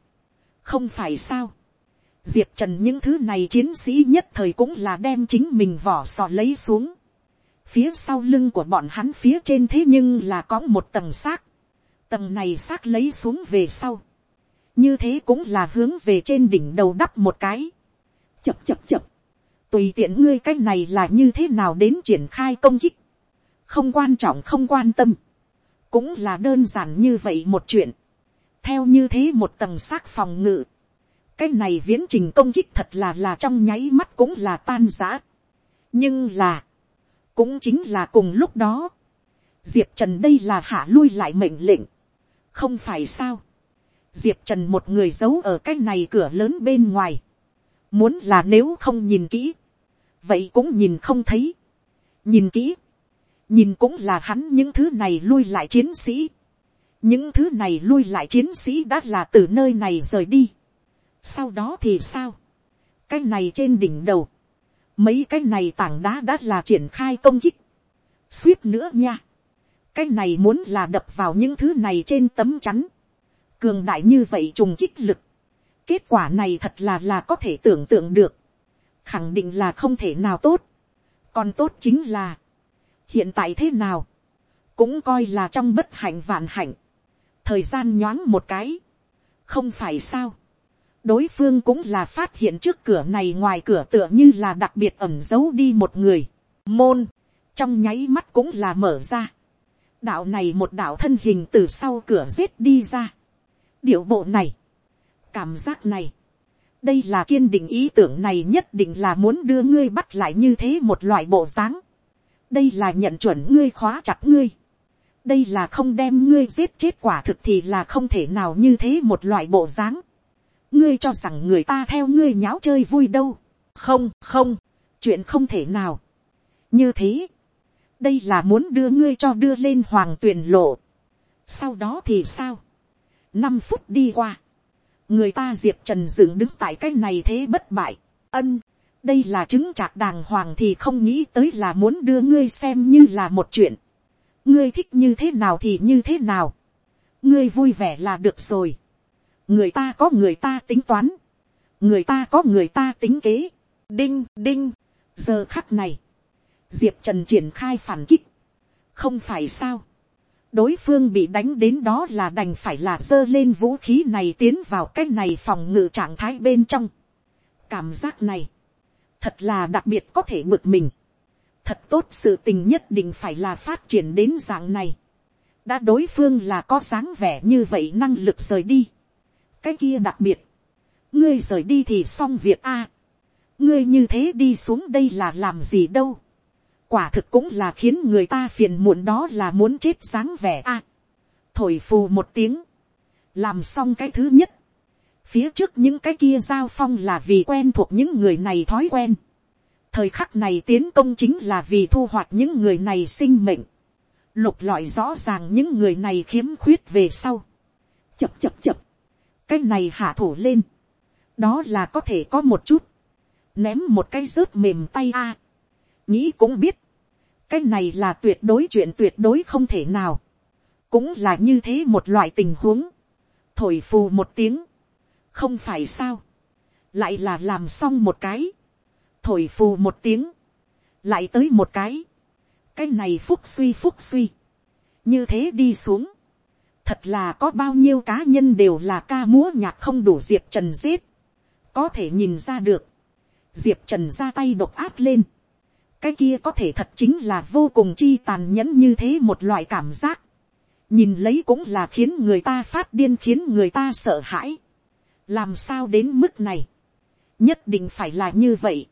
không phải sao diệp trần những thứ này chiến sĩ nhất thời cũng là đem chính mình vỏ sò lấy xuống. phía sau lưng của bọn hắn phía trên thế nhưng là có một tầng xác. tầng này xác lấy xuống về sau, như thế cũng là hướng về trên đỉnh đầu đắp một cái, chập chập chập, tùy tiện ngươi cái này là như thế nào đến triển khai công kích, không quan trọng không quan tâm, cũng là đơn giản như vậy một chuyện, theo như thế một tầng xác phòng ngự, cái này viễn trình công kích thật là là trong nháy mắt cũng là tan giã, nhưng là, cũng chính là cùng lúc đó, diệp trần đây là hạ lui lại mệnh lệnh, không phải sao, diệp trần một người giấu ở cái này cửa lớn bên ngoài, muốn là nếu không nhìn kỹ, vậy cũng nhìn không thấy, nhìn kỹ, nhìn cũng là hắn những thứ này lui lại chiến sĩ, những thứ này lui lại chiến sĩ đã là từ nơi này rời đi, sau đó thì sao, cái này trên đỉnh đầu, mấy cái này tảng đá đã là triển khai công kích, suýt nữa nha, cái này muốn là đập vào những thứ này trên tấm chắn, cường đại như vậy trùng kích lực, kết quả này thật là là có thể tưởng tượng được, khẳng định là không thể nào tốt, còn tốt chính là, hiện tại thế nào, cũng coi là trong bất hạnh vạn hạnh, thời gian nhoáng một cái, không phải sao, đối phương cũng là phát hiện trước cửa này ngoài cửa tựa như là đặc biệt ẩm giấu đi một người, môn, trong nháy mắt cũng là mở ra, đạo này một đạo thân hình từ sau cửa giết đi ra, điệu bộ này, cảm giác này, đây là kiên định ý tưởng này nhất định là muốn đưa ngươi bắt lại như thế một loại bộ dáng, đây là nhận chuẩn ngươi khóa chặt ngươi, đây là không đem ngươi giết chết quả thực thì là không thể nào như thế một loại bộ dáng, ngươi cho rằng người ta theo ngươi nháo chơi vui đâu, không không, chuyện không thể nào, như thế, đây là muốn đưa ngươi cho đưa lên hoàng tuyền lộ, sau đó thì sao, năm phút đi qua, người ta diệp trần dựng đứng tại cái này thế bất bại, ân, đây là chứng trạc đàng hoàng thì không nghĩ tới là muốn đưa ngươi xem như là một chuyện, ngươi thích như thế nào thì như thế nào, ngươi vui vẻ là được rồi, người ta có người ta tính toán, người ta có người ta tính kế, đinh đinh, giờ khắc này, diệp trần triển khai phản kích, không phải sao, đối phương bị đánh đến đó là đành phải là giơ lên vũ khí này tiến vào cái này phòng ngự trạng thái bên trong. cảm giác này, thật là đặc biệt có thể bực mình. thật tốt sự tình nhất định phải là phát triển đến dạng này. đã đối phương là có dáng vẻ như vậy năng lực rời đi cái kia đặc biệt, ngươi rời đi thì xong việc a. ngươi như thế đi xuống đây là làm gì đâu quả thực cũng là khiến người ta phiền muộn đó là muốn chết sáng vẻ a. thổi phù một tiếng, làm xong cái thứ nhất, phía trước những cái kia giao phong là vì quen thuộc những người này thói quen. thời khắc này tiến công chính là vì thu hoạch những người này sinh mệnh, lục lọi rõ ràng những người này khiếm khuyết về sau. chập chập chập, cái này hạ thủ lên, đó là có thể có một chút, ném một cái rớt mềm tay a. nghĩ cũng biết, cái này là tuyệt đối chuyện tuyệt đối không thể nào, cũng là như thế một loại tình huống, thổi phù một tiếng, không phải sao, lại là làm xong một cái, thổi phù một tiếng, lại tới một cái, cái này phúc suy phúc suy, như thế đi xuống, thật là có bao nhiêu cá nhân đều là ca múa nhạc không đủ diệp trần giết, có thể nhìn ra được, diệp trần ra tay độc áp lên, cái kia có thể thật chính là vô cùng chi tàn nhẫn như thế một loại cảm giác. nhìn lấy cũng là khiến người ta phát điên khiến người ta sợ hãi. làm sao đến mức này. nhất định phải là như vậy.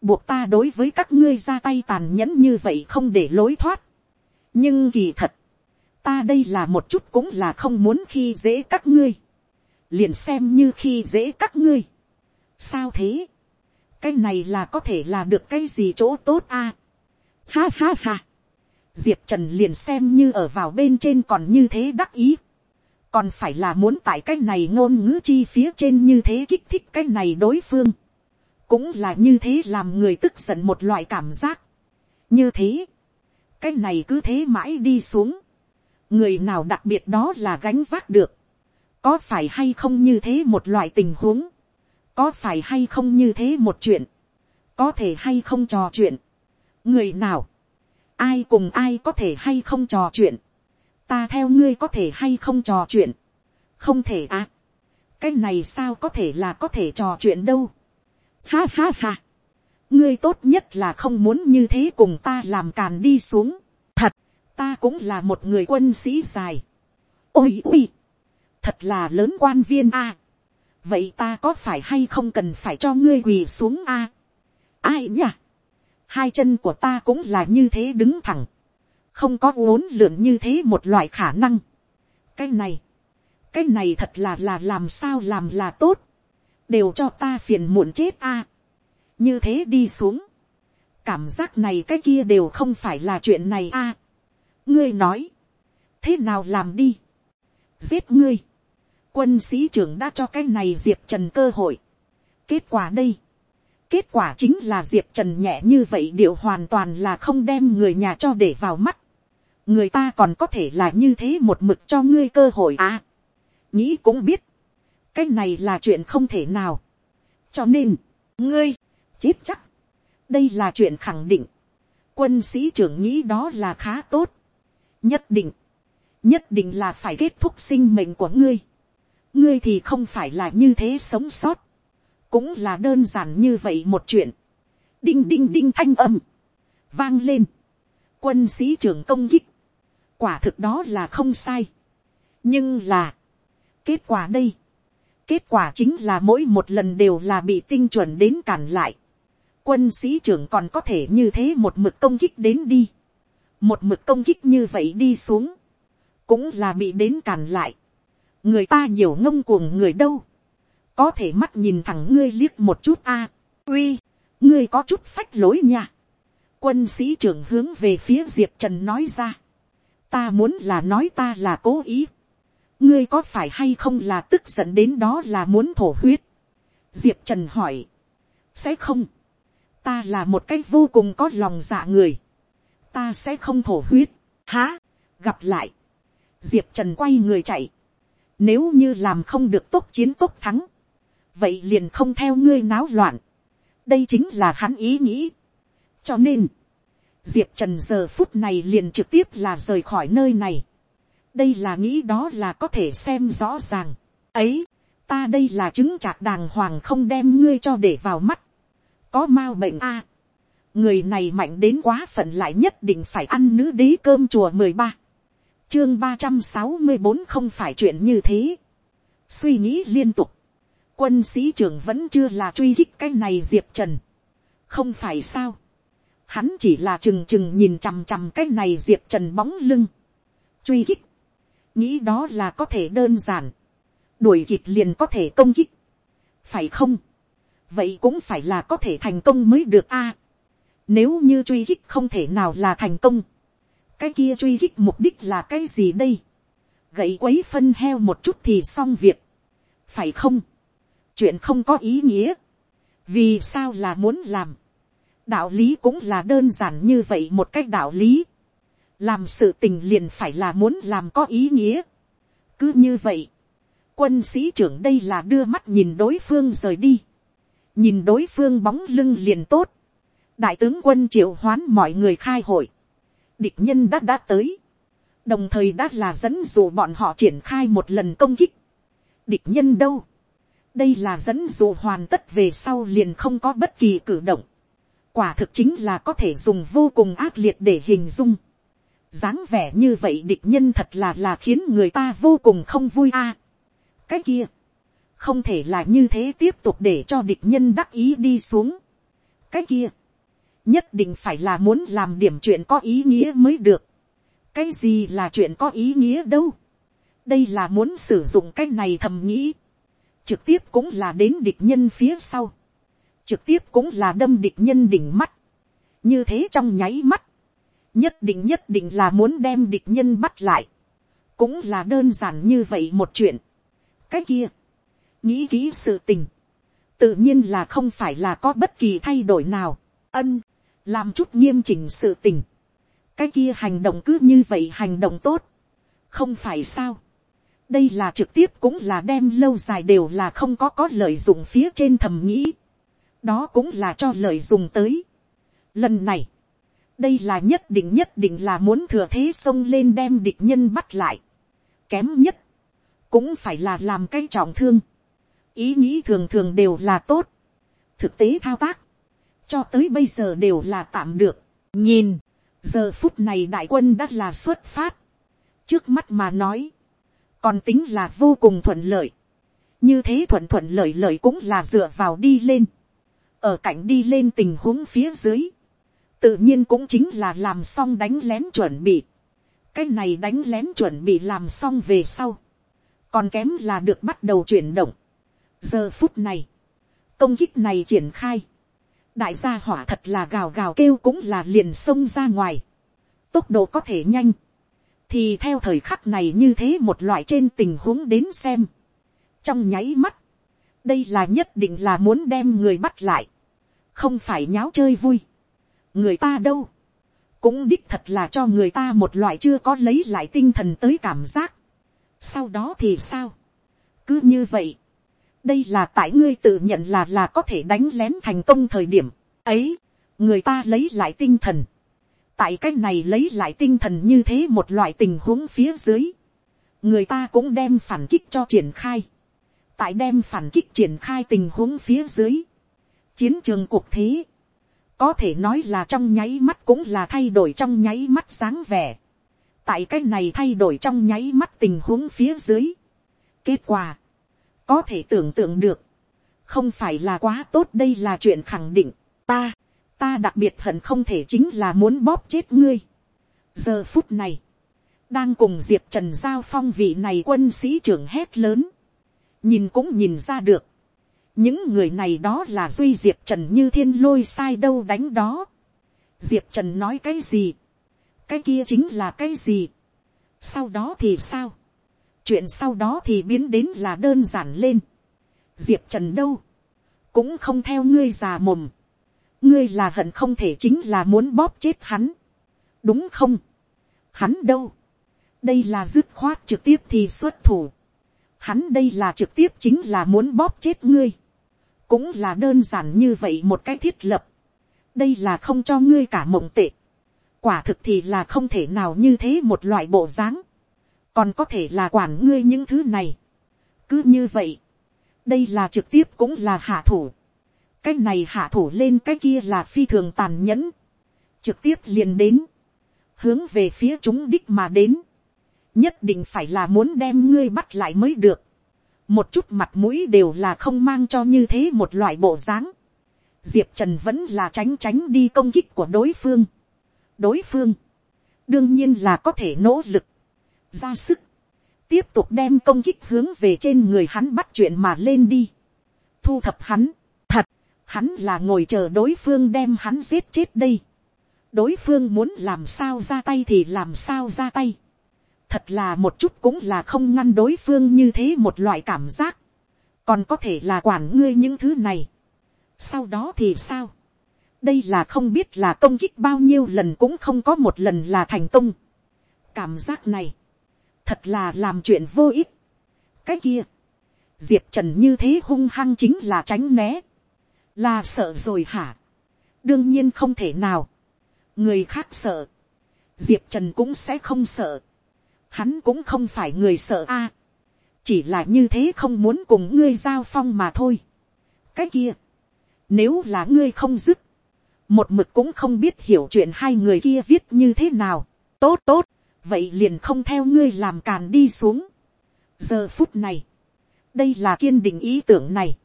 buộc ta đối với các ngươi ra tay tàn nhẫn như vậy không để lối thoát. nhưng kỳ thật, ta đây là một chút cũng là không muốn khi dễ các ngươi. liền xem như khi dễ các ngươi. sao thế cái này là có thể là được cái gì chỗ tốt a. À? ha ha ha. diệp trần liền xem như ở vào bên trên còn như thế đắc ý. còn phải là muốn tại cái này ngôn ngữ chi phía trên như thế kích thích cái này đối phương. cũng là như thế làm người tức giận một loại cảm giác. như thế, cái này cứ thế mãi đi xuống người nào đặc biệt đó là gánh vác được. có phải hay không như thế một loại tình huống? Có phải hay không như thế một chuyện, có thể hay không trò chuyện, người nào, ai cùng ai có thể hay không trò chuyện, ta theo ngươi có thể hay không trò chuyện, không thể à, cái này sao có thể là có thể trò chuyện đâu, ha ha ha, ngươi tốt nhất là không muốn như thế cùng ta làm càn đi xuống, ta cũng là một người quân sĩ dài, ôi ui, thật là lớn quan viên a, vậy ta có phải hay không cần phải cho ngươi quỳ xuống a, ai nhỉ, hai chân của ta cũng là như thế đứng thẳng, không có uốn lượn như thế một loại khả năng. cái này, cái này thật là là làm sao làm là tốt, đều cho ta phiền muộn chết a. như thế đi xuống, cảm giác này cái kia đều không phải là chuyện này a ngươi nói, thế nào làm đi, giết ngươi, quân sĩ trưởng đã cho cái này diệp trần cơ hội. kết quả đây, kết quả chính là diệp trần nhẹ như vậy điệu hoàn toàn là không đem người nhà cho để vào mắt người ta còn có thể là như thế một mực cho ngươi cơ hội à. nghĩ cũng biết, cái này là chuyện không thể nào. cho nên, ngươi, chết chắc, đây là chuyện khẳng định. quân sĩ trưởng nghĩ đó là khá tốt nhất định, nhất định là phải kết thúc sinh mệnh của ngươi. ngươi thì không phải là như thế sống sót. cũng là đơn giản như vậy một chuyện. đinh đinh đinh thanh âm, vang lên. quân sĩ trưởng công kích, quả thực đó là không sai. nhưng là, kết quả đây, kết quả chính là mỗi một lần đều là bị tinh chuẩn đến cản lại. quân sĩ trưởng còn có thể như thế một mực công kích đến đi một mực công kích như vậy đi xuống, cũng là bị đến càn lại. người ta nhiều ngông cuồng người đâu. có thể mắt nhìn thẳng ngươi liếc một chút a. uy, ngươi có chút phách lối nha. quân sĩ trưởng hướng về phía diệp trần nói ra ta muốn là nói ta là cố ý, ngươi có phải hay không là tức giận đến đó là muốn thổ huyết. diệp trần hỏi, sẽ không, ta là một cái vô cùng có lòng dạ người, ta sẽ không thổ huyết, há, gặp lại, diệp trần quay người chạy, nếu như làm không được tốt chiến tốt thắng, vậy liền không theo ngươi náo loạn, đây chính là hắn ý nghĩ, cho nên, diệp trần giờ phút này liền trực tiếp là rời khỏi nơi này. đây là nghĩ đó là có thể xem rõ ràng. ấy, ta đây là chứng chạc đàng hoàng không đem ngươi cho để vào mắt. có m a u bệnh a người này mạnh đến quá phận lại nhất định phải ăn nữ đế cơm chùa mười ba. chương ba trăm sáu mươi bốn không phải chuyện như thế. suy nghĩ liên tục. quân sĩ trưởng vẫn chưa là truy khích cái này diệp trần. không phải sao hắn chỉ là trừng trừng nhìn chằm chằm cái này diệp trần bóng lưng, truy kích, nghĩ đó là có thể đơn giản, đuổi kịp liền có thể công kích, phải không, vậy cũng phải là có thể thành công mới được a, nếu như truy kích không thể nào là thành công, cái kia truy kích mục đích là cái gì đây, gậy quấy phân heo một chút thì xong việc, phải không, chuyện không có ý nghĩa, vì sao là muốn làm, đạo lý cũng là đơn giản như vậy một cách đạo lý. làm sự tình liền phải là muốn làm có ý nghĩa. cứ như vậy, quân sĩ trưởng đây là đưa mắt nhìn đối phương rời đi. nhìn đối phương bóng lưng liền tốt đại tướng quân triệu hoán mọi người khai hội. địch nhân đã đã tới. đồng thời đã là dẫn dụ bọn họ triển khai một lần công kích. địch nhân đâu. đây là dẫn dụ hoàn tất về sau liền không có bất kỳ cử động quả thực chính là có thể dùng vô cùng ác liệt để hình dung. dáng vẻ như vậy địch nhân thật là là khiến người ta vô cùng không vui a. cái kia, không thể là như thế tiếp tục để cho địch nhân đắc ý đi xuống. cái kia, nhất định phải là muốn làm điểm chuyện có ý nghĩa mới được. cái gì là chuyện có ý nghĩa đâu. đây là muốn sử dụng cái này thầm nghĩ. trực tiếp cũng là đến địch nhân phía sau trực tiếp cũng là đâm địch nhân đỉnh mắt. như thế trong nháy mắt, nhất định nhất định là muốn đem địch nhân bắt lại. cũng là đơn giản như vậy một chuyện. cái kia, nghĩ kỹ sự tình, tự nhiên là không phải là có bất kỳ thay đổi nào. ân, làm chút nghiêm chỉnh sự tình. cái kia hành động cứ như vậy hành động tốt. không phải sao. đây là trực tiếp cũng là đem lâu dài đều là không có có lợi dụng phía trên thầm nghĩ đó cũng là cho lợi dụng tới. Lần này, đây là nhất định nhất định là muốn thừa thế xông lên đem địch nhân bắt lại. Kém nhất, cũng phải là làm cái trọng thương. Ý nghĩ thường thường đều là tốt. Thực tế thao tác, cho tới bây giờ đều là tạm được. Nhìn, giờ phút này đại quân đã là xuất phát. Trước mắt mà nói, còn tính là vô cùng thuận lợi. Như thế thuận thuận lợi lợi cũng là dựa vào đi lên. Ở cạnh đi lên tình huống phía dưới tự nhiên cũng chính là làm xong đánh lén chuẩn bị. cái này đánh lén chuẩn bị làm xong về sau, còn kém là được bắt đầu chuyển động. giờ phút này, công kích này triển khai, đại gia hỏa thật là gào gào kêu cũng là liền xông ra ngoài, tốc độ có thể nhanh, thì theo thời khắc này như thế một loại trên tình huống đến xem, trong nháy mắt, đây là nhất định là muốn đem người bắt lại, không phải nháo chơi vui, người ta đâu, cũng đích thật là cho người ta một loại chưa có lấy lại tinh thần tới cảm giác. sau đó thì sao, cứ như vậy, đây là tại ngươi tự nhận là là có thể đánh lén thành công thời điểm ấy, người ta lấy lại tinh thần. tại cái này lấy lại tinh thần như thế một loại tình huống phía dưới, người ta cũng đem phản kích cho triển khai. tại đem phản kích triển khai tình huống phía dưới, chiến trường cuộc thế, có thể nói là trong nháy mắt cũng là thay đổi trong nháy mắt sáng vẻ. tại cái này thay đổi trong nháy mắt tình huống phía dưới. kết quả, có thể tưởng tượng được, không phải là quá tốt đây là chuyện khẳng định, ta, ta đặc biệt hận không thể chính là muốn bóp chết ngươi. giờ phút này, đang cùng diệp trần giao phong vị này quân sĩ trưởng hét lớn, nhìn cũng nhìn ra được, những người này đó là duy diệp trần như thiên lôi sai đâu đánh đó. diệp trần nói cái gì, cái kia chính là cái gì. sau đó thì sao, chuyện sau đó thì biến đến là đơn giản lên. diệp trần đâu, cũng không theo ngươi già mồm. ngươi là hận không thể chính là muốn bóp chết hắn. đúng không, hắn đâu, đây là dứt khoát trực tiếp thì xuất thủ. Hắn đây là trực tiếp chính là muốn bóp chết ngươi cũng là đơn giản như vậy một cái thiết lập. đây là không cho ngươi cả mộng tệ. quả thực thì là không thể nào như thế một loại bộ dáng còn có thể là quản ngươi những thứ này. cứ như vậy, đây là trực tiếp cũng là hạ thủ. cái này hạ thủ lên cái kia là phi thường tàn nhẫn. trực tiếp liền đến, hướng về phía chúng đích mà đến. nhất định phải là muốn đem ngươi bắt lại mới được một chút mặt mũi đều là không mang cho như thế một loại bộ dáng. diệp trần vẫn là tránh tránh đi công kích của đối phương. đối phương, đương nhiên là có thể nỗ lực, ra sức, tiếp tục đem công kích hướng về trên người hắn bắt chuyện mà lên đi. thu thập hắn, thật, hắn là ngồi chờ đối phương đem hắn giết chết đây. đối phương muốn làm sao ra tay thì làm sao ra tay thật là một chút cũng là không ngăn đối phương như thế một loại cảm giác, còn có thể là quản ngươi những thứ này. sau đó thì sao, đây là không biết là công kích bao nhiêu lần cũng không có một lần là thành công. cảm giác này, thật là làm chuyện vô ích. cái kia, diệp trần như thế hung hăng chính là tránh né, là sợ rồi hả, đương nhiên không thể nào, người khác sợ, diệp trần cũng sẽ không sợ, hắn cũng không phải người sợ a, chỉ là như thế không muốn cùng ngươi giao phong mà thôi. cái kia, nếu là ngươi không dứt, một mực cũng không biết hiểu chuyện hai người kia viết như thế nào, tốt tốt, vậy liền không theo ngươi làm càn đi xuống. giờ phút này, đây là kiên định ý tưởng này,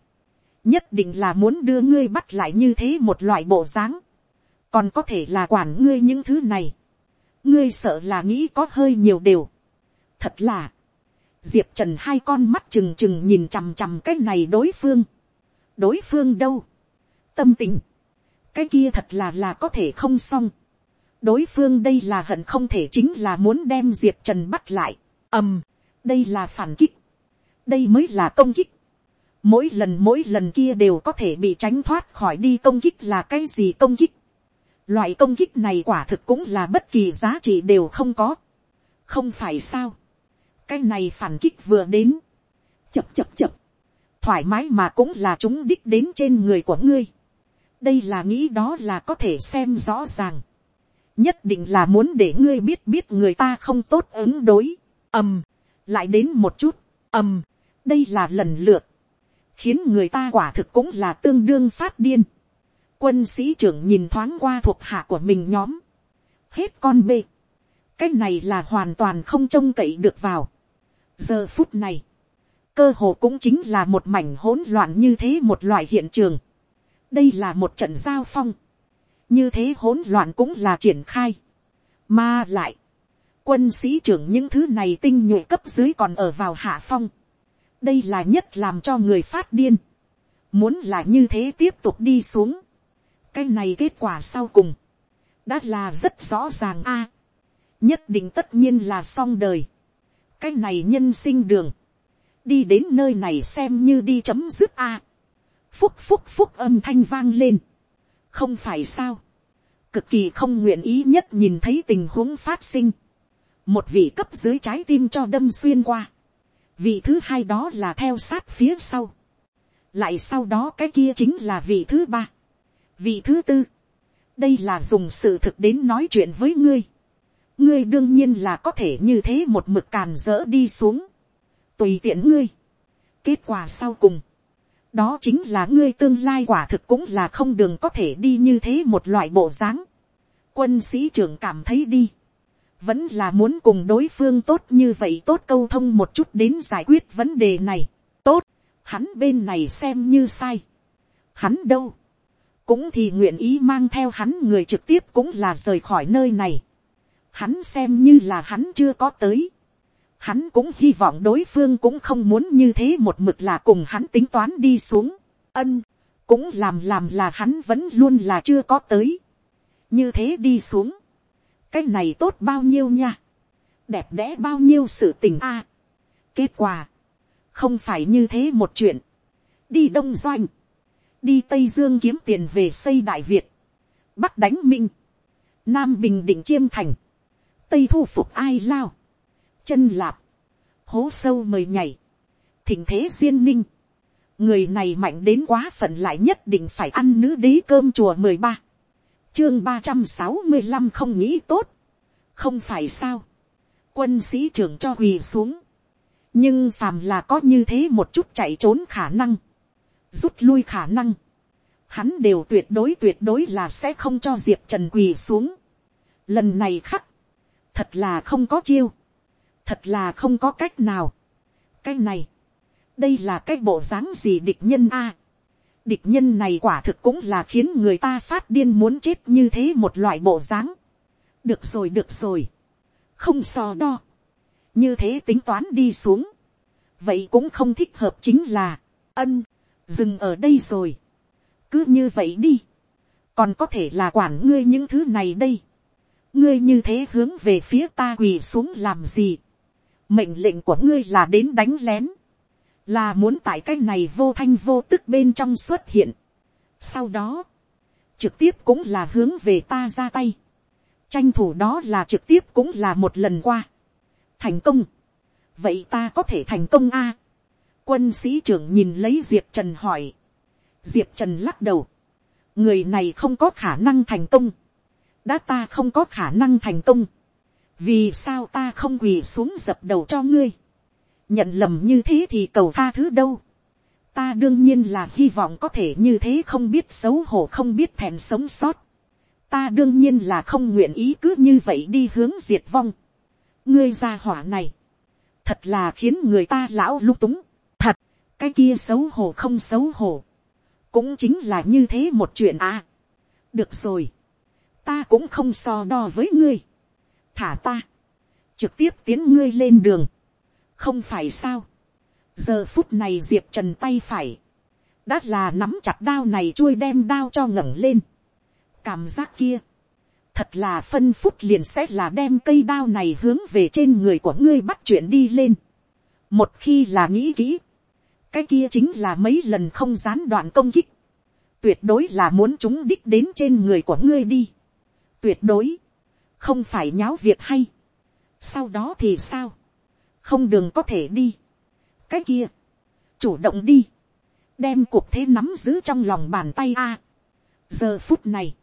nhất định là muốn đưa ngươi bắt lại như thế một loại bộ dáng, còn có thể là quản ngươi những thứ này, ngươi sợ là nghĩ có hơi nhiều đều, thật là, diệp trần hai con mắt trừng trừng nhìn chằm chằm cái này đối phương, đối phương đâu, tâm tình, cái kia thật là là có thể không xong, đối phương đây là hận không thể chính là muốn đem diệp trần bắt lại, ầm, đây là phản kích, đây mới là công kích, mỗi lần mỗi lần kia đều có thể bị tránh thoát khỏi đi công kích là cái gì công kích, loại công kích này quả thực cũng là bất kỳ giá trị đều không có, không phải sao, cái này phản kích vừa đến, chập chập chập, thoải mái mà cũng là chúng đích đến trên người của ngươi. đây là nghĩ đó là có thể xem rõ ràng nhất định là muốn để ngươi biết biết người ta không tốt ứng đối, ầm, lại đến một chút, ầm, đây là lần lượt, khiến người ta quả thực cũng là tương đương phát điên. Quân sĩ trưởng nhìn thoáng qua thuộc hạ của mình nhóm, hết con bê, cái này là hoàn toàn không trông cậy được vào. giờ phút này, cơ hồ cũng chính là một mảnh hỗn loạn như thế một loại hiện trường. đây là một trận giao phong, như thế hỗn loạn cũng là triển khai, mà lại, quân sĩ trưởng những thứ này tinh nhuệ cấp dưới còn ở vào hạ phong, đây là nhất làm cho người phát điên, muốn là như thế tiếp tục đi xuống, cái này kết quả sau cùng, đã là rất rõ ràng a, nhất định tất nhiên là xong đời, cái này nhân sinh đường, đi đến nơi này xem như đi chấm dứt a, phúc phúc phúc âm thanh vang lên, không phải sao, cực kỳ không nguyện ý nhất nhìn thấy tình huống phát sinh, một vị cấp dưới trái tim cho đâm xuyên qua, vị thứ hai đó là theo sát phía sau, lại sau đó cái kia chính là vị thứ ba, vị thứ tư, đây là dùng sự thực đến nói chuyện với ngươi, ngươi đương nhiên là có thể như thế một mực càn dỡ đi xuống, tùy tiện ngươi, kết quả sau cùng, đó chính là ngươi tương lai quả thực cũng là không đường có thể đi như thế một loại bộ dáng. quân sĩ trưởng cảm thấy đi, vẫn là muốn cùng đối phương tốt như vậy tốt câu thông một chút đến giải quyết vấn đề này. tốt, hắn bên này xem như sai. hắn đâu, cũng thì nguyện ý mang theo hắn người trực tiếp cũng là rời khỏi nơi này. hắn xem như là hắn chưa có tới hắn cũng hy vọng đối phương cũng không muốn như thế một mực là cùng hắn tính toán đi xuống. ân, cũng làm làm là hắn vẫn luôn là chưa có tới. như thế đi xuống. Cái này tốt bao nhiêu nha, đẹp đẽ bao nhiêu sự tình a. kết quả, không phải như thế một chuyện, đi đông doanh, đi tây dương kiếm tiền về xây đại việt, bắc đánh minh, nam bình định chiêm thành, tây thu phục ai lao, chân lạp, hố sâu mời nhảy, thỉnh thế duyên ninh, người này mạnh đến quá phận lại nhất định phải ăn nữ đế cơm chùa mười ba, chương ba trăm sáu mươi năm không nghĩ tốt, không phải sao, quân sĩ trưởng cho quỳ xuống, nhưng phàm là có như thế một chút chạy trốn khả năng, rút lui khả năng, hắn đều tuyệt đối tuyệt đối là sẽ không cho diệp trần quỳ xuống. lần này khắc, thật là không có chiêu, thật là không có cách nào. cái này, đây là cái bộ dáng gì địch nhân a. địch nhân này quả thực cũng là khiến người ta phát điên muốn chết như thế một loại bộ dáng. được rồi được rồi, không so đo, như thế tính toán đi xuống, vậy cũng không thích hợp chính là, ân, dừng ở đây rồi, cứ như vậy đi, còn có thể là quản ngươi những thứ này đây, ngươi như thế hướng về phía ta quỳ xuống làm gì, mệnh lệnh của ngươi là đến đánh lén, là muốn tại cái này vô thanh vô tức bên trong xuất hiện. Sau đó, trực tiếp cũng là hướng về ta ra tay. Tranh thủ đó là trực tiếp cũng là một lần qua. Thành công. Vậy ta có thể thành công a Quân sĩ trưởng nhìn lấy Diệp Trần hỏi. Diệp Trần lắc đầu. Người này không có khả năng thành công. Đã ta không có khả năng thành công. Vì sao ta không quỳ xuống dập đầu cho ngươi. Nhận lầm như thế thì cầu tha thứ đâu. Ta đương nhiên là hy vọng có thể như thế không biết xấu hổ không biết thèm sống sót. Ta đương nhiên là không nguyện ý cứ như vậy đi hướng diệt vong. Ngươi ra hỏa này. Thật là khiến người ta lão lung túng. Thật, cái kia xấu hổ không xấu hổ cũng chính là như thế một chuyện à. được rồi, ta cũng không so đo với ngươi, thả ta, trực tiếp tiến ngươi lên đường, không phải sao, giờ phút này diệp trần tay phải, đã là nắm chặt đao này chui đem đao cho ngẩng lên, cảm giác kia, thật là phân phút liền sẽ là đem cây đao này hướng về trên người của ngươi bắt chuyện đi lên, một khi là nghĩ kỹ, cái kia chính là mấy lần không gián đoạn công kích, tuyệt đối là muốn chúng đích đến trên người của ngươi đi, tuyệt đối, không phải nháo việc hay, sau đó thì sao, không đường có thể đi, cái kia, chủ động đi, đem cuộc thế nắm giữ trong lòng bàn tay a, giờ phút này,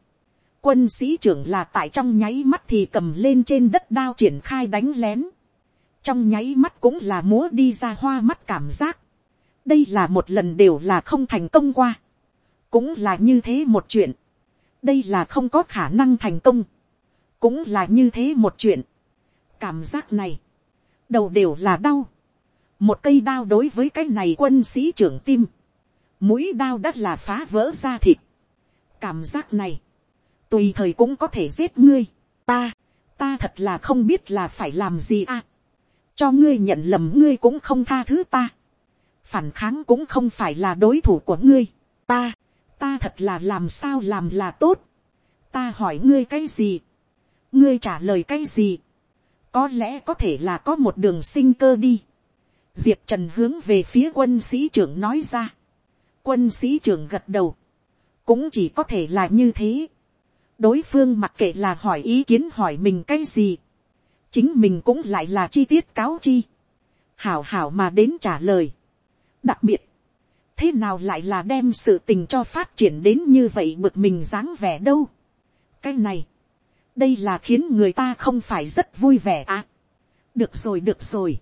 quân sĩ trưởng là tại trong nháy mắt thì cầm lên trên đất đao triển khai đánh lén. trong nháy mắt cũng là múa đi ra hoa mắt cảm giác. đây là một lần đều là không thành công qua. cũng là như thế một chuyện. đây là không có khả năng thành công cũng là như thế một chuyện. cảm giác này, đầu đều là đau. một cây đao đối với cái này quân sĩ trưởng tim. mũi đao đất là phá vỡ ra thịt. cảm giác này, tùy thời cũng có thể giết ngươi. ta, ta thật là không biết là phải làm gì à. cho ngươi nhận lầm ngươi cũng không tha thứ ta. phản kháng cũng không phải là đối thủ của ngươi. ta, ta thật là làm sao làm là tốt. ta hỏi ngươi cái gì ngươi trả lời cái gì. có lẽ có thể là có một đường sinh cơ đi. diệp trần hướng về phía quân sĩ trưởng nói ra. quân sĩ trưởng gật đầu. cũng chỉ có thể là như thế đối phương mặc kệ là hỏi ý kiến hỏi mình cái gì, chính mình cũng lại là chi tiết cáo chi, hảo hảo mà đến trả lời. đặc biệt, thế nào lại là đem sự tình cho phát triển đến như vậy bực mình dáng vẻ đâu. cái này, đây là khiến người ta không phải rất vui vẻ à. được rồi được rồi,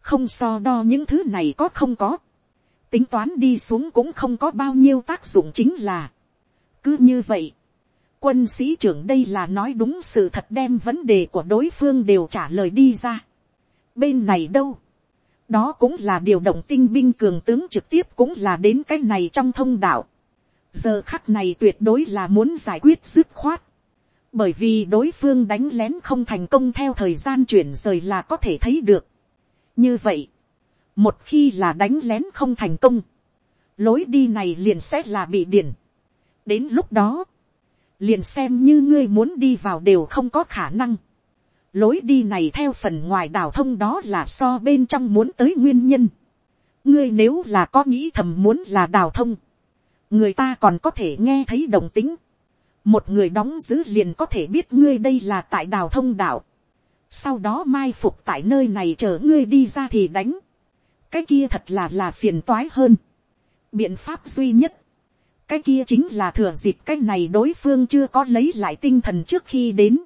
không so đo những thứ này có không có, tính toán đi xuống cũng không có bao nhiêu tác dụng chính là, cứ như vậy, quân sĩ trưởng đây là nói đúng sự thật đem vấn đề của đối phương đều trả lời đi ra. bên này đâu, đó cũng là điều động tinh binh cường tướng trực tiếp cũng là đến cái này trong thông đạo. giờ khắc này tuyệt đối là muốn giải quyết dứt khoát bởi vì đối phương đánh lén không thành công theo thời gian chuyển rời là có thể thấy được. như vậy, một khi là đánh lén không thành công, lối đi này liền sẽ là bị điển. đến lúc đó, liền xem như ngươi muốn đi vào đều không có khả năng. lối đi này theo phần ngoài đảo thông đó là so bên trong muốn tới nguyên nhân. ngươi nếu là có nghĩ thầm muốn là đào thông, người ta còn có thể nghe thấy đồng tính một người đóng giữ liền có thể biết ngươi đây là tại đào thông đạo. sau đó mai phục tại nơi này chờ ngươi đi ra thì đánh. cái kia thật là là phiền toái hơn. biện pháp duy nhất cái kia chính là thừa dịp cái này đối phương chưa có lấy lại tinh thần trước khi đến.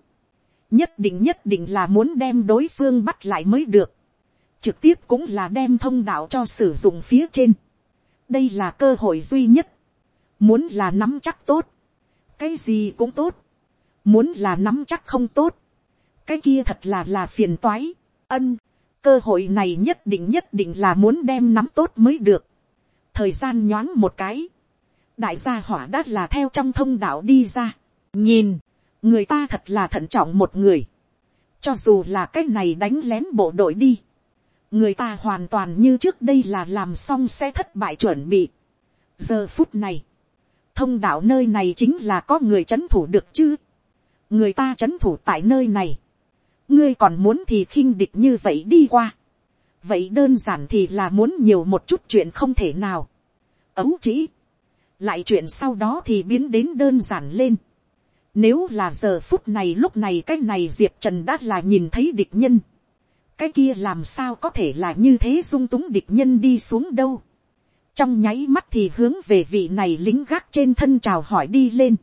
nhất định nhất định là muốn đem đối phương bắt lại mới được. trực tiếp cũng là đem thông đạo cho sử dụng phía trên. đây là cơ hội duy nhất. muốn là nắm chắc tốt cái gì cũng tốt. muốn là nắm chắc không tốt. cái kia thật là là phiền toái. ân, cơ hội này nhất định nhất định là muốn đem nắm tốt mới được. thời gian nhoáng một cái đại gia hỏa đã là theo trong thông đạo đi ra. nhìn, người ta thật là thận trọng một người. cho dù là cái này đánh lén bộ đội đi. người ta hoàn toàn như trước đây là làm xong sẽ thất bại chuẩn bị. giờ phút này, thông đạo nơi này chính là có người c h ấ n thủ được chứ. người ta c h ấ n thủ tại nơi này. ngươi còn muốn thì khinh địch như vậy đi qua. vậy đơn giản thì là muốn nhiều một chút chuyện không thể nào. ấu chỉ lại chuyện sau đó thì biến đến đơn giản lên. Nếu là giờ phút này lúc này cái này diệp trần đã là nhìn thấy địch nhân. cái kia làm sao có thể là như thế dung túng địch nhân đi xuống đâu trong nháy mắt thì hướng về vị này lính gác trên thân chào hỏi đi lên.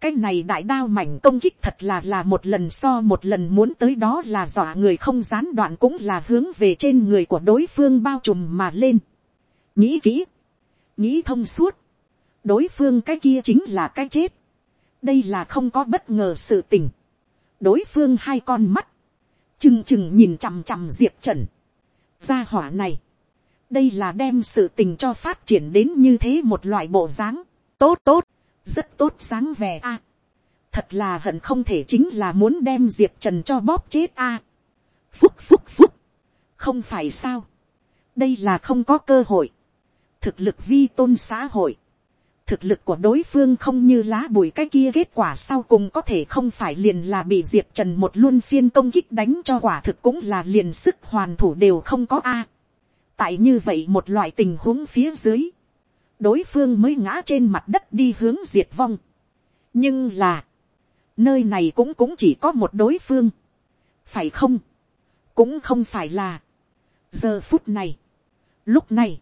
cái này đại đao mảnh công kích thật là là một lần so một lần muốn tới đó là dọa người không gián đoạn cũng là hướng về trên người của đối phương bao trùm mà lên. nghĩ kỹ, nghĩ thông suốt đối phương cái kia chính là cái chết. đây là không có bất ngờ sự tình. đối phương hai con mắt, chừng chừng nhìn chằm chằm diệp trần. gia hỏa này, đây là đem sự tình cho phát triển đến như thế một loại bộ dáng. tốt tốt, rất tốt dáng vẻ a. thật là hận không thể chính là muốn đem diệp trần cho bóp chết a. phúc phúc phúc, không phải sao. đây là không có cơ hội. thực lực vi tôn xã hội thực lực của đối phương không như lá bùi cái kia kết quả sau cùng có thể không phải liền là bị diệp trần một luôn phiên công kích đánh cho quả thực cũng là liền sức hoàn thủ đều không có a tại như vậy một loại tình huống phía dưới, đối phương mới ngã trên mặt đất đi hướng diệt vong. nhưng là, nơi này cũng cũng chỉ có một đối phương, phải không, cũng không phải là, giờ phút này, lúc này,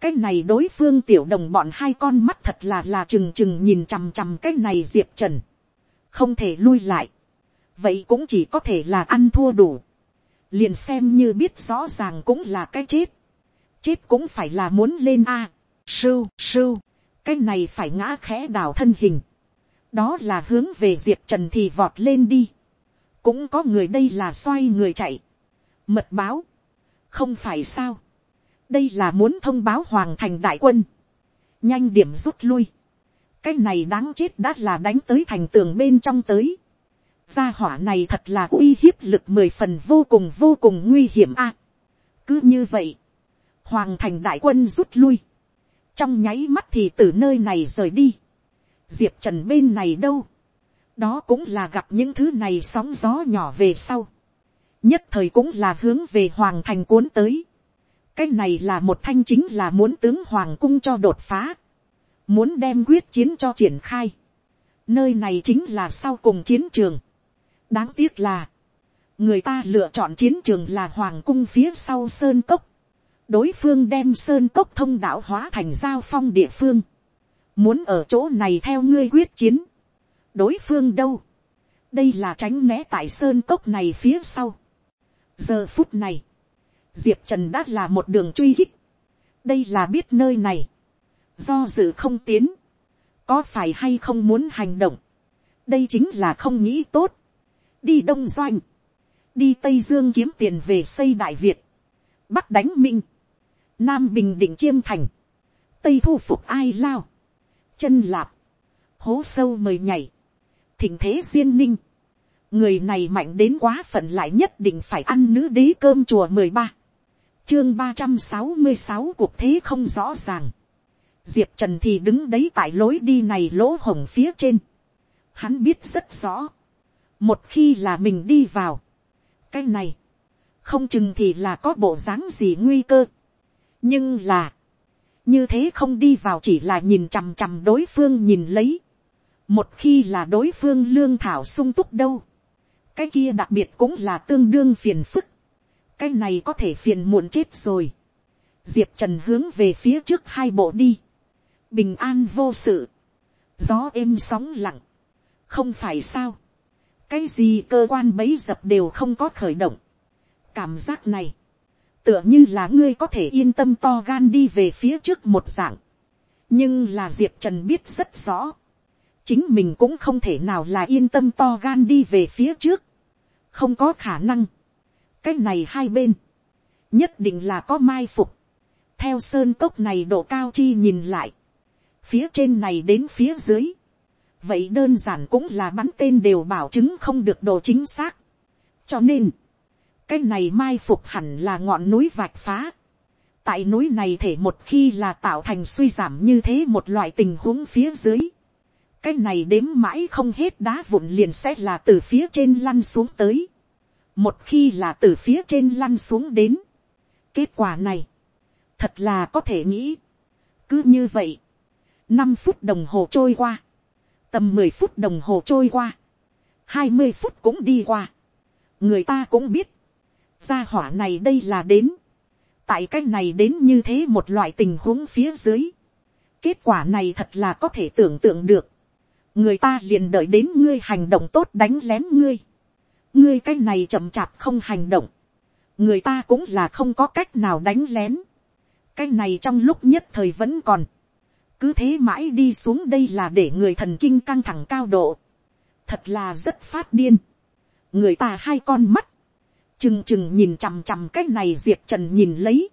cái này đối phương tiểu đồng bọn hai con mắt thật là là trừng trừng nhìn chằm chằm cái này diệp trần. không thể lui lại, vậy cũng chỉ có thể là ăn thua đủ, liền xem như biết rõ ràng cũng là cái chết, chết cũng phải là muốn lên a, sưu sưu, cái này phải ngã khẽ đào thân hình, đó là hướng về diệp trần thì vọt lên đi, cũng có người đây là xoay người chạy, mật báo, không phải sao, đây là muốn thông báo hoàng thành đại quân, nhanh điểm rút lui, cái này đáng chết đã là đánh tới thành tường bên trong tới, gia hỏa này thật là uy hiếp lực mười phần vô cùng vô cùng nguy hiểm a. cứ như vậy, hoàng thành đại quân rút lui, trong nháy mắt thì từ nơi này rời đi, diệp trần bên này đâu, đó cũng là gặp những thứ này sóng gió nhỏ về sau, nhất thời cũng là hướng về hoàng thành cuốn tới, cái này là một thanh chính là muốn tướng hoàng cung cho đột phá, muốn đem quyết chiến cho triển khai, nơi này chính là sau cùng chiến trường, đáng tiếc là, người ta lựa chọn chiến trường là hoàng cung phía sau sơn cốc, đối phương đem sơn cốc thông đạo hóa thành giao phong địa phương, muốn ở chỗ này theo ngươi quyết chiến, đối phương đâu, đây là tránh né tại sơn cốc này phía sau. giờ phút này, diệp trần đã là một đường truy hích, đây là biết nơi này, do dự không tiến, có phải hay không muốn hành động, đây chính là không nghĩ tốt, đi đông doanh, đi tây dương kiếm tiền về xây đại việt, bắc đánh minh, nam bình định chiêm thành, tây thu phục ai lao, chân lạp, hố sâu mời nhảy, thỉnh thế duyên ninh, người này mạnh đến quá phận lại nhất định phải ăn nữ đế cơm chùa mười ba, chương ba trăm sáu mươi sáu cuộc thế không rõ ràng, diệp trần thì đứng đấy tại lối đi này lỗ hồng phía trên, hắn biết rất rõ, một khi là mình đi vào, cái này, không chừng thì là có bộ dáng gì nguy cơ, nhưng là, như thế không đi vào chỉ là nhìn chằm chằm đối phương nhìn lấy, một khi là đối phương lương thảo sung túc đâu, cái kia đặc biệt cũng là tương đương phiền phức, cái này có thể phiền muộn chết rồi, diệp trần hướng về phía trước hai bộ đi, bình an vô sự, gió êm sóng lặng, không phải sao, cái gì cơ quan bấy dập đều không có khởi động, cảm giác này, tựa như là ngươi có thể yên tâm to gan đi về phía trước một dạng. nhưng là diệp trần biết rất rõ. chính mình cũng không thể nào là yên tâm to gan đi về phía trước. không có khả năng. cái này hai bên, nhất định là có mai phục. theo sơn cốc này độ cao chi nhìn lại. phía trên này đến phía dưới vậy đơn giản cũng là bắn tên đều bảo chứng không được độ chính xác. cho nên, cái này mai phục hẳn là ngọn núi vạch phá. tại núi này thể một khi là tạo thành suy giảm như thế một loại tình huống phía dưới. cái này đếm mãi không hết đá vụn liền sẽ là từ phía trên lăn xuống tới. một khi là từ phía trên lăn xuống đến. kết quả này, thật là có thể nghĩ. cứ như vậy, năm phút đồng hồ trôi qua, tầm mười phút đồng hồ trôi qua, hai mươi phút cũng đi qua. người ta cũng biết, gia hỏa này đây là đến, tại cái này đến như thế một loại tình huống phía dưới, kết quả này thật là có thể tưởng tượng được, người ta liền đợi đến ngươi hành động tốt đánh lén ngươi, ngươi cái này chậm chạp không hành động, người ta cũng là không có cách nào đánh lén, cái này trong lúc nhất thời vẫn còn, cứ thế mãi đi xuống đây là để người thần kinh căng thẳng cao độ, thật là rất phát điên, người ta hai con mắt, chừng chừng nhìn chằm chằm cái này diệp trần nhìn lấy,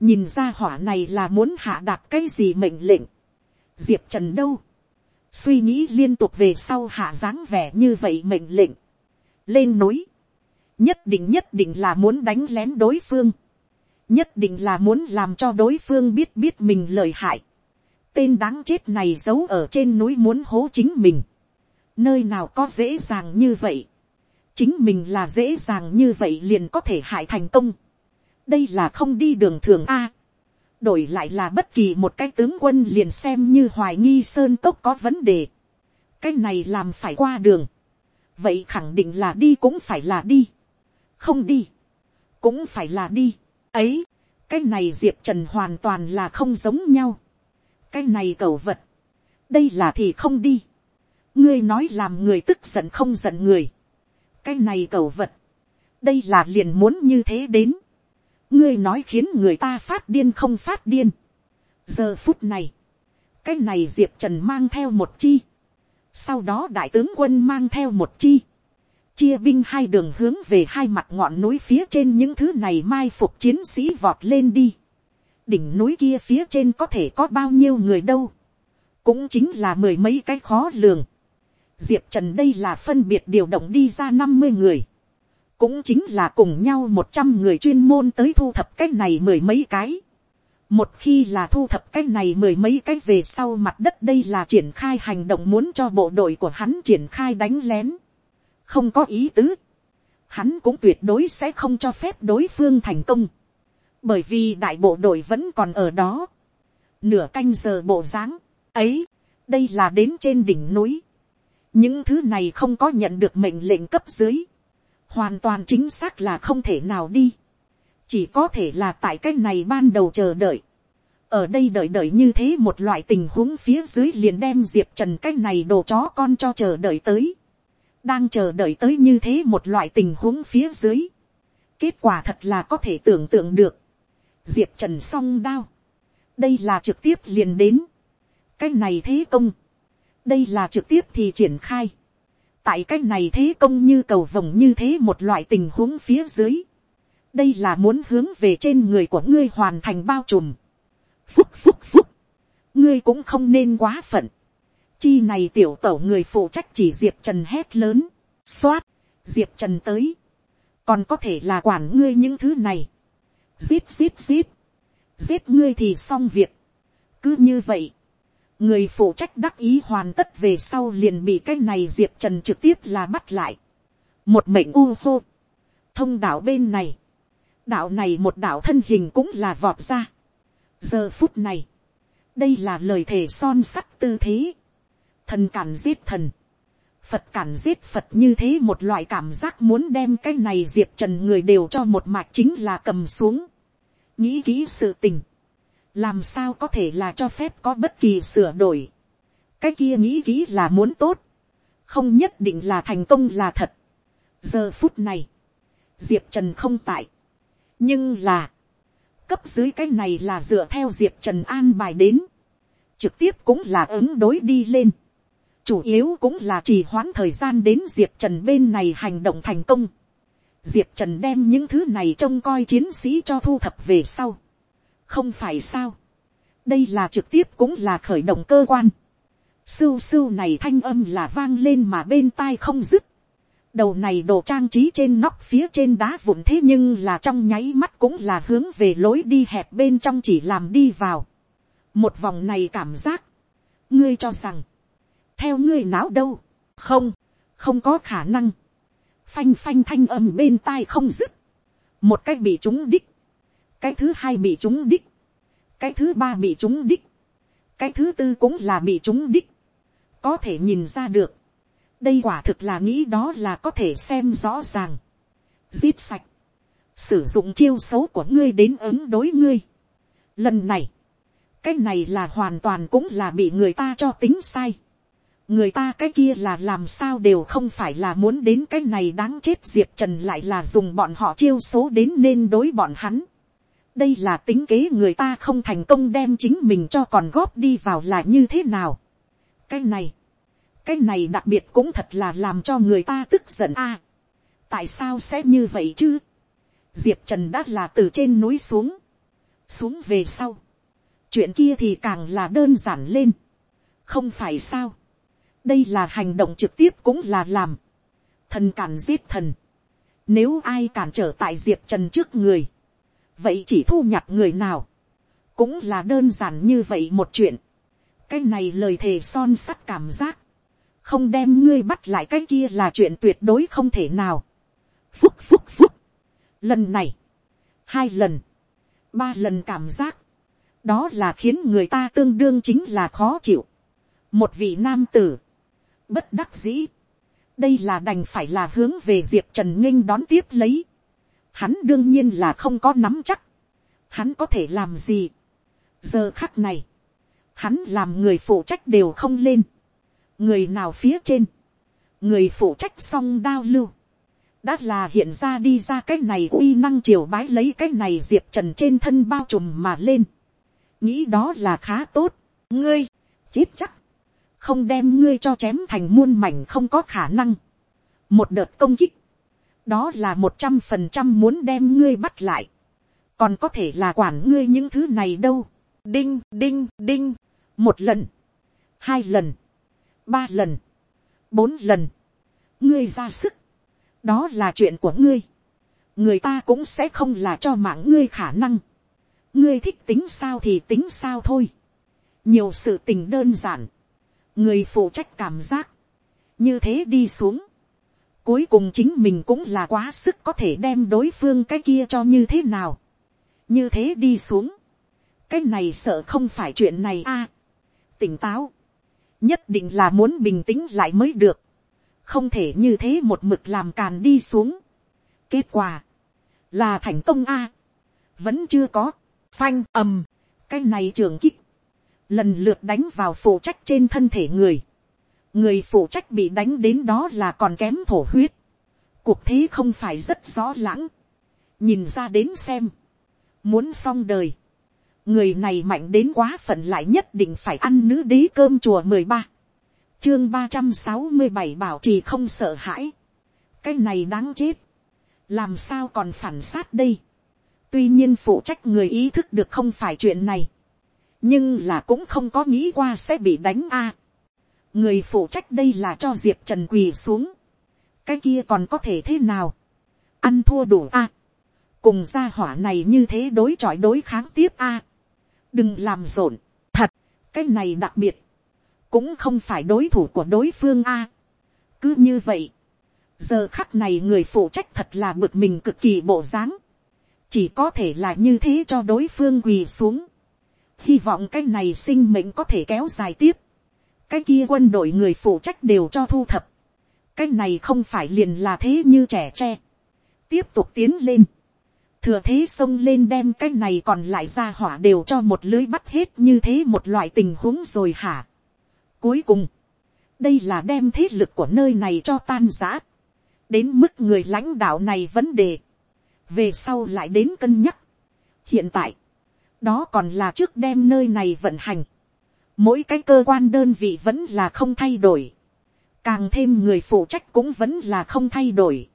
nhìn ra hỏa này là muốn hạ đạt cái gì mệnh lệnh, diệp trần đâu, suy nghĩ liên tục về sau hạ dáng vẻ như vậy mệnh lệnh, lên núi, nhất định nhất định là muốn đánh lén đối phương, nhất định là muốn làm cho đối phương biết biết mình lời hại, tên đáng chết này giấu ở trên núi muốn hố chính mình, nơi nào có dễ dàng như vậy, chính mình là dễ dàng như vậy liền có thể hại thành công. đây là không đi đường thường a. đổi lại là bất kỳ một cái tướng quân liền xem như hoài nghi sơn cốc có vấn đề. cái này làm phải qua đường. vậy khẳng định là đi cũng phải là đi. không đi. cũng phải là đi. ấy, cái này diệp trần hoàn toàn là không giống nhau cái này cầu vật. đây là thì không đi. ngươi nói làm người tức giận không giận người, cái này cầu vật, đây là liền muốn như thế đến, ngươi nói khiến người ta phát điên không phát điên, giờ phút này, cái này diệp trần mang theo một chi, sau đó đại tướng quân mang theo một chi, chia binh hai đường hướng về hai mặt ngọn núi phía trên những thứ này mai phục chiến sĩ vọt lên đi đỉnh núi kia phía trên có thể có bao nhiêu người đâu, cũng chính là mười mấy cái khó lường. diệp trần đây là phân biệt điều động đi ra năm mươi người, cũng chính là cùng nhau một trăm người chuyên môn tới thu thập cái này mười mấy cái. một khi là thu thập cái này mười mấy cái về sau mặt đất đây là triển khai hành động muốn cho bộ đội của hắn triển khai đánh lén. Không có ý tứ, hắn cũng tuyệt đối sẽ không cho phép đối phương thành công, bởi vì đại bộ đội vẫn còn ở đó, nửa canh giờ bộ dáng, ấy, đây là đến trên đỉnh núi, những thứ này không có nhận được mệnh lệnh cấp dưới, hoàn toàn chính xác là không thể nào đi, chỉ có thể là tại cái này ban đầu chờ đợi, ở đây đợi đợi như thế một loại tình huống phía dưới liền đem diệp trần cái này đồ chó con cho chờ đợi tới. Đang chờ đợi tới như thế một loại tình huống phía dưới. kết quả thật là có thể tưởng tượng được diệp trần song đao. đây là trực tiếp liền đến. cái này thế công. đây là trực tiếp thì triển khai. tại cái này thế công như cầu vồng như thế một loại tình huống phía dưới. đây là muốn hướng về trên người của ngươi hoàn thành bao trùm. phúc phúc phúc. ngươi cũng không nên quá phận chi này tiểu tẩu người phụ trách chỉ diệp trần hét lớn, xoát, diệp trần tới, còn có thể là quản ngươi những thứ này, Giết giết giết. giết ngươi thì xong việc, cứ như vậy, người phụ trách đắc ý hoàn tất về sau liền bị cái này diệp trần trực tiếp là bắt lại, một mệnh u hô, thông đạo bên này, đạo này một đạo thân hình cũng là vọt ra, giờ phút này, đây là lời thể son sắt tư thế, thần cản giết thần, phật cản giết phật như thế một loại cảm giác muốn đem cái này diệp trần người đều cho một mạch chính là cầm xuống, nghĩ kỹ sự tình, làm sao có thể là cho phép có bất kỳ sửa đổi, cái kia nghĩ kỹ là muốn tốt, không nhất định là thành công là thật. giờ phút này, diệp trần không tại, nhưng là, cấp dưới cái này là dựa theo diệp trần an bài đến, trực tiếp cũng là ứng đối đi lên chủ yếu cũng là trì hoãn thời gian đến diệp trần bên này hành động thành công. diệp trần đem những thứ này trông coi chiến sĩ cho thu thập về sau. không phải sao. đây là trực tiếp cũng là khởi động cơ quan. sưu sưu này thanh âm là vang lên mà bên tai không dứt. đầu này đồ trang trí trên nóc phía trên đá vụn thế nhưng là trong nháy mắt cũng là hướng về lối đi hẹp bên trong chỉ làm đi vào. một vòng này cảm giác. ngươi cho rằng theo ngươi não đâu, không, không có khả năng, phanh phanh thanh âm bên tai không dứt, một cái bị trúng đích, cái thứ hai bị trúng đích, cái thứ ba bị trúng đích, cái thứ tư cũng là bị trúng đích, có thể nhìn ra được, đây quả thực là nghĩ đó là có thể xem rõ ràng, giết sạch, sử dụng chiêu xấu của ngươi đến ứng đối ngươi. Lần này, cái này là hoàn toàn cũng là bị người ta cho tính sai người ta cái kia là làm sao đều không phải là muốn đến cái này đáng chết diệp trần lại là dùng bọn họ chiêu số đến nên đối bọn hắn. đây là tính kế người ta không thành công đem chính mình cho còn góp đi vào là như thế nào. cái này, cái này đặc biệt cũng thật là làm cho người ta tức giận a. tại sao sẽ như vậy chứ. diệp trần đã là từ trên núi xuống, xuống về sau. chuyện kia thì càng là đơn giản lên. không phải sao đây là hành động trực tiếp cũng là làm. thần cản giết thần. nếu ai cản trở tại diệp trần trước người, vậy chỉ thu nhặt người nào, cũng là đơn giản như vậy một chuyện. cái này lời thề son sắt cảm giác, không đem ngươi bắt lại cái kia là chuyện tuyệt đối không thể nào. phúc phúc phúc. lần này, hai lần, ba lần cảm giác, đó là khiến người ta tương đương chính là khó chịu. một vị nam tử, Bất đắc dĩ. Đây là đành phải là hướng về Diệp Trần nghinh đón tiếp lấy. Hắn đương nhiên là không có nắm chắc. Hắn có thể làm gì? Giờ khắc này. Hắn làm người phụ trách đều không lên. người nào phía trên, người phụ trách song đao lưu, đã là hiện ra đi ra cái này uy năng triều bái lấy cái này diệp trần trên thân bao trùm mà lên, nghĩ đó là khá tốt, ngươi, chết chắc, không đem ngươi cho chém thành muôn mảnh không có khả năng, một đợt công kích, đó là một trăm phần trăm muốn đem ngươi bắt lại, còn có thể là quản ngươi những thứ này đâu, đinh đinh đinh, một lần, hai lần, ba lần, bốn lần, ngươi ra sức, đó là chuyện của ngươi, người ta cũng sẽ không là cho mạng ngươi khả năng, ngươi thích tính sao thì tính sao thôi, nhiều sự tình đơn giản, người phụ trách cảm giác, như thế đi xuống, cuối cùng chính mình cũng là quá sức có thể đem đối phương cái kia cho như thế nào, như thế đi xuống, cái này sợ không phải chuyện này a, à, tỉnh táo, nhất định là muốn bình tĩnh lại mới được, không thể như thế một mực làm càn đi xuống. kết quả, là thành công a, vẫn chưa có, phanh ầm, cái này trường kích, lần lượt đánh vào phụ trách trên thân thể người, người phụ trách bị đánh đến đó là còn kém thổ huyết, cuộc thế không phải rất rõ lãng, nhìn ra đến xem, muốn xong đời, người này mạnh đến quá phận lại nhất định phải ăn nữ đế cơm chùa mười ba, chương ba trăm sáu mươi bảy bảo trì không sợ hãi, cái này đáng chết, làm sao còn phản sát đây, tuy nhiên phụ trách người ý thức được không phải chuyện này, nhưng là cũng không có nghĩ qua sẽ bị đánh a. người phụ trách đây là cho diệp trần quỳ xuống, cái kia còn có thể thế nào, ăn thua đủ a, cùng gia hỏa này như thế đối chọi đối kháng tiếp a, đừng làm rộn, thật, cái này đặc biệt, cũng không phải đối thủ của đối phương a. cứ như vậy, giờ khắc này người phụ trách thật là bực mình cực kỳ bộ dáng, chỉ có thể là như thế cho đối phương quỳ xuống, hy vọng cái này sinh mệnh có thể kéo dài tiếp, cái kia quân đội người phụ trách đều cho thu thập, cái này không phải liền là thế như trẻ tre, tiếp tục tiến lên, thừa thế xông lên đem cái này còn lại ra hỏa đều cho một lưới bắt hết như thế một loại tình huống rồi hả. Cuối cùng, đây là đem thế lực của nơi này cho tan giã, đến mức người lãnh đạo này vấn đề, về sau lại đến cân nhắc. hiện tại, đó còn là trước đem nơi này vận hành, mỗi cái cơ quan đơn vị vẫn là không thay đổi, càng thêm người phụ trách cũng vẫn là không thay đổi,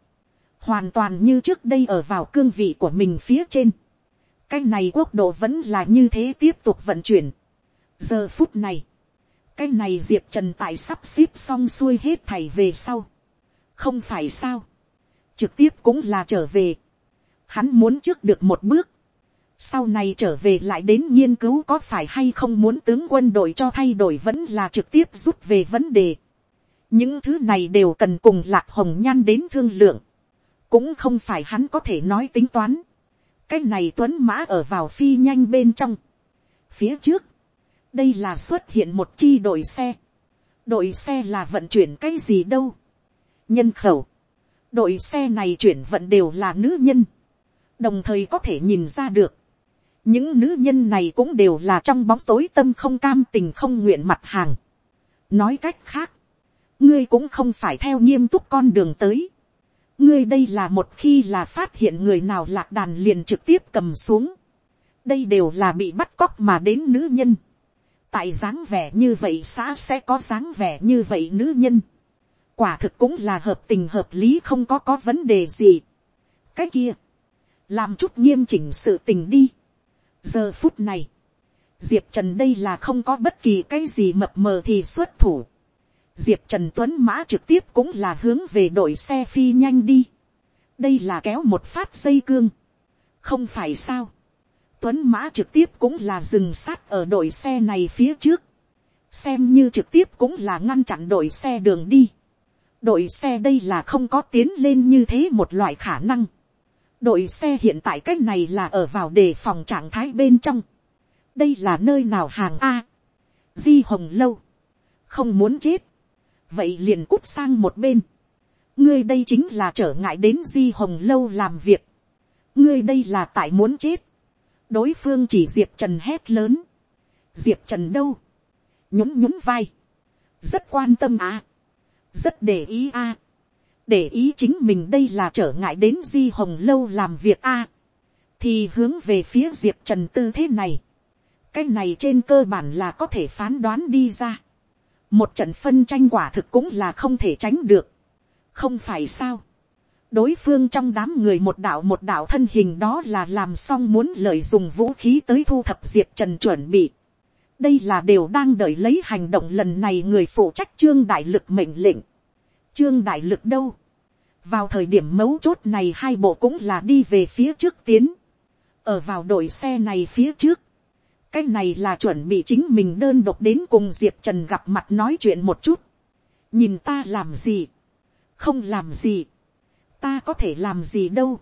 hoàn toàn như trước đây ở vào cương vị của mình phía trên, cái này quốc độ vẫn là như thế tiếp tục vận chuyển. giờ phút này, cái này diệp trần tại sắp xếp xong xuôi hết thầy về sau, không phải sao, trực tiếp cũng là trở về, hắn muốn trước được một bước, sau này trở về lại đến nghiên cứu có phải hay không muốn tướng quân đội cho thay đổi vẫn là trực tiếp rút về vấn đề. những thứ này đều cần cùng lạc hồng nhan đến thương lượng, cũng không phải hắn có thể nói tính toán. cái này tuấn mã ở vào phi nhanh bên trong. phía trước, đây là xuất hiện một chi đội xe. đội xe là vận chuyển cái gì đâu. nhân khẩu, đội xe này chuyển vận đều là nữ nhân. đồng thời có thể nhìn ra được, những nữ nhân này cũng đều là trong bóng tối tâm không cam tình không nguyện mặt hàng. nói cách khác, ngươi cũng không phải theo nghiêm túc con đường tới. ngươi đây là một khi là phát hiện người nào lạc đàn liền trực tiếp cầm xuống. đây đều là bị bắt cóc mà đến nữ nhân. tại dáng vẻ như vậy xã sẽ có dáng vẻ như vậy nữ nhân. quả thực cũng là hợp tình hợp lý không có có vấn đề gì. cái kia, làm chút nghiêm chỉnh sự tình đi giờ phút này, diệp trần đây là không có bất kỳ cái gì mập mờ thì xuất thủ. diệp trần tuấn mã trực tiếp cũng là hướng về đội xe phi nhanh đi. đây là kéo một phát dây cương. không phải sao. tuấn mã trực tiếp cũng là dừng sát ở đội xe này phía trước. xem như trực tiếp cũng là ngăn chặn đội xe đường đi. đội xe đây là không có tiến lên như thế một loại khả năng đội xe hiện tại cách này là ở vào đề phòng trạng thái bên trong. đây là nơi nào hàng a. di hồng lâu. không muốn chết. vậy liền cút sang một bên. ngươi đây chính là trở ngại đến di hồng lâu làm việc. ngươi đây là tại muốn chết. đối phương chỉ diệp trần hét lớn. diệp trần đâu. nhún nhún vai. rất quan tâm à, rất để ý à, để ý chính mình đây là trở ngại đến di hồng lâu làm việc a, thì hướng về phía diệp trần tư thế này, cái này trên cơ bản là có thể phán đoán đi ra, một trận phân tranh quả thực cũng là không thể tránh được, không phải sao, đối phương trong đám người một đạo một đạo thân hình đó là làm xong muốn lợi dụng vũ khí tới thu thập diệp trần chuẩn bị. đây là đều đang đợi lấy hành động lần này người phụ trách trương đại lực mệnh lệnh trương đại lực đâu. vào thời điểm mấu chốt này hai bộ cũng là đi về phía trước tiến. ở vào đội xe này phía trước. cái này là chuẩn bị chính mình đơn độc đến cùng diệp trần gặp mặt nói chuyện một chút. nhìn ta làm gì. không làm gì ta có thể làm gì đâu,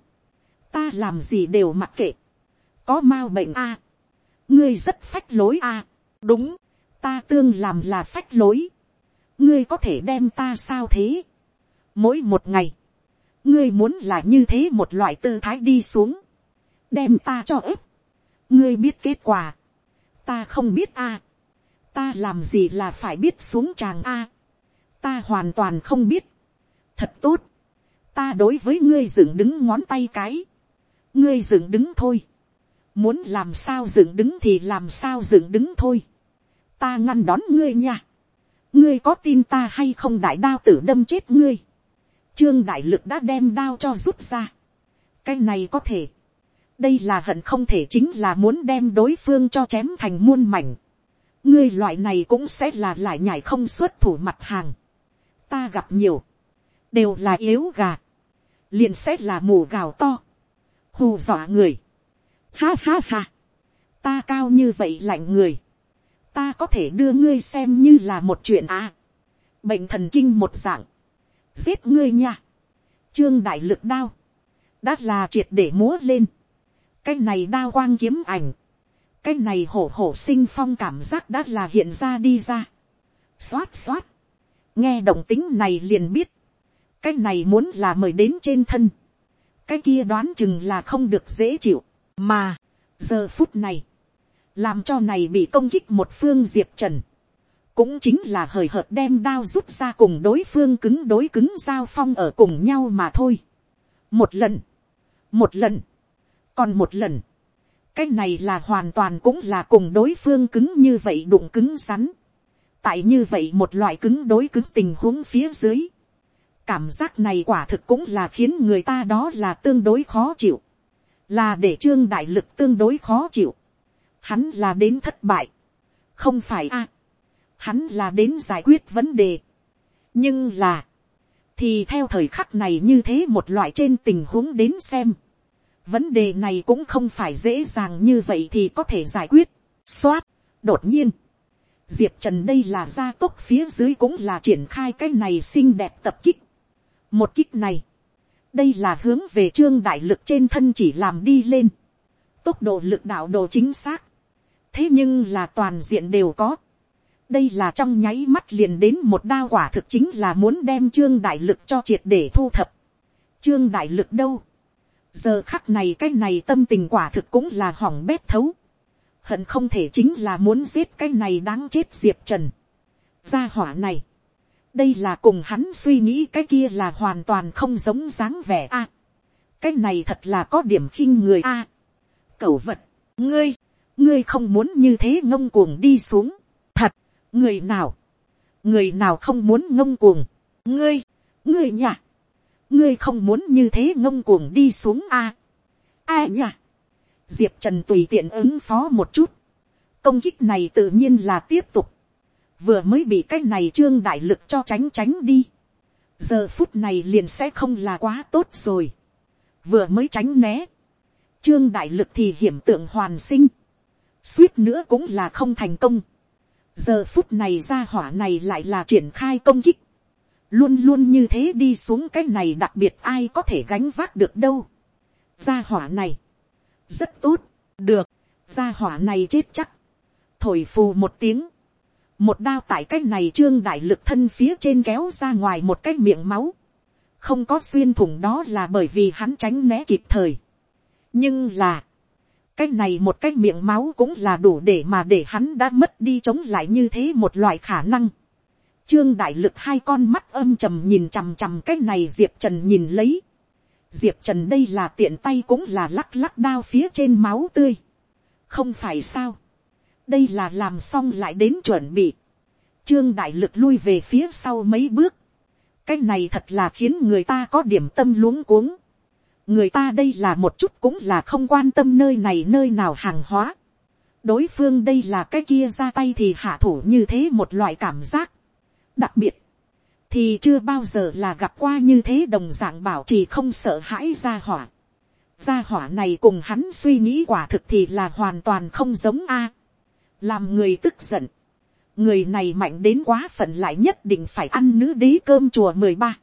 ta làm gì đều mặc kệ, có m a u bệnh a, à. ngươi rất phách lối a, đúng, ta tương làm là phách lối, ngươi có thể đem ta sao thế, mỗi một ngày, ngươi muốn là như thế một loại tư thái đi xuống, đem ta cho ếp, ngươi biết kết quả, ta không biết a, ta làm gì là phải biết xuống tràng a, ta hoàn toàn không biết, thật tốt, ta đối với ngươi dựng đứng ngón tay cái, ngươi dựng đứng thôi, muốn làm sao dựng đứng thì làm sao dựng đứng thôi, ta ngăn đón ngươi nha, ngươi có tin ta hay không đại đao tử đâm chết ngươi, trương đại lực đã đem đao cho rút ra, cái này có thể, đây là hận không thể chính là muốn đem đối phương cho chém thành muôn mảnh, ngươi loại này cũng sẽ là lại nhảy không xuất thủ mặt hàng, ta gặp nhiều, đều là yếu gà, liền sẽ là mù gào to, hù dọa người. Ha ha ha, ta cao như vậy lạnh người, ta có thể đưa ngươi xem như là một chuyện à. bệnh thần kinh một dạng, giết ngươi nha, trương đại lực đao, đã là triệt để múa lên, cái này đao quang kiếm ảnh, cái này hổ hổ sinh phong cảm giác đã là hiện ra đi ra, xoát xoát, nghe động tính này liền biết, cái này muốn là mời đến trên thân, cái kia đoán chừng là không được dễ chịu, mà, giờ phút này, làm cho này bị công kích một phương diệp trần, cũng chính là hời hợt đem đao rút ra cùng đối phương cứng đối cứng giao phong ở cùng nhau mà thôi. một lần, một lần, còn một lần, cái này là hoàn toàn cũng là cùng đối phương cứng như vậy đụng cứng rắn. tại như vậy một loại cứng đối cứng tình huống phía dưới, cảm giác này quả thực cũng là khiến người ta đó là tương đối khó chịu, là để trương đại lực tương đối khó chịu, hắn là đến thất bại, không phải a, hắn là đến giải quyết vấn đề, nhưng là, thì theo thời khắc này như thế một loại trên tình huống đến xem, vấn đề này cũng không phải dễ dàng như vậy thì có thể giải quyết, x o á t đột nhiên, diệp trần đây là gia tốc phía dưới cũng là triển khai cái này xinh đẹp tập kích, một kích này, đây là hướng về trương đại lực trên thân chỉ làm đi lên, tốc độ lực đạo độ chính xác, thế nhưng là toàn diện đều có, đây là trong nháy mắt liền đến một đao quả thực chính là muốn đem trương đại lực cho triệt để thu thập. Trương đại lực đâu? giờ khắc này cái này tâm tình quả thực cũng là hỏng bét thấu. hận không thể chính là muốn giết cái này đáng chết diệp trần. gia hỏa này, đây là cùng hắn suy nghĩ cái kia là hoàn toàn không giống dáng vẻ a. cái này thật là có điểm khinh người a. cẩu vật, ngươi, ngươi không muốn như thế ngông cuồng đi xuống. thật, người nào, người nào không muốn ngông cuồng, ngươi, ngươi nhả ngươi không muốn như thế ngông cuồng đi xuống à? a. a nhả diệp trần tùy tiện ứng phó một chút, công kích này tự nhiên là tiếp tục, vừa mới bị cái này trương đại lực cho tránh tránh đi, giờ phút này liền sẽ không là quá tốt rồi, vừa mới tránh né, trương đại lực thì hiểm tượng hoàn sinh, suýt nữa cũng là không thành công, giờ phút này ra hỏa này lại là triển khai công kích, luôn luôn như thế đi xuống cái này đặc biệt ai có thể gánh vác được đâu, ra hỏa này, rất tốt, được, ra hỏa này chết chắc, thổi phù một tiếng, một đao tại cái này trương đại lực thân phía trên kéo ra ngoài một cái miệng máu, không có xuyên thủng đó là bởi vì hắn tránh né kịp thời. nhưng là, cái này một cái miệng máu cũng là đủ để mà để hắn đã mất đi chống lại như thế một loại khả năng. trương đại lực hai con mắt âm trầm nhìn chằm chằm cái này diệp trần nhìn lấy. diệp trần đây là tiện tay cũng là lắc lắc đao phía trên máu tươi. không phải sao. đây là làm xong lại đến chuẩn bị. trương đại lực lui về phía sau mấy bước. cái này thật là khiến người ta có điểm tâm luống cuống người ta đây là một chút cũng là không quan tâm nơi này nơi nào hàng hóa. đối phương đây là cái kia ra tay thì hạ thủ như thế một loại cảm giác đặc biệt, thì chưa bao giờ là gặp qua như thế đồng dạng bảo trì không sợ hãi gia hỏa. Gia hỏa này cùng hắn suy nghĩ quả thực thì là hoàn toàn không giống a. làm người tức giận. người này mạnh đến quá phận lại nhất định phải ăn nữ đế cơm chùa mười ba.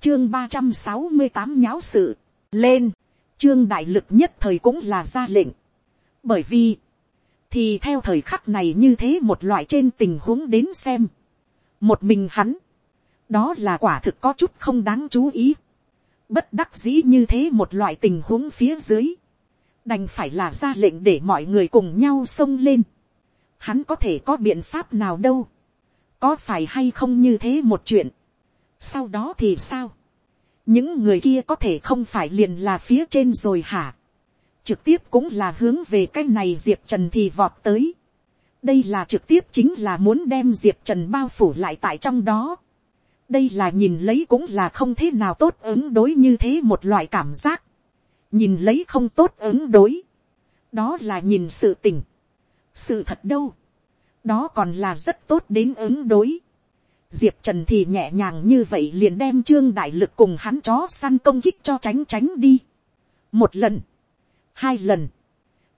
chương ba trăm sáu mươi tám nháo sự lên. trương đại lực nhất thời cũng là ra lệnh. bởi vì, thì theo thời khắc này như thế một loại trên tình huống đến xem. Một mình hắn, đó là quả thực có chút không đáng chú ý, bất đắc dĩ như thế một loại tình huống phía dưới, đành phải là ra lệnh để mọi người cùng nhau xông lên, hắn có thể có biện pháp nào đâu, có phải hay không như thế một chuyện, sau đó thì sao, những người kia có thể không phải liền là phía trên rồi hả, trực tiếp cũng là hướng về cái này diệp trần thì vọt tới, đây là trực tiếp chính là muốn đem diệp trần bao phủ lại tại trong đó. đây là nhìn lấy cũng là không thế nào tốt ứng đối như thế một loại cảm giác. nhìn lấy không tốt ứng đối. đó là nhìn sự tình. sự thật đâu. đó còn là rất tốt đến ứng đối diệp trần thì nhẹ nhàng như vậy liền đem trương đại lực cùng hắn chó săn công kích cho tránh tránh đi. một lần, hai lần,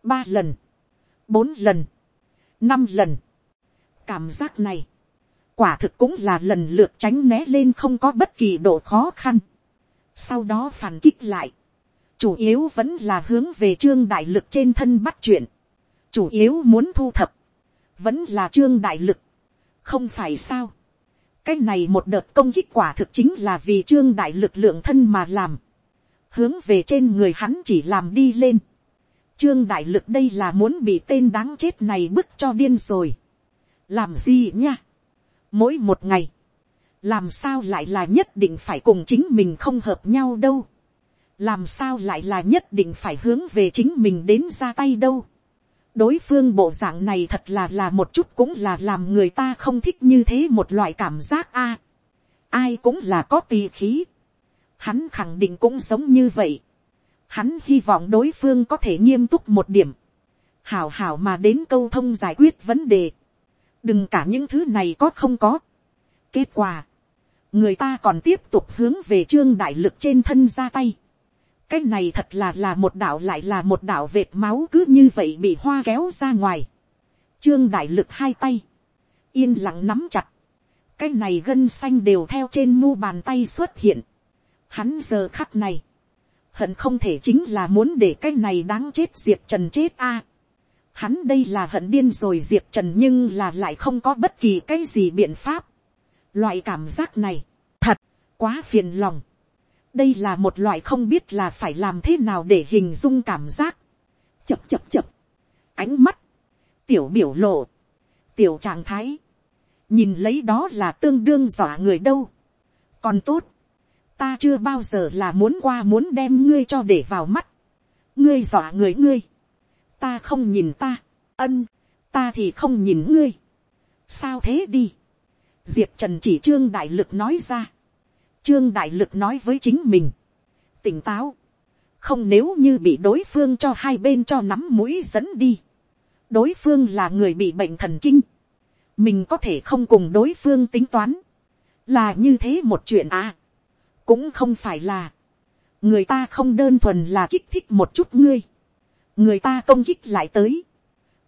ba lần, bốn lần năm lần. cảm giác này, quả thực cũng là lần lượt tránh né lên không có bất kỳ độ khó khăn. sau đó phản kích lại, chủ yếu vẫn là hướng về trương đại lực trên thân bắt chuyện, chủ yếu muốn thu thập, vẫn là trương đại lực, không phải sao cái này một đợt công kích quả thực chính là vì trương đại lực lượng thân mà làm, hướng về trên người hắn chỉ làm đi lên, Trương đại lực đây là muốn bị tên đáng chết này bức cho điên rồi. Làm gì nha? Mỗi một ngày. Làm sao lại là nhất định phải cùng chính mình không hợp nhau đâu. Làm sao lại là nhất định phải hướng về chính mình đến ra tay đâu. Đối phương bộ dạng này thật là là một chút cũng là làm người ta không thích như thế một loại cảm giác a. ai cũng là có tì khí. Hắn khẳng định cũng sống như vậy hắn hy vọng đối phương có thể nghiêm túc một điểm, hảo hảo mà đến câu thông giải quyết vấn đề, đừng cả những thứ này có không có. kết quả, người ta còn tiếp tục hướng về trương đại lực trên thân ra tay cái này thật là là một đạo lại là một đạo vệt máu cứ như vậy bị hoa kéo ra ngoài. trương đại lực hai tay, yên lặng nắm chặt, cái này gân xanh đều theo trên mu bàn tay xuất hiện. hắn giờ khắc này, hận không thể chính là muốn để cái này đáng chết diệp trần chết a. hắn đây là hận điên rồi diệp trần nhưng là lại không có bất kỳ cái gì biện pháp. loại cảm giác này, thật, quá phiền lòng đây là một loại không biết là phải làm thế nào để hình dung cảm giác. chập chập chập, ánh mắt, tiểu biểu lộ, tiểu trạng thái, nhìn lấy đó là tương đương dọa người đâu. còn tốt, ta chưa bao giờ là muốn qua muốn đem ngươi cho để vào mắt, ngươi dọa người ngươi, ta không nhìn ta, ân, ta thì không nhìn ngươi, sao thế đi, diệp trần chỉ trương đại lực nói ra, trương đại lực nói với chính mình, tỉnh táo, không nếu như bị đối phương cho hai bên cho nắm mũi dẫn đi, đối phương là người bị bệnh thần kinh, mình có thể không cùng đối phương tính toán, là như thế một chuyện à. Cũng không phải là, người ta không đơn thuần là kích thích một chút ngươi, người ta công kích lại tới,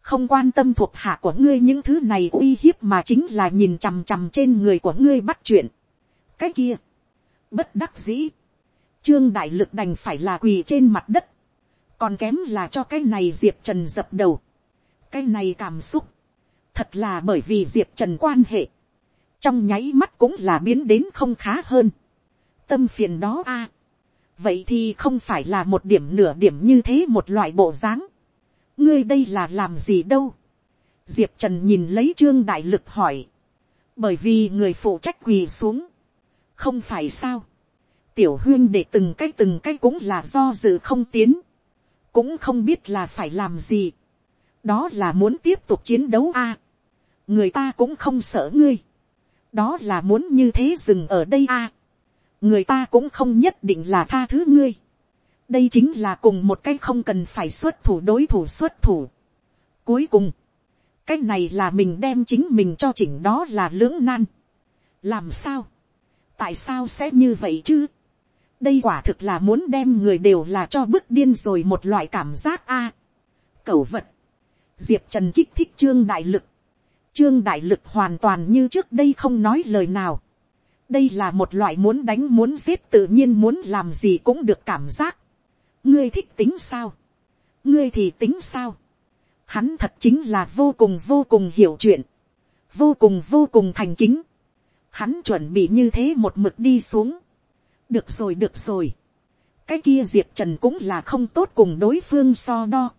không quan tâm thuộc hạ của ngươi những thứ này uy hiếp mà chính là nhìn chằm chằm trên người của ngươi bắt chuyện. cái kia, bất đắc dĩ, trương đại lực đành phải là quỳ trên mặt đất, còn kém là cho cái này diệp trần dập đầu, cái này cảm xúc, thật là bởi vì diệp trần quan hệ, trong nháy mắt cũng là biến đến không khá hơn tâm phiền đó a. À. vậy thì không phải là một điểm nửa điểm như thế một loại bộ dáng. ngươi đây là làm gì đâu. diệp trần nhìn lấy trương đại lực hỏi. bởi vì người phụ trách quỳ xuống, không phải sao, tiểu huyên để từng cái từng cái cũng là do dự không tiến, cũng không biết là phải làm gì, đó là muốn tiếp tục chiến đấu a, người ta cũng không sợ ngươi, đó là muốn như thế dừng ở đây a, người ta cũng không nhất định là tha thứ ngươi, đây chính là cùng một cái không cần phải xuất thủ đối thủ xuất thủ. Cuối cùng, cái này là mình đem chính mình cho chỉnh đó là lưỡng nan. làm sao, tại sao sẽ như vậy chứ, đây quả thực là muốn đem người đều là cho bức điên rồi một loại cảm giác a. À, cẩu vật, diệp trần kích thích trương đại lực, trương đại lực hoàn toàn như trước đây không nói lời nào. đây là một loại muốn đánh muốn giết tự nhiên muốn làm gì cũng được cảm giác. ngươi thích tính sao, ngươi thì tính sao. hắn thật chính là vô cùng vô cùng hiểu chuyện, vô cùng vô cùng thành kính hắn chuẩn bị như thế một mực đi xuống được rồi được rồi. cái kia diệp trần cũng là không tốt cùng đối phương so đo.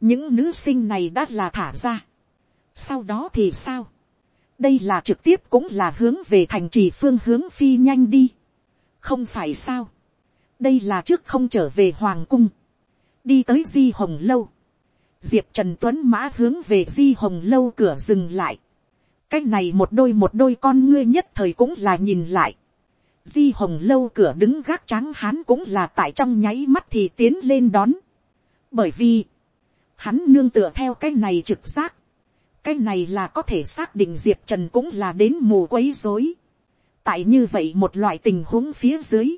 những nữ sinh này đã là thả ra. sau đó thì sao. đây là trực tiếp cũng là hướng về thành trì phương hướng phi nhanh đi. không phải sao. đây là trước không trở về hoàng cung. đi tới di hồng lâu. diệp trần tuấn mã hướng về di hồng lâu cửa dừng lại cái này một đôi một đôi con ngươi nhất thời cũng là nhìn lại di hồng lâu cửa đứng gác trắng hán cũng là tại trong nháy mắt thì tiến lên đón. bởi vì, hắn nương tựa theo cái này trực giác. cái này là có thể xác định diệp trần cũng là đến mù quấy rối. tại như vậy một loại tình huống phía dưới.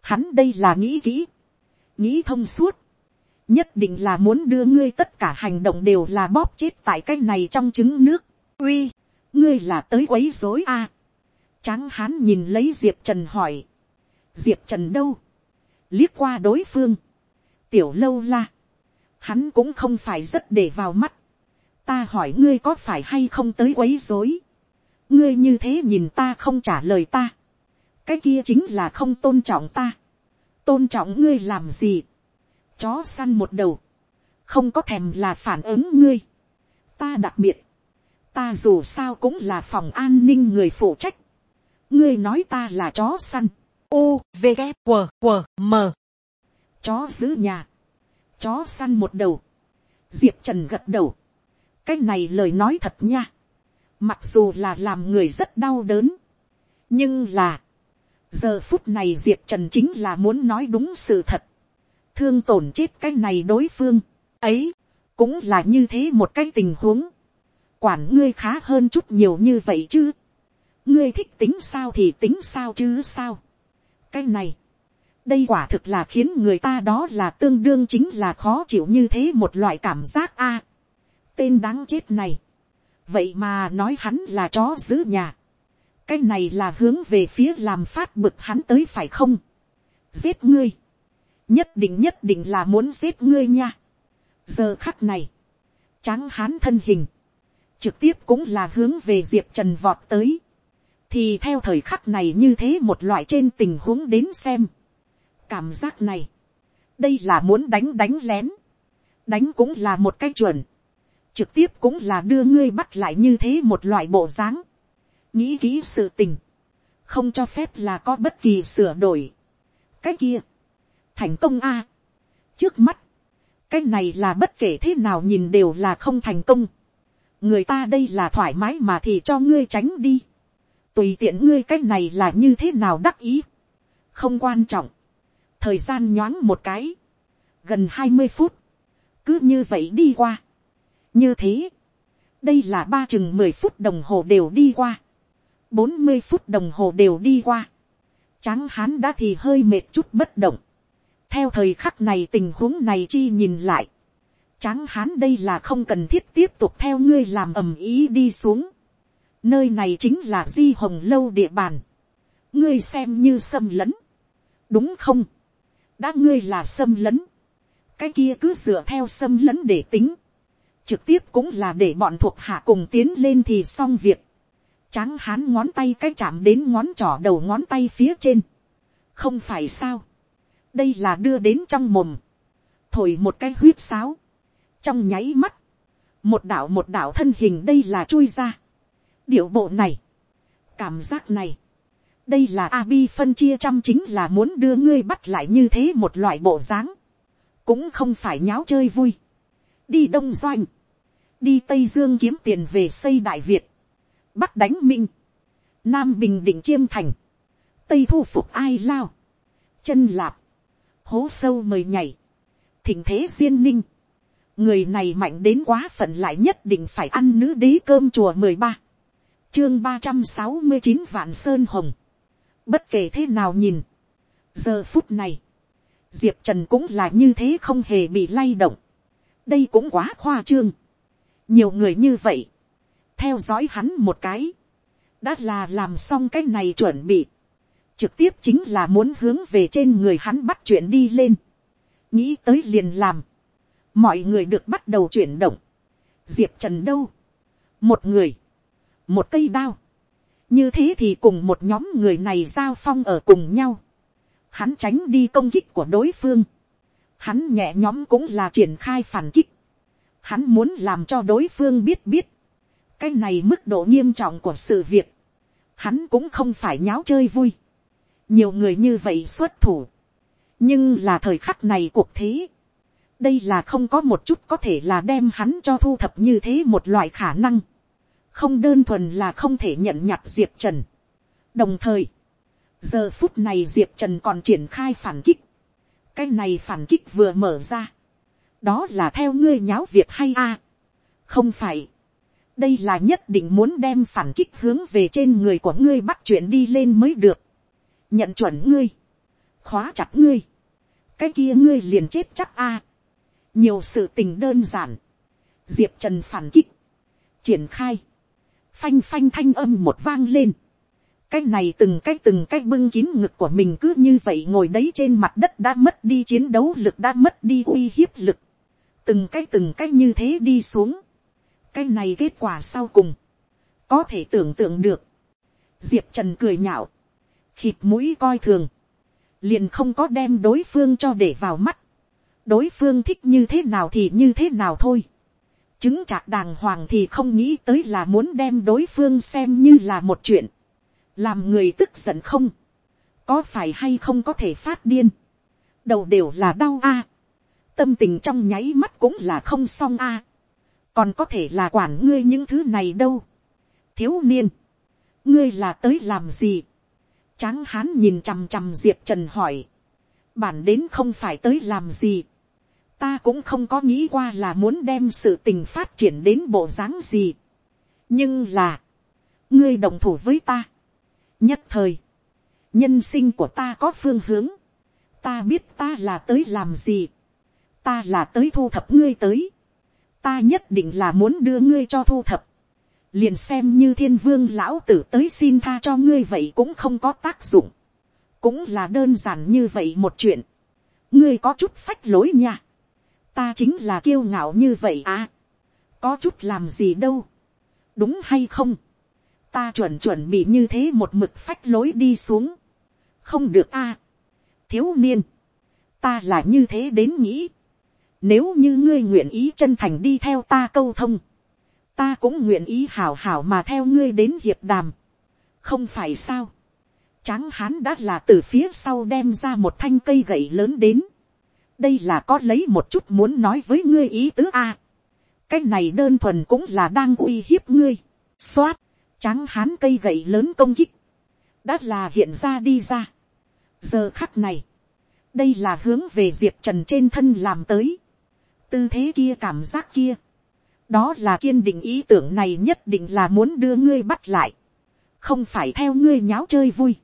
hắn đây là nghĩ kỹ, nghĩ thông suốt. nhất định là muốn đưa ngươi tất cả hành động đều là bóp chết tại cái này trong trứng nước. uy, ngươi là tới quấy rối a. À Tráng hán nhìn lấy Diệp Trần hỏi. Diệp Trần đâu? Liếc qua đối phương. Tiểu lâu la. Hắn cũng không phải rất để vào mắt. Ta hỏi ngươi có phải hay không tới quấy rối. Ngươi như thế nhìn ta không trả lời ta. Cái kia chính là không tôn trọng ta. Tôn trọng ngươi làm gì? Chó săn một đầu. Không có thèm là phản ứng ngươi. Ta đặc biệt. Ta dù sao cũng là phòng an ninh người phụ trách. Ngươi nói ta là chó săn, u v g q q m. Chó giữ nhà, chó săn một đầu, diệp trần gật đầu, cái này lời nói thật nha, mặc dù là làm người rất đau đớn, nhưng là, giờ phút này diệp trần chính là muốn nói đúng sự thật, thương tổn chết cái này đối phương, ấy, cũng là như thế một cái tình huống, quản ngươi khá hơn chút nhiều như vậy chứ, ngươi thích tính sao thì tính sao chứ sao. cái này, đây quả thực là khiến người ta đó là tương đương chính là khó chịu như thế một loại cảm giác a. tên đáng chết này. vậy mà nói hắn là chó giữ nhà. cái này là hướng về phía làm phát bực hắn tới phải không. giết ngươi. nhất định nhất định là muốn giết ngươi nha. giờ khắc này, tráng hán thân hình, trực tiếp cũng là hướng về diệp trần vọt tới. Thì theo thời khắc này như thế một loại trên tình huống đến xem. cảm giác này, đây là muốn đánh đánh lén, đánh cũng là một cái chuẩn, trực tiếp cũng là đưa ngươi bắt lại như thế một loại bộ dáng, nghĩ kỹ sự tình, không cho phép là có bất kỳ sửa đổi. cái kia, thành công a, trước mắt, cái này là bất kể thế nào nhìn đều là không thành công, người ta đây là thoải mái mà thì cho ngươi tránh đi, tùy tiện ngươi cái này là như thế nào đắc ý, không quan trọng, thời gian nhoáng một cái, gần hai mươi phút, cứ như vậy đi qua, như thế, đây là ba chừng mười phút đồng hồ đều đi qua, bốn mươi phút đồng hồ đều đi qua, tráng hán đã thì hơi mệt chút bất động, theo thời khắc này tình huống này chi nhìn lại, tráng hán đây là không cần thiết tiếp tục theo ngươi làm ầm ý đi xuống, nơi này chính là di hồng lâu địa bàn, ngươi xem như xâm lấn, đúng không, đã ngươi là xâm lấn, cái kia cứ dựa theo xâm lấn để tính, trực tiếp cũng là để bọn thuộc hạ cùng tiến lên thì xong việc, tráng hán ngón tay cái chạm đến ngón trỏ đầu ngón tay phía trên, không phải sao, đây là đưa đến trong mồm, thổi một cái huyết sáo, trong nháy mắt, một đạo một đạo thân hình đây là chui ra, điệu bộ này, cảm giác này, đây là Abi phân chia trăm chính là muốn đưa ngươi bắt lại như thế một loại bộ dáng, cũng không phải nháo chơi vui, đi đông doanh, đi tây dương kiếm tiền về xây đại việt, bắc đánh minh, nam bình định chiêm thành, tây thu phục ai lao, chân lạp, hố sâu mời nhảy, thỉnh thế duyên ninh, người này mạnh đến quá phận lại nhất định phải ăn nữ đế cơm chùa mười ba, chương ba trăm sáu mươi chín vạn sơn hồng, bất kể thế nào nhìn, giờ phút này, diệp trần cũng là như thế không hề bị lay động, đây cũng quá khoa trương, nhiều người như vậy, theo dõi hắn một cái, đã là làm xong cái này chuẩn bị, trực tiếp chính là muốn hướng về trên người hắn bắt chuyện đi lên, nghĩ tới liền làm, mọi người được bắt đầu chuyển động, diệp trần đâu, một người, một cây đao, như thế thì cùng một nhóm người này giao phong ở cùng nhau, hắn tránh đi công kích của đối phương, hắn nhẹ nhóm cũng là triển khai phản kích, hắn muốn làm cho đối phương biết biết, cái này mức độ nghiêm trọng của sự việc, hắn cũng không phải nháo chơi vui, nhiều người như vậy xuất thủ, nhưng là thời khắc này cuộc thế, đây là không có một chút có thể là đem hắn cho thu thập như thế một loại khả năng, không đơn thuần là không thể nhận nhặt diệp trần. đồng thời, giờ phút này diệp trần còn triển khai phản kích, cái này phản kích vừa mở ra, đó là theo ngươi nháo việc hay a, không phải, đây là nhất định muốn đem phản kích hướng về trên người của ngươi bắt chuyện đi lên mới được, nhận chuẩn ngươi, khóa chặt ngươi, cái kia ngươi liền chết chắc a, nhiều sự tình đơn giản, diệp trần phản kích, triển khai, phanh phanh thanh âm một vang lên, cái này từng cái từng cái bưng kín ngực của mình cứ như vậy ngồi đấy trên mặt đất đã mất đi chiến đấu lực đã mất đi uy hiếp lực, từng cái từng cái như thế đi xuống, cái này kết quả sau cùng, có thể tưởng tượng được, diệp trần cười nhạo, khịt mũi coi thường, liền không có đem đối phương cho để vào mắt, đối phương thích như thế nào thì như thế nào thôi, chứng chạc đàng hoàng thì không nghĩ tới là muốn đem đối phương xem như là một chuyện, làm người tức giận không, có phải hay không có thể phát điên, đầu đều là đau a, tâm tình trong nháy mắt cũng là không xong a, còn có thể là quản ngươi những thứ này đâu, thiếu niên, ngươi là tới làm gì, tráng hán nhìn chằm chằm diệp trần hỏi, bản đến không phải tới làm gì, ta cũng không có nghĩ qua là muốn đem sự tình phát triển đến bộ dáng gì. nhưng là, ngươi đồng thủ với ta. nhất thời, nhân sinh của ta có phương hướng. ta biết ta là tới làm gì. ta là tới thu thập ngươi tới. ta nhất định là muốn đưa ngươi cho thu thập. liền xem như thiên vương lão tử tới xin tha cho ngươi vậy cũng không có tác dụng. cũng là đơn giản như vậy một chuyện. ngươi có chút phách lối nha ta chính là kiêu ngạo như vậy à. có chút làm gì đâu. đúng hay không. ta chuẩn chuẩn bị như thế một mực phách lối đi xuống. không được à. thiếu niên. ta là như thế đến nghĩ. nếu như ngươi nguyện ý chân thành đi theo ta câu thông. ta cũng nguyện ý hảo hảo mà theo ngươi đến hiệp đàm. không phải sao. tráng hán đã là từ phía sau đem ra một thanh cây gậy lớn đến đây là có lấy một chút muốn nói với ngươi ý tứ a. cái này đơn thuần cũng là đang uy hiếp ngươi. x o á t trắng hán cây gậy lớn công kích, đã là hiện ra đi ra. giờ khắc này, đây là hướng về diệp trần trên thân làm tới. tư thế kia cảm giác kia, đó là kiên định ý tưởng này nhất định là muốn đưa ngươi bắt lại, không phải theo ngươi nháo chơi vui.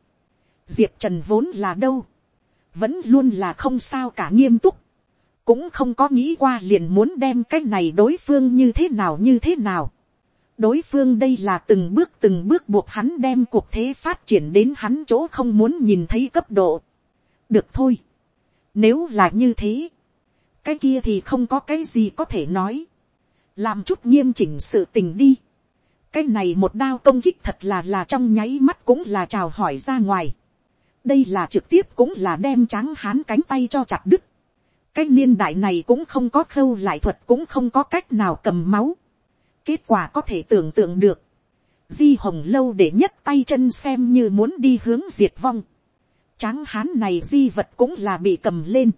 diệp trần vốn là đâu, vẫn luôn là không sao cả nghiêm túc, cũng không có nghĩ qua liền muốn đem cái này đối phương như thế nào như thế nào. đối phương đây là từng bước từng bước buộc hắn đem cuộc thế phát triển đến hắn chỗ không muốn nhìn thấy cấp độ. được thôi. nếu là như thế, cái kia thì không có cái gì có thể nói. làm chút nghiêm chỉnh sự tình đi. cái này một đao công kích thật là là trong nháy mắt cũng là chào hỏi ra ngoài đây là trực tiếp cũng là đem tráng hán cánh tay cho chặt đứt. cái niên đại này cũng không có khâu lại thuật, cũng không có cách nào cầm máu. kết quả có thể tưởng tượng được. di hồng lâu để nhất tay chân xem như muốn đi hướng diệt vong. Tráng hán này di vật cũng là bị cầm lên.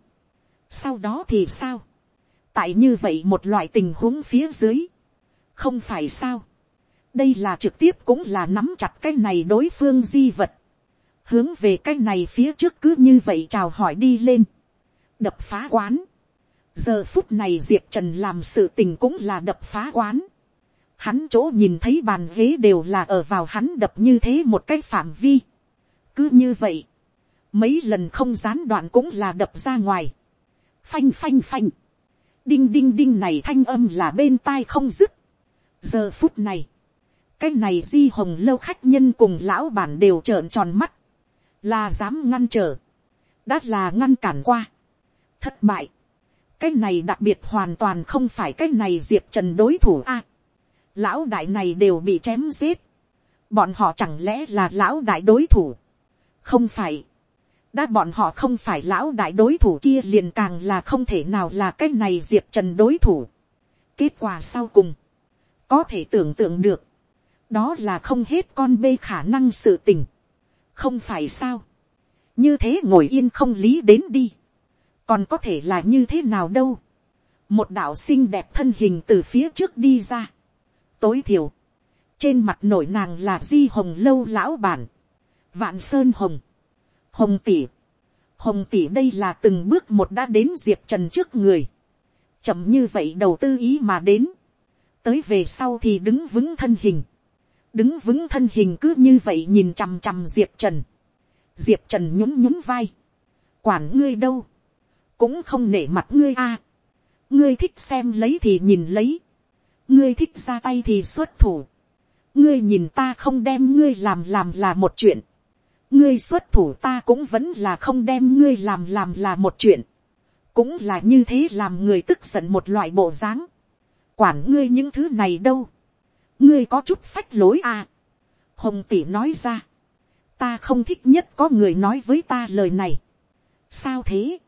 Sau đó thì sao? Tại như vậy một loại tình huống phía dưới. Không phải sao? Đây là trực tiếp cũng là nắm chặt cái này đối phương di vật. Hướng về cái này phía trước cứ như vậy chào hỏi đi lên. Đập phá quán. Giờ phút này Diệp Trần làm sự tình cũng là đập phá quán hắn chỗ nhìn thấy bàn ghế đều là ở vào hắn đập như thế một cái phạm vi. cứ như vậy, mấy lần không gián đoạn cũng là đập ra ngoài. phanh phanh phanh, đinh đinh đinh này thanh âm là bên tai không dứt. giờ phút này, cái này di hồng lâu khách nhân cùng lão bản đều trợn tròn mắt, là dám ngăn trở, đã là ngăn cản qua, thất bại, cái này đặc biệt hoàn toàn không phải cái này diệp trần đối thủ a. Lão đại này đều bị chém giết, bọn họ chẳng lẽ là lão đại đối thủ, không phải, đã bọn họ không phải lão đại đối thủ kia liền càng là không thể nào là cái này diệp trần đối thủ. kết quả sau cùng, có thể tưởng tượng được, đó là không hết con bê khả năng sự tình, không phải sao, như thế ngồi yên không lý đến đi, còn có thể là như thế nào đâu, một đạo xinh đẹp thân hình từ phía trước đi ra, tối thiểu, trên mặt nổi nàng là di hồng lâu lão bản, vạn sơn hồng, hồng tỷ, hồng tỷ đây là từng bước một đã đến diệp trần trước người, chậm như vậy đầu tư ý mà đến, tới về sau thì đứng vững thân hình, đứng vững thân hình cứ như vậy nhìn chằm chằm diệp trần, diệp trần nhún nhún vai, quản ngươi đâu, cũng không nể mặt ngươi a, ngươi thích xem lấy thì nhìn lấy, ngươi thích ra tay thì xuất thủ, ngươi nhìn ta không đem ngươi làm làm là một chuyện, ngươi xuất thủ ta cũng vẫn là không đem ngươi làm làm là một chuyện, cũng là như thế làm người tức giận một loại bộ dáng, quản ngươi những thứ này đâu, ngươi có chút phách lối à, hồng tỷ nói ra, ta không thích nhất có người nói với ta lời này, sao thế,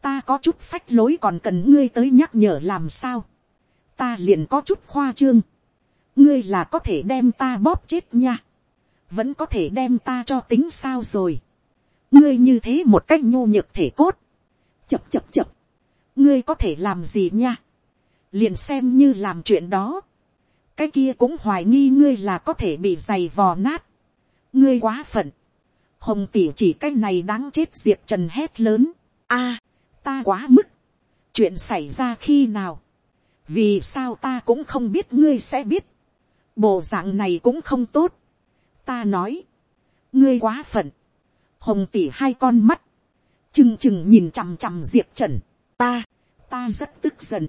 ta có chút phách lối còn cần ngươi tới nhắc nhở làm sao, ta liền có chút khoa trương, ngươi là có thể đem ta bóp chết nha, vẫn có thể đem ta cho tính sao rồi, ngươi như thế một cách nhu nhược thể cốt, chập chập chập, ngươi có thể làm gì nha, liền xem như làm chuyện đó, cái kia cũng hoài nghi ngươi là có thể bị giày vò nát, ngươi quá phận, hồng tỉ chỉ cái này đáng chết diệp trần hét lớn, a, ta quá mức, chuyện xảy ra khi nào, vì sao ta cũng không biết ngươi sẽ biết, bộ dạng này cũng không tốt, ta nói, ngươi quá phận, hồng tỉ hai con mắt, chừng chừng nhìn chằm chằm diệp trần, ta, ta rất tức giận,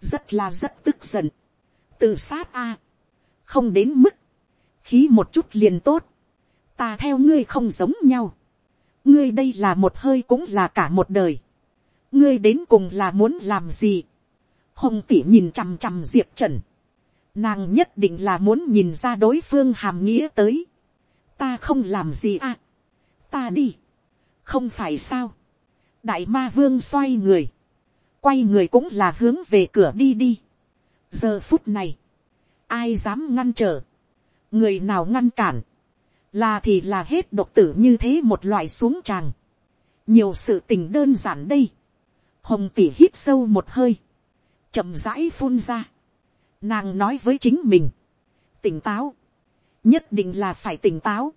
rất là rất tức giận, tự sát a, không đến mức, khí một chút liền tốt, ta theo ngươi không giống nhau, ngươi đây là một hơi cũng là cả một đời, ngươi đến cùng là muốn làm gì, hồng tỷ nhìn chằm chằm diệp trần, nàng nhất định là muốn nhìn ra đối phương hàm nghĩa tới, ta không làm gì à, ta đi, không phải sao, đại ma vương xoay người, quay người cũng là hướng về cửa đi đi giờ phút này, ai dám ngăn trở, người nào ngăn cản, là thì là hết độc tử như thế một loại xuống tràng, nhiều sự tình đơn giản đây, hồng tỷ hít sâu một hơi, chậm rãi phun ra. Nàng nói với chính mình, tỉnh táo, nhất định là phải tỉnh táo,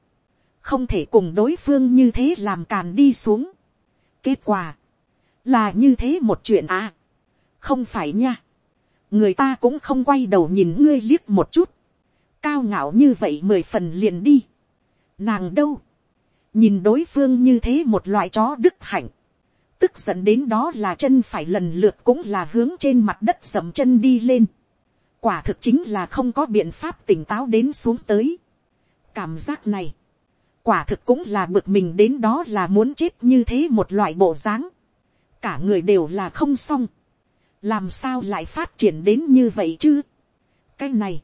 không thể cùng đối phương như thế làm càn đi xuống. kết quả, là như thế một chuyện à, không phải nha, người ta cũng không quay đầu nhìn ngươi liếc một chút, cao ngạo như vậy mười phần liền đi, nàng đâu, nhìn đối phương như thế một loại chó đức hạnh, tức giận đến đó là chân phải lần lượt cũng là hướng trên mặt đất sầm chân đi lên. quả thực chính là không có biện pháp tỉnh táo đến xuống tới. cảm giác này, quả thực cũng là bực mình đến đó là muốn chết như thế một loại bộ dáng. cả người đều là không xong làm sao lại phát triển đến như vậy chứ. cái này,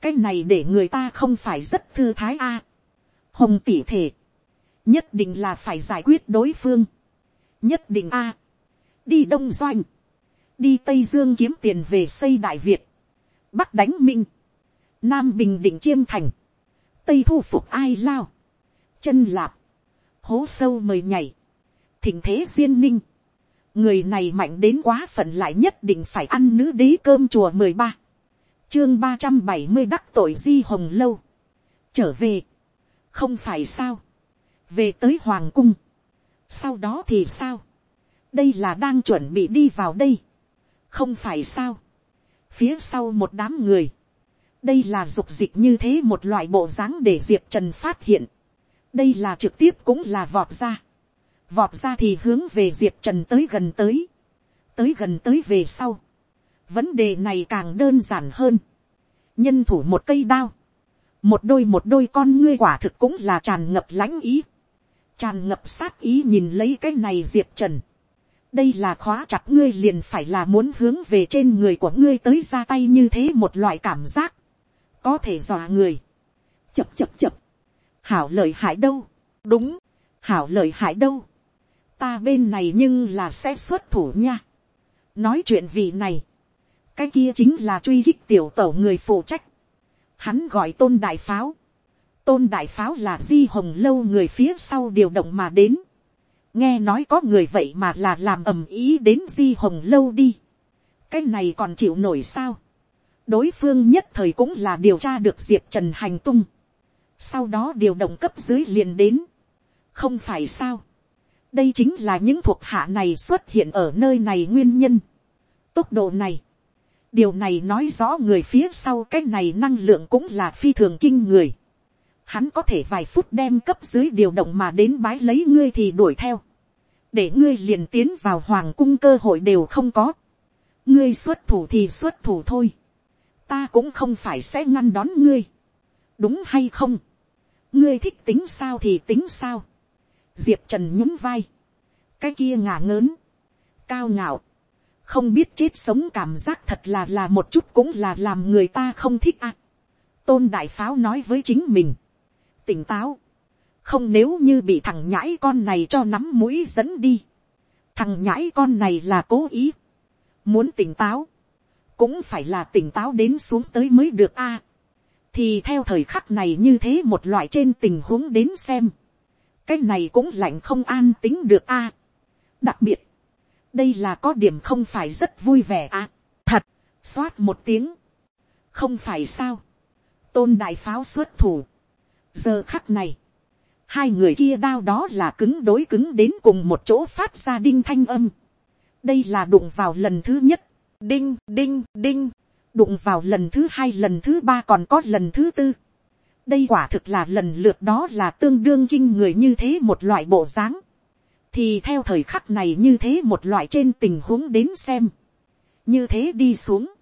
cái này để người ta không phải rất thư thái a. hồng tỷ thể, nhất định là phải giải quyết đối phương. Nhất định a, đi đông doanh, đi tây dương kiếm tiền về xây đại việt, bắc đánh minh, nam bình định chiêm thành, tây thu phục ai lao, chân lạp, hố sâu mời nhảy, thỉnh thế duyên ninh, người này mạnh đến quá phận lại nhất định phải ăn nữ đế cơm chùa mười ba, chương ba trăm bảy mươi đắc tội di hồng lâu, trở về, không phải sao, về tới hoàng cung, sau đó thì sao, đây là đang chuẩn bị đi vào đây, không phải sao, phía sau một đám người, đây là dục dịch như thế một loại bộ dáng để diệp trần phát hiện, đây là trực tiếp cũng là vọt ra, vọt ra thì hướng về diệp trần tới gần tới, tới gần tới về sau, vấn đề này càng đơn giản hơn, nhân thủ một cây đao, một đôi một đôi con ngươi quả thực cũng là tràn ngập lãnh ý, tràn ngập sát ý nhìn lấy cái này diệp trần, đây là khóa chặt ngươi liền phải là muốn hướng về trên người của ngươi tới ra tay như thế một loại cảm giác, có thể dọa người, chập chập chập, hảo lợi hại đâu, đúng, hảo lợi hại đâu, ta bên này nhưng là sẽ xuất thủ nha, nói chuyện vị này, cái kia chính là truy hích tiểu tổ người phụ trách, hắn gọi tôn đại pháo, tôn đại pháo là di hồng lâu người phía sau điều động mà đến, nghe nói có người vậy mà là làm ầm ý đến di hồng lâu đi, cái này còn chịu nổi sao, đối phương nhất thời cũng là điều tra được diệp trần hành tung, sau đó điều động cấp dưới liền đến, không phải sao, đây chính là những thuộc hạ này xuất hiện ở nơi này nguyên nhân, tốc độ này, điều này nói rõ người phía sau cái này năng lượng cũng là phi thường kinh người, hắn có thể vài phút đem cấp dưới điều động mà đến bái lấy ngươi thì đuổi theo, để ngươi liền tiến vào hoàng cung cơ hội đều không có, ngươi xuất thủ thì xuất thủ thôi, ta cũng không phải sẽ ngăn đón ngươi, đúng hay không, ngươi thích tính sao thì tính sao, diệp trần nhún vai, cái kia ngả ngớn, cao ngạo, không biết chết sống cảm giác thật là là một chút cũng là làm người ta không thích à. tôn đại pháo nói với chính mình, tỉnh táo, không nếu như bị thằng nhãi con này cho nắm mũi dẫn đi, thằng nhãi con này là cố ý, muốn tỉnh táo, cũng phải là tỉnh táo đến xuống tới mới được a. thì theo thời khắc này như thế một loại trên tình huống đến xem, cái này cũng lạnh không an tính được a. đặc biệt, đây là có điểm không phải rất vui vẻ a. thật, xoát một tiếng, không phải sao, tôn đại pháo xuất thủ, giờ khắc này, hai người kia đao đó là cứng đối cứng đến cùng một chỗ phát ra đinh thanh âm. đây là đụng vào lần thứ nhất, đinh đinh đinh, đụng vào lần thứ hai lần thứ ba còn có lần thứ tư đây quả thực là lần lượt đó là tương đương kinh người như thế một loại bộ dáng. thì theo thời khắc này như thế một loại trên tình huống đến xem. như thế đi xuống.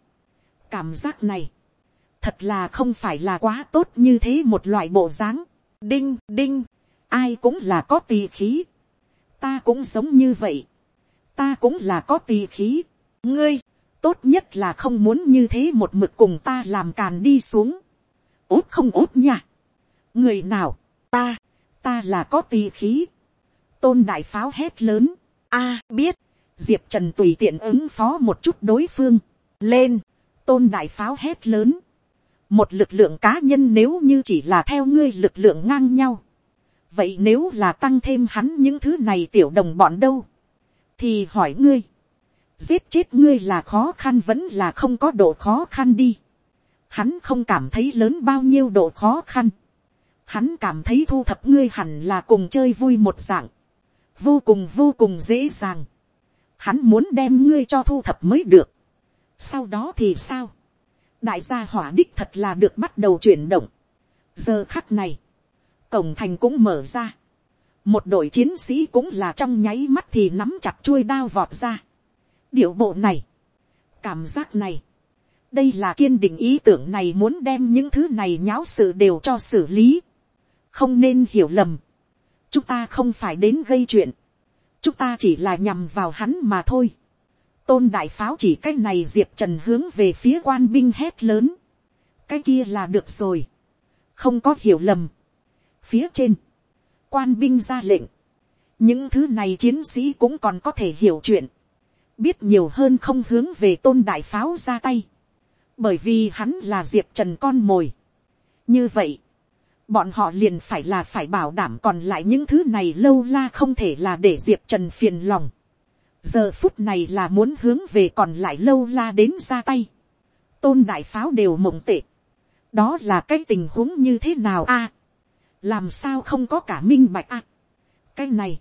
cảm giác này, thật là không phải là quá tốt như thế một loại bộ dáng. đinh đinh, ai cũng là có tì khí. ta cũng sống như vậy. ta cũng là có tì khí. ngươi, tốt nhất là không muốn như thế một mực cùng ta làm càn đi xuống ốt không ốt nha. người nào, ta, ta là có tì khí. tôn đại pháo hét lớn. a biết, diệp trần tùy tiện ứng phó một chút đối phương. lên, tôn đại pháo hét lớn. một lực lượng cá nhân nếu như chỉ là theo ngươi lực lượng ngang nhau. vậy nếu là tăng thêm hắn những thứ này tiểu đồng bọn đâu. thì hỏi ngươi giết chết ngươi là khó khăn vẫn là không có độ khó khăn đi. Hắn không cảm thấy lớn bao nhiêu độ khó khăn. Hắn cảm thấy thu thập ngươi hẳn là cùng chơi vui một dạng. Vô cùng vô cùng dễ dàng. Hắn muốn đem ngươi cho thu thập mới được. Sau đó thì sao? Đại gia hỏa đích thật là được bắt đầu chuyển động. Giờ khắc này. Cổng thành cũng mở ra. Một đội chiến sĩ cũng là trong nháy mắt thì nắm chặt chuôi đao vọt ra điệu bộ này, cảm giác này, đây là kiên định ý tưởng này muốn đem những thứ này nháo sự đều cho xử lý, không nên hiểu lầm, chúng ta không phải đến gây chuyện, chúng ta chỉ là nhằm vào hắn mà thôi. tôn đại pháo chỉ cái này diệp trần hướng về phía quan binh hét lớn, cái kia là được rồi, không có hiểu lầm. phía trên, quan binh ra lệnh, những thứ này chiến sĩ cũng còn có thể hiểu chuyện, biết nhiều hơn không hướng về tôn đại pháo ra tay bởi vì hắn là diệp trần con mồi. như vậy, bọn họ liền phải là phải bảo đảm còn lại những thứ này lâu la không thể là để diệp trần phiền lòng. giờ phút này là muốn hướng về còn lại lâu la đến ra tay. tôn đại pháo đều mộng tệ. đó là cái tình huống như thế nào a. làm sao không có cả minh bạch a. cái này,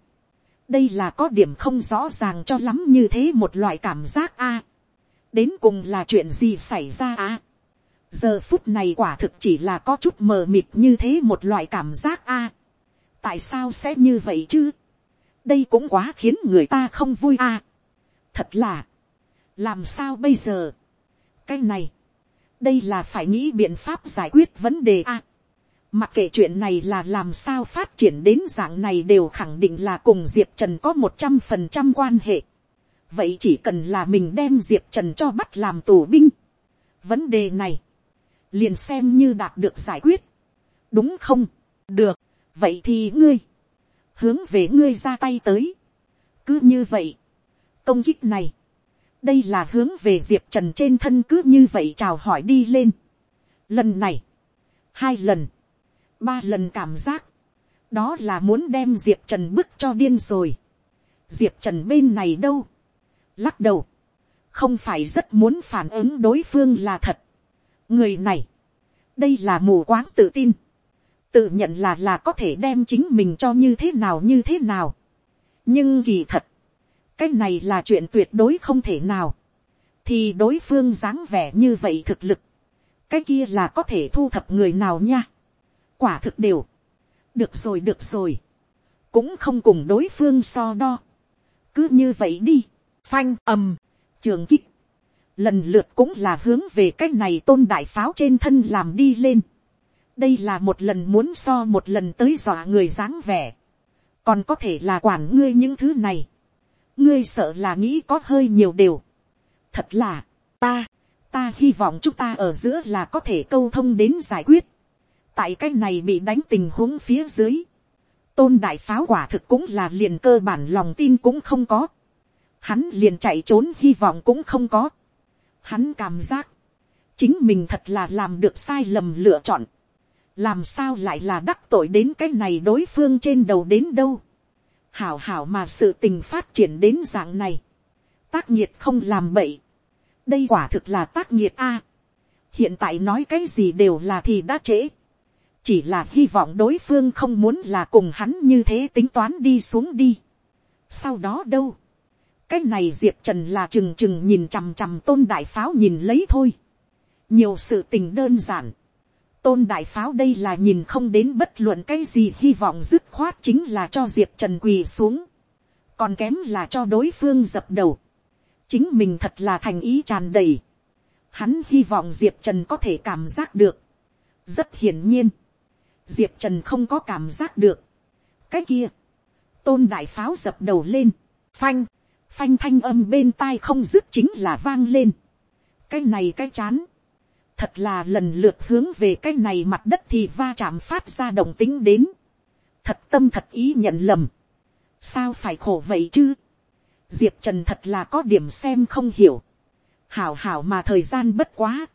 đây là có điểm không rõ ràng cho lắm như thế một loại cảm giác a đến cùng là chuyện gì xảy ra à. giờ phút này quả thực chỉ là có chút mờ mịt như thế một loại cảm giác a. tại sao sẽ như vậy chứ. đây cũng quá khiến người ta không vui a. thật là, làm sao bây giờ. cái này, đây là phải nghĩ biện pháp giải quyết vấn đề a. mặc kệ chuyện này là làm sao phát triển đến dạng này đều khẳng định là cùng diệp trần có một trăm phần trăm quan hệ vậy chỉ cần là mình đem diệp trần cho bắt làm tù binh. vấn đề này, liền xem như đạt được giải quyết. đúng không, được, vậy thì ngươi, hướng về ngươi ra tay tới. cứ như vậy, công kích này, đây là hướng về diệp trần trên thân cứ như vậy chào hỏi đi lên. lần này, hai lần, ba lần cảm giác, đó là muốn đem diệp trần bức cho điên rồi. diệp trần bên này đâu, lắc đầu, không phải rất muốn phản ứng đối phương là thật. người này, đây là mù quáng tự tin, tự nhận là là có thể đem chính mình cho như thế nào như thế nào. nhưng kỳ thật, cái này là chuyện tuyệt đối không thể nào, thì đối phương dáng vẻ như vậy thực lực, cái kia là có thể thu thập người nào nha. quả thực đều, được rồi được rồi, cũng không cùng đối phương so đo, cứ như vậy đi, phanh ầm, trường kích, lần lượt cũng là hướng về cái này tôn đại pháo trên thân làm đi lên. đây là một lần muốn so một lần tới dọa người dáng vẻ, còn có thể là quản ngươi những thứ này, ngươi sợ là nghĩ có hơi nhiều điều thật là, ta, ta hy vọng chúng ta ở giữa là có thể câu thông đến giải quyết. tại cái này bị đánh tình huống phía dưới, tôn đại pháo quả thực cũng là liền cơ bản lòng tin cũng không có hắn liền chạy trốn hy vọng cũng không có Hắn cảm giác, chính mình thật là làm được sai lầm lựa chọn. Làm sao lại là đắc tội đến cái này đối phương trên đầu đến đâu. Hảo hảo mà sự tình phát triển đến dạng này. Tác nhiệt không làm bậy. Đây quả thực là tác nhiệt A. Hiện tại nói cái gì đều là thì đã trễ. Chỉ là hy vọng đối phương không muốn là cùng hắn như thế tính toán đi xuống đi. Sau đó đâu? Cái này diệp trần là trừng trừng nhìn chằm chằm tôn đại pháo nhìn lấy thôi. nhiều sự tình đơn giản. tôn đại pháo đây là nhìn không đến bất luận cái gì hy vọng dứt khoát chính là cho diệp trần quỳ xuống. còn kém là cho đối phương dập đầu. chính mình thật là thành ý tràn đầy. hắn hy vọng diệp trần có thể cảm giác được. rất hiển nhiên. diệp trần không có cảm giác được. cái kia, tôn đại pháo dập đầu lên, phanh, phanh thanh âm bên tai không dứt chính là vang lên. cái này cái chán, thật là lần lượt hướng về cái này mặt đất thì va chạm phát ra động tính đến. thật tâm thật ý nhận lầm. sao phải khổ vậy chứ. diệp trần thật là có điểm xem không hiểu. hảo hảo mà thời gian bất quá.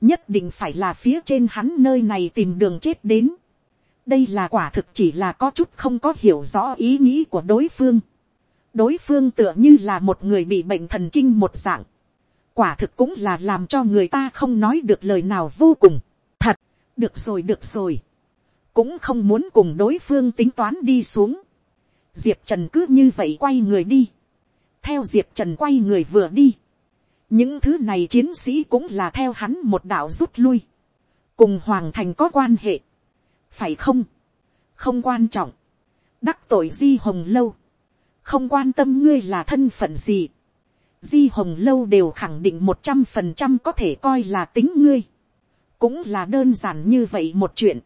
nhất định phải là phía trên hắn nơi này tìm đường chết đến. đây là quả thực chỉ là có chút không có hiểu rõ ý nghĩ của đối phương đối phương tựa như là một người bị bệnh thần kinh một dạng, quả thực cũng là làm cho người ta không nói được lời nào vô cùng, thật, được rồi được rồi, cũng không muốn cùng đối phương tính toán đi xuống, diệp trần cứ như vậy quay người đi, theo diệp trần quay người vừa đi, những thứ này chiến sĩ cũng là theo hắn một đạo rút lui, cùng hoàng thành có quan hệ, phải không, không quan trọng, đắc tội di hồng lâu, không quan tâm ngươi là thân phận gì, di hồng lâu đều khẳng định một trăm phần trăm có thể coi là tính ngươi, cũng là đơn giản như vậy một chuyện,